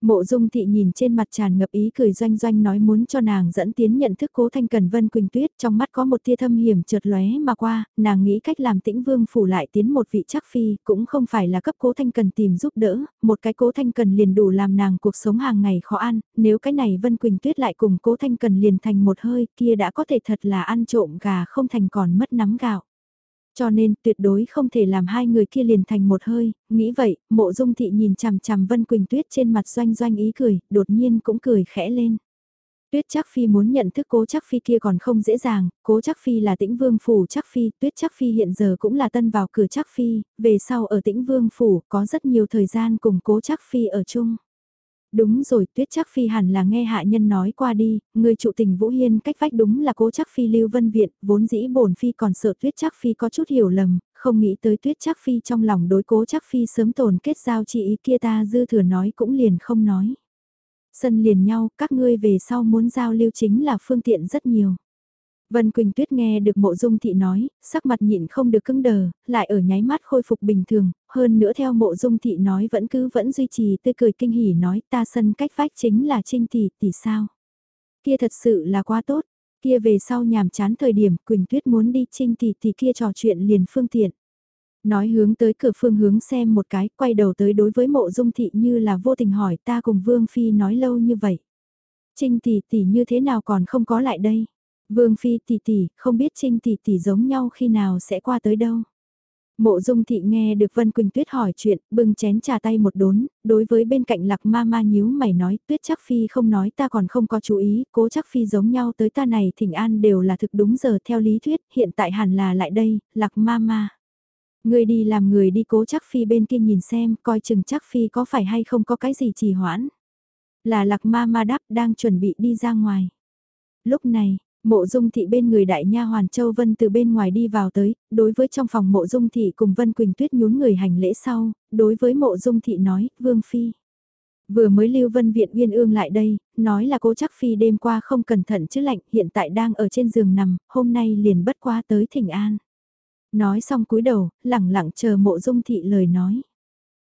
Mộ dung thị nhìn trên mặt tràn ngập ý cười doanh doanh nói muốn cho nàng dẫn tiến nhận thức cố thanh cần vân quỳnh tuyết trong mắt có một tia thâm hiểm chợt lóe mà qua, nàng nghĩ cách làm tĩnh vương phủ lại tiến một vị chắc phi cũng không phải là cấp cố thanh cần tìm giúp đỡ, một cái cố thanh cần liền đủ làm nàng cuộc sống hàng ngày khó ăn, nếu cái này vân quỳnh tuyết lại cùng cố thanh cần liền thành một hơi kia đã có thể thật là ăn trộm gà không thành còn mất nắm gạo. Cho nên tuyệt đối không thể làm hai người kia liền thành một hơi, nghĩ vậy, mộ dung thị nhìn chằm chằm Vân Quỳnh Tuyết trên mặt doanh doanh ý cười, đột nhiên cũng cười khẽ lên. Tuyết chắc phi muốn nhận thức cố chắc phi kia còn không dễ dàng, cố chắc phi là tĩnh vương phủ chắc phi, tuyết chắc phi hiện giờ cũng là tân vào cửa chắc phi, về sau ở tĩnh vương phủ có rất nhiều thời gian cùng cố chắc phi ở chung. Đúng rồi, Tuyết Chắc Phi hẳn là nghe hạ nhân nói qua đi, người trụ tình Vũ Hiên cách vách đúng là cố Chắc Phi Lưu Vân Viện, vốn dĩ bổn Phi còn sợ Tuyết Chắc Phi có chút hiểu lầm, không nghĩ tới Tuyết Chắc Phi trong lòng đối cố Chắc Phi sớm tồn kết giao chị ý kia ta dư thừa nói cũng liền không nói. Sân liền nhau, các ngươi về sau muốn giao lưu chính là phương tiện rất nhiều. Vân Quỳnh Tuyết nghe được mộ dung thị nói, sắc mặt nhịn không được cứng đờ, lại ở nháy mắt khôi phục bình thường, hơn nữa theo mộ dung thị nói vẫn cứ vẫn duy trì tươi cười kinh hỉ nói ta sân cách vách chính là trinh tỷ tỷ sao. Kia thật sự là quá tốt, kia về sau nhàm chán thời điểm Quỳnh Tuyết muốn đi trinh tỷ tỷ kia trò chuyện liền phương tiện. Nói hướng tới cửa phương hướng xem một cái, quay đầu tới đối với mộ dung thị như là vô tình hỏi ta cùng Vương Phi nói lâu như vậy. Trinh tỷ tỷ như thế nào còn không có lại đây? Vương Phi tỷ tỷ, không biết Trinh tỷ tỷ giống nhau khi nào sẽ qua tới đâu. Mộ dung thị nghe được Vân Quỳnh Tuyết hỏi chuyện, bưng chén trà tay một đốn, đối với bên cạnh lạc ma ma nhíu mày nói, Tuyết chắc Phi không nói ta còn không có chú ý, cố chắc Phi giống nhau tới ta này thỉnh an đều là thực đúng giờ theo lý thuyết, hiện tại hẳn là lại đây, lạc ma ma. Người đi làm người đi cố chắc Phi bên kia nhìn xem, coi chừng chắc Phi có phải hay không có cái gì trì hoãn. Là lạc ma ma đáp đang chuẩn bị đi ra ngoài. Lúc này, Mộ Dung Thị bên người đại nha hoàn Châu Vân từ bên ngoài đi vào tới, đối với trong phòng Mộ Dung Thị cùng Vân Quỳnh Tuyết nhún người hành lễ sau, đối với Mộ Dung Thị nói, Vương Phi. Vừa mới lưu vân viện uyên ương lại đây, nói là cố chắc Phi đêm qua không cẩn thận chứ lạnh, hiện tại đang ở trên giường nằm, hôm nay liền bất qua tới thỉnh an. Nói xong cúi đầu, lẳng lặng chờ Mộ Dung Thị lời nói.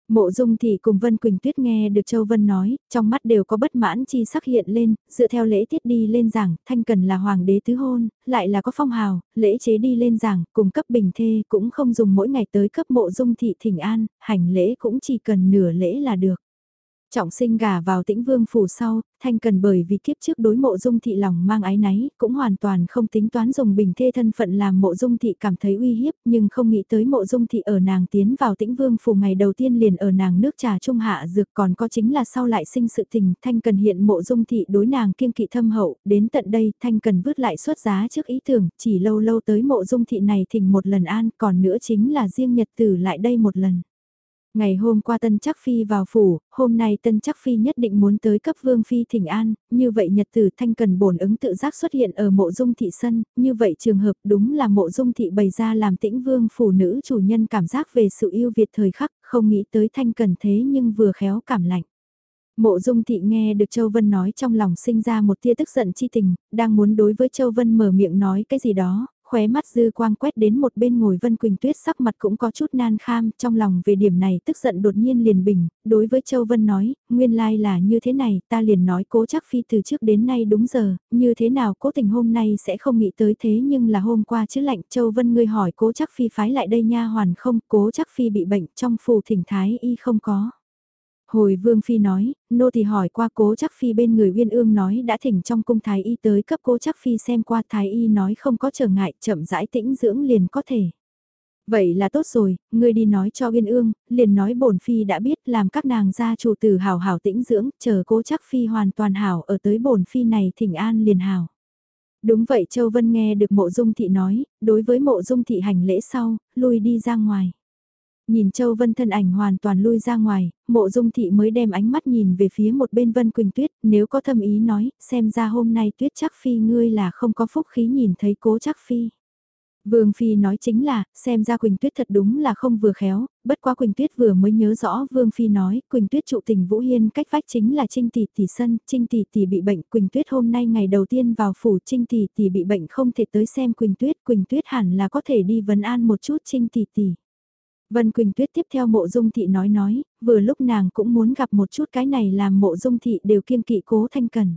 Mộ dung thị cùng Vân Quỳnh Tuyết nghe được Châu Vân nói, trong mắt đều có bất mãn chi sắc hiện lên, dựa theo lễ tiết đi lên giảng, thanh cần là hoàng đế tứ hôn, lại là có phong hào, lễ chế đi lên giảng, cùng cấp bình thê cũng không dùng mỗi ngày tới cấp mộ dung thị thỉnh an, hành lễ cũng chỉ cần nửa lễ là được. Trọng sinh gả vào tĩnh vương phủ sau, thanh cần bởi vì kiếp trước đối mộ dung thị lòng mang ái náy, cũng hoàn toàn không tính toán dùng bình thê thân phận làm mộ dung thị cảm thấy uy hiếp, nhưng không nghĩ tới mộ dung thị ở nàng tiến vào tĩnh vương phủ ngày đầu tiên liền ở nàng nước trà trung hạ dược còn có chính là sau lại sinh sự tình, thanh cần hiện mộ dung thị đối nàng kiên kỵ thâm hậu, đến tận đây thanh cần vứt lại xuất giá trước ý tưởng, chỉ lâu lâu tới mộ dung thị này thỉnh một lần an, còn nữa chính là riêng nhật tử lại đây một lần. Ngày hôm qua Tân Chắc Phi vào phủ, hôm nay Tân Chắc Phi nhất định muốn tới cấp Vương Phi thỉnh an, như vậy nhật tử thanh cần bổn ứng tự giác xuất hiện ở mộ dung thị sân, như vậy trường hợp đúng là mộ dung thị bày ra làm tĩnh vương phủ nữ chủ nhân cảm giác về sự yêu Việt thời khắc, không nghĩ tới thanh cần thế nhưng vừa khéo cảm lạnh. Mộ dung thị nghe được Châu Vân nói trong lòng sinh ra một tia tức giận chi tình, đang muốn đối với Châu Vân mở miệng nói cái gì đó, khóe mắt dư quang quét đến một bên ngồi Vân Quỳnh Tuyết sắc mặt cũng có chút nan kham, trong lòng về điểm này tức giận đột nhiên liền bình, đối với Châu Vân nói, nguyên lai là như thế này, ta liền nói cố chắc phi từ trước đến nay đúng giờ, như thế nào cố tình hôm nay sẽ không nghĩ tới thế nhưng là hôm qua chứ lạnh Châu Vân ngươi hỏi cố chắc phi phái lại đây nha hoàn không, cố chắc phi bị bệnh trong phù thỉnh thái y không có. Hồi Vương Phi nói, nô thì hỏi qua cố chắc Phi bên người Uyên Ương nói đã thỉnh trong cung Thái Y tới cấp cố chắc Phi xem qua Thái Y nói không có trở ngại chậm rãi tĩnh dưỡng liền có thể. Vậy là tốt rồi, ngươi đi nói cho Uyên Ương, liền nói bổn Phi đã biết làm các nàng gia chủ tử hào hào tĩnh dưỡng, chờ cố chắc Phi hoàn toàn hảo ở tới bổn Phi này thỉnh an liền hảo. Đúng vậy Châu Vân nghe được mộ dung thị nói, đối với mộ dung thị hành lễ sau, lui đi ra ngoài. Nhìn Châu Vân thân ảnh hoàn toàn lui ra ngoài, mộ dung thị mới đem ánh mắt nhìn về phía một bên Vân Quỳnh Tuyết, nếu có thâm ý nói, xem ra hôm nay Tuyết chắc phi ngươi là không có phúc khí nhìn thấy cố chắc phi. Vương Phi nói chính là, xem ra Quỳnh Tuyết thật đúng là không vừa khéo, bất quá Quỳnh Tuyết vừa mới nhớ rõ Vương Phi nói, Quỳnh Tuyết trụ tình Vũ Hiên cách vách chính là Trinh Tỷ Tỷ Sân, Trinh Tỷ Tỷ bị bệnh, Quỳnh Tuyết hôm nay ngày đầu tiên vào phủ Trinh Tỷ Tỷ bị bệnh không thể tới xem Quỳnh Tuyết, Quỳnh Tuyết hẳn là có thể đi vấn an một chút Trinh Tỷ Tỷ. Vân Quỳnh Tuyết tiếp theo mộ dung thị nói nói, vừa lúc nàng cũng muốn gặp một chút cái này làm mộ dung thị đều kiên kỵ cố thanh cần.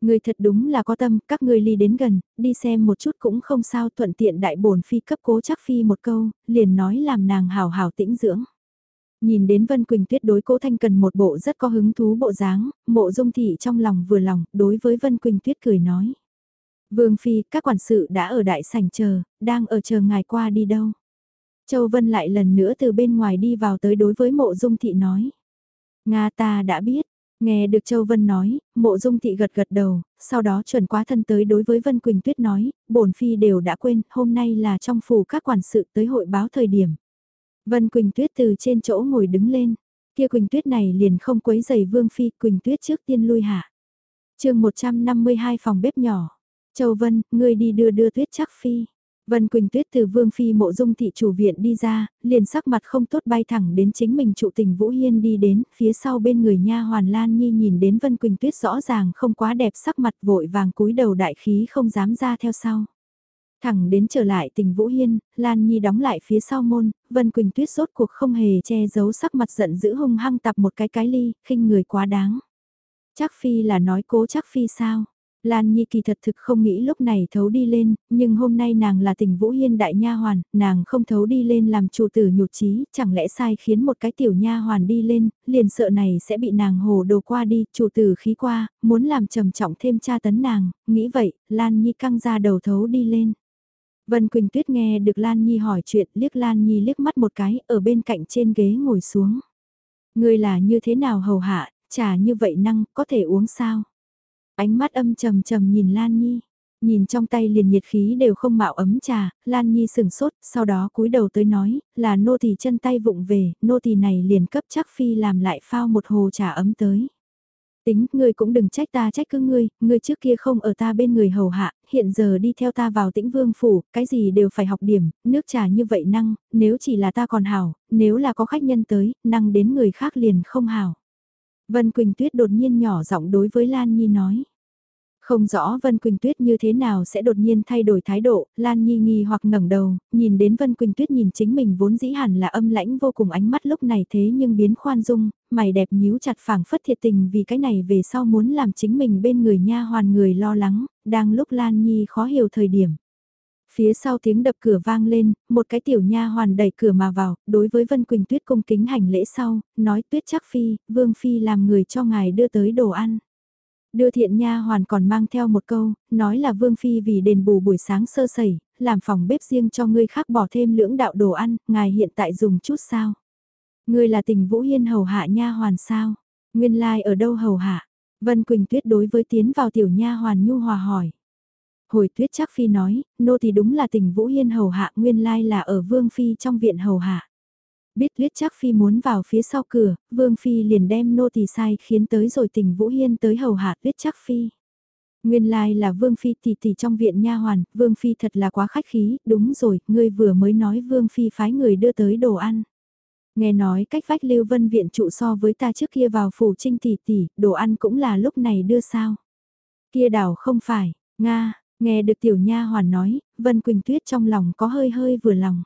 Người thật đúng là có tâm, các ngươi ly đến gần, đi xem một chút cũng không sao thuận tiện đại bổn phi cấp cố chắc phi một câu, liền nói làm nàng hào hào tĩnh dưỡng. Nhìn đến Vân Quỳnh Tuyết đối cố thanh cần một bộ rất có hứng thú bộ dáng, mộ dung thị trong lòng vừa lòng, đối với Vân Quỳnh Tuyết cười nói. Vương Phi, các quản sự đã ở đại sảnh chờ, đang ở chờ ngài qua đi đâu. Châu Vân lại lần nữa từ bên ngoài đi vào tới đối với mộ dung thị nói. Nga ta đã biết, nghe được Châu Vân nói, mộ dung thị gật gật đầu, sau đó chuẩn quá thân tới đối với Vân Quỳnh Tuyết nói, bổn phi đều đã quên, hôm nay là trong phủ các quản sự tới hội báo thời điểm. Vân Quỳnh Tuyết từ trên chỗ ngồi đứng lên, Kia Quỳnh Tuyết này liền không quấy giày Vương Phi, Quỳnh Tuyết trước tiên lui hạ. chương 152 phòng bếp nhỏ. Châu Vân, ngươi đi đưa đưa Tuyết chắc Phi. Vân Quỳnh Tuyết từ Vương Phi mộ dung thị chủ viện đi ra, liền sắc mặt không tốt bay thẳng đến chính mình trụ tình Vũ Hiên đi đến, phía sau bên người nha hoàn Lan Nhi nhìn đến Vân Quỳnh Tuyết rõ ràng không quá đẹp sắc mặt vội vàng cúi đầu đại khí không dám ra theo sau. Thẳng đến trở lại tình Vũ Hiên, Lan Nhi đóng lại phía sau môn, Vân Quỳnh Tuyết rốt cuộc không hề che giấu sắc mặt giận dữ hung hăng tập một cái cái ly, khinh người quá đáng. Chắc Phi là nói cố chắc Phi sao? Lan Nhi kỳ thật thực không nghĩ lúc này thấu đi lên, nhưng hôm nay nàng là tình Vũ Hiên đại nha hoàn, nàng không thấu đi lên làm chủ tử nhụt chí, chẳng lẽ sai khiến một cái tiểu nha hoàn đi lên, liền sợ này sẽ bị nàng hồ đồ qua đi, chủ tử khí qua, muốn làm trầm trọng thêm tra tấn nàng, nghĩ vậy, Lan Nhi căng ra đầu thấu đi lên. Vân Quỳnh Tuyết nghe được Lan Nhi hỏi chuyện, liếc Lan Nhi liếc mắt một cái, ở bên cạnh trên ghế ngồi xuống. Người là như thế nào hầu hạ, trà như vậy năng, có thể uống sao? Ánh mắt âm trầm trầm nhìn Lan Nhi. Nhìn trong tay liền nhiệt khí đều không mạo ấm trà, Lan Nhi sừng sốt, sau đó cúi đầu tới nói, là nô tỳ chân tay vụng về, nô tỳ này liền cấp chắc phi làm lại phao một hồ trà ấm tới. Tính, ngươi cũng đừng trách ta trách cứ ngươi, ngươi trước kia không ở ta bên người hầu hạ, hiện giờ đi theo ta vào tĩnh vương phủ, cái gì đều phải học điểm, nước trà như vậy năng, nếu chỉ là ta còn hảo, nếu là có khách nhân tới, năng đến người khác liền không hảo. Vân Quỳnh Tuyết đột nhiên nhỏ giọng đối với Lan Nhi nói. Không rõ Vân Quỳnh Tuyết như thế nào sẽ đột nhiên thay đổi thái độ, Lan Nhi nghi hoặc ngẩng đầu, nhìn đến Vân Quỳnh Tuyết nhìn chính mình vốn dĩ hẳn là âm lãnh vô cùng ánh mắt lúc này thế nhưng biến khoan dung, mày đẹp nhíu chặt phảng phất thiệt tình vì cái này về sau muốn làm chính mình bên người nha hoàn người lo lắng, đang lúc Lan Nhi khó hiểu thời điểm. Phía sau tiếng đập cửa vang lên, một cái tiểu nha hoàn đẩy cửa mà vào, đối với Vân Quỳnh Tuyết cung kính hành lễ sau, nói Tuyết chắc phi, Vương phi làm người cho ngài đưa tới đồ ăn. Đưa thiện nha hoàn còn mang theo một câu, nói là Vương phi vì đền bù buổi sáng sơ sẩy, làm phòng bếp riêng cho ngươi khác bỏ thêm lưỡng đạo đồ ăn, ngài hiện tại dùng chút sao? Ngươi là tình Vũ Hiên hầu hạ nha hoàn sao? Nguyên lai like ở đâu hầu hạ? Vân Quỳnh Tuyết đối với tiến vào tiểu nha hoàn nhu hòa hỏi. Hồi tuyết chắc phi nói, nô thì đúng là tình Vũ Hiên hầu hạ nguyên lai là ở Vương Phi trong viện hầu hạ. Biết tuyết chắc phi muốn vào phía sau cửa, Vương Phi liền đem nô tỳ sai khiến tới rồi tình Vũ Hiên tới hầu hạ tuyết chắc phi. Nguyên lai là Vương Phi tỷ tỷ trong viện nha hoàn, Vương Phi thật là quá khách khí, đúng rồi, ngươi vừa mới nói Vương Phi phái người đưa tới đồ ăn. Nghe nói cách vách Lưu Vân viện trụ so với ta trước kia vào phủ trinh tỷ tỷ, đồ ăn cũng là lúc này đưa sao. Kia đảo không phải, Nga, Nghe được tiểu nha hoàn nói, Vân Quỳnh Tuyết trong lòng có hơi hơi vừa lòng.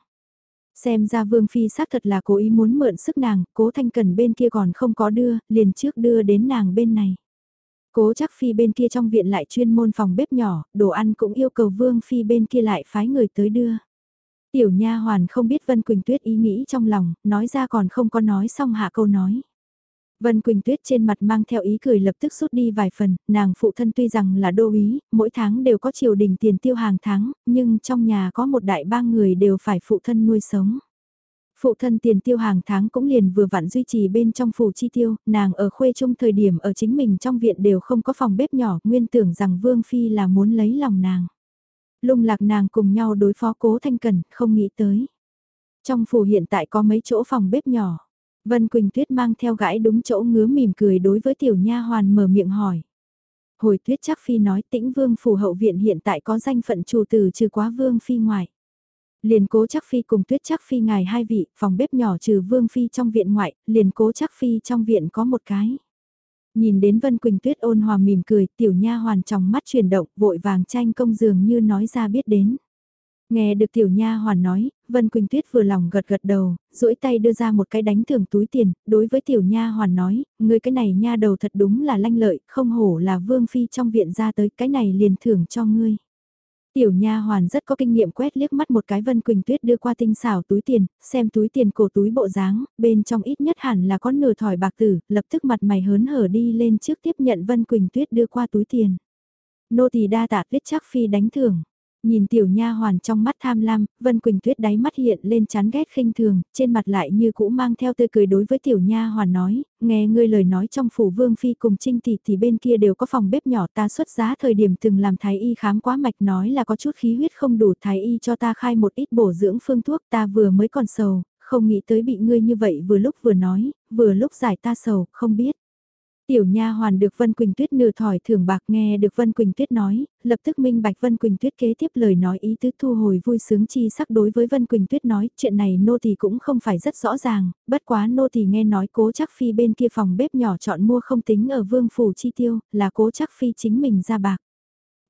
Xem ra Vương Phi xác thật là cố ý muốn mượn sức nàng, cố thanh cần bên kia còn không có đưa, liền trước đưa đến nàng bên này. Cố chắc Phi bên kia trong viện lại chuyên môn phòng bếp nhỏ, đồ ăn cũng yêu cầu Vương Phi bên kia lại phái người tới đưa. Tiểu nha hoàn không biết Vân Quỳnh Tuyết ý nghĩ trong lòng, nói ra còn không có nói xong hạ câu nói. Vân Quỳnh Tuyết trên mặt mang theo ý cười lập tức rút đi vài phần, nàng phụ thân tuy rằng là đô ý, mỗi tháng đều có triều đình tiền tiêu hàng tháng, nhưng trong nhà có một đại ba người đều phải phụ thân nuôi sống. Phụ thân tiền tiêu hàng tháng cũng liền vừa vặn duy trì bên trong phủ chi tiêu, nàng ở khuê trung thời điểm ở chính mình trong viện đều không có phòng bếp nhỏ, nguyên tưởng rằng Vương Phi là muốn lấy lòng nàng. Lung lạc nàng cùng nhau đối phó cố thanh cần, không nghĩ tới. Trong phủ hiện tại có mấy chỗ phòng bếp nhỏ. Vân Quỳnh Tuyết mang theo gãi đúng chỗ ngứa mỉm cười đối với tiểu nha hoàn mở miệng hỏi. Hồi Tuyết chắc phi nói tĩnh vương phủ hậu viện hiện tại có danh phận chủ tử trừ quá vương phi ngoại. Liền cố chắc phi cùng Tuyết chắc phi ngài hai vị, phòng bếp nhỏ trừ vương phi trong viện ngoại, liền cố chắc phi trong viện có một cái. Nhìn đến Vân Quỳnh Tuyết ôn hòa mỉm cười, tiểu nha hoàn trong mắt chuyển động, vội vàng tranh công dường như nói ra biết đến. Nghe được tiểu nha hoàn nói, Vân Quỳnh Tuyết vừa lòng gật gật đầu, duỗi tay đưa ra một cái đánh thưởng túi tiền, đối với tiểu nha hoàn nói, ngươi cái này nha đầu thật đúng là lanh lợi, không hổ là vương phi trong viện ra tới, cái này liền thưởng cho ngươi. Tiểu nha hoàn rất có kinh nghiệm quét liếc mắt một cái Vân Quỳnh Tuyết đưa qua tinh xảo túi tiền, xem túi tiền cổ túi bộ dáng, bên trong ít nhất hẳn là có nửa thỏi bạc tử, lập tức mặt mày hớn hở đi lên trước tiếp nhận Vân Quỳnh Tuyết đưa qua túi tiền. Nô tỳ đa tạ tuyết chắc phi đánh thưởng. Nhìn tiểu nha hoàn trong mắt tham lam, Vân Quỳnh Tuyết đáy mắt hiện lên chán ghét khinh thường, trên mặt lại như cũ mang theo tươi cười đối với tiểu nha hoàn nói, nghe ngươi lời nói trong phủ vương phi cùng trinh tỷ thì bên kia đều có phòng bếp nhỏ ta xuất giá thời điểm từng làm thái y khám quá mạch nói là có chút khí huyết không đủ thái y cho ta khai một ít bổ dưỡng phương thuốc ta vừa mới còn sầu, không nghĩ tới bị ngươi như vậy vừa lúc vừa nói, vừa lúc giải ta sầu, không biết. Tiểu nha hoàn được Vân Quỳnh Tuyết nửa thỏi thưởng bạc nghe được Vân Quỳnh Tuyết nói, lập tức minh bạch Vân Quỳnh Tuyết kế tiếp lời nói ý tứ thu hồi vui sướng chi sắc đối với Vân Quỳnh Tuyết nói, chuyện này nô tỳ cũng không phải rất rõ ràng, bất quá nô tỳ nghe nói cố chắc phi bên kia phòng bếp nhỏ chọn mua không tính ở vương phủ chi tiêu, là cố chắc phi chính mình ra bạc.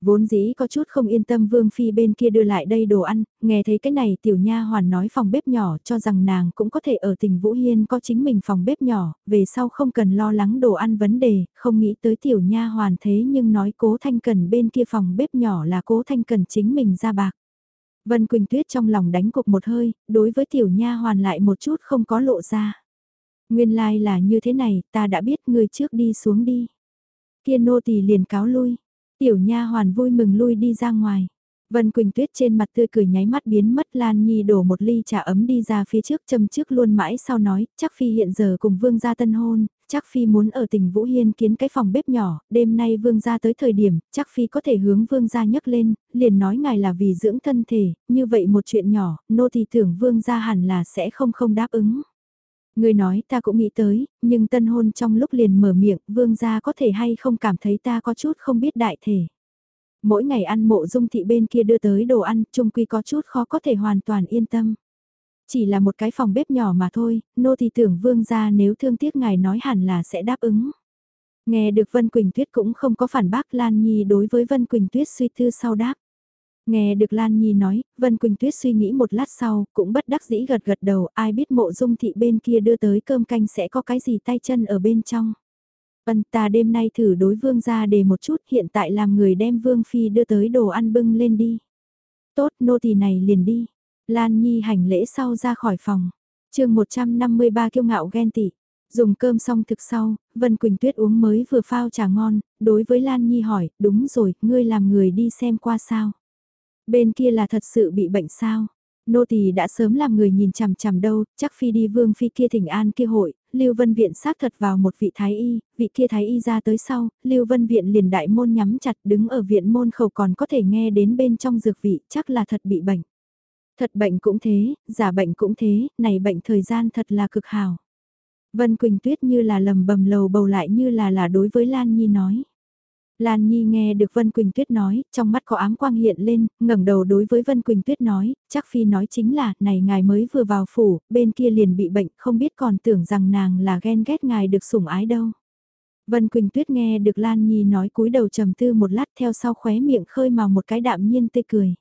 Vốn dĩ có chút không yên tâm Vương Phi bên kia đưa lại đây đồ ăn, nghe thấy cái này tiểu nha hoàn nói phòng bếp nhỏ cho rằng nàng cũng có thể ở tỉnh Vũ Hiên có chính mình phòng bếp nhỏ, về sau không cần lo lắng đồ ăn vấn đề, không nghĩ tới tiểu nha hoàn thế nhưng nói cố thanh cần bên kia phòng bếp nhỏ là cố thanh cần chính mình ra bạc. Vân Quỳnh Tuyết trong lòng đánh cục một hơi, đối với tiểu nha hoàn lại một chút không có lộ ra. Nguyên lai like là như thế này, ta đã biết người trước đi xuống đi. Kia nô tỳ liền cáo lui, Tiểu nha hoàn vui mừng lui đi ra ngoài. Vân Quỳnh Tuyết trên mặt tươi cười nháy mắt biến mất Lan Nhi đổ một ly trà ấm đi ra phía trước châm trước luôn mãi sau nói, chắc Phi hiện giờ cùng Vương gia tân hôn, chắc Phi muốn ở tỉnh Vũ Hiên kiến cái phòng bếp nhỏ, đêm nay Vương gia tới thời điểm, chắc Phi có thể hướng Vương gia nhấc lên, liền nói ngài là vì dưỡng thân thể, như vậy một chuyện nhỏ, nô thì tưởng Vương gia hẳn là sẽ không không đáp ứng. Người nói ta cũng nghĩ tới, nhưng tân hôn trong lúc liền mở miệng, vương gia có thể hay không cảm thấy ta có chút không biết đại thể. Mỗi ngày ăn mộ dung thị bên kia đưa tới đồ ăn, trung quy có chút khó có thể hoàn toàn yên tâm. Chỉ là một cái phòng bếp nhỏ mà thôi, nô thì tưởng vương gia nếu thương tiếc ngài nói hẳn là sẽ đáp ứng. Nghe được Vân Quỳnh Tuyết cũng không có phản bác Lan Nhi đối với Vân Quỳnh Tuyết suy tư sau đáp. Nghe được Lan Nhi nói, Vân Quỳnh Tuyết suy nghĩ một lát sau, cũng bất đắc dĩ gật gật đầu, ai biết mộ dung thị bên kia đưa tới cơm canh sẽ có cái gì tay chân ở bên trong. Vân ta đêm nay thử đối vương ra để một chút hiện tại làm người đem vương phi đưa tới đồ ăn bưng lên đi. Tốt nô tỳ này liền đi. Lan Nhi hành lễ sau ra khỏi phòng. chương 153 kiêu ngạo ghen tị. Dùng cơm xong thực sau, Vân Quỳnh Tuyết uống mới vừa phao trà ngon, đối với Lan Nhi hỏi, đúng rồi, ngươi làm người đi xem qua sao. Bên kia là thật sự bị bệnh sao? Nô tỳ đã sớm làm người nhìn chằm chằm đâu, chắc phi đi vương phi kia thỉnh an kia hội, Lưu Vân Viện xác thật vào một vị thái y, vị kia thái y ra tới sau, Lưu Vân Viện liền đại môn nhắm chặt đứng ở viện môn khẩu còn có thể nghe đến bên trong dược vị, chắc là thật bị bệnh. Thật bệnh cũng thế, giả bệnh cũng thế, này bệnh thời gian thật là cực hào. Vân Quỳnh Tuyết như là lầm bầm lầu bầu lại như là là đối với Lan Nhi nói. Lan Nhi nghe được Vân Quỳnh Tuyết nói, trong mắt có ám quang hiện lên, ngẩng đầu đối với Vân Quỳnh Tuyết nói, chắc Phi nói chính là, này ngài mới vừa vào phủ, bên kia liền bị bệnh, không biết còn tưởng rằng nàng là ghen ghét ngài được sủng ái đâu. Vân Quỳnh Tuyết nghe được Lan Nhi nói cúi đầu trầm tư một lát theo sau khóe miệng khơi màu một cái đạm nhiên tươi cười.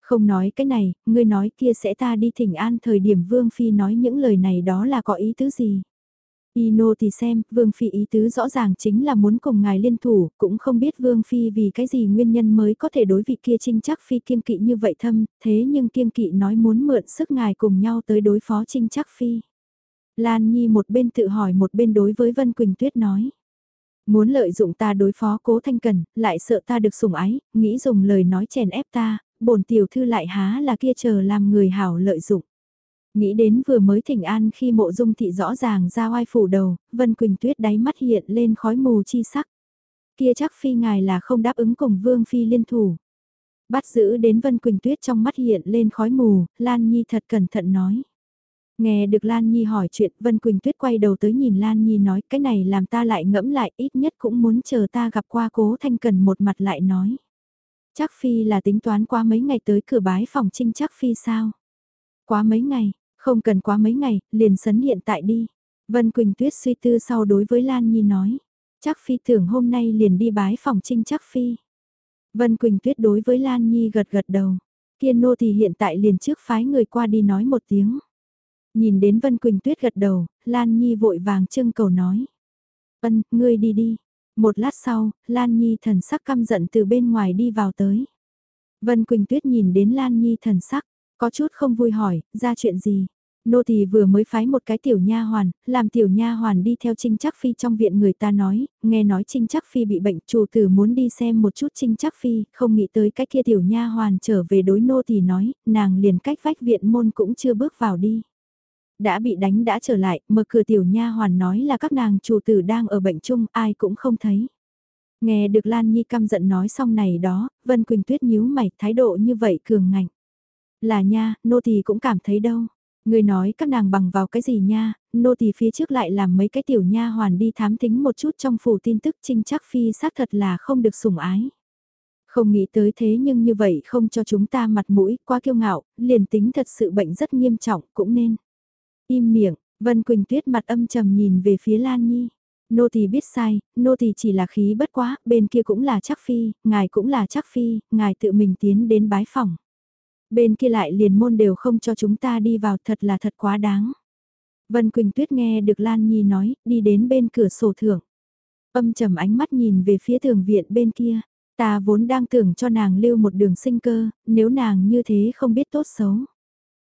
Không nói cái này, ngươi nói kia sẽ ta đi thỉnh an thời điểm Vương Phi nói những lời này đó là có ý tứ gì. Ino thì xem, Vương Phi ý tứ rõ ràng chính là muốn cùng ngài liên thủ, cũng không biết Vương Phi vì cái gì nguyên nhân mới có thể đối vị kia trinh chắc Phi kiên kỵ như vậy thâm, thế nhưng kiên kỵ nói muốn mượn sức ngài cùng nhau tới đối phó trinh chắc Phi. Lan Nhi một bên tự hỏi một bên đối với Vân Quỳnh Tuyết nói. Muốn lợi dụng ta đối phó cố thanh cần, lại sợ ta được sủng ái, nghĩ dùng lời nói chèn ép ta, bổn tiểu thư lại há là kia chờ làm người hảo lợi dụng. Nghĩ đến vừa mới thỉnh an khi mộ dung thị rõ ràng ra oai phủ đầu, Vân Quỳnh Tuyết đáy mắt hiện lên khói mù chi sắc. Kia chắc phi ngài là không đáp ứng cùng Vương Phi liên thủ. Bắt giữ đến Vân Quỳnh Tuyết trong mắt hiện lên khói mù, Lan Nhi thật cẩn thận nói. Nghe được Lan Nhi hỏi chuyện, Vân Quỳnh Tuyết quay đầu tới nhìn Lan Nhi nói cái này làm ta lại ngẫm lại ít nhất cũng muốn chờ ta gặp qua cố thanh cần một mặt lại nói. Chắc Phi là tính toán qua mấy ngày tới cửa bái phòng trinh chắc Phi sao? Quá mấy ngày, không cần quá mấy ngày, liền sấn hiện tại đi. Vân Quỳnh Tuyết suy tư sau đối với Lan Nhi nói. Chắc Phi tưởng hôm nay liền đi bái phòng trinh chắc Phi. Vân Quỳnh Tuyết đối với Lan Nhi gật gật đầu. Kiên nô thì hiện tại liền trước phái người qua đi nói một tiếng. Nhìn đến Vân Quỳnh Tuyết gật đầu, Lan Nhi vội vàng trưng cầu nói. Vân, ngươi đi đi. Một lát sau, Lan Nhi thần sắc căm giận từ bên ngoài đi vào tới. Vân Quỳnh Tuyết nhìn đến Lan Nhi thần sắc, có chút không vui hỏi, ra chuyện gì? Nô tỳ vừa mới phái một cái tiểu nha hoàn, làm tiểu nha hoàn đi theo Trinh Chắc Phi trong viện người ta nói, nghe nói Trinh Chắc Phi bị bệnh, chủ tử muốn đi xem một chút Trinh Chắc Phi, không nghĩ tới cái kia tiểu nha hoàn trở về đối nô tỳ nói, nàng liền cách vách viện môn cũng chưa bước vào đi. Đã bị đánh đã trở lại, mở cửa tiểu nha hoàn nói là các nàng chủ tử đang ở bệnh chung, ai cũng không thấy. Nghe được Lan Nhi căm giận nói xong này đó, Vân Quỳnh Tuyết nhíu mày, thái độ như vậy cường ngạnh. Là nha, nô tỳ cũng cảm thấy đâu. Người nói các nàng bằng vào cái gì nha, nô tỳ phía trước lại làm mấy cái tiểu nha hoàn đi thám tính một chút trong phủ tin tức trinh chắc phi xác thật là không được sủng ái. Không nghĩ tới thế nhưng như vậy không cho chúng ta mặt mũi, quá kiêu ngạo, liền tính thật sự bệnh rất nghiêm trọng, cũng nên. Im miệng, Vân Quỳnh Tuyết mặt âm trầm nhìn về phía Lan Nhi. Nô tỳ biết sai, nô tỳ chỉ là khí bất quá, bên kia cũng là chắc phi, ngài cũng là chắc phi, ngài tự mình tiến đến bái phòng. Bên kia lại liền môn đều không cho chúng ta đi vào thật là thật quá đáng. Vân Quỳnh Tuyết nghe được Lan Nhi nói, đi đến bên cửa sổ thưởng. Âm trầm ánh mắt nhìn về phía tường viện bên kia. Ta vốn đang tưởng cho nàng lưu một đường sinh cơ, nếu nàng như thế không biết tốt xấu.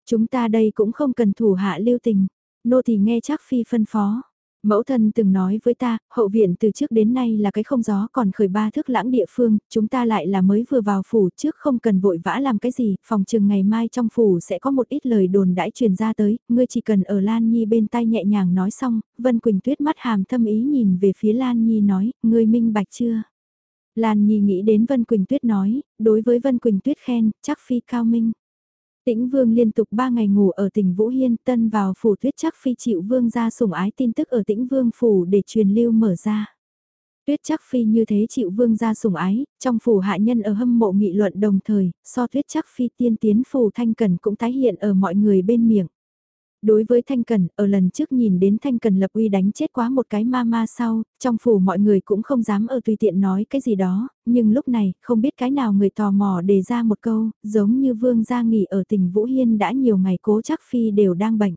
Chúng ta đây cũng không cần thủ hạ lưu tình. Nô thì nghe chắc phi phân phó. Mẫu thân từng nói với ta, hậu viện từ trước đến nay là cái không gió còn khởi ba thước lãng địa phương, chúng ta lại là mới vừa vào phủ trước không cần vội vã làm cái gì, phòng chừng ngày mai trong phủ sẽ có một ít lời đồn đãi truyền ra tới, ngươi chỉ cần ở Lan Nhi bên tay nhẹ nhàng nói xong, Vân Quỳnh tuyết mắt hàm thâm ý nhìn về phía Lan Nhi nói, ngươi minh bạch chưa? Lan Nhi nghĩ đến Vân Quỳnh Tuyết nói, đối với Vân Quỳnh Tuyết khen, chắc phi cao minh. Tĩnh Vương liên tục 3 ngày ngủ ở tỉnh Vũ Hiên, tân vào phủ Tuyết chắc phi chịu Vương ra sủng ái tin tức ở Tĩnh Vương phủ để truyền lưu mở ra. Tuyết chắc phi như thế chịu Vương ra sủng ái, trong phủ hạ nhân ở hâm mộ nghị luận đồng thời, so Tuyết chắc phi tiên tiến phủ thanh cần cũng tái hiện ở mọi người bên miệng. Đối với Thanh Cần, ở lần trước nhìn đến Thanh Cần lập uy đánh chết quá một cái ma ma sau, trong phủ mọi người cũng không dám ở tùy tiện nói cái gì đó, nhưng lúc này, không biết cái nào người tò mò đề ra một câu, giống như Vương gia nghỉ ở tỉnh Vũ Hiên đã nhiều ngày cố chắc phi đều đang bệnh.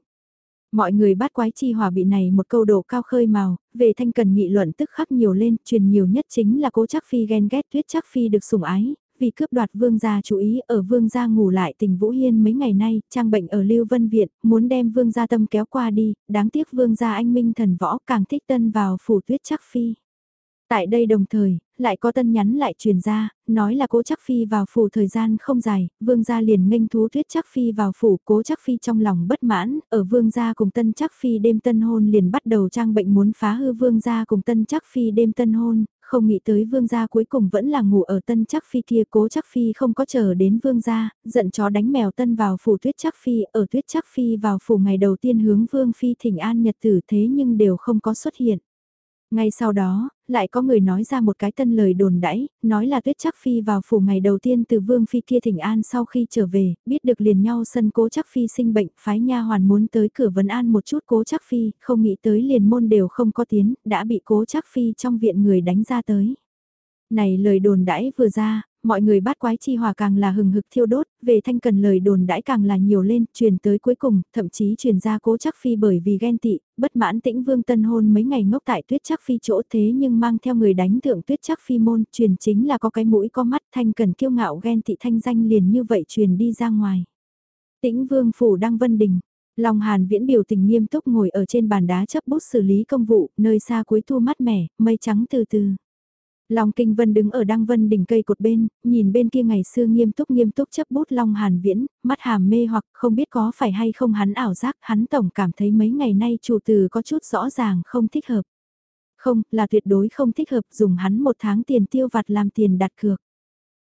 Mọi người bắt quái chi hòa bị này một câu độ cao khơi màu, về thanh cần nghị luận tức khắc nhiều lên, truyền nhiều nhất chính là cố chắc phi ghen ghét tuyết chắc phi được sủng ái, vì cướp đoạt vương gia chú ý ở vương gia ngủ lại tình Vũ Hiên mấy ngày nay, trang bệnh ở Lưu Vân Viện, muốn đem vương gia tâm kéo qua đi, đáng tiếc vương gia anh minh thần võ càng thích tân vào phủ tuyết chắc phi. Tại đây đồng thời, lại có tân nhắn lại truyền ra, nói là cố chắc phi vào phủ thời gian không dài, vương gia liền nghênh thú tuyết chắc phi vào phủ, cố chắc phi trong lòng bất mãn, ở vương gia cùng tân chắc phi đêm tân hôn liền bắt đầu trang bệnh muốn phá hư vương gia cùng tân chắc phi đêm tân hôn, không nghĩ tới vương gia cuối cùng vẫn là ngủ ở tân chắc phi kia cố chắc phi không có chờ đến vương gia, giận chó đánh mèo tân vào phủ tuyết chắc phi, ở tuyết chắc phi vào phủ ngày đầu tiên hướng vương phi thỉnh an nhật tử thế nhưng đều không có xuất hiện. Ngay sau đó, lại có người nói ra một cái tân lời đồn đãi, nói là tuyết chắc phi vào phủ ngày đầu tiên từ vương phi kia thỉnh an sau khi trở về, biết được liền nhau sân cố chắc phi sinh bệnh, phái nha hoàn muốn tới cửa vấn an một chút cố chắc phi, không nghĩ tới liền môn đều không có tiến, đã bị cố chắc phi trong viện người đánh ra tới. Này lời đồn đãi vừa ra, mọi người bắt quái chi hòa càng là hừng hực thiêu đốt, về thanh cần lời đồn đãi càng là nhiều lên, truyền tới cuối cùng, thậm chí truyền ra cố chắc phi bởi vì ghen tị, bất mãn tĩnh vương tân hôn mấy ngày ngốc tại tuyết chắc phi chỗ thế nhưng mang theo người đánh thượng tuyết chắc phi môn, truyền chính là có cái mũi có mắt thanh cần kiêu ngạo ghen tị thanh danh liền như vậy truyền đi ra ngoài. Tĩnh vương phủ đăng vân đình. Long Hàn viễn biểu tình nghiêm túc ngồi ở trên bàn đá chấp bút xử lý công vụ, nơi xa cuối thu mát mẻ, mây trắng từ từ. Long Kinh Vân đứng ở Đăng Vân đỉnh cây cột bên, nhìn bên kia ngày xưa nghiêm túc nghiêm túc chấp bút Long Hàn Viễn, mắt hàm mê hoặc không biết có phải hay không hắn ảo giác, hắn tổng cảm thấy mấy ngày nay chủ từ có chút rõ ràng không thích hợp. Không, là tuyệt đối không thích hợp dùng hắn một tháng tiền tiêu vặt làm tiền đặt cược.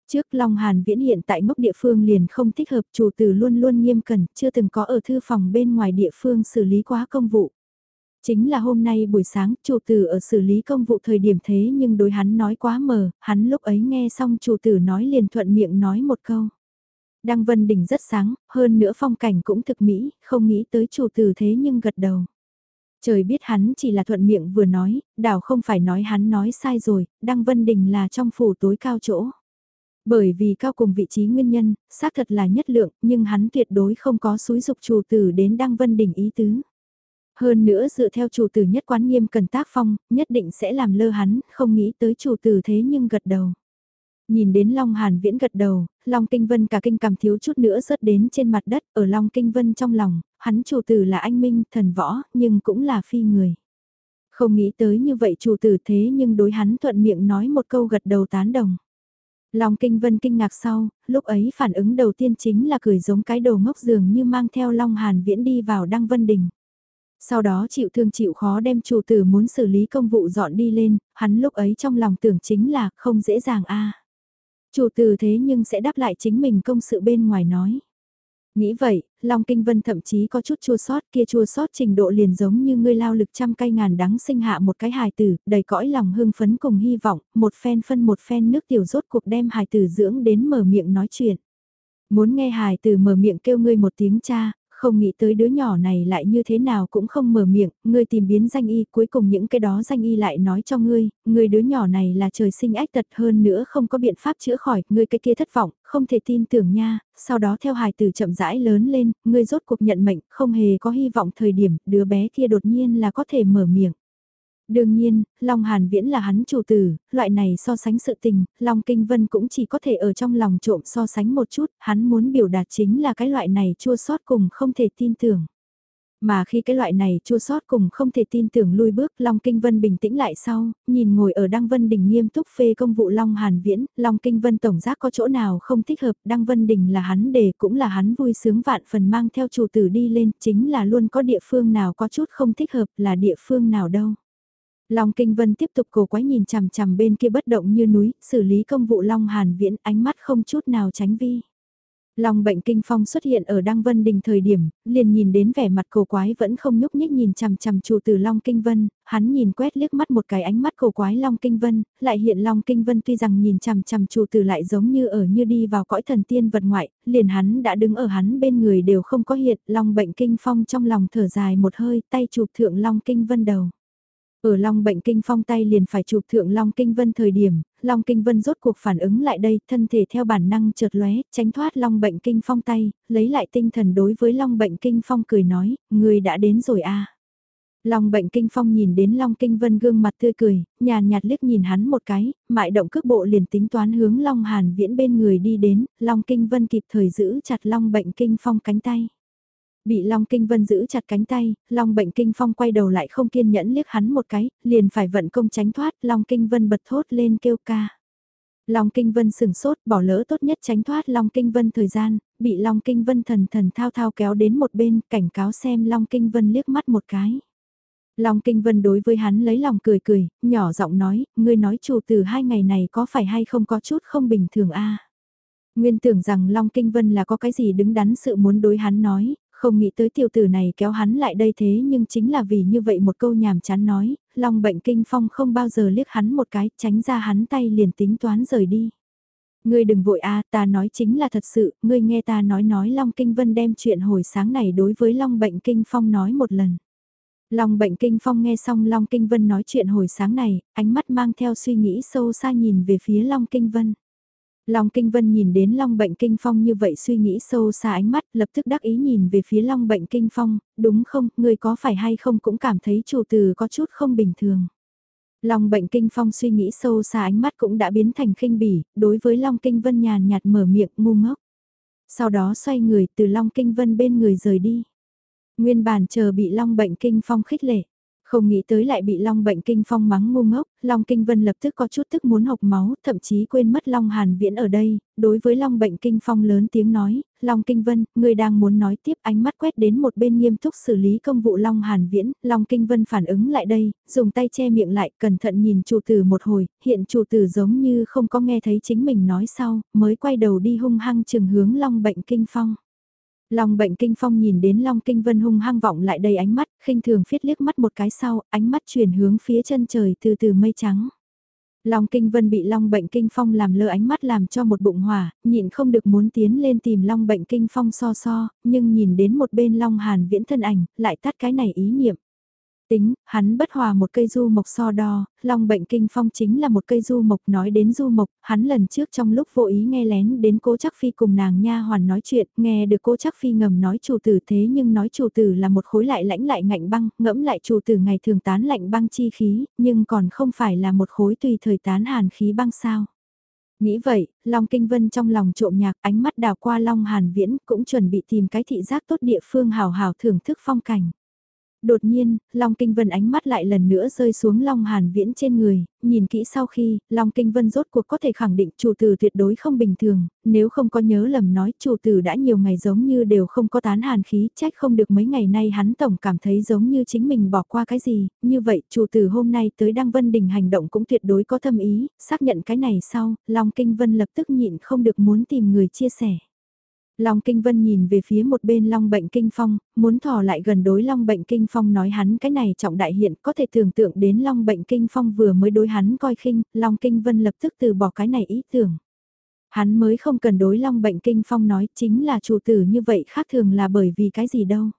Trước Long Hàn Viễn hiện tại ngốc địa phương liền không thích hợp chủ từ luôn luôn nghiêm cẩn, chưa từng có ở thư phòng bên ngoài địa phương xử lý quá công vụ. Chính là hôm nay buổi sáng, chủ tử ở xử lý công vụ thời điểm thế nhưng đối hắn nói quá mờ, hắn lúc ấy nghe xong chủ tử nói liền thuận miệng nói một câu. Đăng Vân Đỉnh rất sáng, hơn nữa phong cảnh cũng thực mỹ, không nghĩ tới chủ tử thế nhưng gật đầu. Trời biết hắn chỉ là thuận miệng vừa nói, đảo không phải nói hắn nói sai rồi, Đăng Vân Đình là trong phủ tối cao chỗ. Bởi vì cao cùng vị trí nguyên nhân, xác thật là nhất lượng, nhưng hắn tuyệt đối không có xúi dục chủ tử đến Đăng Vân Đình ý tứ. Hơn nữa dựa theo chủ tử nhất quán nghiêm cần tác phong, nhất định sẽ làm lơ hắn, không nghĩ tới chủ tử thế nhưng gật đầu. Nhìn đến Long Hàn Viễn gật đầu, Long Kinh Vân cả kinh cảm thiếu chút nữa rớt đến trên mặt đất, ở Long Kinh Vân trong lòng, hắn chủ tử là anh Minh, thần võ, nhưng cũng là phi người. Không nghĩ tới như vậy chủ tử thế nhưng đối hắn thuận miệng nói một câu gật đầu tán đồng. Long Kinh Vân kinh ngạc sau, lúc ấy phản ứng đầu tiên chính là cười giống cái đầu ngốc dường như mang theo Long Hàn Viễn đi vào Đăng Vân Đình. Sau đó chịu thương chịu khó đem chủ tử muốn xử lý công vụ dọn đi lên, hắn lúc ấy trong lòng tưởng chính là không dễ dàng a Chủ tử thế nhưng sẽ đáp lại chính mình công sự bên ngoài nói. Nghĩ vậy, Long Kinh Vân thậm chí có chút chua sót kia chua sót trình độ liền giống như ngươi lao lực trăm cây ngàn đắng sinh hạ một cái hài tử, đầy cõi lòng hưng phấn cùng hy vọng, một phen phân một phen nước tiểu rốt cuộc đem hài tử dưỡng đến mở miệng nói chuyện. Muốn nghe hài tử mở miệng kêu ngươi một tiếng cha, không nghĩ tới đứa nhỏ này lại như thế nào cũng không mở miệng, ngươi tìm biến danh y, cuối cùng những cái đó danh y lại nói cho ngươi, ngươi đứa nhỏ này là trời sinh ách tật hơn nữa không có biện pháp chữa khỏi, ngươi cái kia thất vọng, không thể tin tưởng nha, sau đó theo hài tử chậm rãi lớn lên, ngươi rốt cuộc nhận mệnh, không hề có hy vọng thời điểm, đứa bé kia đột nhiên là có thể mở miệng. Đương nhiên, Long Hàn Viễn là hắn chủ tử, loại này so sánh sự tình, Long Kinh Vân cũng chỉ có thể ở trong lòng trộm so sánh một chút, hắn muốn biểu đạt chính là cái loại này chua sót cùng không thể tin tưởng. Mà khi cái loại này chua sót cùng không thể tin tưởng lui bước Long Kinh Vân bình tĩnh lại sau, nhìn ngồi ở Đăng Vân Đình nghiêm túc phê công vụ Long Hàn Viễn, Long Kinh Vân tổng giác có chỗ nào không thích hợp, Đăng Vân Đình là hắn đề cũng là hắn vui sướng vạn phần mang theo chủ tử đi lên, chính là luôn có địa phương nào có chút không thích hợp là địa phương nào đâu. Long Kinh Vân tiếp tục cổ quái nhìn chằm chằm bên kia bất động như núi, xử lý công vụ Long Hàn Viễn ánh mắt không chút nào tránh vi. Long bệnh kinh phong xuất hiện ở Đăng Vân Đình thời điểm, liền nhìn đến vẻ mặt cổ quái vẫn không nhúc nhích nhìn chằm chằm chủ từ Long Kinh Vân, hắn nhìn quét liếc mắt một cái ánh mắt cổ quái Long Kinh Vân, lại hiện Long Kinh Vân tuy rằng nhìn chằm chằm chủ từ lại giống như ở như đi vào cõi thần tiên vật ngoại, liền hắn đã đứng ở hắn bên người đều không có hiện, Long bệnh kinh phong trong lòng thở dài một hơi, tay chụp thượng Long Kinh Vân đầu. Ở Long bệnh kinh phong tay liền phải chụp thượng Long Kinh Vân thời điểm, Long Kinh Vân rốt cuộc phản ứng lại đây, thân thể theo bản năng chợt lóe, tránh thoát Long bệnh kinh phong tay, lấy lại tinh thần đối với Long bệnh kinh phong cười nói, người đã đến rồi à. Long bệnh kinh phong nhìn đến Long Kinh Vân gương mặt tươi cười, nhàn nhạt liếc nhìn hắn một cái, mại động cước bộ liền tính toán hướng Long Hàn viễn bên người đi đến, Long Kinh Vân kịp thời giữ chặt Long bệnh kinh phong cánh tay. Bị Long Kinh Vân giữ chặt cánh tay, Long Bệnh Kinh Phong quay đầu lại không kiên nhẫn liếc hắn một cái, liền phải vận công tránh thoát, Long Kinh Vân bật thốt lên kêu ca. Long Kinh Vân sừng sốt, bỏ lỡ tốt nhất tránh thoát Long Kinh Vân thời gian, bị Long Kinh Vân thần thần thao thao kéo đến một bên, cảnh cáo xem Long Kinh Vân liếc mắt một cái. Long Kinh Vân đối với hắn lấy lòng cười cười, nhỏ giọng nói, ngươi nói chủ từ hai ngày này có phải hay không có chút không bình thường a Nguyên tưởng rằng Long Kinh Vân là có cái gì đứng đắn sự muốn đối hắn nói, không nghĩ tới tiểu tử này kéo hắn lại đây thế nhưng chính là vì như vậy một câu nhàm chán nói, long bệnh kinh phong không bao giờ liếc hắn một cái, tránh ra hắn tay liền tính toán rời đi. Ngươi đừng vội a, ta nói chính là thật sự, ngươi nghe ta nói nói Long Kinh Vân đem chuyện hồi sáng này đối với Long Bệnh Kinh Phong nói một lần. Long Bệnh Kinh Phong nghe xong Long Kinh Vân nói chuyện hồi sáng này, ánh mắt mang theo suy nghĩ sâu xa nhìn về phía Long Kinh Vân. Long Kinh Vân nhìn đến Long Bệnh Kinh Phong như vậy suy nghĩ sâu xa ánh mắt, lập tức đắc ý nhìn về phía Long Bệnh Kinh Phong, đúng không, người có phải hay không cũng cảm thấy chủ từ có chút không bình thường. Long Bệnh Kinh Phong suy nghĩ sâu xa ánh mắt cũng đã biến thành khinh bỉ, đối với Long Kinh Vân nhàn nhạt mở miệng ngu ngốc. Sau đó xoay người từ Long Kinh Vân bên người rời đi. Nguyên bản chờ bị Long Bệnh Kinh Phong khích lệ. Không nghĩ tới lại bị Long bệnh kinh phong mắng ngu ngốc, Long Kinh Vân lập tức có chút tức muốn học máu, thậm chí quên mất Long Hàn Viễn ở đây, đối với Long bệnh kinh phong lớn tiếng nói, Long Kinh Vân, người đang muốn nói tiếp ánh mắt quét đến một bên nghiêm túc xử lý công vụ Long Hàn Viễn, Long Kinh Vân phản ứng lại đây, dùng tay che miệng lại, cẩn thận nhìn chủ tử một hồi, hiện chủ tử giống như không có nghe thấy chính mình nói sau, mới quay đầu đi hung hăng trường hướng Long bệnh kinh phong. Long bệnh kinh phong nhìn đến Long kinh vân hung hăng vọng lại đầy ánh mắt, khinh thường phiết liếc mắt một cái sau, ánh mắt chuyển hướng phía chân trời từ từ mây trắng. Long Kinh Vân bị Long Bệnh Kinh Phong làm lơ ánh mắt làm cho một bụng hỏa, nhịn không được muốn tiến lên tìm Long Bệnh Kinh Phong so so, nhưng nhìn đến một bên Long Hàn viễn thân ảnh, lại tắt cái này ý niệm. Tính, hắn bất hòa một cây du mộc so đo, long bệnh kinh phong chính là một cây du mộc nói đến du mộc, hắn lần trước trong lúc vô ý nghe lén đến cố chắc phi cùng nàng nha hoàn nói chuyện, nghe được cố chắc phi ngầm nói chủ tử thế nhưng nói chủ tử là một khối lại lãnh lại ngạnh băng, ngẫm lại chủ tử ngày thường tán lạnh băng chi khí, nhưng còn không phải là một khối tùy thời tán hàn khí băng sao. Nghĩ vậy, Long Kinh Vân trong lòng trộm nhạc ánh mắt đào qua Long Hàn Viễn cũng chuẩn bị tìm cái thị giác tốt địa phương hào hào thưởng thức phong cảnh. Đột nhiên, Long Kinh Vân ánh mắt lại lần nữa rơi xuống Long Hàn Viễn trên người, nhìn kỹ sau khi, Long Kinh Vân rốt cuộc có thể khẳng định chủ tử tuyệt đối không bình thường, nếu không có nhớ lầm nói chủ tử đã nhiều ngày giống như đều không có tán hàn khí, trách không được mấy ngày nay hắn tổng cảm thấy giống như chính mình bỏ qua cái gì, như vậy chủ tử hôm nay tới Đăng Vân Đình hành động cũng tuyệt đối có thâm ý, xác nhận cái này sau, Long Kinh Vân lập tức nhịn không được muốn tìm người chia sẻ. Long Kinh Vân nhìn về phía một bên Long Bệnh Kinh Phong, muốn thò lại gần đối Long Bệnh Kinh Phong nói hắn cái này trọng đại hiện có thể tưởng tượng đến Long Bệnh Kinh Phong vừa mới đối hắn coi khinh, Long Kinh Vân lập tức từ bỏ cái này ý tưởng. Hắn mới không cần đối Long Bệnh Kinh Phong nói chính là chủ tử như vậy khác thường là bởi vì cái gì đâu.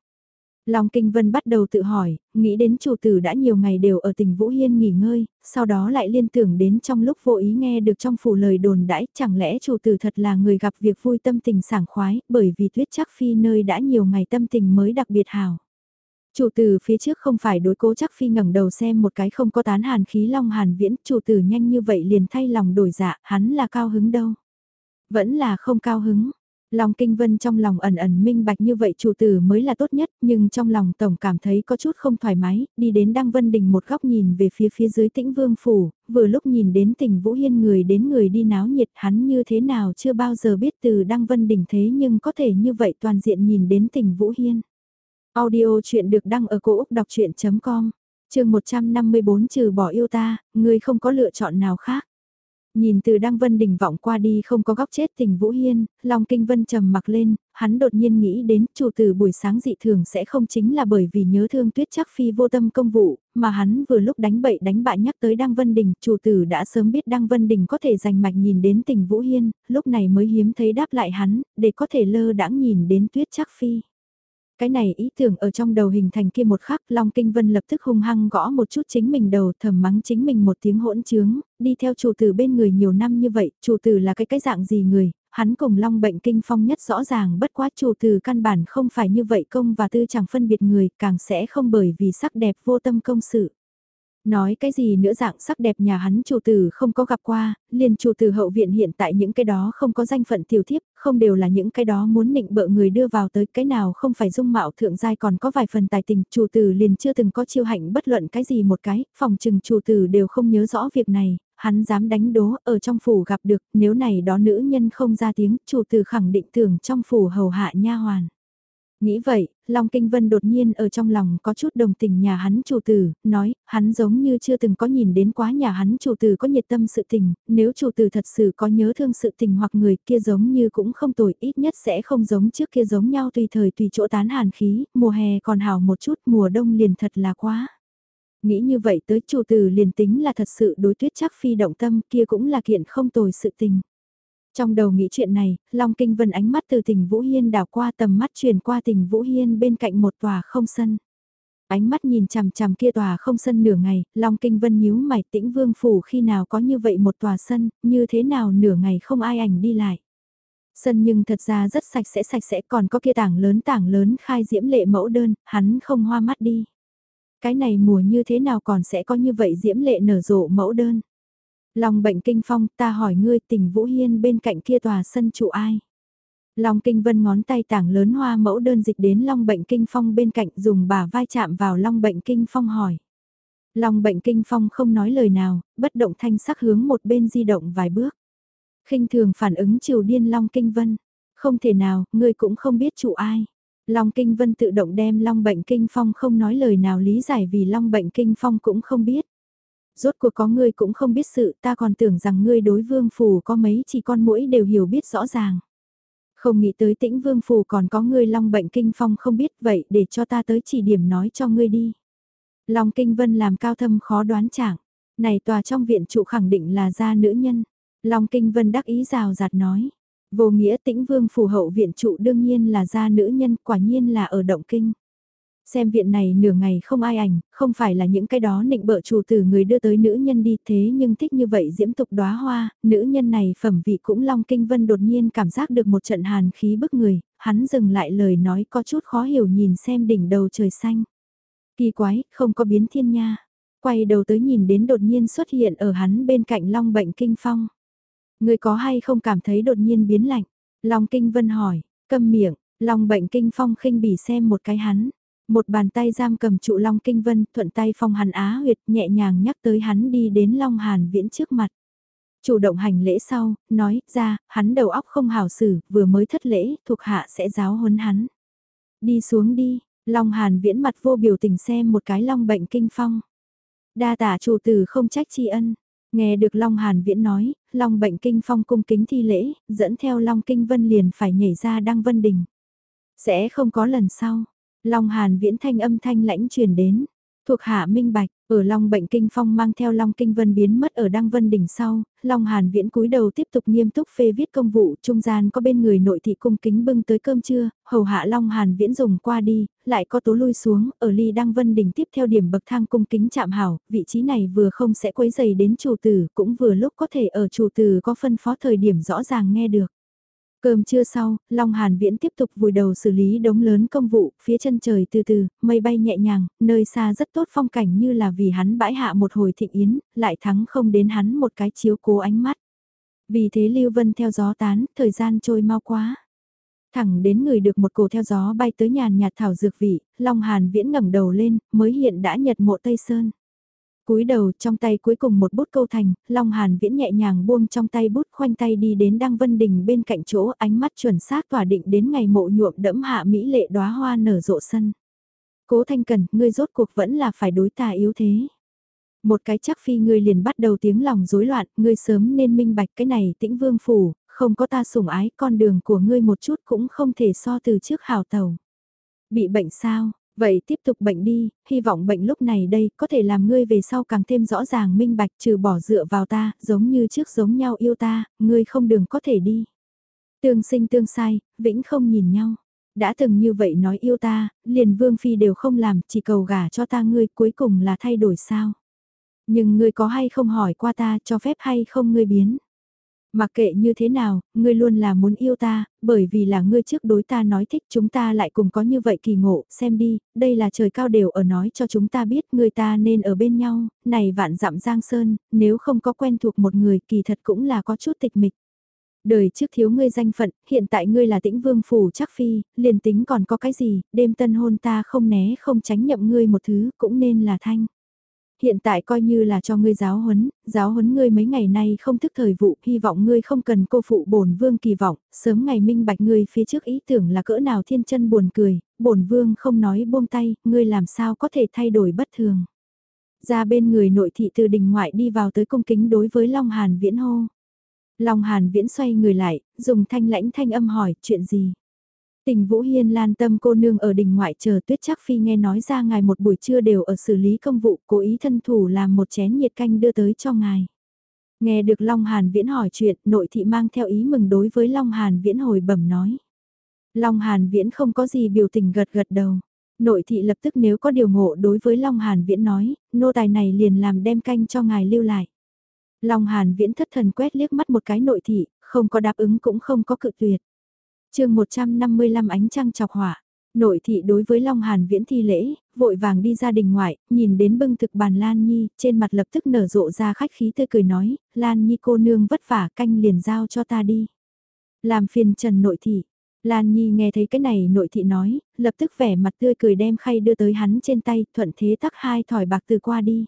Long Kinh Vân bắt đầu tự hỏi, nghĩ đến chủ tử đã nhiều ngày đều ở tỉnh Vũ Hiên nghỉ ngơi, sau đó lại liên tưởng đến trong lúc vô ý nghe được trong phủ lời đồn đãi, chẳng lẽ chủ tử thật là người gặp việc vui tâm tình sảng khoái, bởi vì tuyết chắc phi nơi đã nhiều ngày tâm tình mới đặc biệt hào. Chủ tử phía trước không phải đối cố chắc phi ngẩng đầu xem một cái không có tán hàn khí long hàn viễn, chủ tử nhanh như vậy liền thay lòng đổi dạ, hắn là cao hứng đâu. Vẫn là không cao hứng, Long Kinh Vân trong lòng ẩn ẩn minh bạch như vậy chủ tử mới là tốt nhất, nhưng trong lòng tổng cảm thấy có chút không thoải mái, đi đến Đăng Vân Đình một góc nhìn về phía phía dưới tĩnh vương phủ, vừa lúc nhìn đến tỉnh Vũ Hiên người đến người đi náo nhiệt hắn như thế nào chưa bao giờ biết từ Đăng Vân Đình thế nhưng có thể như vậy toàn diện nhìn đến tỉnh Vũ Hiên. Audio chuyện được đăng ở cổ Úc đọc chuyện.com, trường 154 trừ bỏ yêu ta, người không có lựa chọn nào khác. Nhìn từ Đăng Vân đỉnh vọng qua đi không có góc chết tình Vũ Hiên, Long Kinh Vân trầm mặc lên, hắn đột nhiên nghĩ đến chủ tử buổi sáng dị thường sẽ không chính là bởi vì nhớ thương tuyết chắc phi vô tâm công vụ, mà hắn vừa lúc đánh bậy đánh bại nhắc tới Đăng Vân Đình, chủ tử đã sớm biết Đăng Vân Đình có thể giành mạch nhìn đến tình Vũ Hiên, lúc này mới hiếm thấy đáp lại hắn, để có thể lơ đãng nhìn đến tuyết chắc phi. Cái này ý tưởng ở trong đầu hình thành kia một khắc, Long Kinh Vân lập tức hung hăng gõ một chút chính mình đầu thầm mắng chính mình một tiếng hỗn trướng, đi theo chủ tử bên người nhiều năm như vậy, chủ tử là cái cái dạng gì người, hắn cùng Long bệnh kinh phong nhất rõ ràng bất quá chủ tử căn bản không phải như vậy công và tư chẳng phân biệt người, càng sẽ không bởi vì sắc đẹp vô tâm công sự. Nói cái gì nữa dạng sắc đẹp nhà hắn chủ tử không có gặp qua, liền chủ tử hậu viện hiện tại những cái đó không có danh phận tiểu thiếp, không đều là những cái đó muốn nịnh bợ người đưa vào tới cái nào không phải dung mạo thượng giai còn có vài phần tài tình, chủ tử liền chưa từng có chiêu hạnh bất luận cái gì một cái, phòng trừng chủ tử đều không nhớ rõ việc này, hắn dám đánh đố ở trong phủ gặp được, nếu này đó nữ nhân không ra tiếng, chủ tử khẳng định tưởng trong phủ hầu hạ nha hoàn. Nghĩ vậy, Long Kinh Vân đột nhiên ở trong lòng có chút đồng tình nhà hắn chủ tử, nói, hắn giống như chưa từng có nhìn đến quá nhà hắn chủ tử có nhiệt tâm sự tình, nếu chủ tử thật sự có nhớ thương sự tình hoặc người kia giống như cũng không tồi, ít nhất sẽ không giống trước kia giống nhau tùy thời tùy chỗ tán hàn khí, mùa hè còn hào một chút, mùa đông liền thật là quá. Nghĩ như vậy tới chủ tử liền tính là thật sự đối tuyết chắc phi động tâm kia cũng là kiện không tồi sự tình. Trong đầu nghĩ chuyện này, Long Kinh Vân ánh mắt từ tỉnh Vũ Hiên đảo qua tầm mắt chuyển qua tỉnh Vũ Hiên bên cạnh một tòa không sân. Ánh mắt nhìn chằm chằm kia tòa không sân nửa ngày, Long Kinh Vân nhíu mày tĩnh vương phủ khi nào có như vậy một tòa sân, như thế nào nửa ngày không ai ảnh đi lại. Sân nhưng thật ra rất sạch sẽ sạch sẽ còn có kia tảng lớn tảng lớn khai diễm lệ mẫu đơn, hắn không hoa mắt đi. Cái này mùa như thế nào còn sẽ có như vậy diễm lệ nở rộ mẫu đơn. Long bệnh kinh phong ta hỏi ngươi tình Vũ Hiên bên cạnh kia tòa sân trụ ai? Long kinh vân ngón tay tảng lớn hoa mẫu đơn dịch đến long bệnh kinh phong bên cạnh dùng bà vai chạm vào long bệnh kinh phong hỏi. Long bệnh kinh phong không nói lời nào, bất động thanh sắc hướng một bên di động vài bước. khinh thường phản ứng triều điên long kinh vân. Không thể nào, ngươi cũng không biết trụ ai. Long Kinh Vân tự động đem Long Bệnh Kinh Phong không nói lời nào lý giải vì Long Bệnh Kinh Phong cũng không biết rốt cuộc có ngươi cũng không biết sự ta còn tưởng rằng ngươi đối vương phủ có mấy chỉ con mũi đều hiểu biết rõ ràng. Không nghĩ tới tĩnh vương phủ còn có ngươi long bệnh kinh phong không biết vậy để cho ta tới chỉ điểm nói cho ngươi đi. Long kinh vân làm cao thâm khó đoán chẳng, này tòa trong viện trụ khẳng định là gia nữ nhân. Long kinh vân đắc ý rào rạt nói, vô nghĩa tĩnh vương phủ hậu viện trụ đương nhiên là gia nữ nhân quả nhiên là ở động kinh xem viện này nửa ngày không ai ảnh, không phải là những cái đó nịnh bợ chủ tử người đưa tới nữ nhân đi thế nhưng thích như vậy diễm tục đóa hoa, nữ nhân này phẩm vị cũng long kinh vân đột nhiên cảm giác được một trận hàn khí bức người, hắn dừng lại lời nói có chút khó hiểu nhìn xem đỉnh đầu trời xanh. Kỳ quái, không có biến thiên nha. Quay đầu tới nhìn đến đột nhiên xuất hiện ở hắn bên cạnh long bệnh kinh phong. Người có hay không cảm thấy đột nhiên biến lạnh? Long kinh vân hỏi, câm miệng, long bệnh kinh phong khinh bỉ xem một cái hắn một bàn tay giam cầm trụ Long Kinh Vân, thuận tay phong hàn á huyệt, nhẹ nhàng nhắc tới hắn đi đến Long Hàn Viễn trước mặt. Chủ động hành lễ sau, nói ra, hắn đầu óc không hào xử, vừa mới thất lễ, thuộc hạ sẽ giáo huấn hắn. Đi xuống đi, Long Hàn Viễn mặt vô biểu tình xem một cái Long bệnh kinh phong. Đa tả chủ tử không trách tri ân. Nghe được Long Hàn Viễn nói, Long bệnh kinh phong cung kính thi lễ, dẫn theo Long Kinh Vân liền phải nhảy ra đăng vân đình. Sẽ không có lần sau. Long Hàn Viễn thanh âm thanh lãnh truyền đến. Thuộc hạ minh bạch, ở Long Bệnh Kinh Phong mang theo Long Kinh Vân biến mất ở Đăng Vân đỉnh sau, Long Hàn Viễn cúi đầu tiếp tục nghiêm túc phê viết công vụ, trung gian có bên người nội thị cung kính bưng tới cơm trưa, hầu hạ Long Hàn Viễn dùng qua đi, lại có tố lui xuống, ở ly Đăng Vân đỉnh tiếp theo điểm bậc thang cung kính chạm hảo, vị trí này vừa không sẽ quấy dày đến chủ tử, cũng vừa lúc có thể ở chủ tử có phân phó thời điểm rõ ràng nghe được. Cơm trưa sau, Long Hàn Viễn tiếp tục vùi đầu xử lý đống lớn công vụ, phía chân trời từ từ, mây bay nhẹ nhàng, nơi xa rất tốt phong cảnh như là vì hắn bãi hạ một hồi thịnh yến, lại thắng không đến hắn một cái chiếu cố ánh mắt. Vì thế Lưu Vân theo gió tán, thời gian trôi mau quá. Thẳng đến người được một cổ theo gió bay tới nhàn nhạt thảo dược vị, Long Hàn Viễn ngẩng đầu lên, mới hiện đã nhật mộ Tây Sơn cúi đầu trong tay cuối cùng một bút câu thành, Long Hàn Viễn nhẹ nhàng buông trong tay bút khoanh tay đi đến Đăng Vân Đình bên cạnh chỗ ánh mắt chuẩn xác tỏa định đến ngày mộ nhuộm đẫm hạ mỹ lệ đóa hoa nở rộ sân. Cố Thanh Cần, ngươi rốt cuộc vẫn là phải đối ta yếu thế. Một cái chắc phi ngươi liền bắt đầu tiếng lòng rối loạn, ngươi sớm nên minh bạch cái này tĩnh vương phủ, không có ta sủng ái con đường của ngươi một chút cũng không thể so từ trước hào tàu. Bị bệnh sao, Vậy tiếp tục bệnh đi, hy vọng bệnh lúc này đây có thể làm ngươi về sau càng thêm rõ ràng minh bạch trừ bỏ dựa vào ta, giống như trước giống nhau yêu ta, ngươi không đường có thể đi. Tương sinh tương sai, vĩnh không nhìn nhau. Đã từng như vậy nói yêu ta, liền vương phi đều không làm, chỉ cầu gả cho ta ngươi cuối cùng là thay đổi sao. Nhưng ngươi có hay không hỏi qua ta cho phép hay không ngươi biến. Mặc kệ như thế nào, ngươi luôn là muốn yêu ta, bởi vì là ngươi trước đối ta nói thích chúng ta lại cùng có như vậy kỳ ngộ, xem đi, đây là trời cao đều ở nói cho chúng ta biết người ta nên ở bên nhau, này vạn dặm giang sơn, nếu không có quen thuộc một người kỳ thật cũng là có chút tịch mịch. Đời trước thiếu ngươi danh phận, hiện tại ngươi là tĩnh vương phủ chắc phi, liền tính còn có cái gì, đêm tân hôn ta không né không tránh nhậm ngươi một thứ, cũng nên là thanh. Hiện tại coi như là cho ngươi giáo huấn, giáo huấn ngươi mấy ngày nay không thức thời vụ, hy vọng ngươi không cần cô phụ bổn vương kỳ vọng, sớm ngày minh bạch ngươi phía trước ý tưởng là cỡ nào thiên chân buồn cười, bổn vương không nói buông tay, ngươi làm sao có thể thay đổi bất thường. Ra bên người nội thị từ đình ngoại đi vào tới cung kính đối với Long Hàn Viễn hô. Long Hàn Viễn xoay người lại, dùng thanh lãnh thanh âm hỏi, chuyện gì? Tình Vũ Hiên lan tâm cô nương ở đình ngoại chờ tuyết chắc phi nghe nói ra ngài một buổi trưa đều ở xử lý công vụ cố ý thân thủ làm một chén nhiệt canh đưa tới cho ngài. Nghe được Long Hàn Viễn hỏi chuyện, nội thị mang theo ý mừng đối với Long Hàn Viễn hồi bẩm nói. Long Hàn Viễn không có gì biểu tình gật gật đầu. Nội thị lập tức nếu có điều ngộ đối với Long Hàn Viễn nói, nô tài này liền làm đem canh cho ngài lưu lại. Long Hàn Viễn thất thần quét liếc mắt một cái nội thị, không có đáp ứng cũng không có cự tuyệt chương 155 ánh trăng chọc hỏa. Nội thị đối với Long Hàn viễn thi lễ, vội vàng đi ra đình ngoại, nhìn đến bưng thực bàn Lan Nhi, trên mặt lập tức nở rộ ra khách khí tươi cười nói, Lan Nhi cô nương vất vả canh liền giao cho ta đi. Làm phiền trần nội thị. Lan Nhi nghe thấy cái này nội thị nói, lập tức vẻ mặt tươi cười đem khay đưa tới hắn trên tay, thuận thế tắc hai thỏi bạc từ qua đi.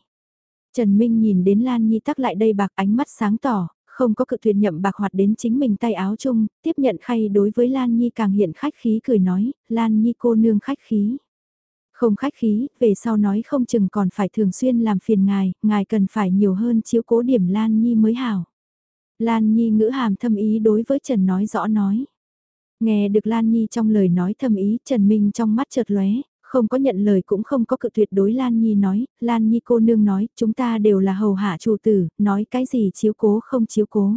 Trần Minh nhìn đến Lan Nhi tắc lại đây bạc ánh mắt sáng tỏ, không có cự tuyệt nhậm bạc hoạt đến chính mình tay áo chung, tiếp nhận khay đối với Lan Nhi càng hiện khách khí cười nói, Lan Nhi cô nương khách khí. Không khách khí, về sau nói không chừng còn phải thường xuyên làm phiền ngài, ngài cần phải nhiều hơn chiếu cố điểm Lan Nhi mới hảo. Lan Nhi ngữ hàm thâm ý đối với Trần nói rõ nói. Nghe được Lan Nhi trong lời nói thâm ý, Trần Minh trong mắt chợt lóe, không có nhận lời cũng không có cự tuyệt đối Lan Nhi nói, Lan Nhi cô nương nói, chúng ta đều là hầu hạ chủ tử, nói cái gì chiếu cố không chiếu cố.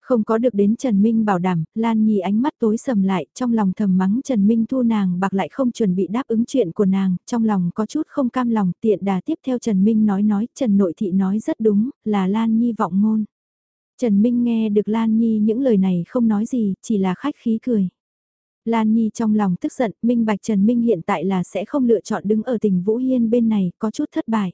Không có được đến Trần Minh bảo đảm, Lan Nhi ánh mắt tối sầm lại, trong lòng thầm mắng Trần Minh thu nàng bạc lại không chuẩn bị đáp ứng chuyện của nàng, trong lòng có chút không cam lòng, tiện đà tiếp theo Trần Minh nói nói, Trần Nội Thị nói rất đúng, là Lan Nhi vọng ngôn. Trần Minh nghe được Lan Nhi những lời này không nói gì, chỉ là khách khí cười. Lan Nhi trong lòng tức giận, minh bạch Trần Minh hiện tại là sẽ không lựa chọn đứng ở tỉnh Vũ Hiên bên này, có chút thất bại.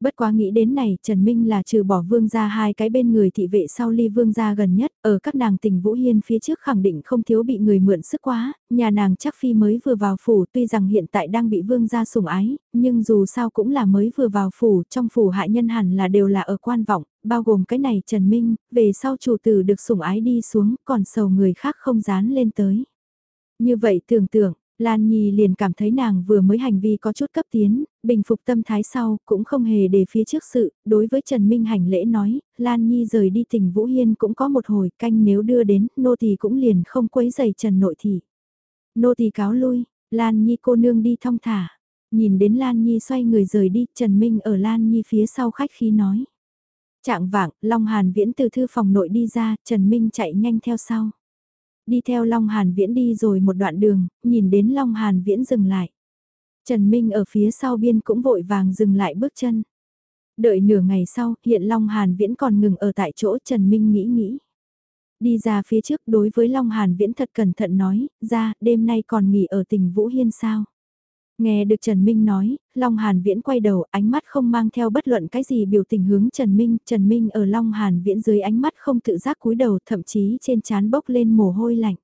Bất quá nghĩ đến này, Trần Minh là trừ bỏ vương gia hai cái bên người thị vệ sau ly vương gia gần nhất, ở các nàng tỉnh Vũ Hiên phía trước khẳng định không thiếu bị người mượn sức quá, nhà nàng chắc phi mới vừa vào phủ tuy rằng hiện tại đang bị vương gia sủng ái, nhưng dù sao cũng là mới vừa vào phủ, trong phủ hạ nhân hẳn là đều là ở quan vọng, bao gồm cái này Trần Minh, về sau chủ tử được sủng ái đi xuống, còn sầu người khác không dán lên tới. Như vậy tưởng tượng, Lan Nhi liền cảm thấy nàng vừa mới hành vi có chút cấp tiến, bình phục tâm thái sau, cũng không hề để phía trước sự, đối với Trần Minh hành lễ nói, Lan Nhi rời đi tỉnh Vũ Hiên cũng có một hồi canh nếu đưa đến, nô thì cũng liền không quấy giày Trần nội thị. Nô thì cáo lui, Lan Nhi cô nương đi thong thả, nhìn đến Lan Nhi xoay người rời đi, Trần Minh ở Lan Nhi phía sau khách khí nói. Trạng vạng, Long Hàn Viễn từ thư phòng nội đi ra, Trần Minh chạy nhanh theo sau. Đi theo Long Hàn Viễn đi rồi một đoạn đường, nhìn đến Long Hàn Viễn dừng lại. Trần Minh ở phía sau biên cũng vội vàng dừng lại bước chân. Đợi nửa ngày sau, hiện Long Hàn Viễn còn ngừng ở tại chỗ Trần Minh nghĩ nghĩ. Đi ra phía trước đối với Long Hàn Viễn thật cẩn thận nói, ra, đêm nay còn nghỉ ở tỉnh Vũ Hiên sao? Nghe được Trần Minh nói, Long Hàn Viễn quay đầu, ánh mắt không mang theo bất luận cái gì biểu tình hướng Trần Minh, Trần Minh ở Long Hàn Viễn dưới ánh mắt không tự giác cúi đầu, thậm chí trên trán bốc lên mồ hôi lạnh.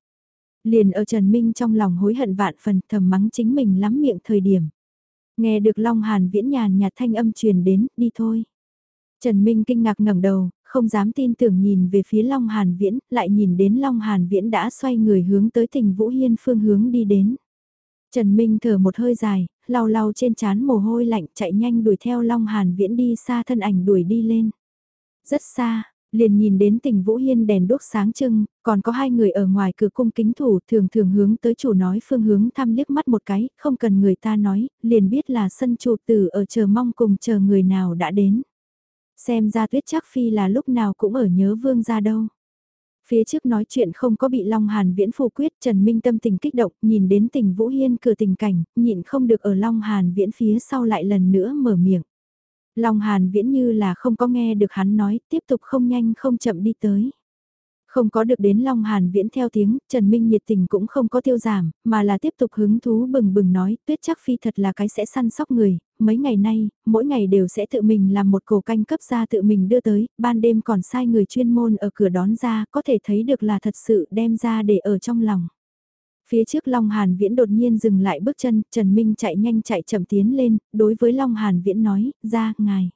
Liền ở Trần Minh trong lòng hối hận vạn phần, thầm mắng chính mình lắm miệng thời điểm. Nghe được Long Hàn Viễn nhàn nhạt thanh âm truyền đến, đi thôi. Trần Minh kinh ngạc ngẩng đầu, không dám tin tưởng nhìn về phía Long Hàn Viễn, lại nhìn đến Long Hàn Viễn đã xoay người hướng tới tình Vũ Hiên phương hướng đi đến. Trần Minh thở một hơi dài, lau lau trên trán mồ hôi lạnh chạy nhanh đuổi theo Long Hàn Viễn đi xa thân ảnh đuổi đi lên. Rất xa, liền nhìn đến tỉnh Vũ Hiên đèn đốt sáng trưng, còn có hai người ở ngoài cửa cung kính thủ thường thường hướng tới chủ nói phương hướng thăm liếc mắt một cái, không cần người ta nói, liền biết là sân chủ tử ở chờ mong cùng chờ người nào đã đến. Xem ra tuyết chắc phi là lúc nào cũng ở nhớ vương ra đâu. Phía trước nói chuyện không có bị Long Hàn Viễn phủ quyết, Trần Minh tâm tình kích động, nhìn đến tình Vũ Hiên cửa tình cảnh, nhịn không được ở Long Hàn Viễn phía sau lại lần nữa mở miệng. Long Hàn Viễn như là không có nghe được hắn nói, tiếp tục không nhanh không chậm đi tới. Không có được đến Long Hàn Viễn theo tiếng, Trần Minh nhiệt tình cũng không có tiêu giảm, mà là tiếp tục hứng thú bừng bừng nói, tuyết chắc phi thật là cái sẽ săn sóc người, mấy ngày nay, mỗi ngày đều sẽ tự mình làm một cổ canh cấp ra tự mình đưa tới, ban đêm còn sai người chuyên môn ở cửa đón ra, có thể thấy được là thật sự đem ra để ở trong lòng. Phía trước Long Hàn Viễn đột nhiên dừng lại bước chân, Trần Minh chạy nhanh chạy chậm tiến lên, đối với Long Hàn Viễn nói, ra, ngài.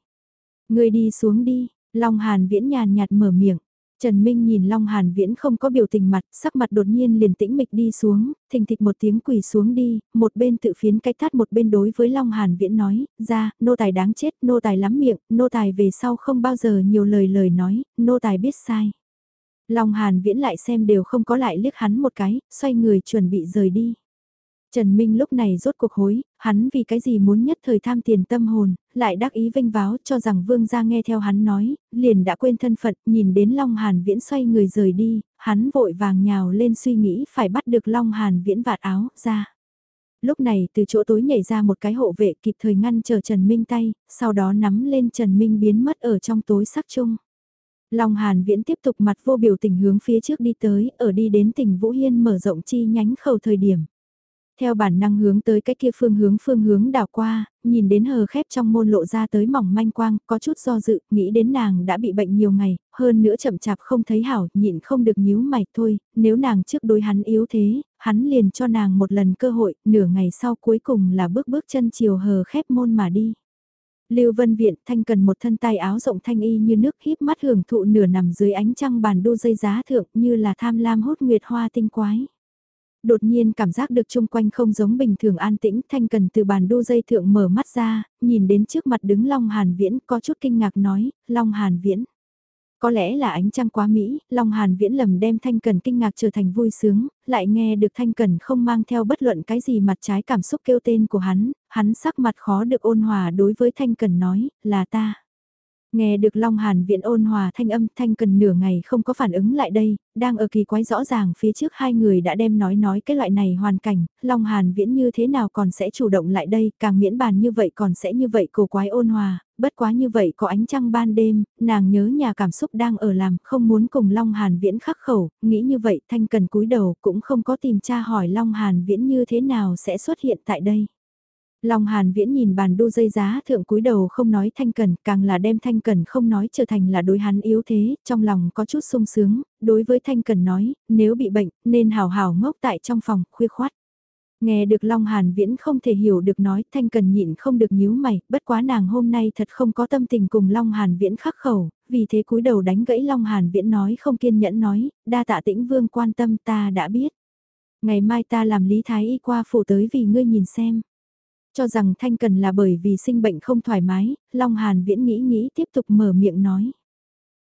Người đi xuống đi, Long Hàn Viễn nhàn nhạt mở miệng. Trần Minh nhìn Long Hàn Viễn không có biểu tình mặt, sắc mặt đột nhiên liền tĩnh mịch đi xuống, thình thịch một tiếng quỳ xuống đi, một bên tự phiến cách thắt một bên đối với Long Hàn Viễn nói, ra, nô tài đáng chết, nô tài lắm miệng, nô tài về sau không bao giờ nhiều lời lời nói, nô tài biết sai. Long Hàn Viễn lại xem đều không có lại liếc hắn một cái, xoay người chuẩn bị rời đi. Trần Minh lúc này rốt cuộc hối, hắn vì cái gì muốn nhất thời tham tiền tâm hồn, lại đắc ý vinh váo cho rằng vương gia nghe theo hắn nói, liền đã quên thân phận, nhìn đến Long Hàn Viễn xoay người rời đi, hắn vội vàng nhào lên suy nghĩ phải bắt được Long Hàn Viễn vạt áo ra. Lúc này từ chỗ tối nhảy ra một cái hộ vệ kịp thời ngăn chờ Trần Minh tay, sau đó nắm lên Trần Minh biến mất ở trong tối sắc chung. Long Hàn Viễn tiếp tục mặt vô biểu tình hướng phía trước đi tới, ở đi đến tỉnh Vũ Hiên mở rộng chi nhánh khẩu thời điểm. Theo bản năng hướng tới cái kia phương hướng phương hướng đảo qua, nhìn đến hờ khép trong môn lộ ra tới mỏng manh quang, có chút do dự, nghĩ đến nàng đã bị bệnh nhiều ngày, hơn nữa chậm chạp không thấy hảo, nhịn không được nhíu mày thôi, nếu nàng trước đối hắn yếu thế, hắn liền cho nàng một lần cơ hội, nửa ngày sau cuối cùng là bước bước chân chiều hờ khép môn mà đi. Lưu Vân Viện thanh cần một thân tay áo rộng thanh y như nước híp mắt hưởng thụ nửa nằm dưới ánh trăng bàn đu dây giá thượng như là tham lam hốt nguyệt hoa tinh quái. Đột nhiên cảm giác được chung quanh không giống bình thường an tĩnh, thanh cần từ bàn đu dây thượng mở mắt ra, nhìn đến trước mặt đứng Long Hàn Viễn có chút kinh ngạc nói, Long Hàn Viễn. Có lẽ là ánh trăng quá Mỹ, Long Hàn Viễn lầm đem Thanh Cần kinh ngạc trở thành vui sướng, lại nghe được Thanh Cần không mang theo bất luận cái gì mặt trái cảm xúc kêu tên của hắn, hắn sắc mặt khó được ôn hòa đối với Thanh Cần nói, là ta. Nghe được Long Hàn Viễn ôn hòa thanh âm thanh cần nửa ngày không có phản ứng lại đây, đang ở kỳ quái rõ ràng phía trước hai người đã đem nói nói cái loại này hoàn cảnh, Long Hàn Viễn như thế nào còn sẽ chủ động lại đây, càng miễn bàn như vậy còn sẽ như vậy cổ quái ôn hòa, bất quá như vậy có ánh trăng ban đêm, nàng nhớ nhà cảm xúc đang ở làm, không muốn cùng Long Hàn Viễn khắc khẩu, nghĩ như vậy thanh cần cúi đầu cũng không có tìm tra hỏi Long Hàn Viễn như thế nào sẽ xuất hiện tại đây. Long Hàn Viễn nhìn bàn đu dây giá thượng cúi đầu không nói thanh cần, càng là đem thanh cần không nói trở thành là đối hắn yếu thế, trong lòng có chút sung sướng, đối với thanh cần nói, nếu bị bệnh, nên hào hào ngốc tại trong phòng, khuya khoát. Nghe được Long Hàn Viễn không thể hiểu được nói, thanh cần nhịn không được nhíu mày, bất quá nàng hôm nay thật không có tâm tình cùng Long Hàn Viễn khắc khẩu, vì thế cúi đầu đánh gãy Long Hàn Viễn nói không kiên nhẫn nói, đa tạ tĩnh vương quan tâm ta đã biết. Ngày mai ta làm Lý Thái Y qua phủ tới vì ngươi nhìn xem. Cho rằng Thanh Cần là bởi vì sinh bệnh không thoải mái, Long Hàn Viễn nghĩ nghĩ tiếp tục mở miệng nói.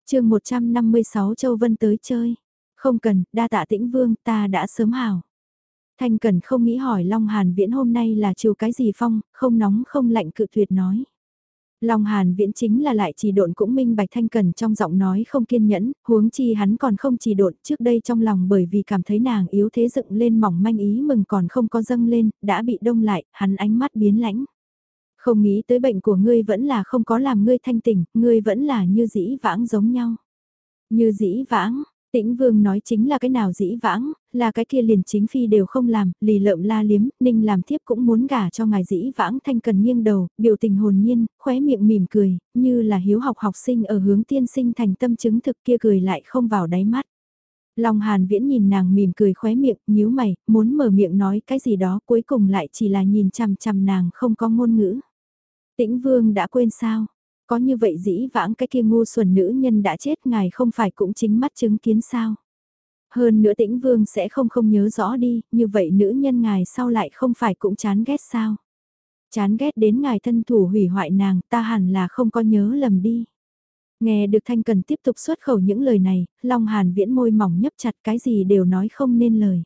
chương 156 Châu Vân tới chơi. Không cần, đa tạ tĩnh vương, ta đã sớm hào. Thanh Cần không nghĩ hỏi Long Hàn Viễn hôm nay là chiều cái gì phong, không nóng không lạnh cự tuyệt nói. Long Hàn Viễn chính là lại chỉ độn cũng minh bạch thanh cần trong giọng nói không kiên nhẫn, huống chi hắn còn không chỉ độn trước đây trong lòng bởi vì cảm thấy nàng yếu thế dựng lên mỏng manh ý mừng còn không có dâng lên, đã bị đông lại, hắn ánh mắt biến lãnh. Không nghĩ tới bệnh của ngươi vẫn là không có làm ngươi thanh tỉnh, ngươi vẫn là như dĩ vãng giống nhau. Như dĩ vãng, Tĩnh Vương nói chính là cái nào dĩ vãng, là cái kia liền chính phi đều không làm, lì lợm la liếm, ninh làm thiếp cũng muốn gả cho ngài dĩ vãng thanh cần nghiêng đầu, biểu tình hồn nhiên, khóe miệng mỉm cười, như là hiếu học học sinh ở hướng tiên sinh thành tâm chứng thực kia cười lại không vào đáy mắt. Long Hàn Viễn nhìn nàng mỉm cười khóe miệng, nhíu mày, muốn mở miệng nói cái gì đó cuối cùng lại chỉ là nhìn chằm chằm nàng không có ngôn ngữ. Tĩnh Vương đã quên sao? Có như vậy dĩ vãng cái kia ngu xuẩn nữ nhân đã chết ngài không phải cũng chính mắt chứng kiến sao? Hơn nữa tĩnh vương sẽ không không nhớ rõ đi, như vậy nữ nhân ngài sau lại không phải cũng chán ghét sao? Chán ghét đến ngài thân thủ hủy hoại nàng, ta hẳn là không có nhớ lầm đi. Nghe được Thanh Cần tiếp tục xuất khẩu những lời này, Long Hàn viễn môi mỏng nhấp chặt cái gì đều nói không nên lời.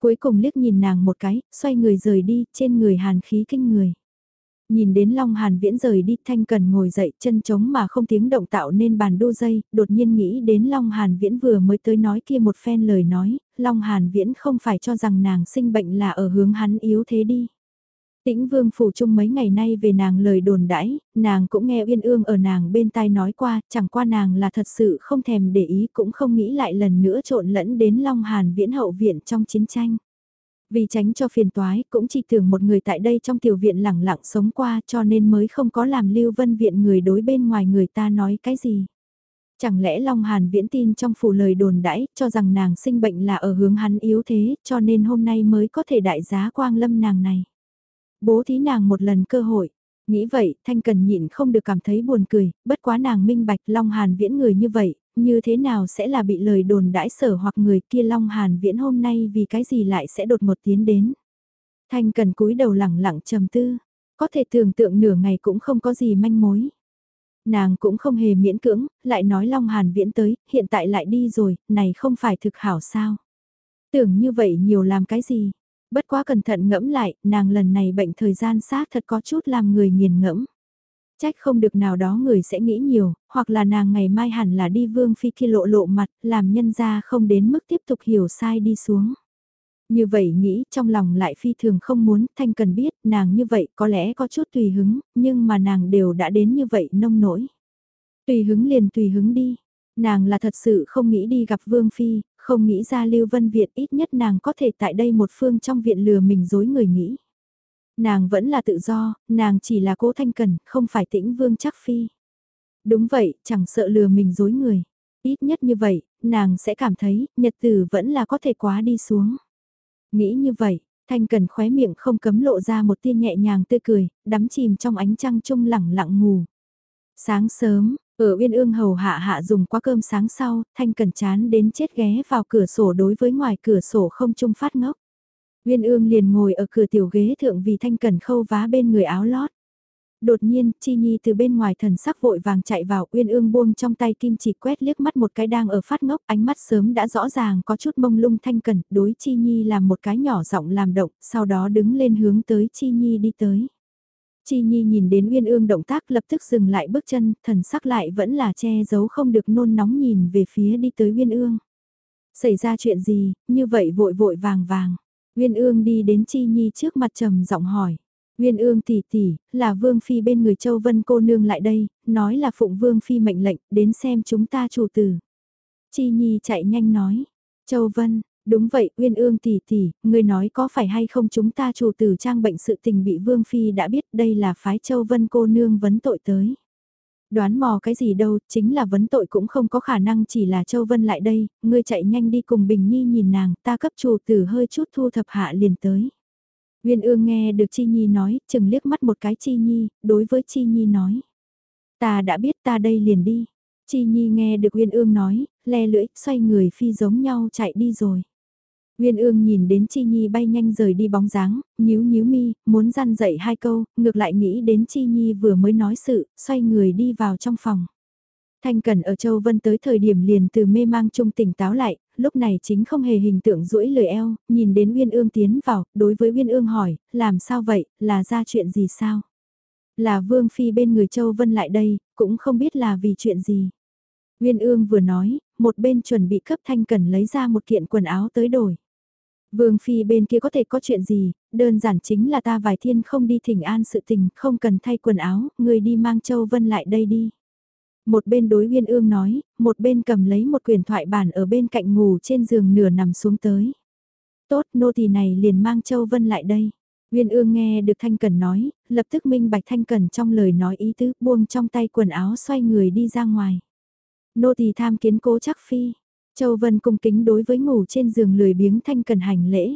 Cuối cùng liếc nhìn nàng một cái, xoay người rời đi, trên người hàn khí kinh người. Nhìn đến Long Hàn Viễn rời đi Thanh Cần ngồi dậy chân trống mà không tiếng động tạo nên bàn đu dây, đột nhiên nghĩ đến Long Hàn Viễn vừa mới tới nói kia một phen lời nói, Long Hàn Viễn không phải cho rằng nàng sinh bệnh là ở hướng hắn yếu thế đi. Tĩnh Vương phủ chung mấy ngày nay về nàng lời đồn đãi, nàng cũng nghe Uyên Ương ở nàng bên tai nói qua, chẳng qua nàng là thật sự không thèm để ý cũng không nghĩ lại lần nữa trộn lẫn đến Long Hàn Viễn hậu viện trong chiến tranh. Vì tránh cho phiền toái, cũng chỉ tưởng một người tại đây trong tiểu viện lẳng lặng sống qua cho nên mới không có làm lưu vân viện người đối bên ngoài người ta nói cái gì. Chẳng lẽ Long Hàn viễn tin trong phủ lời đồn đãi cho rằng nàng sinh bệnh là ở hướng hắn yếu thế cho nên hôm nay mới có thể đại giá quang lâm nàng này. Bố thí nàng một lần cơ hội. Nghĩ vậy, Thanh Cần nhịn không được cảm thấy buồn cười, bất quá nàng minh bạch Long Hàn viễn người như vậy, như thế nào sẽ là bị lời đồn đãi sở hoặc người kia Long Hàn Viễn hôm nay vì cái gì lại sẽ đột một tiến đến. Thanh cần cúi đầu lẳng lặng trầm tư, có thể tưởng tượng nửa ngày cũng không có gì manh mối. Nàng cũng không hề miễn cưỡng, lại nói Long Hàn Viễn tới, hiện tại lại đi rồi, này không phải thực hảo sao. Tưởng như vậy nhiều làm cái gì, bất quá cẩn thận ngẫm lại, nàng lần này bệnh thời gian xác thật có chút làm người nghiền ngẫm. Trách không được nào đó người sẽ nghĩ nhiều, hoặc là nàng ngày mai hẳn là đi vương phi khi lộ lộ mặt, làm nhân ra không đến mức tiếp tục hiểu sai đi xuống. Như vậy nghĩ trong lòng lại phi thường không muốn, thanh cần biết nàng như vậy có lẽ có chút tùy hứng, nhưng mà nàng đều đã đến như vậy nông nổi. Tùy hứng liền tùy hứng đi, nàng là thật sự không nghĩ đi gặp vương phi, không nghĩ ra lưu vân viện ít nhất nàng có thể tại đây một phương trong viện lừa mình dối người nghĩ. Nàng vẫn là tự do, nàng chỉ là cố thanh cần, không phải tĩnh vương chắc phi. Đúng vậy, chẳng sợ lừa mình dối người. Ít nhất như vậy, nàng sẽ cảm thấy, nhật tử vẫn là có thể quá đi xuống. Nghĩ như vậy, thanh cần khóe miệng không cấm lộ ra một tia nhẹ nhàng tươi cười, đắm chìm trong ánh trăng trung lẳng lặng ngủ. Sáng sớm, ở Uyên Ương hầu hạ hạ dùng qua cơm sáng sau, Thanh Cần chán đến chết ghé vào cửa sổ đối với ngoài cửa sổ không trung phát ngốc. Uyên ương liền ngồi ở cửa tiểu ghế thượng vì thanh cẩn khâu vá bên người áo lót. Đột nhiên, Chi Nhi từ bên ngoài thần sắc vội vàng chạy vào, Uyên Ương buông trong tay kim chỉ quét liếc mắt một cái đang ở phát ngốc, ánh mắt sớm đã rõ ràng có chút mông lung thanh cẩn, đối Chi Nhi làm một cái nhỏ giọng làm động, sau đó đứng lên hướng tới Chi Nhi đi tới. Chi Nhi nhìn đến Uyên Ương động tác lập tức dừng lại bước chân, thần sắc lại vẫn là che giấu không được nôn nóng nhìn về phía đi tới Uyên Ương. Xảy ra chuyện gì, như vậy vội vội vàng vàng. Nguyên ương đi đến Chi Nhi trước mặt trầm giọng hỏi. Nguyên ương tỷ tỷ, là Vương Phi bên người Châu Vân cô nương lại đây, nói là phụng Vương Phi mệnh lệnh, đến xem chúng ta chủ tử. Chi Nhi chạy nhanh nói. Châu Vân, đúng vậy Uyên ương tỷ tỷ, người nói có phải hay không chúng ta chủ tử trang bệnh sự tình bị Vương Phi đã biết đây là phái Châu Vân cô nương vấn tội tới. Đoán mò cái gì đâu, chính là vấn tội cũng không có khả năng chỉ là Châu Vân lại đây, ngươi chạy nhanh đi cùng Bình Nhi nhìn nàng, ta cấp chủ tử hơi chút thu thập hạ liền tới. Nguyên ương nghe được Chi Nhi nói, chừng liếc mắt một cái Chi Nhi, đối với Chi Nhi nói. Ta đã biết ta đây liền đi. Chi Nhi nghe được Nguyên ương nói, le lưỡi, xoay người phi giống nhau chạy đi rồi. Nguyên ương nhìn đến Chi Nhi bay nhanh rời đi bóng dáng, nhíu nhíu mi, muốn gian dậy hai câu, ngược lại nghĩ đến Chi Nhi vừa mới nói sự, xoay người đi vào trong phòng. Thanh Cần ở Châu Vân tới thời điểm liền từ mê mang trung tỉnh táo lại, lúc này chính không hề hình tượng duỗi lời eo, nhìn đến Uyên Ương tiến vào, đối với Uyên Ương hỏi, làm sao vậy, là ra chuyện gì sao? Là Vương Phi bên người Châu Vân lại đây, cũng không biết là vì chuyện gì. Uyên Ương vừa nói, một bên chuẩn bị cấp Thanh Cần lấy ra một kiện quần áo tới đổi. Vương Phi bên kia có thể có chuyện gì, đơn giản chính là ta vài thiên không đi thỉnh an sự tình, không cần thay quần áo, người đi mang Châu Vân lại đây đi. Một bên đối Uyên Ương nói, một bên cầm lấy một quyển thoại bản ở bên cạnh ngủ trên giường nửa nằm xuống tới. Tốt, nô tỳ này liền mang Châu Vân lại đây. Uyên Ương nghe được Thanh Cần nói, lập tức minh bạch Thanh Cần trong lời nói ý tứ, buông trong tay quần áo xoay người đi ra ngoài. Nô tỳ tham kiến cố chắc phi. Châu Vân cung kính đối với ngủ trên giường lười biếng Thanh Cần hành lễ.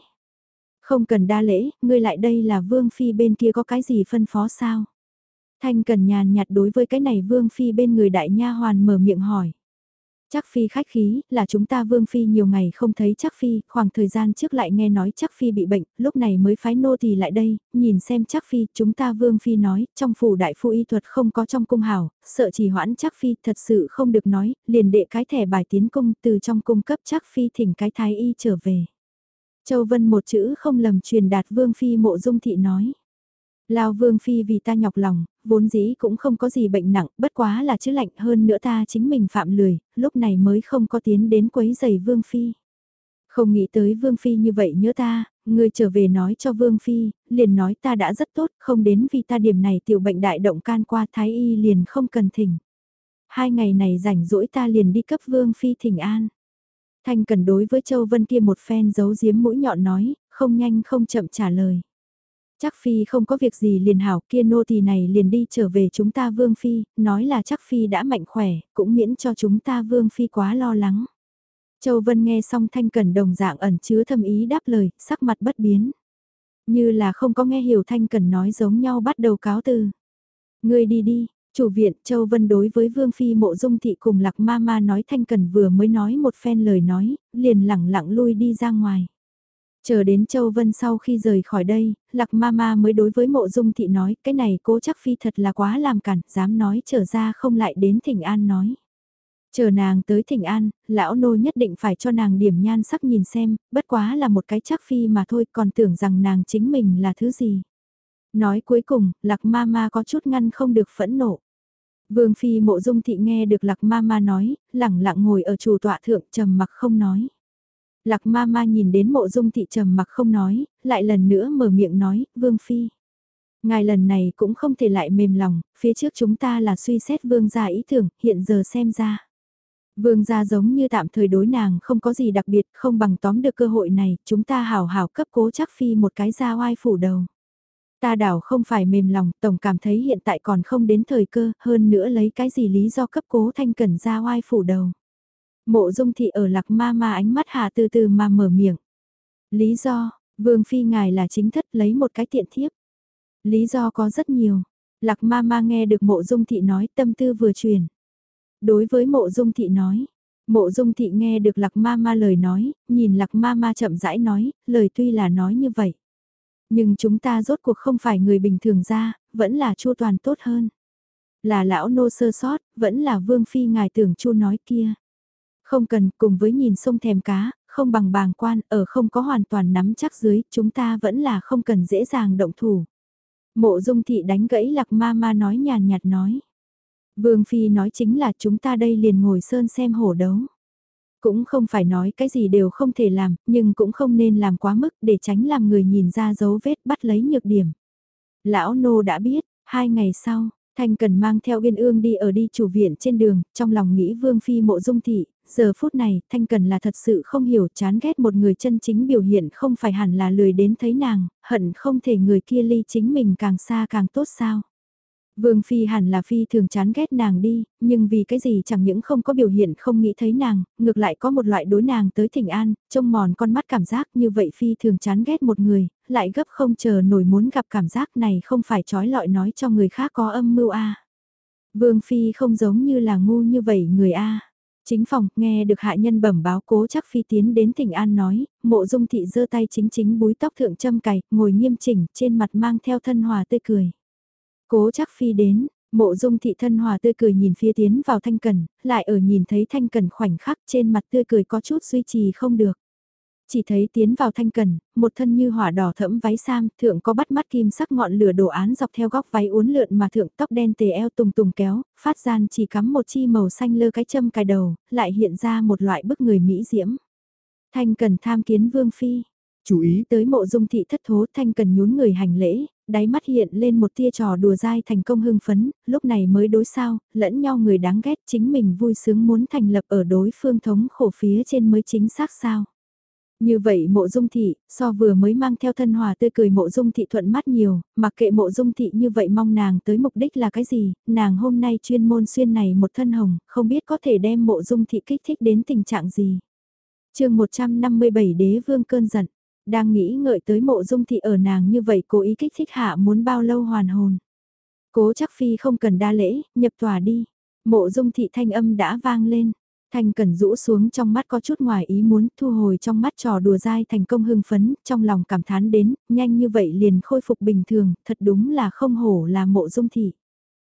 Không cần đa lễ, ngươi lại đây là Vương Phi bên kia có cái gì phân phó sao? Thanh cần nhàn nhạt đối với cái này Vương Phi bên người đại nha hoàn mở miệng hỏi. Chắc Phi khách khí, là chúng ta Vương Phi nhiều ngày không thấy Chắc Phi, khoảng thời gian trước lại nghe nói Chắc Phi bị bệnh, lúc này mới phái nô thì lại đây, nhìn xem Chắc Phi, chúng ta Vương Phi nói, trong phủ đại phu y thuật không có trong cung hảo, sợ chỉ hoãn Chắc Phi thật sự không được nói, liền đệ cái thẻ bài tiến cung từ trong cung cấp Chắc Phi thỉnh cái thái y trở về. Châu Vân một chữ không lầm truyền đạt Vương Phi mộ dung thị nói. Lao Vương Phi vì ta nhọc lòng, vốn dĩ cũng không có gì bệnh nặng, bất quá là chứ lạnh hơn nữa ta chính mình phạm lười, lúc này mới không có tiến đến quấy giày Vương Phi. Không nghĩ tới Vương Phi như vậy nhớ ta, người trở về nói cho Vương Phi, liền nói ta đã rất tốt, không đến vì ta điểm này tiểu bệnh đại động can qua Thái Y liền không cần thỉnh. Hai ngày này rảnh rỗi ta liền đi cấp Vương Phi thỉnh an. Thanh cần đối với Châu Vân kia một phen giấu giếm mũi nhọn nói, không nhanh không chậm trả lời. Chắc Phi không có việc gì liền hảo kia nô tỳ này liền đi trở về chúng ta Vương Phi, nói là chắc Phi đã mạnh khỏe, cũng miễn cho chúng ta Vương Phi quá lo lắng. Châu Vân nghe xong thanh cẩn đồng dạng ẩn chứa thâm ý đáp lời, sắc mặt bất biến. Như là không có nghe hiểu thanh cẩn nói giống nhau bắt đầu cáo từ. Người đi đi, chủ viện Châu Vân đối với Vương Phi mộ dung thị cùng lạc ma ma nói thanh cẩn vừa mới nói một phen lời nói, liền lẳng lặng lui đi ra ngoài. Chờ đến Châu Vân sau khi rời khỏi đây, Lạc Mama mới đối với mộ dung thị nói, cái này cố chắc phi thật là quá làm cản, dám nói trở ra không lại đến thỉnh an nói. Chờ nàng tới thỉnh an, lão nô nhất định phải cho nàng điểm nhan sắc nhìn xem, bất quá là một cái chắc phi mà thôi còn tưởng rằng nàng chính mình là thứ gì. Nói cuối cùng, Lạc Mama có chút ngăn không được phẫn nộ. Vương Phi mộ dung thị nghe được Lạc Mama nói, lẳng lặng ngồi ở chủ tọa thượng trầm mặc không nói. Lạc ma ma nhìn đến mộ dung thị trầm mặc không nói, lại lần nữa mở miệng nói, vương phi. Ngài lần này cũng không thể lại mềm lòng, phía trước chúng ta là suy xét vương gia ý tưởng, hiện giờ xem ra. Vương gia giống như tạm thời đối nàng không có gì đặc biệt, không bằng tóm được cơ hội này, chúng ta hào hào cấp cố chắc phi một cái ra oai phủ đầu. Ta đảo không phải mềm lòng, tổng cảm thấy hiện tại còn không đến thời cơ, hơn nữa lấy cái gì lý do cấp cố thanh cẩn ra oai phủ đầu. Mộ dung thị ở lạc ma ma ánh mắt hà từ từ mà mở miệng. Lý do, vương phi ngài là chính thất lấy một cái tiện thiếp. Lý do có rất nhiều. Lạc ma ma nghe được mộ dung thị nói tâm tư vừa truyền. Đối với mộ dung thị nói, mộ dung thị nghe được lạc ma ma lời nói, nhìn lạc ma ma chậm rãi nói, lời tuy là nói như vậy. Nhưng chúng ta rốt cuộc không phải người bình thường ra, vẫn là chu toàn tốt hơn. Là lão nô sơ sót, vẫn là vương phi ngài tưởng chu nói kia. Không cần, cùng với nhìn sông thèm cá, không bằng bàng quan, ở không có hoàn toàn nắm chắc dưới, chúng ta vẫn là không cần dễ dàng động thủ. Mộ dung thị đánh gãy lạc ma ma nói nhàn nhạt nói. Vương Phi nói chính là chúng ta đây liền ngồi sơn xem hổ đấu. Cũng không phải nói cái gì đều không thể làm, nhưng cũng không nên làm quá mức để tránh làm người nhìn ra dấu vết bắt lấy nhược điểm. Lão Nô đã biết, hai ngày sau, Thanh Cần mang theo yên Ương đi ở đi chủ viện trên đường, trong lòng nghĩ Vương Phi mộ dung thị, giờ phút này, Thanh Cần là thật sự không hiểu chán ghét một người chân chính biểu hiện không phải hẳn là lười đến thấy nàng, hận không thể người kia ly chính mình càng xa càng tốt sao. Vương Phi hẳn là Phi thường chán ghét nàng đi, nhưng vì cái gì chẳng những không có biểu hiện không nghĩ thấy nàng, ngược lại có một loại đối nàng tới thỉnh an, trông mòn con mắt cảm giác như vậy Phi thường chán ghét một người, lại gấp không chờ nổi muốn gặp cảm giác này không phải trói lọi nói cho người khác có âm mưu a Vương Phi không giống như là ngu như vậy người a Chính phòng, nghe được hạ nhân bẩm báo cố chắc phi tiến đến thỉnh An nói, mộ dung thị giơ tay chính chính búi tóc thượng châm cày, ngồi nghiêm chỉnh, trên mặt mang theo thân hòa tươi cười. Cố chắc phi đến, mộ dung thị thân hòa tươi cười nhìn phía tiến vào thanh cần, lại ở nhìn thấy thanh cần khoảnh khắc trên mặt tươi cười có chút duy trì không được chỉ thấy tiến vào thanh cần, một thân như hỏa đỏ thẫm váy sam, thượng có bắt mắt kim sắc ngọn lửa đồ án dọc theo góc váy uốn lượn mà thượng tóc đen tề eo tùng tùng kéo, phát gian chỉ cắm một chi màu xanh lơ cái châm cài đầu, lại hiện ra một loại bức người mỹ diễm. Thanh cần tham kiến vương phi. Chú ý tới mộ dung thị thất thố thanh cần nhún người hành lễ, đáy mắt hiện lên một tia trò đùa dai thành công hưng phấn, lúc này mới đối sao, lẫn nhau người đáng ghét chính mình vui sướng muốn thành lập ở đối phương thống khổ phía trên mới chính xác sao. Như vậy mộ dung thị, so vừa mới mang theo thân hòa tươi cười mộ dung thị thuận mắt nhiều, mặc kệ mộ dung thị như vậy mong nàng tới mục đích là cái gì, nàng hôm nay chuyên môn xuyên này một thân hồng, không biết có thể đem mộ dung thị kích thích đến tình trạng gì. chương 157 đế vương cơn giận, đang nghĩ ngợi tới mộ dung thị ở nàng như vậy cố ý kích thích hạ muốn bao lâu hoàn hồn. Cố chắc phi không cần đa lễ, nhập tòa đi. Mộ dung thị thanh âm đã vang lên. Thanh Cần rũ xuống trong mắt có chút ngoài ý muốn thu hồi trong mắt trò đùa dai thành công hưng phấn, trong lòng cảm thán đến, nhanh như vậy liền khôi phục bình thường, thật đúng là không hổ là mộ dung thị.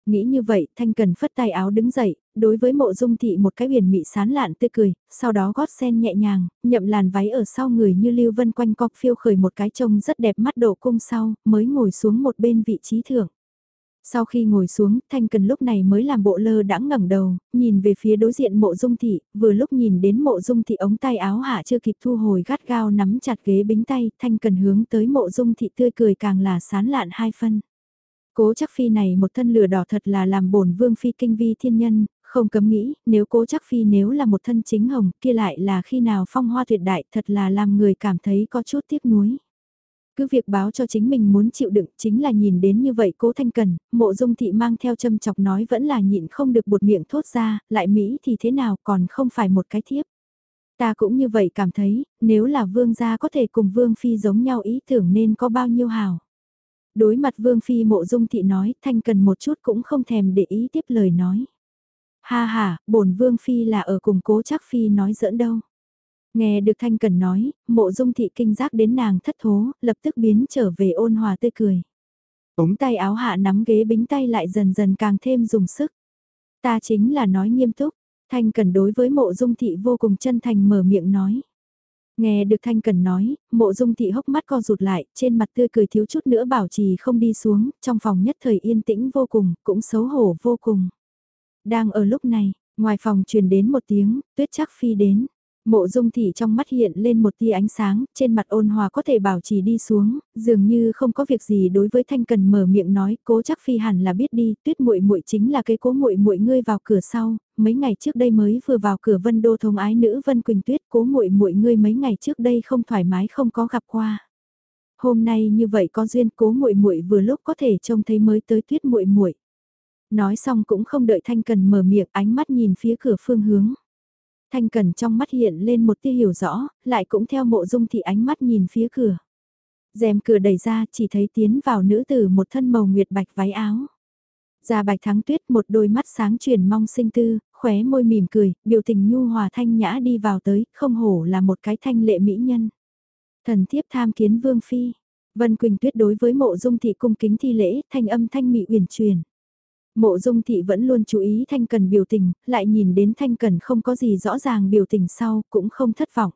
Nghĩ như vậy, Thanh Cần phất tay áo đứng dậy, đối với mộ dung thị một cái huyền mị sán lạn tươi cười, sau đó gót sen nhẹ nhàng, nhậm làn váy ở sau người như lưu vân quanh cọc phiêu khởi một cái trông rất đẹp mắt độ cung sau, mới ngồi xuống một bên vị trí thưởng. Sau khi ngồi xuống, Thanh Cần lúc này mới làm bộ lơ đãng ngẩng đầu, nhìn về phía đối diện mộ dung thị, vừa lúc nhìn đến mộ dung thị ống tay áo hạ chưa kịp thu hồi gắt gao nắm chặt ghế bính tay, Thanh Cần hướng tới mộ dung thị tươi cười càng là sán lạn hai phân. Cố chắc phi này một thân lửa đỏ thật là làm bổn vương phi kinh vi thiên nhân, không cấm nghĩ, nếu cố chắc phi nếu là một thân chính hồng kia lại là khi nào phong hoa tuyệt đại thật là làm người cảm thấy có chút tiếc nuối. Cứ việc báo cho chính mình muốn chịu đựng chính là nhìn đến như vậy cố thanh cần, mộ dung thị mang theo châm chọc nói vẫn là nhịn không được bột miệng thốt ra, lại Mỹ thì thế nào còn không phải một cái thiếp. Ta cũng như vậy cảm thấy, nếu là vương gia có thể cùng vương phi giống nhau ý tưởng nên có bao nhiêu hào. Đối mặt vương phi mộ dung thị nói, thanh cần một chút cũng không thèm để ý tiếp lời nói. Ha ha, bổn vương phi là ở cùng cố chắc phi nói giỡn đâu. Nghe được Thanh Cần nói, mộ dung thị kinh giác đến nàng thất thố, lập tức biến trở về ôn hòa tươi cười. Ống tay áo hạ nắm ghế bính tay lại dần dần càng thêm dùng sức. Ta chính là nói nghiêm túc, Thanh Cần đối với mộ dung thị vô cùng chân thành mở miệng nói. Nghe được Thanh Cần nói, mộ dung thị hốc mắt co rụt lại, trên mặt tươi cười thiếu chút nữa bảo trì không đi xuống, trong phòng nhất thời yên tĩnh vô cùng, cũng xấu hổ vô cùng. Đang ở lúc này, ngoài phòng truyền đến một tiếng, tuyết chắc phi đến. Mộ dung thị trong mắt hiện lên một tia ánh sáng, trên mặt ôn hòa có thể bảo trì đi xuống, dường như không có việc gì đối với thanh cần mở miệng nói, cố chắc phi hẳn là biết đi, tuyết muội muội chính là cái cố muội muội ngươi vào cửa sau, mấy ngày trước đây mới vừa vào cửa vân đô thông ái nữ vân quỳnh tuyết, cố muội muội ngươi mấy ngày trước đây không thoải mái không có gặp qua. Hôm nay như vậy có duyên cố muội muội vừa lúc có thể trông thấy mới tới tuyết muội muội. Nói xong cũng không đợi thanh cần mở miệng ánh mắt nhìn phía cửa phương hướng. Thanh Cần trong mắt hiện lên một tia hiểu rõ, lại cũng theo mộ dung thị ánh mắt nhìn phía cửa. rèm cửa đẩy ra chỉ thấy tiến vào nữ tử một thân màu nguyệt bạch váy áo. Già bạch thắng tuyết một đôi mắt sáng truyền mong sinh tư, khóe môi mỉm cười, biểu tình nhu hòa thanh nhã đi vào tới, không hổ là một cái thanh lệ mỹ nhân. Thần thiếp tham kiến vương phi, Vân Quỳnh tuyết đối với mộ dung thị cung kính thi lễ, thanh âm thanh mị uyển truyền. Mộ dung thị vẫn luôn chú ý Thanh Cần biểu tình, lại nhìn đến Thanh Cần không có gì rõ ràng biểu tình sau, cũng không thất vọng.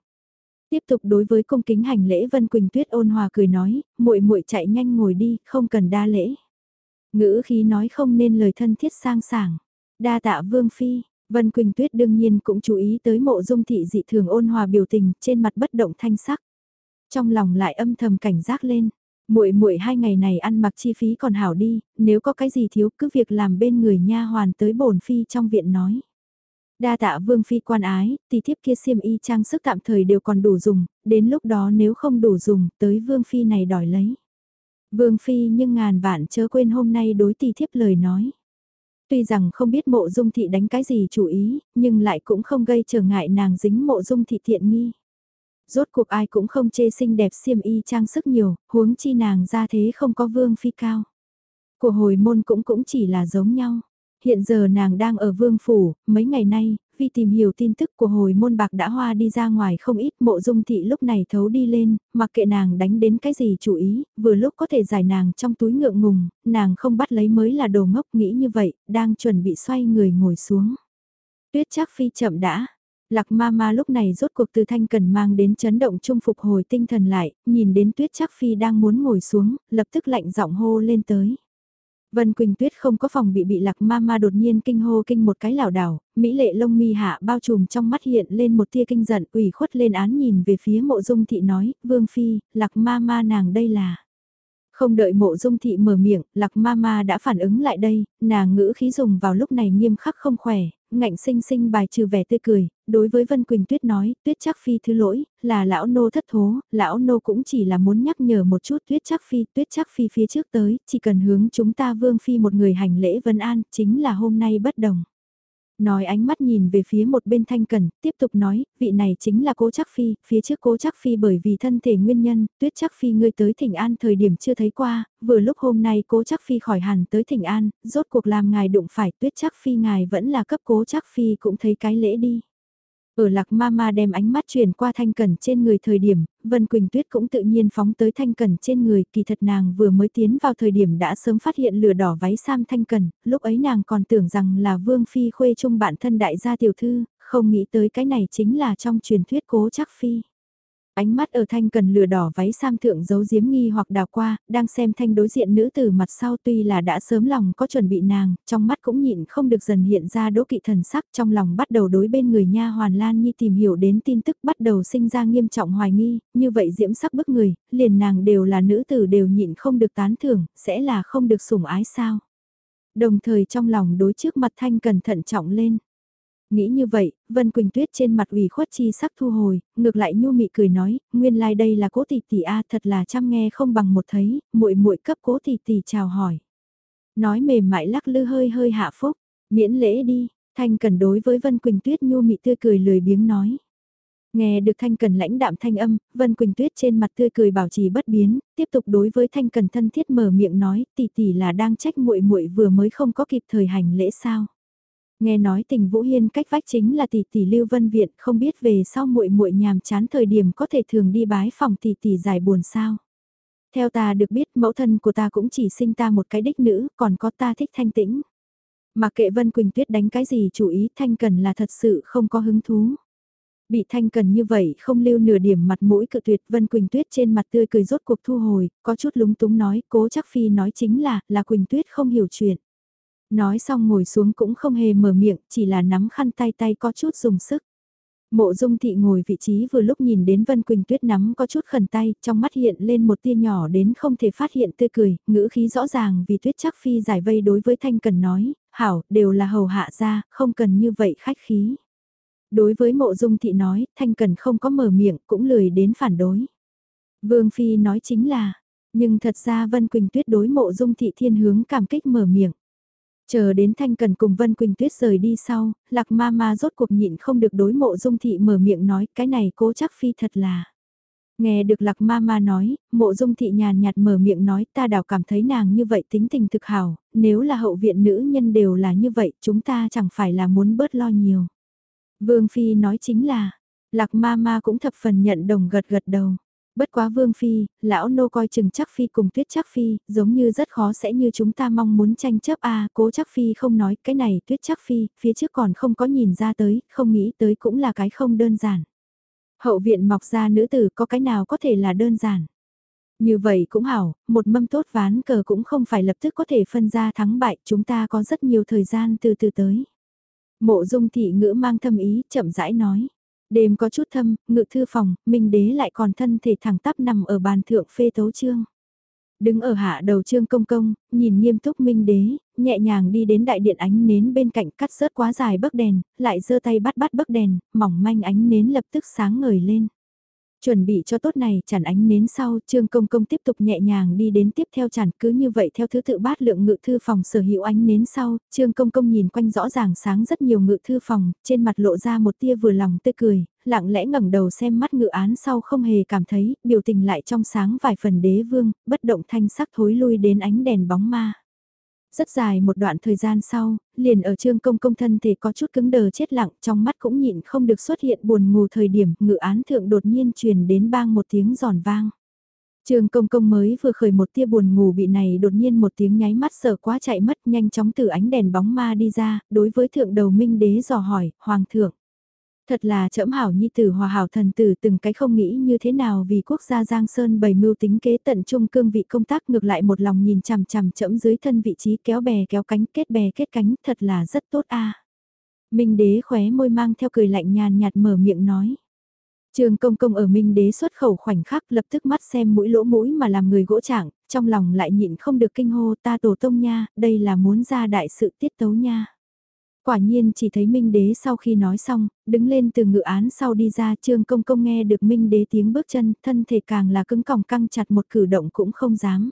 Tiếp tục đối với cung kính hành lễ Vân Quỳnh Tuyết ôn hòa cười nói, muội muội chạy nhanh ngồi đi, không cần đa lễ. Ngữ khí nói không nên lời thân thiết sang sảng. Đa tạ Vương Phi, Vân Quỳnh Tuyết đương nhiên cũng chú ý tới mộ dung thị dị thường ôn hòa biểu tình trên mặt bất động thanh sắc. Trong lòng lại âm thầm cảnh giác lên, muội muội hai ngày này ăn mặc chi phí còn hảo đi, nếu có cái gì thiếu cứ việc làm bên người nha hoàn tới bổn phi trong viện nói. Đa tạ vương phi quan ái, tỷ thiếp kia xiêm y trang sức tạm thời đều còn đủ dùng, đến lúc đó nếu không đủ dùng, tới vương phi này đòi lấy. Vương phi nhưng ngàn vạn chớ quên hôm nay đối tỷ thiếp lời nói. Tuy rằng không biết mộ dung thị đánh cái gì chủ ý, nhưng lại cũng không gây trở ngại nàng dính mộ dung thị thiện nghi. Rốt cuộc ai cũng không chê xinh đẹp xiêm y trang sức nhiều, huống chi nàng ra thế không có vương phi cao. Của hồi môn cũng cũng chỉ là giống nhau. Hiện giờ nàng đang ở vương phủ, mấy ngày nay, vì tìm hiểu tin tức của hồi môn bạc đã hoa đi ra ngoài không ít mộ dung thị lúc này thấu đi lên, mặc kệ nàng đánh đến cái gì chủ ý, vừa lúc có thể giải nàng trong túi ngượng ngùng, nàng không bắt lấy mới là đồ ngốc nghĩ như vậy, đang chuẩn bị xoay người ngồi xuống. Tuyết chắc phi chậm đã, Lạc ma ma lúc này rốt cuộc từ thanh cần mang đến chấn động trung phục hồi tinh thần lại, nhìn đến tuyết chắc phi đang muốn ngồi xuống, lập tức lạnh giọng hô lên tới. Vân Quỳnh Tuyết không có phòng bị bị lạc ma ma đột nhiên kinh hô kinh một cái lảo đảo, mỹ lệ lông mi hạ bao trùm trong mắt hiện lên một tia kinh giận ủy khuất lên án nhìn về phía mộ dung thị nói, vương phi, lạc ma ma nàng đây là. Không đợi mộ dung thị mở miệng, lạc ma ma đã phản ứng lại đây, nàng ngữ khí dùng vào lúc này nghiêm khắc không khỏe, ngạnh sinh sinh bài trừ vẻ tươi cười, đối với Vân Quỳnh Tuyết nói, Tuyết chắc phi thứ lỗi, là lão nô thất thố, lão nô cũng chỉ là muốn nhắc nhở một chút Tuyết chắc phi, Tuyết chắc phi phía trước tới, chỉ cần hướng chúng ta vương phi một người hành lễ vân an, chính là hôm nay bất đồng. Nói ánh mắt nhìn về phía một bên thanh cần, tiếp tục nói, vị này chính là cố chắc phi, phía trước cố chắc phi bởi vì thân thể nguyên nhân, tuyết chắc phi ngươi tới thỉnh an thời điểm chưa thấy qua, vừa lúc hôm nay cố chắc phi khỏi hẳn tới thỉnh an, rốt cuộc làm ngài đụng phải tuyết chắc phi ngài vẫn là cấp cố chắc phi cũng thấy cái lễ đi. Ở lạc ma ma đem ánh mắt chuyển qua thanh cẩn trên người thời điểm, Vân Quỳnh Tuyết cũng tự nhiên phóng tới thanh cẩn trên người, kỳ thật nàng vừa mới tiến vào thời điểm đã sớm phát hiện lửa đỏ váy sam thanh cẩn, lúc ấy nàng còn tưởng rằng là Vương Phi khuê trung bạn thân đại gia tiểu thư, không nghĩ tới cái này chính là trong truyền thuyết cố chắc Phi. Ánh mắt ở thanh cần lừa đỏ váy sam thượng giấu giếm nghi hoặc đào qua, đang xem thanh đối diện nữ từ mặt sau tuy là đã sớm lòng có chuẩn bị nàng, trong mắt cũng nhịn không được dần hiện ra đỗ kỵ thần sắc trong lòng bắt đầu đối bên người nha hoàn lan nhi tìm hiểu đến tin tức bắt đầu sinh ra nghiêm trọng hoài nghi, như vậy diễm sắc bức người, liền nàng đều là nữ tử đều nhịn không được tán thưởng, sẽ là không được sủng ái sao. Đồng thời trong lòng đối trước mặt thanh cẩn thận trọng lên. Nghĩ như vậy, Vân Quỳnh Tuyết trên mặt ủy khuất chi sắc thu hồi, ngược lại nhu mị cười nói, nguyên lai like đây là cố tỷ tỷ a, thật là chăm nghe không bằng một thấy, muội muội cấp cố tỷ tỷ chào hỏi. Nói mềm mại lắc lư hơi hơi hạ phúc, miễn lễ đi, Thanh Cần đối với Vân Quỳnh Tuyết nhu mị tươi cười lười biếng nói. Nghe được Thanh Cần lãnh đạm thanh âm, Vân Quỳnh Tuyết trên mặt tươi cười bảo trì bất biến, tiếp tục đối với Thanh Cần thân thiết mở miệng nói, tỷ tỷ là đang trách muội muội vừa mới không có kịp thời hành lễ sao? Nghe nói tình Vũ Hiên cách vách chính là tỷ tỷ Lưu Vân Viện, không biết về sau muội muội nhàm chán thời điểm có thể thường đi bái phòng tỷ tỷ giải buồn sao. Theo ta được biết mẫu thân của ta cũng chỉ sinh ta một cái đích nữ, còn có ta thích thanh tĩnh. Mà kệ Vân Quỳnh Tuyết đánh cái gì chủ ý Thanh Cần là thật sự không có hứng thú. Bị Thanh Cần như vậy không lưu nửa điểm mặt mũi cự tuyệt Vân Quỳnh Tuyết trên mặt tươi cười rốt cuộc thu hồi, có chút lúng túng nói cố chắc phi nói chính là, là Quỳnh Tuyết không hiểu chuyện. Nói xong ngồi xuống cũng không hề mở miệng, chỉ là nắm khăn tay tay có chút dùng sức. Mộ dung thị ngồi vị trí vừa lúc nhìn đến Vân Quỳnh Tuyết nắm có chút khẩn tay, trong mắt hiện lên một tia nhỏ đến không thể phát hiện tươi cười, ngữ khí rõ ràng vì Tuyết chắc phi giải vây đối với Thanh Cần nói, hảo, đều là hầu hạ ra, không cần như vậy khách khí. Đối với mộ dung thị nói, Thanh Cần không có mở miệng, cũng lười đến phản đối. Vương Phi nói chính là, nhưng thật ra Vân Quỳnh Tuyết đối mộ dung thị thiên hướng cảm kích mở miệng. Chờ đến Thanh Cần cùng Vân Quỳnh Tuyết rời đi sau, Lạc Ma Ma rốt cuộc nhịn không được đối mộ dung thị mở miệng nói cái này cố chắc phi thật là. Nghe được Lạc Ma Ma nói, mộ dung thị nhàn nhạt mở miệng nói ta đảo cảm thấy nàng như vậy tính tình thực hảo, nếu là hậu viện nữ nhân đều là như vậy chúng ta chẳng phải là muốn bớt lo nhiều. Vương Phi nói chính là, Lạc Ma Ma cũng thập phần nhận đồng gật gật đầu. Bất quá vương phi, lão nô coi chừng chắc phi cùng tuyết chắc phi, giống như rất khó sẽ như chúng ta mong muốn tranh chấp a cố chắc phi không nói cái này tuyết chắc phi, phía trước còn không có nhìn ra tới, không nghĩ tới cũng là cái không đơn giản. Hậu viện mọc ra nữ tử có cái nào có thể là đơn giản. Như vậy cũng hảo, một mâm tốt ván cờ cũng không phải lập tức có thể phân ra thắng bại, chúng ta có rất nhiều thời gian từ từ tới. Mộ dung thị ngữ mang thâm ý, chậm rãi nói. Đêm có chút thâm, ngự thư phòng, Minh Đế lại còn thân thể thẳng tắp nằm ở bàn thượng phê tấu trương. Đứng ở hạ đầu trương công công, nhìn nghiêm túc Minh Đế, nhẹ nhàng đi đến đại điện ánh nến bên cạnh cắt rớt quá dài bấc đèn, lại giơ tay bắt bắt bấc đèn, mỏng manh ánh nến lập tức sáng ngời lên. Chuẩn bị cho tốt này, chản ánh nến sau, Trương Công Công tiếp tục nhẹ nhàng đi đến tiếp theo chản cứ như vậy theo thứ tự bát lượng ngự thư phòng sở hữu ánh nến sau, Trương Công Công nhìn quanh rõ ràng sáng rất nhiều ngự thư phòng, trên mặt lộ ra một tia vừa lòng tươi cười, lặng lẽ ngẩng đầu xem mắt ngự án sau không hề cảm thấy, biểu tình lại trong sáng vài phần đế vương, bất động thanh sắc thối lui đến ánh đèn bóng ma. Rất dài một đoạn thời gian sau, liền ở trương công công thân thể có chút cứng đờ chết lặng trong mắt cũng nhịn không được xuất hiện buồn ngủ thời điểm ngự án thượng đột nhiên truyền đến bang một tiếng giòn vang. Trương công công mới vừa khởi một tia buồn ngủ bị này đột nhiên một tiếng nháy mắt sợ quá chạy mất nhanh chóng từ ánh đèn bóng ma đi ra, đối với thượng đầu minh đế dò hỏi, hoàng thượng. Thật là trẫm hảo nhi tử hòa hảo thần tử từng cái không nghĩ như thế nào vì quốc gia Giang Sơn bày mưu tính kế tận trung cương vị công tác ngược lại một lòng nhìn chằm chằm trẫm dưới thân vị trí kéo bè kéo cánh kết bè kết cánh thật là rất tốt a. Minh đế khóe môi mang theo cười lạnh nhàn nhạt mở miệng nói. Trường công công ở Minh đế xuất khẩu khoảnh khắc lập tức mắt xem mũi lỗ mũi mà làm người gỗ trạng, trong lòng lại nhịn không được kinh hô ta tổ tông nha, đây là muốn ra đại sự tiết tấu nha. Quả nhiên chỉ thấy Minh Đế sau khi nói xong, đứng lên từ ngự án sau đi ra trương công công nghe được Minh Đế tiếng bước chân, thân thể càng là cứng còng căng chặt một cử động cũng không dám.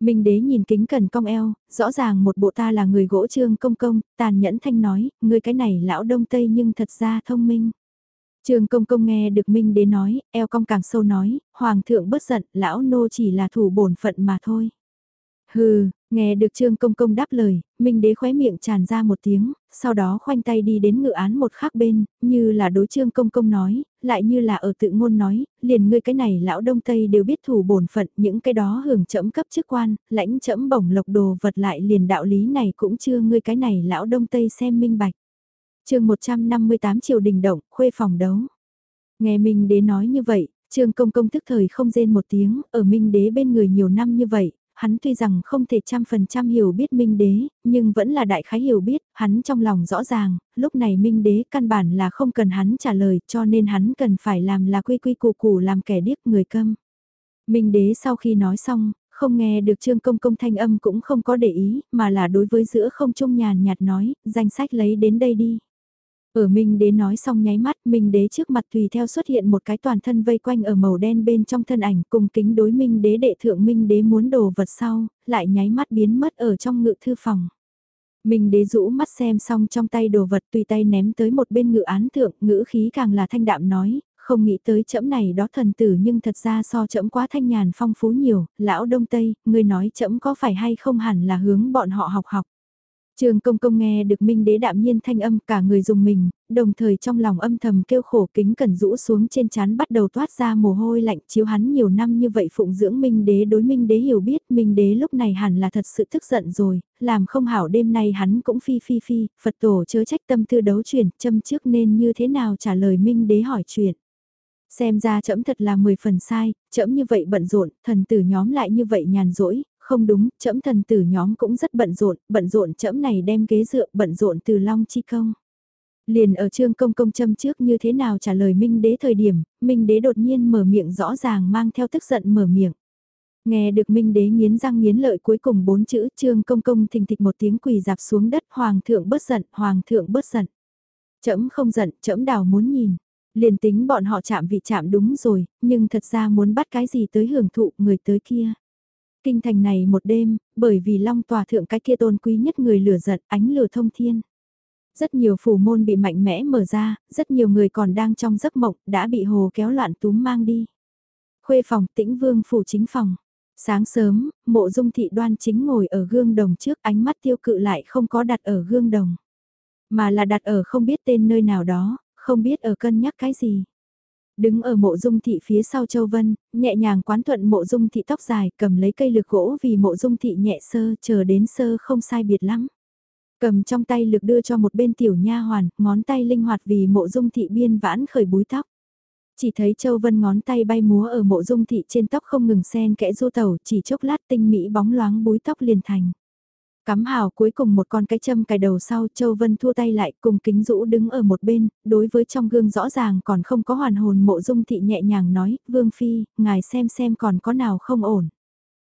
Minh Đế nhìn kính cần cong eo, rõ ràng một bộ ta là người gỗ trương công công, tàn nhẫn thanh nói, người cái này lão đông tây nhưng thật ra thông minh. Trương công công nghe được Minh Đế nói, eo cong càng sâu nói, Hoàng thượng bất giận, lão nô chỉ là thủ bổn phận mà thôi. Hừ, nghe được Trương Công Công đáp lời, Minh Đế khóe miệng tràn ra một tiếng, sau đó khoanh tay đi đến ngự án một khác bên, như là đối Trương Công Công nói, lại như là ở tự ngôn nói, liền ngươi cái này lão Đông Tây đều biết thủ bổn phận, những cái đó hưởng chậm cấp chức quan, lãnh chậm bổng lộc đồ vật lại liền đạo lý này cũng chưa ngươi cái này lão Đông Tây xem minh bạch. chương 158 triệu đình động, khuê phòng đấu. Nghe Minh Đế nói như vậy, Trương Công Công thức thời không rên một tiếng, ở Minh Đế bên người nhiều năm như vậy, hắn tuy rằng không thể trăm phần trăm hiểu biết Minh Đế, nhưng vẫn là đại khái hiểu biết, hắn trong lòng rõ ràng, lúc này Minh Đế căn bản là không cần hắn trả lời cho nên hắn cần phải làm là quy quy củ củ làm kẻ điếc người câm. Minh Đế sau khi nói xong, không nghe được Trương Công Công thanh âm cũng không có để ý, mà là đối với giữa không trung nhàn nhạt nói, danh sách lấy đến đây đi. Ở Minh Đế nói xong nháy mắt, Minh Đế trước mặt tùy theo xuất hiện một cái toàn thân vây quanh ở màu đen bên trong thân ảnh cùng kính đối Minh Đế đệ thượng Minh Đế muốn đồ vật sau, lại nháy mắt biến mất ở trong ngự thư phòng. Minh Đế rũ mắt xem xong trong tay đồ vật tùy tay ném tới một bên ngự án thượng, ngữ khí càng là thanh đạm nói, không nghĩ tới chẫm này đó thần tử nhưng thật ra so chẫm quá thanh nhàn phong phú nhiều, lão Đông Tây, người nói chẫm có phải hay không hẳn là hướng bọn họ học học. Trường công công nghe được minh đế đạm nhiên thanh âm cả người dùng mình, đồng thời trong lòng âm thầm kêu khổ kính cẩn rũ xuống trên chán bắt đầu toát ra mồ hôi lạnh chiếu hắn nhiều năm như vậy phụng dưỡng minh đế đối minh đế hiểu biết minh đế lúc này hẳn là thật sự tức giận rồi, làm không hảo đêm nay hắn cũng phi phi phi, Phật tổ chớ trách tâm tư đấu chuyển, châm trước nên như thế nào trả lời minh đế hỏi chuyện. Xem ra trẫm thật là 10 phần sai, trẫm như vậy bận rộn, thần tử nhóm lại như vậy nhàn rỗi, không đúng, trẫm thần tử nhóm cũng rất bận rộn, bận rộn trẫm này đem ghế dựa, bận rộn từ long chi công. Liền ở trương công công châm trước như thế nào trả lời Minh đế thời điểm, Minh đế đột nhiên mở miệng rõ ràng mang theo tức giận mở miệng. Nghe được Minh đế nghiến răng nghiến lợi cuối cùng bốn chữ trương công công thình thịch một tiếng quỳ dạp xuống đất hoàng thượng bớt giận, hoàng thượng bớt giận. Chấm không giận, chấm đào muốn nhìn. Liền tính bọn họ chạm vị chạm đúng rồi, nhưng thật ra muốn bắt cái gì tới hưởng thụ người tới kia. Kinh thành này một đêm, bởi vì long tòa thượng cái kia tôn quý nhất người lửa giận ánh lửa thông thiên. Rất nhiều phủ môn bị mạnh mẽ mở ra, rất nhiều người còn đang trong giấc mộng đã bị hồ kéo loạn túm mang đi. Khuê phòng tĩnh vương phủ chính phòng. Sáng sớm, mộ dung thị đoan chính ngồi ở gương đồng trước ánh mắt tiêu cự lại không có đặt ở gương đồng. Mà là đặt ở không biết tên nơi nào đó, không biết ở cân nhắc cái gì. Đứng ở mộ dung thị phía sau Châu Vân, nhẹ nhàng quán thuận mộ dung thị tóc dài cầm lấy cây lược gỗ vì mộ dung thị nhẹ sơ chờ đến sơ không sai biệt lắm. Cầm trong tay lược đưa cho một bên tiểu nha hoàn, ngón tay linh hoạt vì mộ dung thị biên vãn khởi búi tóc. Chỉ thấy Châu Vân ngón tay bay múa ở mộ dung thị trên tóc không ngừng sen kẽ du tàu chỉ chốc lát tinh mỹ bóng loáng búi tóc liền thành. Cắm hào cuối cùng một con cái châm cài đầu sau Châu Vân thua tay lại cùng kính rũ đứng ở một bên, đối với trong gương rõ ràng còn không có hoàn hồn mộ dung thị nhẹ nhàng nói, Vương Phi, ngài xem xem còn có nào không ổn.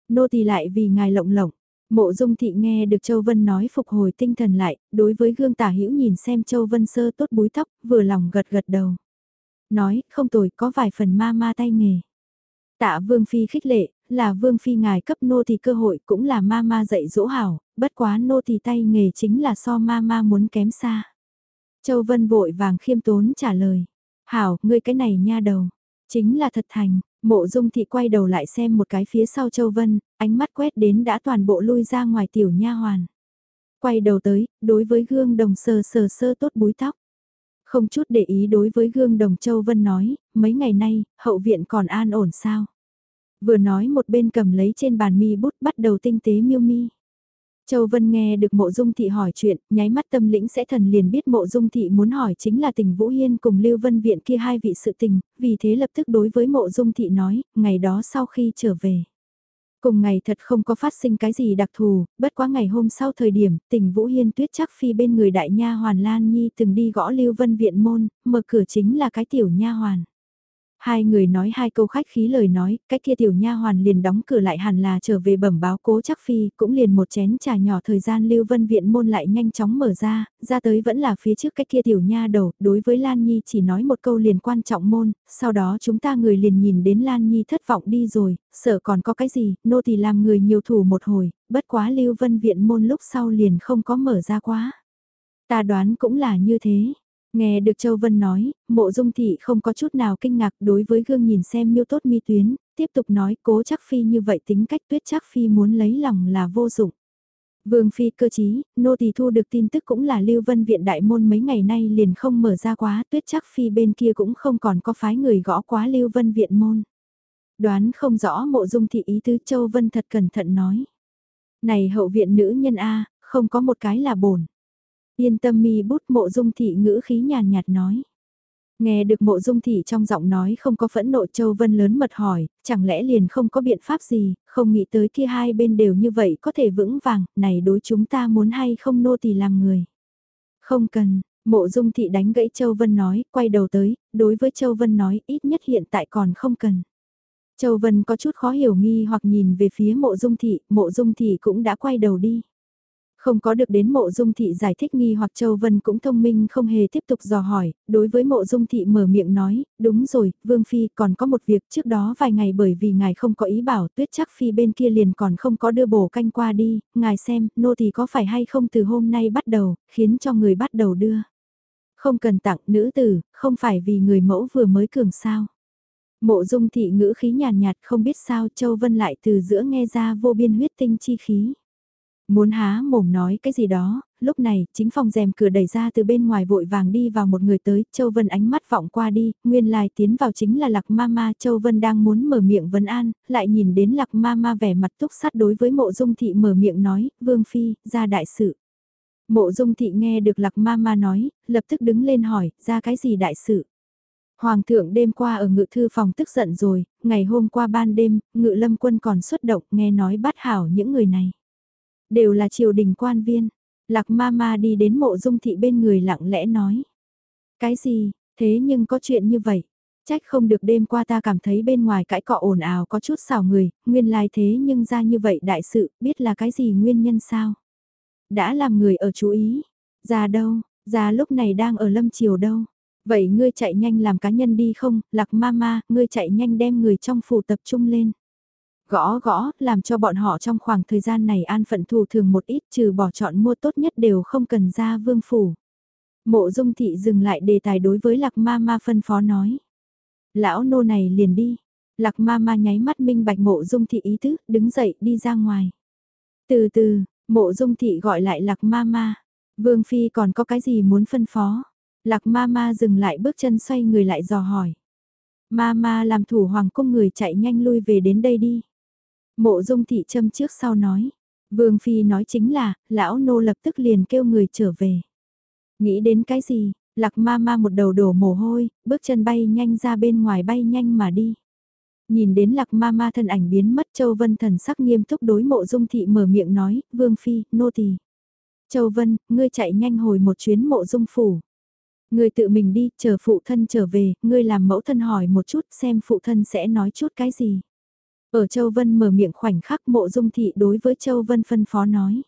Nô tỳ lại vì ngài lộng lộng, mộ dung thị nghe được Châu Vân nói phục hồi tinh thần lại, đối với gương tả hữu nhìn xem Châu Vân sơ tốt búi tóc, vừa lòng gật gật đầu. Nói, không tồi, có vài phần ma ma tay nghề. Tạ Vương Phi khích lệ, là Vương Phi ngài cấp nô thì cơ hội cũng là ma ma dạy dỗ hảo, bất quá nô thì tay nghề chính là so ma ma muốn kém xa. Châu Vân vội vàng khiêm tốn trả lời, hảo, ngươi cái này nha đầu, chính là thật thành, Mộ dung thị quay đầu lại xem một cái phía sau Châu Vân, ánh mắt quét đến đã toàn bộ lui ra ngoài tiểu nha hoàn. Quay đầu tới, đối với gương đồng sờ sờ sơ tốt búi tóc. Không chút để ý đối với gương đồng Châu Vân nói, mấy ngày nay, hậu viện còn an ổn sao? Vừa nói một bên cầm lấy trên bàn mi bút bắt đầu tinh tế miêu mi. Châu Vân nghe được mộ dung thị hỏi chuyện, nháy mắt tâm lĩnh sẽ thần liền biết mộ dung thị muốn hỏi chính là tình Vũ Hiên cùng Lưu Vân Viện kia hai vị sự tình, vì thế lập tức đối với mộ dung thị nói, ngày đó sau khi trở về. Cùng ngày thật không có phát sinh cái gì đặc thù, bất quá ngày hôm sau thời điểm, tình Vũ Hiên tuyết chắc phi bên người đại nha hoàn Lan Nhi từng đi gõ Lưu Vân Viện môn, mở cửa chính là cái tiểu nha hoàn. Hai người nói hai câu khách khí lời nói, cái kia tiểu nha hoàn liền đóng cửa lại hẳn là trở về bẩm báo cố chắc phi, cũng liền một chén trà nhỏ thời gian lưu vân viện môn lại nhanh chóng mở ra, ra tới vẫn là phía trước cái kia tiểu nha đầu, đối với Lan Nhi chỉ nói một câu liền quan trọng môn, sau đó chúng ta người liền nhìn đến Lan Nhi thất vọng đi rồi, sợ còn có cái gì, nô thì làm người nhiều thủ một hồi, bất quá lưu vân viện môn lúc sau liền không có mở ra quá. Ta đoán cũng là như thế, Nghe được Châu Vân nói, mộ dung thị không có chút nào kinh ngạc đối với gương nhìn xem miêu tốt mi tuyến, tiếp tục nói cố chắc phi như vậy tính cách tuyết chắc phi muốn lấy lòng là vô dụng. Vương phi cơ chí, nô tỳ thu được tin tức cũng là Lưu Vân Viện đại môn mấy ngày nay liền không mở ra quá, tuyết chắc phi bên kia cũng không còn có phái người gõ quá Lưu Vân Viện môn. Đoán không rõ mộ dung thị ý tứ Châu Vân thật cẩn thận nói. Này hậu viện nữ nhân A, không có một cái là bổn. Yên tâm mi bút mộ dung thị ngữ khí nhàn nhạt nói. Nghe được mộ dung thị trong giọng nói không có phẫn nộ Châu Vân lớn mật hỏi, chẳng lẽ liền không có biện pháp gì, không nghĩ tới kia hai bên đều như vậy có thể vững vàng, này đối chúng ta muốn hay không nô tỳ làm người. Không cần, mộ dung thị đánh gãy Châu Vân nói, quay đầu tới, đối với Châu Vân nói ít nhất hiện tại còn không cần. Châu Vân có chút khó hiểu nghi hoặc nhìn về phía mộ dung thị, mộ dung thị cũng đã quay đầu đi. Không có được đến mộ dung thị giải thích nghi hoặc Châu Vân cũng thông minh không hề tiếp tục dò hỏi, đối với mộ dung thị mở miệng nói, đúng rồi, Vương Phi còn có một việc trước đó vài ngày bởi vì ngài không có ý bảo tuyết chắc Phi bên kia liền còn không có đưa bổ canh qua đi, ngài xem, nô thì có phải hay không từ hôm nay bắt đầu, khiến cho người bắt đầu đưa. Không cần tặng nữ tử, không phải vì người mẫu vừa mới cường sao. Mộ dung thị ngữ khí nhàn nhạt không biết sao Châu Vân lại từ giữa nghe ra vô biên huyết tinh chi khí. Muốn há mồm nói cái gì đó, lúc này, chính phòng rèm cửa đẩy ra từ bên ngoài vội vàng đi vào một người tới, Châu Vân ánh mắt vọng qua đi, nguyên lai tiến vào chính là Lạc Mama, Châu Vân đang muốn mở miệng vấn an, lại nhìn đến Lạc Mama vẻ mặt túc sát đối với mộ dung thị mở miệng nói, Vương Phi, ra đại sự. Mộ dung thị nghe được Lạc Mama nói, lập tức đứng lên hỏi, ra cái gì đại sự? Hoàng thượng đêm qua ở ngự thư phòng tức giận rồi, ngày hôm qua ban đêm, ngự lâm quân còn xuất động nghe nói bắt hảo những người này. Đều là triều đình quan viên. Lạc ma ma đi đến mộ dung thị bên người lặng lẽ nói. Cái gì, thế nhưng có chuyện như vậy. Trách không được đêm qua ta cảm thấy bên ngoài cãi cọ ồn ào có chút xào người, nguyên lai thế nhưng ra như vậy đại sự, biết là cái gì nguyên nhân sao? Đã làm người ở chú ý. Ra đâu, ra lúc này đang ở lâm triều đâu? Vậy ngươi chạy nhanh làm cá nhân đi không, lạc ma ma, ngươi chạy nhanh đem người trong phủ tập trung lên. Gõ gõ, làm cho bọn họ trong khoảng thời gian này an phận thù thường một ít trừ bỏ chọn mua tốt nhất đều không cần ra vương phủ. Mộ dung thị dừng lại đề tài đối với lạc ma ma phân phó nói. Lão nô này liền đi. Lạc ma ma nháy mắt minh bạch mộ dung thị ý tứ, đứng dậy đi ra ngoài. Từ từ, mộ dung thị gọi lại lạc ma ma. Vương phi còn có cái gì muốn phân phó? Lạc ma ma dừng lại bước chân xoay người lại dò hỏi. Ma ma làm thủ hoàng cung người chạy nhanh lui về đến đây đi. Mộ dung thị châm trước sau nói. Vương Phi nói chính là, lão nô lập tức liền kêu người trở về. Nghĩ đến cái gì, lạc ma ma một đầu đổ mồ hôi, bước chân bay nhanh ra bên ngoài bay nhanh mà đi. Nhìn đến lạc ma ma thân ảnh biến mất Châu Vân thần sắc nghiêm túc đối mộ dung thị mở miệng nói, Vương Phi, nô tỳ. Châu Vân, ngươi chạy nhanh hồi một chuyến mộ dung phủ. Ngươi tự mình đi, chờ phụ thân trở về, ngươi làm mẫu thân hỏi một chút xem phụ thân sẽ nói chút cái gì. Ở Châu Vân mở miệng khoảnh khắc mộ dung thị đối với Châu Vân phân phó nói.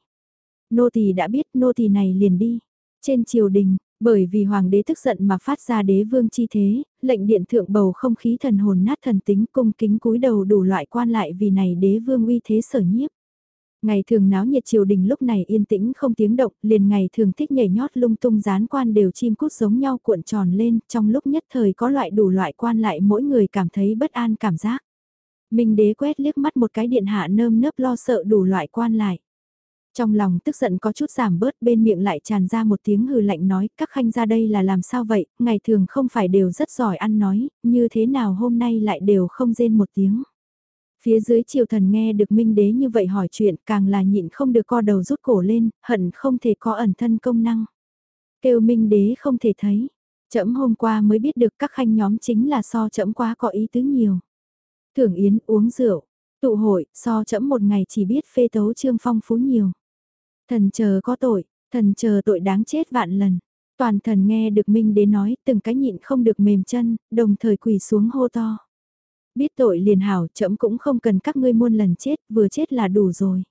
Nô tỳ đã biết nô tỳ này liền đi. Trên triều đình, bởi vì hoàng đế tức giận mà phát ra đế vương chi thế, lệnh điện thượng bầu không khí thần hồn nát thần tính cung kính cúi đầu đủ loại quan lại vì này đế vương uy thế sở nhiếp. Ngày thường náo nhiệt triều đình lúc này yên tĩnh không tiếng động, liền ngày thường thích nhảy nhót lung tung gián quan đều chim cút giống nhau cuộn tròn lên, trong lúc nhất thời có loại đủ loại quan lại mỗi người cảm thấy bất an cảm giác. Minh đế quét liếc mắt một cái điện hạ nơm nớp lo sợ đủ loại quan lại. Trong lòng tức giận có chút giảm bớt bên miệng lại tràn ra một tiếng hừ lạnh nói các khanh ra đây là làm sao vậy, ngày thường không phải đều rất giỏi ăn nói, như thế nào hôm nay lại đều không rên một tiếng. Phía dưới triều thần nghe được minh đế như vậy hỏi chuyện càng là nhịn không được co đầu rút cổ lên, hận không thể có ẩn thân công năng. Kêu minh đế không thể thấy, trẫm hôm qua mới biết được các khanh nhóm chính là so trẫm quá có ý tứ nhiều. Thưởng yến uống rượu, tụ hội, so chẫm một ngày chỉ biết phê tấu trương phong phú nhiều. Thần chờ có tội, thần chờ tội đáng chết vạn lần. Toàn thần nghe được Minh Đế nói từng cái nhịn không được mềm chân, đồng thời quỳ xuống hô to. Biết tội liền hảo, chậm cũng không cần các ngươi muôn lần chết, vừa chết là đủ rồi.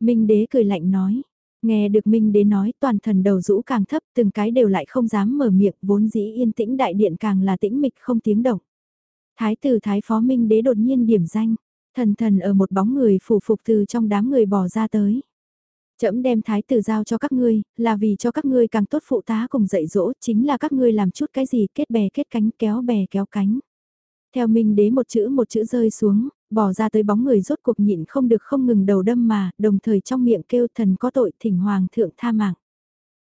Minh Đế cười lạnh nói. Nghe được Minh Đế nói toàn thần đầu rũ càng thấp từng cái đều lại không dám mở miệng vốn dĩ yên tĩnh đại điện càng là tĩnh mịch không tiếng động. Thái tử Thái Phó Minh Đế đột nhiên điểm danh, thần thần ở một bóng người phủ phục từ trong đám người bỏ ra tới. Trẫm đem thái tử giao cho các ngươi, là vì cho các ngươi càng tốt phụ tá cùng dạy dỗ, chính là các ngươi làm chút cái gì kết bè kết cánh kéo bè kéo cánh. Theo Minh đế một chữ một chữ rơi xuống, bỏ ra tới bóng người rốt cuộc nhịn không được không ngừng đầu đâm mà, đồng thời trong miệng kêu thần có tội thỉnh hoàng thượng tha mạng.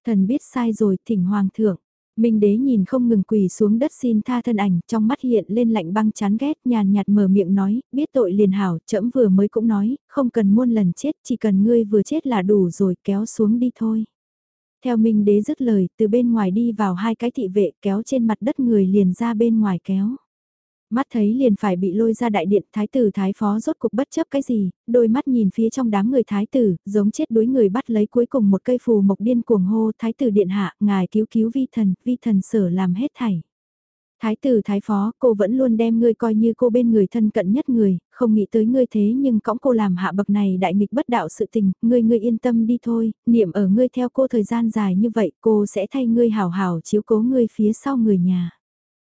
Thần biết sai rồi thỉnh hoàng thượng. Minh đế nhìn không ngừng quỳ xuống đất xin tha thân ảnh, trong mắt hiện lên lạnh băng chán ghét, nhàn nhạt mở miệng nói, biết tội liền hảo, trẫm vừa mới cũng nói, không cần muôn lần chết, chỉ cần ngươi vừa chết là đủ rồi, kéo xuống đi thôi. Theo Minh đế dứt lời, từ bên ngoài đi vào hai cái thị vệ kéo trên mặt đất người liền ra bên ngoài kéo. Mắt thấy liền phải bị lôi ra đại điện, thái tử thái phó rốt cục bất chấp cái gì, đôi mắt nhìn phía trong đám người thái tử, giống chết đuối người bắt lấy cuối cùng một cây phù mộc điên cuồng hô, thái tử điện hạ, ngài cứu cứu vi thần, vi thần sở làm hết thảy. Thái tử thái phó, cô vẫn luôn đem ngươi coi như cô bên người thân cận nhất người, không nghĩ tới ngươi thế nhưng cõng cô làm hạ bậc này đại nghịch bất đạo sự tình, ngươi ngươi yên tâm đi thôi, niệm ở ngươi theo cô thời gian dài như vậy, cô sẽ thay ngươi hảo hảo chiếu cố ngươi phía sau người nhà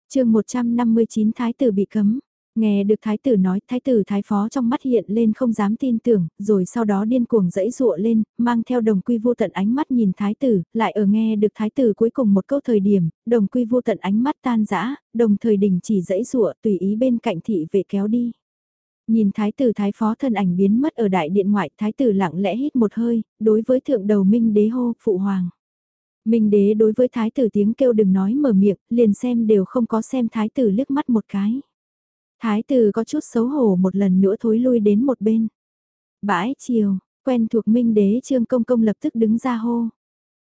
chương 159 Thái tử bị cấm. Nghe được thái tử nói, thái tử thái phó trong mắt hiện lên không dám tin tưởng, rồi sau đó điên cuồng dẫy dụa lên, mang theo đồng quy vô tận ánh mắt nhìn thái tử, lại ở nghe được thái tử cuối cùng một câu thời điểm, đồng quy vô tận ánh mắt tan rã, đồng thời đình chỉ dẫy dụa tùy ý bên cạnh thị vệ kéo đi. Nhìn thái tử thái phó thân ảnh biến mất ở đại điện ngoại, thái tử lặng lẽ hít một hơi, đối với thượng đầu minh đế hô, phụ hoàng. Minh đế đối với thái tử tiếng kêu đừng nói mở miệng, liền xem đều không có xem thái tử liếc mắt một cái. Thái tử có chút xấu hổ một lần nữa thối lui đến một bên. Bãi chiều, quen thuộc minh đế trương công công lập tức đứng ra hô.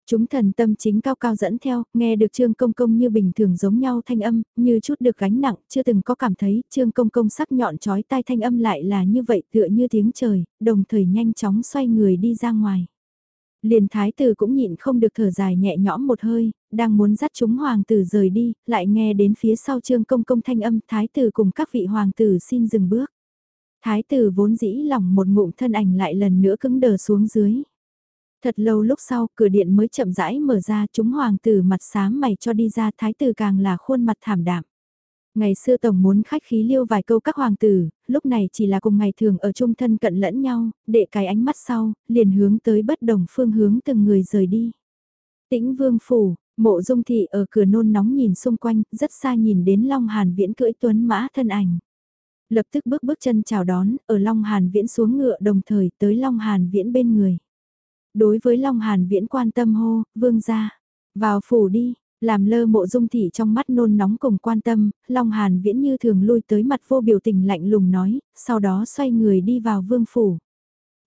Chúng thần tâm chính cao cao dẫn theo, nghe được trương công công như bình thường giống nhau thanh âm, như chút được gánh nặng, chưa từng có cảm thấy trương công công sắc nhọn chói tai thanh âm lại là như vậy tựa như tiếng trời, đồng thời nhanh chóng xoay người đi ra ngoài. Liền thái tử cũng nhịn không được thở dài nhẹ nhõm một hơi, đang muốn dắt chúng hoàng tử rời đi, lại nghe đến phía sau trương công công thanh âm thái tử cùng các vị hoàng tử xin dừng bước. Thái tử vốn dĩ lòng một ngụm thân ảnh lại lần nữa cứng đờ xuống dưới. Thật lâu lúc sau, cửa điện mới chậm rãi mở ra, chúng hoàng tử mặt sáng mày cho đi ra, thái tử càng là khuôn mặt thảm đạm. Ngày xưa Tổng muốn khách khí liêu vài câu các hoàng tử, lúc này chỉ là cùng ngày thường ở chung thân cận lẫn nhau, đệ cái ánh mắt sau, liền hướng tới bất đồng phương hướng từng người rời đi. Tĩnh vương phủ, mộ dung thị ở cửa nôn nóng nhìn xung quanh, rất xa nhìn đến Long Hàn Viễn cưỡi tuấn mã thân ảnh. Lập tức bước bước chân chào đón, ở Long Hàn Viễn xuống ngựa đồng thời tới Long Hàn Viễn bên người. Đối với Long Hàn Viễn quan tâm hô, vương ra, vào phủ đi, làm lơ mộ dung thị trong mắt nôn nóng cùng quan tâm, Long Hàn viễn như thường lui tới mặt vô biểu tình lạnh lùng nói, sau đó xoay người đi vào vương phủ.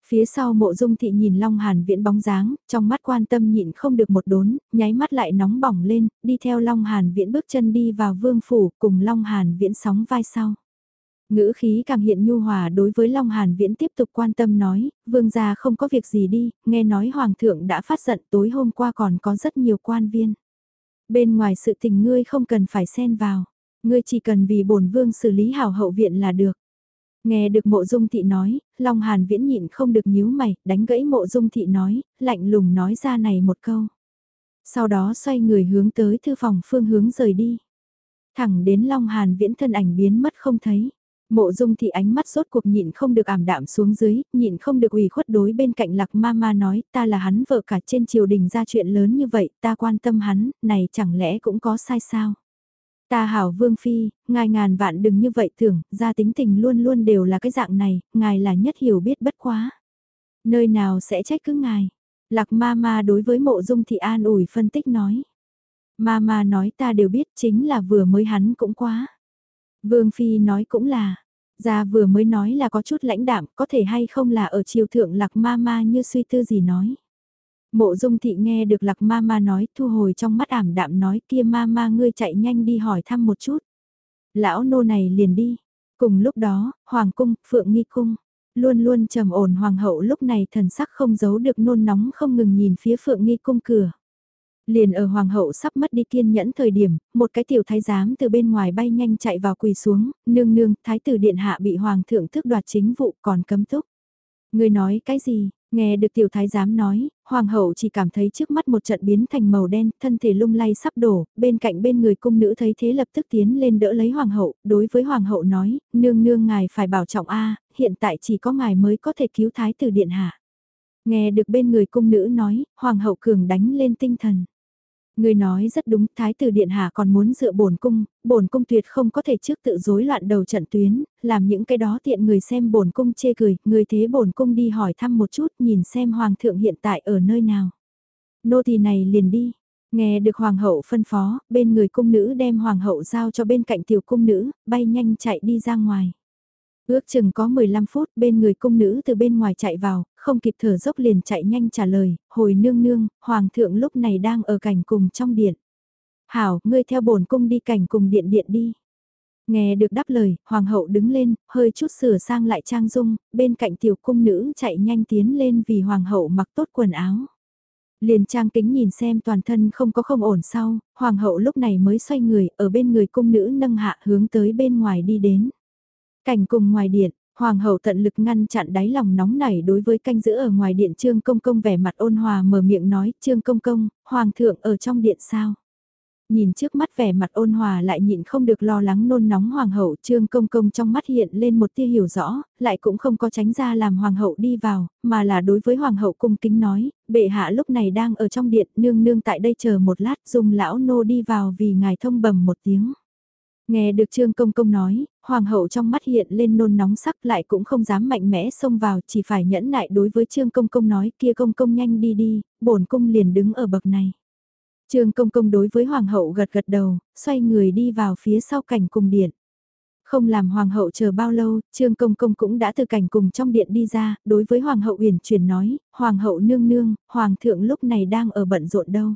Phía sau mộ dung thị nhìn Long Hàn viễn bóng dáng, trong mắt quan tâm nhịn không được một đốn, nháy mắt lại nóng bỏng lên, đi theo Long Hàn viễn bước chân đi vào vương phủ cùng Long Hàn viễn sóng vai sau. Ngữ khí càng hiện nhu hòa đối với Long Hàn Viễn tiếp tục quan tâm nói, vương gia không có việc gì đi, nghe nói Hoàng thượng đã phát giận tối hôm qua còn có rất nhiều quan viên. Bên ngoài sự tình ngươi không cần phải xen vào, ngươi chỉ cần vì bổn vương xử lý hảo hậu viện là được. Nghe được mộ dung thị nói, Long Hàn viễn nhịn không được nhíu mày, đánh gãy mộ dung thị nói, lạnh lùng nói ra này một câu. Sau đó xoay người hướng tới thư phòng phương hướng rời đi. Thẳng đến Long Hàn viễn thân ảnh biến mất không thấy. Mộ dung thì ánh mắt rốt cuộc nhịn không được ảm đạm xuống dưới, nhịn không được ủy khuất đối bên cạnh lạc ma ma nói ta là hắn vợ cả trên triều đình ra chuyện lớn như vậy, ta quan tâm hắn, này chẳng lẽ cũng có sai sao? Ta hảo vương phi, ngài ngàn vạn đừng như vậy tưởng, gia tính tình luôn luôn đều là cái dạng này, ngài là nhất hiểu biết bất quá. Nơi nào sẽ trách cứ ngài? Lạc ma ma đối với mộ dung thị an ủi phân tích nói. Ma ma nói ta đều biết chính là vừa mới hắn cũng quá. Vương phi nói cũng là, Gia vừa mới nói là có chút lãnh đạm, có thể hay không là ở chiều thượng lạc ma ma như suy tư gì nói. Mộ dung thị nghe được lạc ma ma nói thu hồi trong mắt ảm đạm nói kia ma ma ngươi chạy nhanh đi hỏi thăm một chút. Lão nô này liền đi. Cùng lúc đó, hoàng cung, phượng nghi cung. Luôn luôn trầm ổn hoàng hậu lúc này thần sắc không giấu được nôn nóng không ngừng nhìn phía phượng nghi cung cửa. Liền ở hoàng hậu sắp mất đi kiên nhẫn thời điểm, một cái tiểu thái giám từ bên ngoài bay nhanh chạy vào quỳ xuống, nương nương, thái tử điện hạ bị hoàng thượng thức đoạt chính vụ còn cấm túc. Người nói cái gì, nghe được tiểu thái giám nói, hoàng hậu chỉ cảm thấy trước mắt một trận biến thành màu đen, thân thể lung lay sắp đổ, bên cạnh bên người cung nữ thấy thế lập tức tiến lên đỡ lấy hoàng hậu, đối với hoàng hậu nói, nương nương ngài phải bảo trọng a hiện tại chỉ có ngài mới có thể cứu thái tử điện hạ. Nghe được bên người cung nữ nói, hoàng hậu cường đánh lên tinh thần. Người nói rất đúng, Thái tử Điện Hạ còn muốn dựa bổn cung, bổn cung tuyệt không có thể trước tự rối loạn đầu trận tuyến, làm những cái đó tiện người xem bổn cung chê cười, người thế bổn cung đi hỏi thăm một chút nhìn xem Hoàng thượng hiện tại ở nơi nào. Nô tỳ này liền đi, nghe được Hoàng hậu phân phó, bên người cung nữ đem Hoàng hậu giao cho bên cạnh tiểu cung nữ, bay nhanh chạy đi ra ngoài. Ước chừng có 15 phút bên người cung nữ từ bên ngoài chạy vào, không kịp thở dốc liền chạy nhanh trả lời, hồi nương nương, hoàng thượng lúc này đang ở cảnh cùng trong điện. Hảo, ngươi theo bổn cung đi cảnh cùng điện điện đi. Nghe được đáp lời, hoàng hậu đứng lên, hơi chút sửa sang lại trang dung, bên cạnh tiểu cung nữ chạy nhanh tiến lên vì hoàng hậu mặc tốt quần áo. Liền trang kính nhìn xem toàn thân không có không ổn sau, hoàng hậu lúc này mới xoay người, ở bên người cung nữ nâng hạ hướng tới bên ngoài đi đến. Cảnh cùng ngoài điện, Hoàng hậu tận lực ngăn chặn đáy lòng nóng nảy đối với canh giữ ở ngoài điện Trương Công Công vẻ mặt ôn hòa mở miệng nói Trương Công Công, Hoàng thượng ở trong điện sao? Nhìn trước mắt vẻ mặt ôn hòa lại nhịn không được lo lắng nôn nóng Hoàng hậu Trương Công Công trong mắt hiện lên một tia hiểu rõ, lại cũng không có tránh ra làm Hoàng hậu đi vào, mà là đối với Hoàng hậu cung kính nói, bệ hạ lúc này đang ở trong điện nương nương tại đây chờ một lát dùng lão nô đi vào vì ngài thông bầm một tiếng. Nghe được Trương Công Công nói, Hoàng hậu trong mắt hiện lên nôn nóng sắc lại cũng không dám mạnh mẽ xông vào chỉ phải nhẫn nại đối với Trương Công Công nói kia Công Công nhanh đi đi, bổn cung liền đứng ở bậc này. Trương Công Công đối với Hoàng hậu gật gật đầu, xoay người đi vào phía sau cảnh cùng điện. Không làm Hoàng hậu chờ bao lâu, Trương Công Công cũng đã từ cảnh cùng trong điện đi ra, đối với Hoàng hậu uyển chuyển nói, Hoàng hậu nương nương, Hoàng thượng lúc này đang ở bận rộn đâu.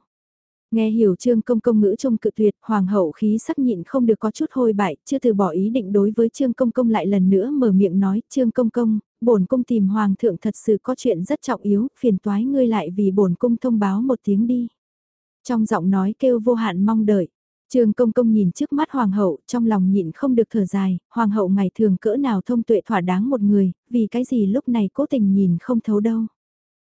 Nghe hiểu trương công công ngữ trông cự tuyệt, hoàng hậu khí sắc nhịn không được có chút hôi bại, chưa từ bỏ ý định đối với trương công công lại lần nữa mở miệng nói, trương công công, bổn cung tìm hoàng thượng thật sự có chuyện rất trọng yếu, phiền toái ngươi lại vì bổn cung thông báo một tiếng đi. Trong giọng nói kêu vô hạn mong đợi, Trương công công nhìn trước mắt hoàng hậu, trong lòng nhịn không được thở dài, hoàng hậu ngày thường cỡ nào thông tuệ thỏa đáng một người, vì cái gì lúc này cố tình nhìn không thấu đâu.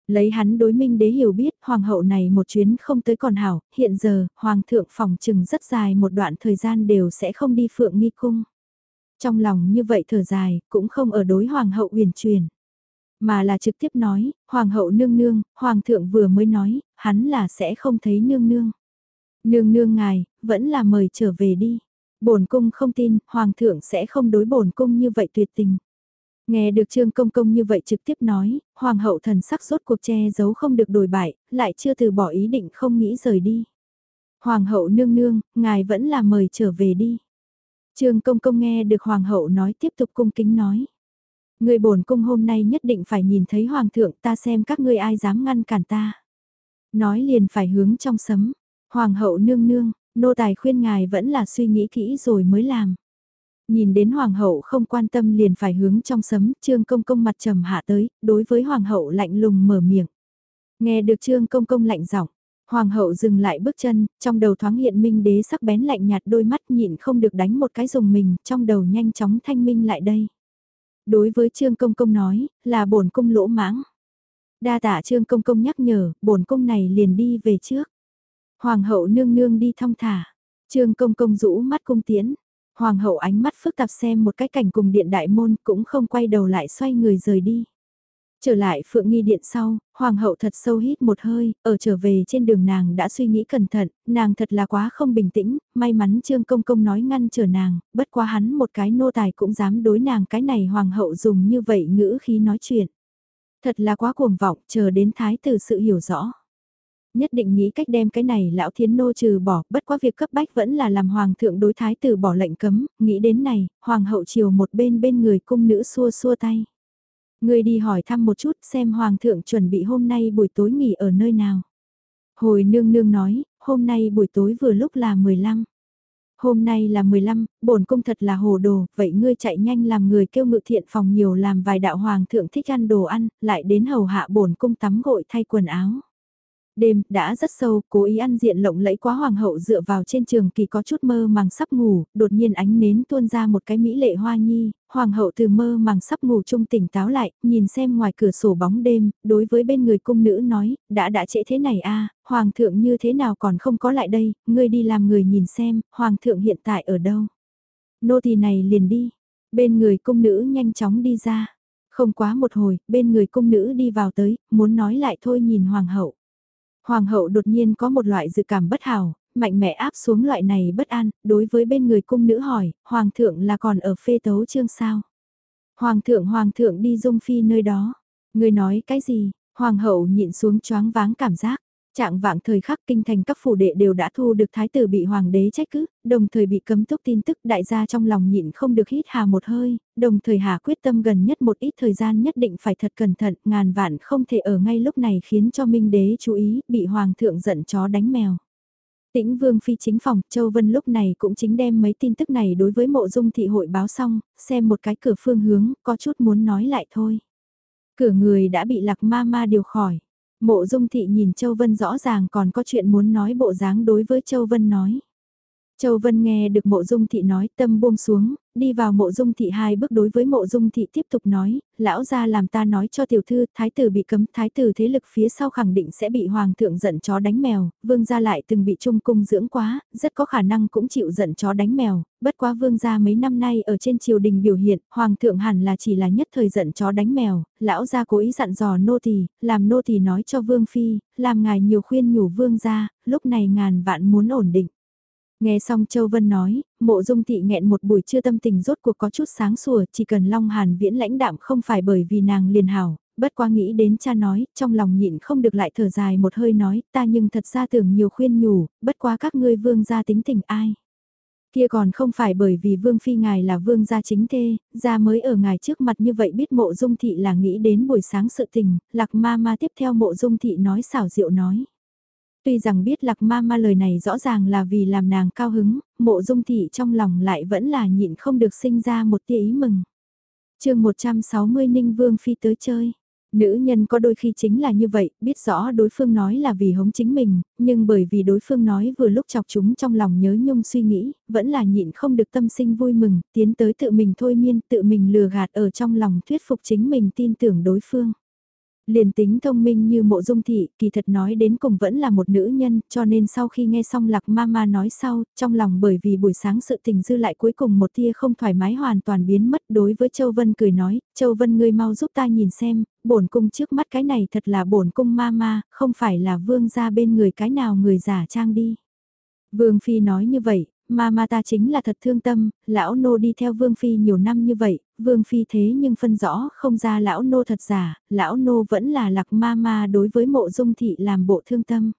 Lấy hắn đối minh đế hiểu biết, hoàng hậu này một chuyến không tới còn hảo, hiện giờ, hoàng thượng phòng trừng rất dài một đoạn thời gian đều sẽ không đi phượng nghi cung. Trong lòng như vậy thở dài, cũng không ở đối hoàng hậu uyển truyền. Mà là trực tiếp nói, hoàng hậu nương nương, hoàng thượng vừa mới nói, hắn là sẽ không thấy nương nương. Nương nương ngài, vẫn là mời trở về đi. Bổn cung không tin, hoàng thượng sẽ không đối bổn cung như vậy tuyệt tình. Nghe được Trương Công Công như vậy trực tiếp nói, Hoàng hậu thần sắc rốt cuộc che giấu không được đổi bại, lại chưa từ bỏ ý định không nghĩ rời đi. Hoàng hậu nương nương, ngài vẫn là mời trở về đi. Trương Công Công nghe được Hoàng hậu nói tiếp tục cung kính nói. Người bổn cung hôm nay nhất định phải nhìn thấy Hoàng thượng ta xem các ngươi ai dám ngăn cản ta. Nói liền phải hướng trong sấm. Hoàng hậu nương nương, nô tài khuyên ngài vẫn là suy nghĩ kỹ rồi mới làm. Nhìn đến hoàng hậu không quan tâm liền phải hướng trong sấm, trương công công mặt trầm hạ tới, đối với hoàng hậu lạnh lùng mở miệng. Nghe được trương công công lạnh giọng, hoàng hậu dừng lại bước chân, trong đầu thoáng hiện minh đế sắc bén lạnh nhạt đôi mắt nhịn không được đánh một cái dùng mình, trong đầu nhanh chóng thanh minh lại đây. Đối với trương công công nói, là bổn cung lỗ mãng. Đa tạ trương công công nhắc nhở, bổn cung này liền đi về trước. Hoàng hậu nương nương đi thong thả, trương công công rũ mắt cung tiến Hoàng hậu ánh mắt phức tạp xem một cái cảnh cùng điện đại môn cũng không quay đầu lại xoay người rời đi. Trở lại Phượng Nghi Điện sau, Hoàng hậu thật sâu hít một hơi, ở trở về trên đường nàng đã suy nghĩ cẩn thận, nàng thật là quá không bình tĩnh, may mắn Trương Công Công nói ngăn trở nàng, bất quá hắn một cái nô tài cũng dám đối nàng cái này Hoàng hậu dùng như vậy ngữ khí nói chuyện. Thật là quá cuồng vọng, chờ đến thái tử sự hiểu rõ. Nhất định nghĩ cách đem cái này lão thiến nô trừ bỏ, bất quá việc cấp bách vẫn là làm hoàng thượng đối thái tử bỏ lệnh cấm, nghĩ đến này, hoàng hậu chiều một bên bên người cung nữ xua xua tay. Người đi hỏi thăm một chút xem hoàng thượng chuẩn bị hôm nay buổi tối nghỉ ở nơi nào. Hồi nương nương nói, hôm nay buổi tối vừa lúc là 15. Hôm nay là 15, bổn cung thật là hồ đồ, vậy ngươi chạy nhanh làm người kêu ngự thiện phòng nhiều làm vài đạo hoàng thượng thích ăn đồ ăn, lại đến hầu hạ bổn cung tắm gội thay quần áo. Đêm, đã rất sâu, cố ý ăn diện lộng lẫy quá hoàng hậu dựa vào trên trường kỳ có chút mơ màng sắp ngủ, đột nhiên ánh nến tuôn ra một cái mỹ lệ hoa nhi, hoàng hậu từ mơ màng sắp ngủ trung tỉnh táo lại, nhìn xem ngoài cửa sổ bóng đêm, đối với bên người cung nữ nói, đã đã trễ thế này a à, hoàng thượng như thế nào còn không có lại đây, ngươi đi làm người nhìn xem, hoàng thượng hiện tại ở đâu. Nô tỳ này liền đi, bên người cung nữ nhanh chóng đi ra. Không quá một hồi, bên người cung nữ đi vào tới, muốn nói lại thôi nhìn hoàng hậu. Hoàng hậu đột nhiên có một loại dự cảm bất hảo, mạnh mẽ áp xuống loại này bất an, đối với bên người cung nữ hỏi, Hoàng thượng là còn ở phê tấu chương sao? Hoàng thượng Hoàng thượng đi dung phi nơi đó. Người nói cái gì? Hoàng hậu nhịn xuống choáng váng cảm giác. Trạng vạng thời khắc kinh thành các phủ đệ đều đã thu được thái tử bị hoàng đế trách cứ, đồng thời bị cấm túc tin tức đại gia trong lòng nhịn không được hít hà một hơi, đồng thời hà quyết tâm gần nhất một ít thời gian nhất định phải thật cẩn thận, ngàn vạn không thể ở ngay lúc này khiến cho minh đế chú ý, bị hoàng thượng giận chó đánh mèo. Tĩnh Vương Phi chính phòng, Châu Vân lúc này cũng chính đem mấy tin tức này đối với mộ dung thị hội báo xong, xem một cái cửa phương hướng, có chút muốn nói lại thôi. Cửa người đã bị lạc ma ma điều khỏi. Mộ dung thị nhìn Châu Vân rõ ràng còn có chuyện muốn nói, bộ dáng đối với Châu Vân nói. Châu Vân nghe được mộ dung thị nói tâm buông xuống, đi vào mộ dung thị hai bước đối với mộ dung thị tiếp tục nói, lão ra làm ta nói cho tiểu thư, thái tử bị cấm, thái tử thế lực phía sau khẳng định sẽ bị hoàng thượng giận chó đánh mèo, vương gia lại từng bị trung cung dưỡng quá, rất có khả năng cũng chịu giận chó đánh mèo, bất quá vương gia mấy năm nay ở trên triều đình biểu hiện, hoàng thượng hẳn là chỉ là nhất thời giận chó đánh mèo, lão gia cố ý dặn dò nô tỳ, làm nô tỳ nói cho vương phi, làm ngài nhiều khuyên nhủ vương gia, lúc này ngàn vạn muốn ổn định. Nghe xong Châu Vân nói, mộ dung thị nghẹn một buổi trưa tâm tình rốt cuộc có chút sáng sủa, chỉ cần Long Hàn viễn lãnh đạm không phải bởi vì nàng liền hảo, bất quá nghĩ đến cha nói, trong lòng nhịn không được lại thở dài một hơi nói, ta nhưng thật ra tưởng nhiều khuyên nhủ, bất quá các ngươi vương gia tính tình ai. Kia còn không phải bởi vì vương phi ngài là vương gia chính thê, gia mới ở ngài trước mặt như vậy biết mộ dung thị là nghĩ đến buổi sáng sự tình, lạc ma ma tiếp theo mộ dung thị nói xảo diệu nói. Tuy rằng biết lạc ma ma lời này rõ ràng là vì làm nàng cao hứng, mộ dung thị trong lòng lại vẫn là nhịn không được sinh ra một tia ý mừng. chương 160 Ninh Vương Phi tới chơi. Nữ nhân có đôi khi chính là như vậy, biết rõ đối phương nói là vì hống chính mình, nhưng bởi vì đối phương nói vừa lúc chọc chúng trong lòng nhớ nhung suy nghĩ, vẫn là nhịn không được tâm sinh vui mừng, tiến tới tự mình thôi miên, tự mình lừa gạt ở trong lòng thuyết phục chính mình tin tưởng đối phương. Liền tính thông minh như mộ dung thị, kỳ thật nói đến cùng vẫn là một nữ nhân, cho nên sau khi nghe xong lạc mama nói sau, trong lòng bởi vì buổi sáng sự tình dư lại cuối cùng một tia không thoải mái hoàn toàn biến mất đối với Châu Vân cười nói, Châu Vân ngươi mau giúp ta nhìn xem, bổn cung trước mắt cái này thật là bổn cung mama, không phải là vương ra bên người cái nào người giả trang đi. Vương Phi nói như vậy, ma ma ta chính là thật thương tâm, lão nô đi theo Vương Phi nhiều năm như vậy, Vương Phi thế nhưng phân rõ không ra lão nô thật giả, lão nô vẫn là lạc ma ma đối với mộ dung thị làm bộ thương tâm.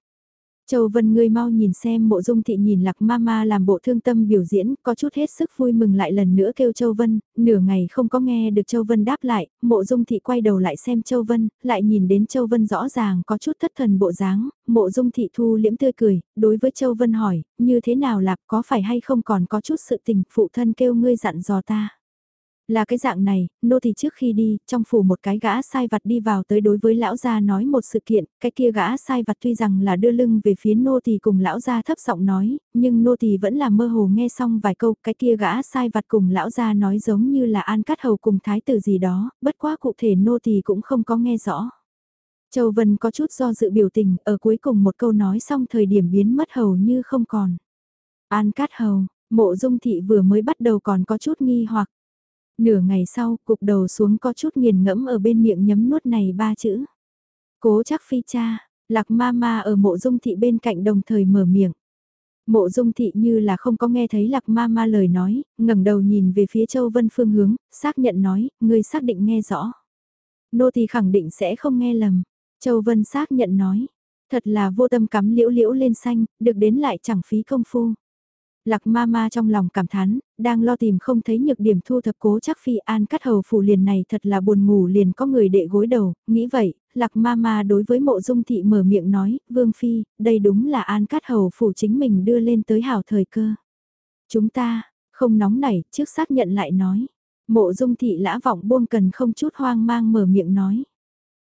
Châu Vân ngươi mau nhìn xem mộ dung thị nhìn lạc mama làm bộ thương tâm biểu diễn, có chút hết sức vui mừng lại lần nữa kêu Châu Vân, nửa ngày không có nghe được Châu Vân đáp lại, mộ dung thị quay đầu lại xem Châu Vân, lại nhìn đến Châu Vân rõ ràng có chút thất thần bộ dáng, mộ dung thị thu liễm tươi cười, đối với Châu Vân hỏi, như thế nào lạc có phải hay không còn có chút sự tình, phụ thân kêu ngươi dặn dò ta. Là cái dạng này, nô thì trước khi đi, trong phủ một cái gã sai vặt đi vào tới đối với lão gia nói một sự kiện, cái kia gã sai vặt tuy rằng là đưa lưng về phía nô thì cùng lão gia thấp giọng nói, nhưng nô thì vẫn là mơ hồ nghe xong vài câu, cái kia gã sai vặt cùng lão gia nói giống như là an cắt hầu cùng thái tử gì đó, bất quá cụ thể nô thì cũng không có nghe rõ. Châu Vân có chút do dự biểu tình, ở cuối cùng một câu nói xong thời điểm biến mất hầu như không còn. An cát hầu, Mộ dung thị vừa mới bắt đầu còn có chút nghi hoặc. Nửa ngày sau, cục đầu xuống có chút nghiền ngẫm ở bên miệng nhấm nuốt này ba chữ. Cố chắc phi cha, lạc ma ma ở mộ dung thị bên cạnh đồng thời mở miệng. Mộ dung thị như là không có nghe thấy lạc ma ma lời nói, ngẩng đầu nhìn về phía Châu Vân phương hướng, xác nhận nói, ngươi xác định nghe rõ. Nô thì khẳng định sẽ không nghe lầm. Châu Vân xác nhận nói, thật là vô tâm cắm liễu liễu lên xanh, được đến lại chẳng phí công phu. Lạc ma ma trong lòng cảm thán, đang lo tìm không thấy nhược điểm thu thập cố chắc phi an cắt hầu phủ liền này thật là buồn ngủ liền có người đệ gối đầu, nghĩ vậy, lạc ma ma đối với mộ dung thị mở miệng nói, vương phi, đây đúng là an cắt hầu phủ chính mình đưa lên tới hảo thời cơ. Chúng ta, không nóng nảy, trước xác nhận lại nói. Mộ dung thị lã vọng buông cần không chút hoang mang mở miệng nói.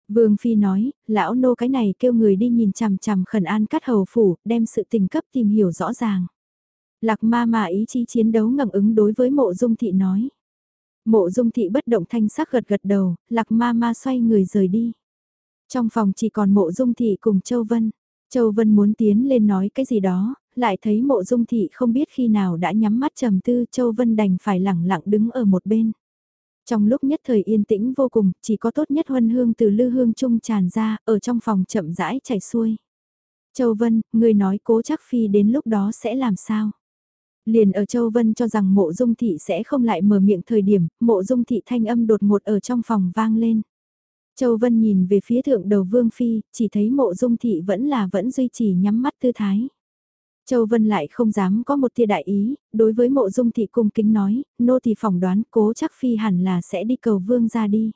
Vương Phi nói, lão nô cái này kêu người đi nhìn chằm chằm khẩn an cắt hầu phủ, đem sự tình cấp tìm hiểu rõ ràng. Lạc ma mà ý chí chiến đấu ngầm ứng đối với mộ dung thị nói. Mộ dung thị bất động thanh sắc gật gật đầu, lạc ma ma xoay người rời đi. Trong phòng chỉ còn mộ dung thị cùng Châu Vân. Châu Vân muốn tiến lên nói cái gì đó, lại thấy mộ dung thị không biết khi nào đã nhắm mắt trầm tư Châu Vân đành phải lẳng lặng đứng ở một bên. Trong lúc nhất thời yên tĩnh vô cùng, chỉ có tốt nhất huân hương từ lư hương trung tràn ra, ở trong phòng chậm rãi chảy xuôi. Châu Vân, người nói cố chắc phi đến lúc đó sẽ làm sao? Liền ở Châu Vân cho rằng mộ dung thị sẽ không lại mở miệng thời điểm, mộ dung thị thanh âm đột ngột ở trong phòng vang lên. Châu Vân nhìn về phía thượng đầu Vương Phi, chỉ thấy mộ dung thị vẫn là vẫn duy trì nhắm mắt tư thái. Châu Vân lại không dám có một tia đại ý, đối với mộ dung thị cung kính nói, nô thì phỏng đoán cố chắc Phi hẳn là sẽ đi cầu Vương ra đi.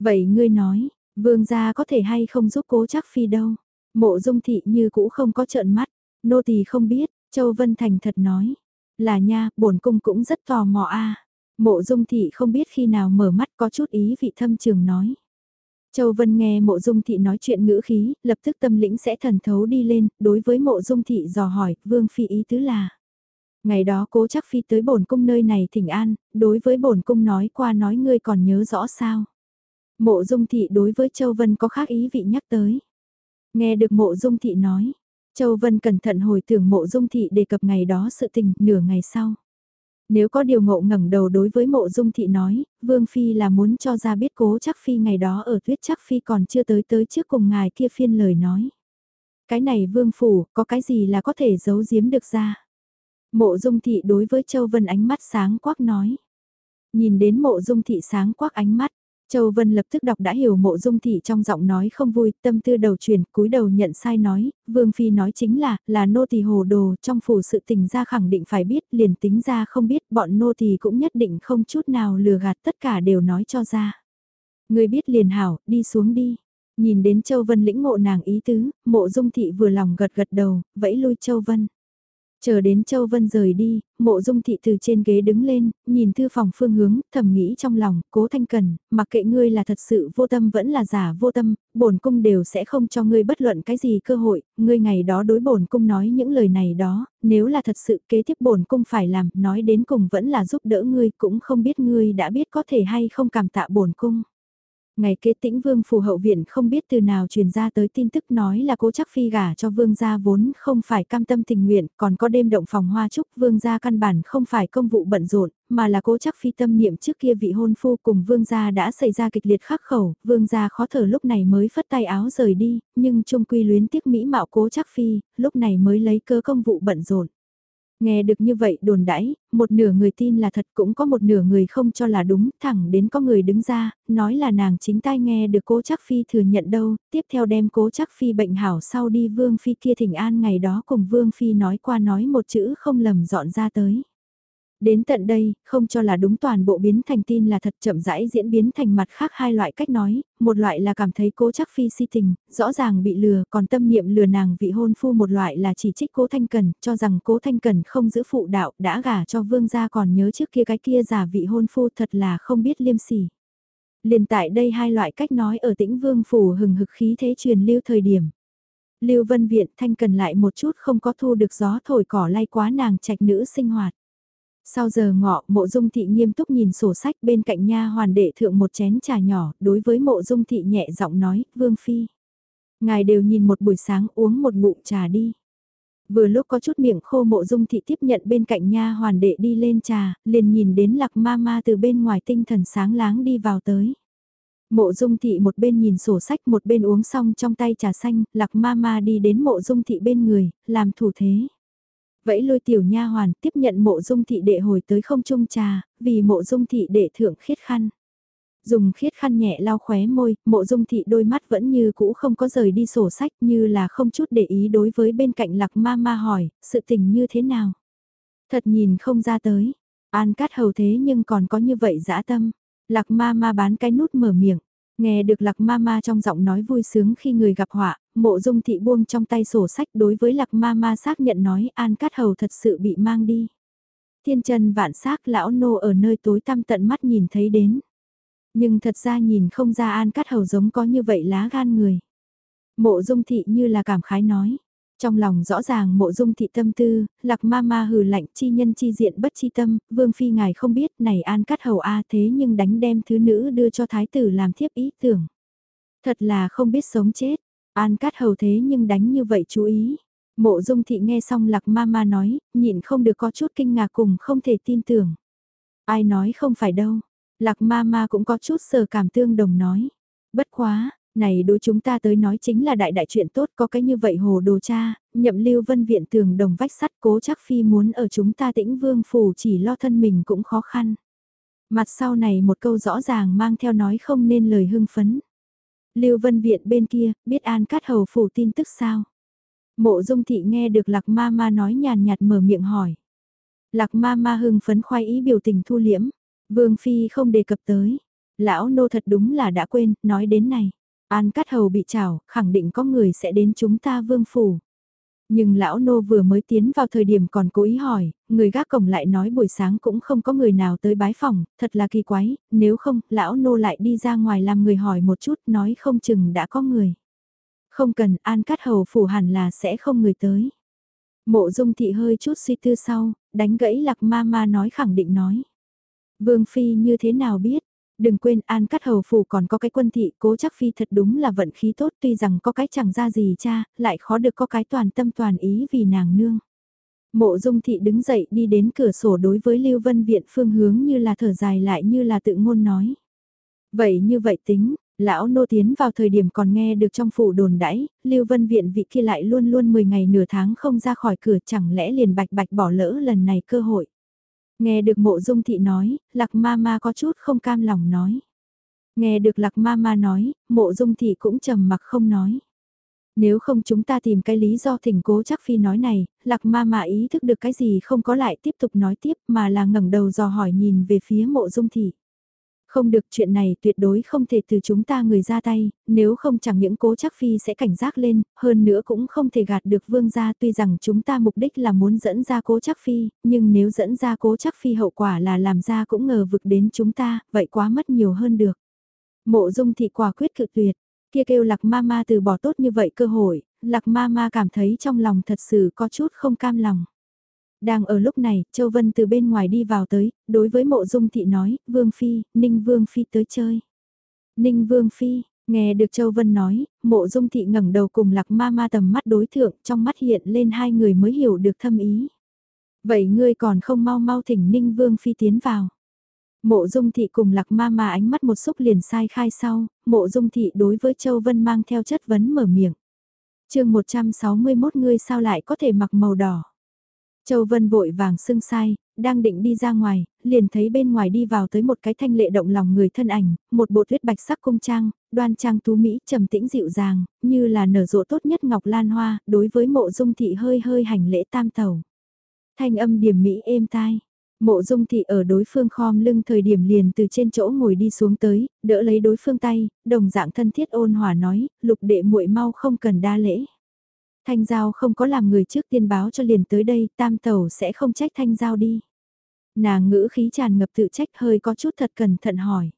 Vậy ngươi nói, Vương gia có thể hay không giúp cố chắc Phi đâu? Mộ dung thị như cũ không có trợn mắt, nô tỳ không biết, Châu Vân thành thật nói. Là nha, bổn cung cũng rất tò mò a. Mộ dung thị không biết khi nào mở mắt có chút ý vị thâm trường nói. Châu Vân nghe mộ dung thị nói chuyện ngữ khí, lập tức tâm lĩnh sẽ thần thấu đi lên, đối với mộ dung thị dò hỏi, vương phi ý tứ là. Ngày đó cố chắc phi tới bổn cung nơi này thỉnh an, đối với bổn cung nói qua nói ngươi còn nhớ rõ sao. Mộ dung thị đối với Châu Vân có khác ý vị nhắc tới. Nghe được mộ dung thị nói, Châu Vân cẩn thận hồi tưởng mộ dung thị đề cập ngày đó sự tình nửa ngày sau. Nếu có điều ngộ ngẩng đầu đối với mộ dung thị nói, Vương Phi là muốn cho ra biết cố chắc Phi ngày đó ở tuyết chắc Phi còn chưa tới tới trước cùng ngài kia phiên lời nói. Cái này Vương Phủ, có cái gì là có thể giấu giếm được ra? Mộ dung thị đối với Châu Vân ánh mắt sáng quắc nói. Nhìn đến mộ dung thị sáng quắc ánh mắt, Châu Vân lập tức đọc đã hiểu mộ dung thị trong giọng nói không vui, tâm tư đầu chuyển, cúi đầu nhận sai nói, Vương Phi nói chính là, là nô tỳ hồ đồ, trong phủ sự tình ra khẳng định phải biết, liền tính ra không biết, bọn nô tỳ cũng nhất định không chút nào lừa gạt tất cả đều nói cho ra. Người biết liền hảo, đi xuống đi. Nhìn đến Châu Vân lĩnh ngộ nàng ý tứ, mộ dung thị vừa lòng gật gật đầu, vẫy lui Châu Vân. Chờ đến Châu Vân rời đi, mộ dung thị từ trên ghế đứng lên, nhìn thư phòng phương hướng, thầm nghĩ trong lòng, cố thanh cần, mặc kệ ngươi là thật sự vô tâm vẫn là giả vô tâm, bổn cung đều sẽ không cho ngươi bất luận cái gì cơ hội, ngươi ngày đó đối bổn cung nói những lời này đó, nếu là thật sự kế tiếp bổn cung phải làm, nói đến cùng vẫn là giúp đỡ ngươi, cũng không biết ngươi đã biết có thể hay không cảm tạ bổn cung. Ngày kế tĩnh vương phù hậu viện không biết từ nào truyền ra tới tin tức nói là cố chắc phi gả cho vương gia vốn không phải cam tâm tình nguyện, còn có đêm động phòng hoa trúc vương gia căn bản không phải công vụ bận rộn, mà là cố chắc phi tâm niệm trước kia vị hôn phu cùng vương gia đã xảy ra kịch liệt khắc khẩu, vương gia khó thở lúc này mới phất tay áo rời đi, nhưng trung quy luyến tiếc mỹ mạo cố chắc phi, lúc này mới lấy cơ công vụ bận rộn. Nghe được như vậy đồn đãi, một nửa người tin là thật cũng có một nửa người không cho là đúng, thẳng đến có người đứng ra, nói là nàng chính tai nghe được cố chắc phi thừa nhận đâu, tiếp theo đem cố chắc phi bệnh hảo sau đi vương phi kia thỉnh an ngày đó cùng vương phi nói qua nói một chữ không lầm dọn ra tới. Đến tận đây, không cho là đúng toàn bộ biến thành tin là thật chậm rãi diễn biến thành mặt khác hai loại cách nói, một loại là cảm thấy cố chắc phi si tình, rõ ràng bị lừa, còn tâm niệm lừa nàng vị hôn phu một loại là chỉ trích cố thanh cần, cho rằng cố thanh cần không giữ phụ đạo, đã gả cho vương gia còn nhớ trước kia cái kia giả vị hôn phu thật là không biết liêm sỉ. Liền tại đây hai loại cách nói ở tĩnh vương phủ hừng hực khí thế truyền lưu thời điểm. Lưu Vân Viện Thanh cần lại một chút không có thu được gió thổi cỏ lay quá nàng trạch nữ sinh hoạt. Sau giờ ngọ, mộ dung thị nghiêm túc nhìn sổ sách bên cạnh nha hoàn đệ thượng một chén trà nhỏ, đối với mộ dung thị nhẹ giọng nói, vương phi. Ngài đều nhìn một buổi sáng uống một ngụm trà đi. Vừa lúc có chút miệng khô mộ dung thị tiếp nhận bên cạnh nha hoàn đệ đi lên trà, liền nhìn đến lạc ma ma từ bên ngoài tinh thần sáng láng đi vào tới. Mộ dung thị một bên nhìn sổ sách một bên uống xong trong tay trà xanh, lạc ma ma đi đến mộ dung thị bên người, làm thủ thế. Vẫy lôi tiểu nha hoàn tiếp nhận mộ dung thị đệ hồi tới không trung trà, vì mộ dung thị đệ thượng khiết khăn. Dùng khiết khăn nhẹ lau khóe môi, mộ dung thị đôi mắt vẫn như cũ không có rời đi sổ sách như là không chút để ý đối với bên cạnh lạc ma ma hỏi, sự tình như thế nào. Thật nhìn không ra tới, an cát hầu thế nhưng còn có như vậy dã tâm. Lạc ma ma bán cái nút mở miệng, nghe được lạc ma ma trong giọng nói vui sướng khi người gặp họa, mộ dung thị buông trong tay sổ sách đối với lạc ma ma xác nhận nói an cát hầu thật sự bị mang đi. Thiên chân vạn xác lão nô ở nơi tối tăm tận mắt nhìn thấy đến. Nhưng thật ra nhìn không ra an cát hầu giống có như vậy lá gan người. Mộ dung thị như là cảm khái nói. Trong lòng rõ ràng mộ dung thị tâm tư, lạc ma ma hừ lạnh chi nhân chi diện bất chi tâm, vương phi ngài không biết này an cắt hầu a thế nhưng đánh đem thứ nữ đưa cho thái tử làm thiếp ý tưởng. Thật là không biết sống chết, an cát hầu thế nhưng đánh như vậy chú ý. Mộ dung thị nghe xong lạc ma ma nói, nhịn không được có chút kinh ngạc cùng không thể tin tưởng. Ai nói không phải đâu, lạc ma ma cũng có chút sờ cảm tương đồng nói. Bất quá, này đối chúng ta tới nói chính là đại đại chuyện tốt có cái như vậy hồ đồ cha, nhậm lưu vân viện tường đồng vách sắt cố chắc phi muốn ở chúng ta tĩnh vương phủ chỉ lo thân mình cũng khó khăn. Mặt sau này một câu rõ ràng mang theo nói không nên lời hưng phấn. Lưu vân viện bên kia, biết an cát hầu phủ tin tức sao? Mộ dung thị nghe được lạc ma ma nói nhàn nhạt mở miệng hỏi. Lạc ma ma hưng phấn khoai ý biểu tình thu liễm, vương phi không đề cập tới. Lão nô thật đúng là đã quên, nói đến này. An Cát Hầu bị trảo, khẳng định có người sẽ đến chúng ta vương phủ. Nhưng lão nô vừa mới tiến vào thời điểm còn cố ý hỏi, người gác cổng lại nói buổi sáng cũng không có người nào tới bái phòng, thật là kỳ quái, nếu không, lão nô lại đi ra ngoài làm người hỏi một chút, nói không chừng đã có người. Không cần, An Cát Hầu phủ hẳn là sẽ không người tới. Mộ dung thị hơi chút suy tư sau, đánh gãy lạc ma ma nói khẳng định nói. Vương Phi như thế nào biết, Đừng quên An Cát Hầu Phủ còn có cái quân thị cố chắc phi thật đúng là vận khí tốt tuy rằng có cái chẳng ra gì cha, lại khó được có cái toàn tâm toàn ý vì nàng nương. Mộ dung thị đứng dậy đi đến cửa sổ đối với Lưu Vân Viện phương hướng như là thở dài lại như là tự ngôn nói. Vậy như vậy tính, lão nô tiến vào thời điểm còn nghe được trong phủ đồn đãi, Lưu Vân Viện vị kia lại luôn luôn 10 ngày nửa tháng không ra khỏi cửa chẳng lẽ liền bạch bạch bỏ lỡ lần này cơ hội. Nghe được mộ dung thị nói, lạc ma ma có chút không cam lòng nói. Nghe được lạc ma ma nói, mộ dung thị cũng trầm mặc không nói. Nếu không chúng ta tìm cái lý do thỉnh cố chắc phi nói này, lạc ma ma ý thức được cái gì không có lại tiếp tục nói tiếp mà là ngẩng đầu dò hỏi nhìn về phía mộ dung thị. Không được chuyện này tuyệt đối không thể từ chúng ta người ra tay, nếu không chẳng những cố chắc phi sẽ cảnh giác lên, hơn nữa cũng không thể gạt được vương gia tuy rằng chúng ta mục đích là muốn dẫn ra cố chắc phi, nhưng nếu dẫn ra cố chắc phi hậu quả là làm ra cũng ngờ vực đến chúng ta, vậy quá mất nhiều hơn được. Mộ dung thị quả quyết cự tuyệt, kia kêu lạc ma ma từ bỏ tốt như vậy cơ hội, lạc ma ma cảm thấy trong lòng thật sự có chút không cam lòng. Đang ở lúc này, Châu Vân từ bên ngoài đi vào tới, đối với mộ dung thị nói, Vương Phi, Ninh Vương Phi tới chơi. Ninh Vương Phi, nghe được Châu Vân nói, mộ dung thị ngẩng đầu cùng lạc ma ma tầm mắt đối thượng, trong mắt hiện lên hai người mới hiểu được thâm ý. Vậy ngươi còn không mau mau thỉnh Ninh Vương Phi tiến vào. Mộ dung thị cùng lạc ma ma ánh mắt một xúc liền sai khai sau, mộ dung thị đối với Châu Vân mang theo chất vấn mở miệng. chương 161 ngươi sao lại có thể mặc màu đỏ. Châu Vân vội vàng sưng sai, đang định đi ra ngoài, liền thấy bên ngoài đi vào tới một cái thanh lệ động lòng người thân ảnh, một bộ tuyết bạch sắc cung trang, đoan trang tú Mỹ trầm tĩnh dịu dàng, như là nở rộ tốt nhất ngọc lan hoa, đối với mộ dung thị hơi hơi hành lễ tam tẩu, Thanh âm điểm Mỹ êm tai. Mộ dung thị ở đối phương khom lưng thời điểm liền từ trên chỗ ngồi đi xuống tới, đỡ lấy đối phương tay, đồng dạng thân thiết ôn hòa nói, lục đệ muội mau không cần đa lễ. Thanh Giao không có làm người trước tiên báo cho liền tới đây, tam tẩu sẽ không trách Thanh Giao đi. Nàng ngữ khí tràn ngập tự trách hơi có chút thật cẩn thận hỏi.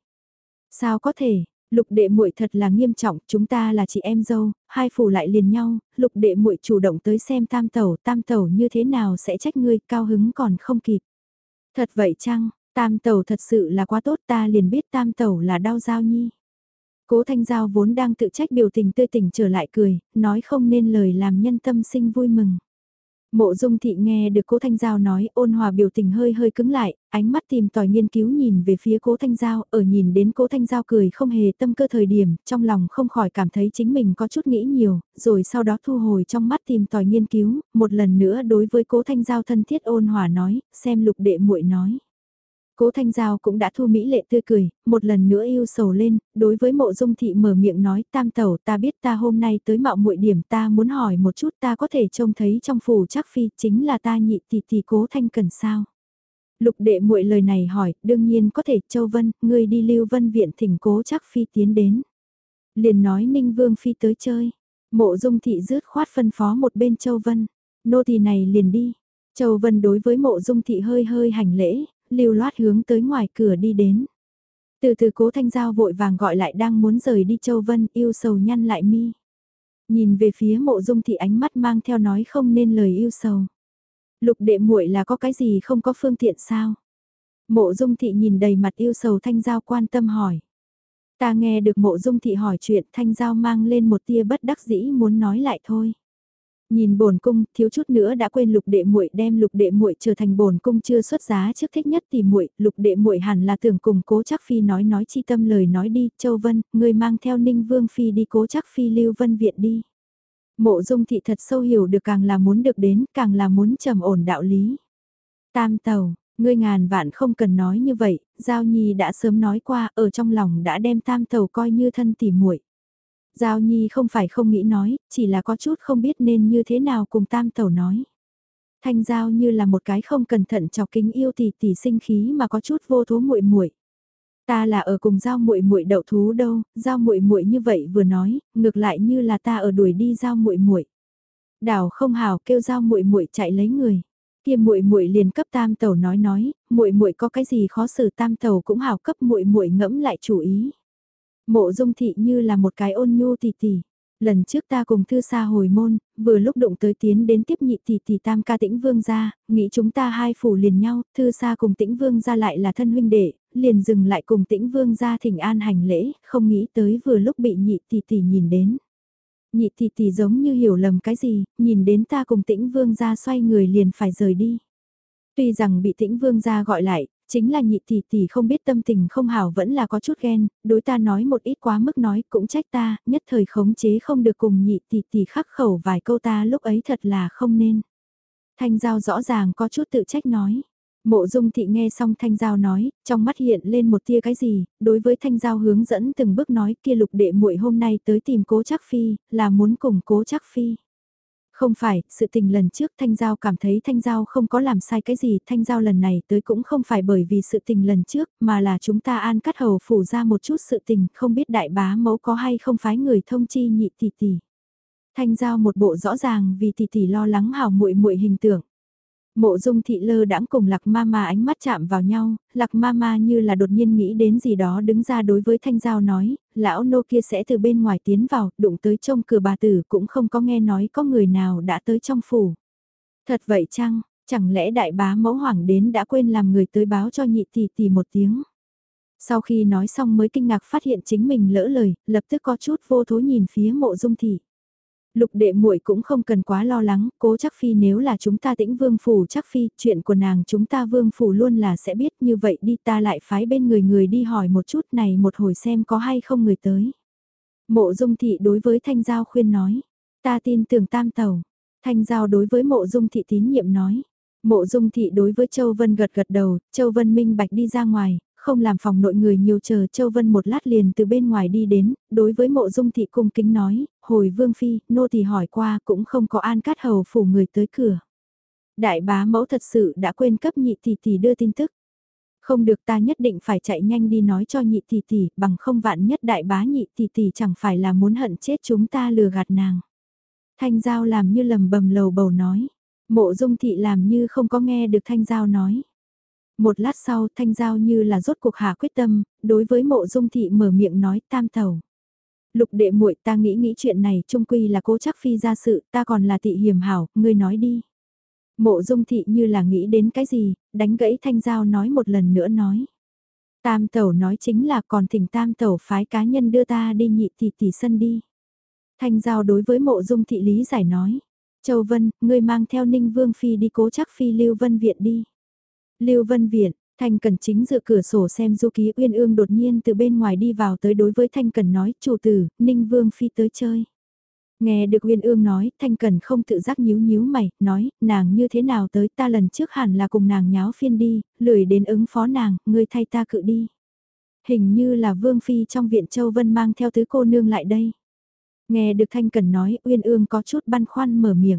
Sao có thể, lục đệ muội thật là nghiêm trọng, chúng ta là chị em dâu, hai phủ lại liền nhau, lục đệ muội chủ động tới xem tam tẩu, tam tẩu như thế nào sẽ trách ngươi, cao hứng còn không kịp. Thật vậy chăng, tam tẩu thật sự là quá tốt ta liền biết tam tẩu là đau giao nhi. Cố Thanh Giao vốn đang tự trách biểu tình tươi tỉnh trở lại cười, nói không nên lời làm nhân tâm sinh vui mừng. Mộ dung thị nghe được cố Thanh Giao nói ôn hòa biểu tình hơi hơi cứng lại, ánh mắt tìm tòi nghiên cứu nhìn về phía cố Thanh Giao, ở nhìn đến cố Thanh Giao cười không hề tâm cơ thời điểm, trong lòng không khỏi cảm thấy chính mình có chút nghĩ nhiều, rồi sau đó thu hồi trong mắt tìm tòi nghiên cứu, một lần nữa đối với cố Thanh Giao thân thiết ôn hòa nói, xem lục đệ muội nói. Cố Thanh Giao cũng đã thu mỹ lệ tươi cười, một lần nữa yêu sầu lên, đối với mộ dung thị mở miệng nói tam tẩu ta biết ta hôm nay tới mạo muội điểm ta muốn hỏi một chút ta có thể trông thấy trong phủ chắc phi chính là ta nhị tỷ tỷ cố thanh cần sao. Lục đệ muội lời này hỏi, đương nhiên có thể Châu Vân, ngươi đi lưu vân viện thỉnh cố chắc phi tiến đến. Liền nói Ninh Vương Phi tới chơi, mộ dung thị rước khoát phân phó một bên Châu Vân, nô tỳ này liền đi. Châu Vân đối với mộ dung thị hơi hơi hành lễ, lưu loát hướng tới ngoài cửa đi đến. Từ từ cố thanh giao vội vàng gọi lại đang muốn rời đi Châu Vân, yêu sầu nhăn lại mi. Nhìn về phía mộ dung thị ánh mắt mang theo nói không nên lời yêu sầu. Lục đệ muội là có cái gì không có phương tiện sao? Mộ dung thị nhìn đầy mặt yêu sầu thanh giao quan tâm hỏi. Ta nghe được mộ dung thị hỏi chuyện, thanh giao mang lên một tia bất đắc dĩ muốn nói lại thôi. Nhìn bổn cung, thiếu chút nữa đã quên lục đệ muội đem lục đệ muội trở thành bổn cung chưa xuất giá trước thích nhất thì muội, lục đệ muội hẳn là tưởng cùng cố chắc phi nói nói chi tâm lời nói đi, Châu Vân, người mang theo Ninh Vương phi đi cố chắc phi lưu vân viện đi. Mộ dung thị thật sâu hiểu được càng là muốn được đến, càng là muốn trầm ổn đạo lý. Tam tàu, ngươi ngàn vạn không cần nói như vậy, Giao Nhi đã sớm nói qua, ở trong lòng đã đem tam tàu coi như thân tỉ muội. Giao Nhi không phải không nghĩ nói, chỉ là có chút không biết nên như thế nào cùng tam tẩu nói. Thanh Giao như là một cái không cẩn thận chọc kính yêu tỷ tỷ sinh khí mà có chút vô thố muội muội. Ta là ở cùng Giao muội muội đậu thú đâu, Giao muội muội như vậy vừa nói, ngược lại như là ta ở đuổi đi Giao muội muội. Đảo không hào kêu Giao muội muội chạy lấy người kia muội muội liền cấp tam tẩu nói nói, muội muội có cái gì khó xử tam tẩu cũng hào cấp muội muội ngẫm lại chủ ý. Mộ dung thị như là một cái ôn nhu tỷ tỷ. Lần trước ta cùng thư xa hồi môn, vừa lúc đụng tới tiến đến tiếp nhị tỷ tỷ tam ca tĩnh vương gia, nghĩ chúng ta hai phủ liền nhau, thư xa cùng tĩnh vương gia lại là thân huynh đệ, liền dừng lại cùng tĩnh vương gia thỉnh an hành lễ, không nghĩ tới vừa lúc bị nhị tỷ tỷ nhìn đến. Nhị tỷ tỷ giống như hiểu lầm cái gì, nhìn đến ta cùng tĩnh vương gia xoay người liền phải rời đi. Tuy rằng bị tĩnh vương gia gọi lại, chính là nhị tỷ tỷ không biết tâm tình không hảo vẫn là có chút ghen, đối ta nói một ít quá mức nói cũng trách ta, nhất thời khống chế không được cùng nhị tỷ tỷ khắc khẩu vài câu ta lúc ấy thật là không nên. Thanh Giao rõ ràng có chút tự trách nói. Mộ dung thị nghe xong Thanh Giao nói, trong mắt hiện lên một tia cái gì, đối với Thanh Giao hướng dẫn từng bước nói kia lục đệ muội hôm nay tới tìm cố chắc phi, là muốn cùng cố chắc phi. Không phải, sự tình lần trước Thanh Giao cảm thấy Thanh Giao không có làm sai cái gì, Thanh Giao lần này tới cũng không phải bởi vì sự tình lần trước, mà là chúng ta an cắt hầu phủ ra một chút sự tình, không biết đại bá mẫu có hay không phái người thông chi nhị tỷ tỷ. Thanh Giao một bộ rõ ràng vì tỷ tỷ lo lắng hào muội muội hình tượng. Mộ dung thị lơ đãng cùng lạc ma ma ánh mắt chạm vào nhau, lạc ma ma như là đột nhiên nghĩ đến gì đó đứng ra đối với thanh giao nói, lão nô kia sẽ từ bên ngoài tiến vào, đụng tới trông cửa bà tử cũng không có nghe nói có người nào đã tới trong phủ. Thật vậy chăng, chẳng lẽ đại bá mẫu hoàng đến đã quên làm người tới báo cho nhị tỷ tỷ một tiếng. Sau khi nói xong mới kinh ngạc phát hiện chính mình lỡ lời, lập tức có chút vô thố nhìn phía mộ dung thị. Lục đệ muội cũng không cần quá lo lắng, cố chắc phi nếu là chúng ta tĩnh vương phủ chắc phi, chuyện của nàng chúng ta vương phủ luôn là sẽ biết như vậy đi ta lại phái bên người người đi hỏi một chút này một hồi xem có hay không người tới. Mộ dung thị đối với thanh giao khuyên nói, ta tin tưởng tam tàu. Thanh giao đối với mộ dung thị tín nhiệm nói. Mộ dung thị đối với Châu Vân gật gật đầu, Châu Vân minh bạch đi ra ngoài, không làm phòng nội người nhiều chờ Châu Vân một lát liền từ bên ngoài đi đến, đối với mộ dung thị cung kính nói, hồi vương phi, nô thì hỏi qua cũng không có an cát hầu phủ người tới cửa. Đại bá mẫu thật sự đã quên cấp nhị tỷ tỷ đưa tin tức. Không được ta nhất định phải chạy nhanh đi nói cho nhị tỷ tỷ, bằng không vạn nhất đại bá nhị tỷ tỷ chẳng phải là muốn hận chết chúng ta lừa gạt nàng. Thanh Giao làm như lầm bầm lầu bầu nói. Mộ dung thị làm như không có nghe được Thanh Giao nói. Một lát sau Thanh Giao như là rốt cuộc hạ quyết tâm, đối với mộ dung thị mở miệng nói tam thầu. Lục đệ muội ta nghĩ nghĩ chuyện này trung quy là cố chắc phi ra sự ta còn là tị hiểm hảo, ngươi nói đi. Mộ dung thị như là nghĩ đến cái gì, đánh gãy Thanh Giao nói một lần nữa nói. Tam tẩu nói chính là còn thỉnh tam tẩu phái cá nhân đưa ta đi nhị tỷ tỷ sân đi. Thanh Giao đối với mộ dung thị lý giải nói. Châu Vân, ngươi mang theo Ninh Vương Phi đi cố chắc Phi Lưu Vân Viện đi. Lưu Vân Viện, Thanh Cần chính dựa cửa sổ xem du ký Uyên Ương đột nhiên từ bên ngoài đi vào tới đối với Thanh Cần nói, chủ tử, Ninh Vương Phi tới chơi. Nghe được Uyên Ương nói, Thanh Cần không tự giác nhíu nhíu mày, nói, nàng như thế nào tới ta lần trước hẳn là cùng nàng nháo phiên đi, lười đến ứng phó nàng, ngươi thay ta cự đi. Hình như là Vương Phi trong viện Châu Vân mang theo tứ cô nương lại đây. Nghe được Thanh Cần nói, Uyên Ương có chút băn khoăn mở miệng.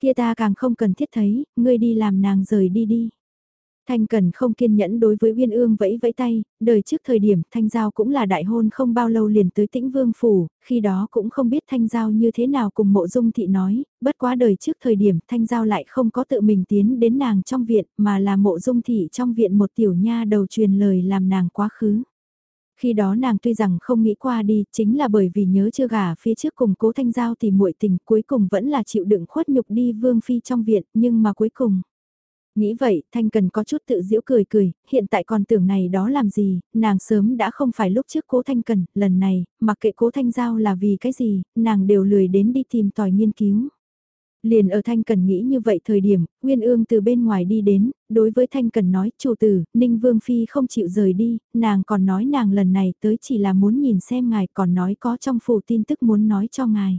Kia ta càng không cần thiết thấy, ngươi đi làm nàng rời đi đi. Thanh Cần không kiên nhẫn đối với Uyên Ương vẫy vẫy tay, đời trước thời điểm Thanh Giao cũng là đại hôn không bao lâu liền tới tĩnh vương phủ, khi đó cũng không biết Thanh Giao như thế nào cùng mộ dung thị nói, bất quá đời trước thời điểm Thanh Giao lại không có tự mình tiến đến nàng trong viện mà là mộ dung thị trong viện một tiểu nha đầu truyền lời làm nàng quá khứ. Khi đó nàng tuy rằng không nghĩ qua đi, chính là bởi vì nhớ chưa gả phía trước cùng cố thanh giao thì muội tình cuối cùng vẫn là chịu đựng khuất nhục đi vương phi trong viện, nhưng mà cuối cùng. Nghĩ vậy, Thanh Cần có chút tự giễu cười cười, hiện tại còn tưởng này đó làm gì, nàng sớm đã không phải lúc trước cố Thanh Cần, lần này, mặc kệ cố Thanh Giao là vì cái gì, nàng đều lười đến đi tìm tòi nghiên cứu. Liền ở Thanh Cần nghĩ như vậy thời điểm, Nguyên Ương từ bên ngoài đi đến, đối với Thanh Cần nói, chủ tử, Ninh Vương Phi không chịu rời đi, nàng còn nói nàng lần này tới chỉ là muốn nhìn xem ngài còn nói có trong phủ tin tức muốn nói cho ngài.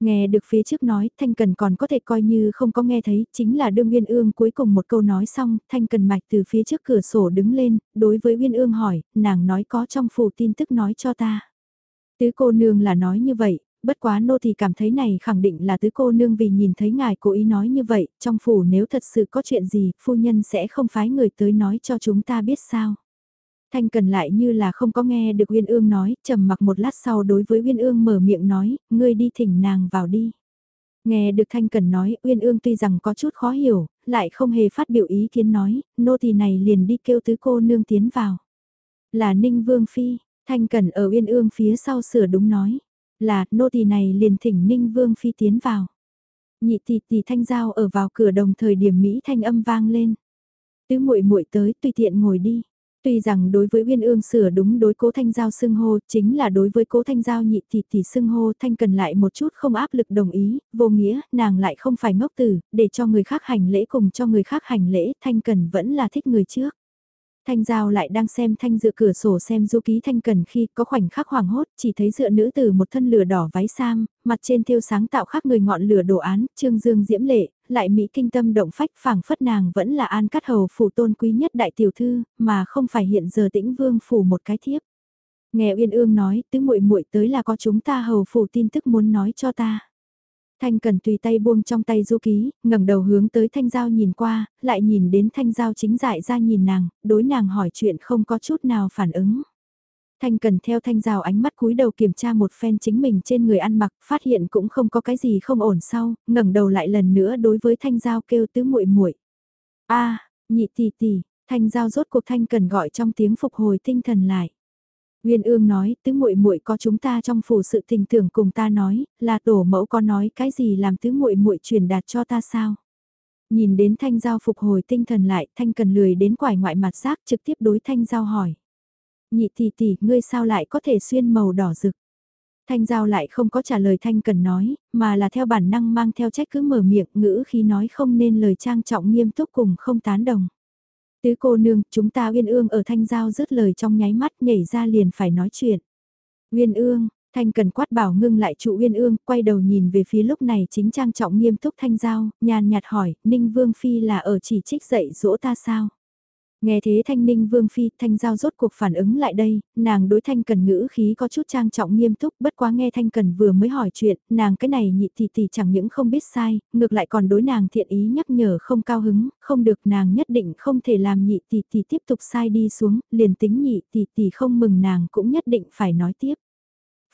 Nghe được phía trước nói, Thanh Cần còn có thể coi như không có nghe thấy, chính là đương Nguyên Ương cuối cùng một câu nói xong, Thanh Cần mạch từ phía trước cửa sổ đứng lên, đối với Nguyên Ương hỏi, nàng nói có trong phủ tin tức nói cho ta. Tứ cô nương là nói như vậy, bất quá nô thì cảm thấy này khẳng định là tứ cô nương vì nhìn thấy ngài cố ý nói như vậy, trong phủ nếu thật sự có chuyện gì, phu nhân sẽ không phái người tới nói cho chúng ta biết sao. Thanh Cần lại như là không có nghe được Uyên Ương nói, trầm mặc một lát sau đối với Uyên Ương mở miệng nói, ngươi đi thỉnh nàng vào đi. Nghe được Thanh Cần nói, Uyên Ương tuy rằng có chút khó hiểu, lại không hề phát biểu ý kiến nói, nô tỳ này liền đi kêu tứ cô nương tiến vào. Là Ninh Vương Phi, Thanh Cần ở Uyên Ương phía sau sửa đúng nói, là nô tỳ này liền thỉnh Ninh Vương Phi tiến vào. Nhị tỷ tỷ Thanh Giao ở vào cửa đồng thời điểm Mỹ Thanh âm vang lên. Tứ muội muội tới tùy tiện ngồi đi. Tuy rằng đối với Uyên Ương sửa đúng đối cố Thanh Giao xưng hô, chính là đối với cố Thanh Giao nhị tỷ tỷ xưng hô Thanh cần lại một chút không áp lực đồng ý, vô nghĩa, nàng lại không phải ngốc tử, để cho người khác hành lễ cùng cho người khác hành lễ, Thanh cần vẫn là thích người trước. Thanh Giao lại đang xem Thanh dựa cửa sổ xem du ký Thanh Cần khi có khoảnh khắc hoảng hốt, chỉ thấy dựa nữ từ một thân lửa đỏ váy sam, mặt trên thêu sáng tạo khắc người ngọn lửa đồ án, trương dương diễm lệ, lại mỹ kinh tâm động phách phảng phất nàng vẫn là an cắt hầu phủ tôn quý nhất đại tiểu thư, mà không phải hiện giờ tĩnh vương phủ một cái thiếp. Nghe Uyên Ương nói, tứ muội muội tới là có chúng ta hầu phủ tin tức muốn nói cho ta. Thanh Cần tùy tay buông trong tay du ký, ngẩng đầu hướng tới Thanh Giao nhìn qua, lại nhìn đến Thanh Giao chính dại ra nhìn nàng, đối nàng hỏi chuyện không có chút nào phản ứng. Thanh Cần theo Thanh Giao ánh mắt cúi đầu kiểm tra một phen chính mình trên người ăn mặc, phát hiện cũng không có cái gì không ổn sau, ngẩng đầu lại lần nữa đối với Thanh Giao kêu tứ muội muội. A, nhị tỷ tỷ, Thanh Giao rốt cuộc Thanh Cần gọi trong tiếng phục hồi tinh thần lại. Nguyên Ương nói, tứ muội muội có chúng ta trong phủ sự tình tưởng cùng ta nói, là tổ mẫu có nói cái gì làm tứ muội muội truyền đạt cho ta sao? Nhìn đến Thanh Giao phục hồi tinh thần lại, Thanh cần lười đến quải ngoại mặt giác trực tiếp đối Thanh Giao hỏi. Nhị tỷ tỷ, ngươi sao lại có thể xuyên màu đỏ rực? Thanh Giao lại không có trả lời Thanh cần nói, mà là theo bản năng mang theo trách cứ mở miệng ngữ khi nói không nên lời trang trọng nghiêm túc cùng không tán đồng. Tứ cô nương, chúng ta uyên ương ở thanh giao rớt lời trong nháy mắt nhảy ra liền phải nói chuyện. Uyên ương, thanh cần quát bảo ngưng lại trụ uyên ương, quay đầu nhìn về phía lúc này chính trang trọng nghiêm túc thanh giao, nhàn nhạt hỏi, ninh vương phi là ở chỉ trích dạy dỗ ta sao? Nghe thế thanh ninh vương phi, thanh giao rốt cuộc phản ứng lại đây, nàng đối thanh cần ngữ khí có chút trang trọng nghiêm túc, bất quá nghe thanh cần vừa mới hỏi chuyện, nàng cái này nhị tỷ tỷ chẳng những không biết sai, ngược lại còn đối nàng thiện ý nhắc nhở không cao hứng, không được nàng nhất định không thể làm nhị tỷ tỷ tiếp tục sai đi xuống, liền tính nhị tỷ tỷ không mừng nàng cũng nhất định phải nói tiếp.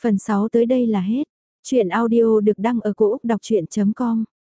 Phần 6 tới đây là hết. Chuyện audio được đăng ở cổ Úc đọc chuyện.com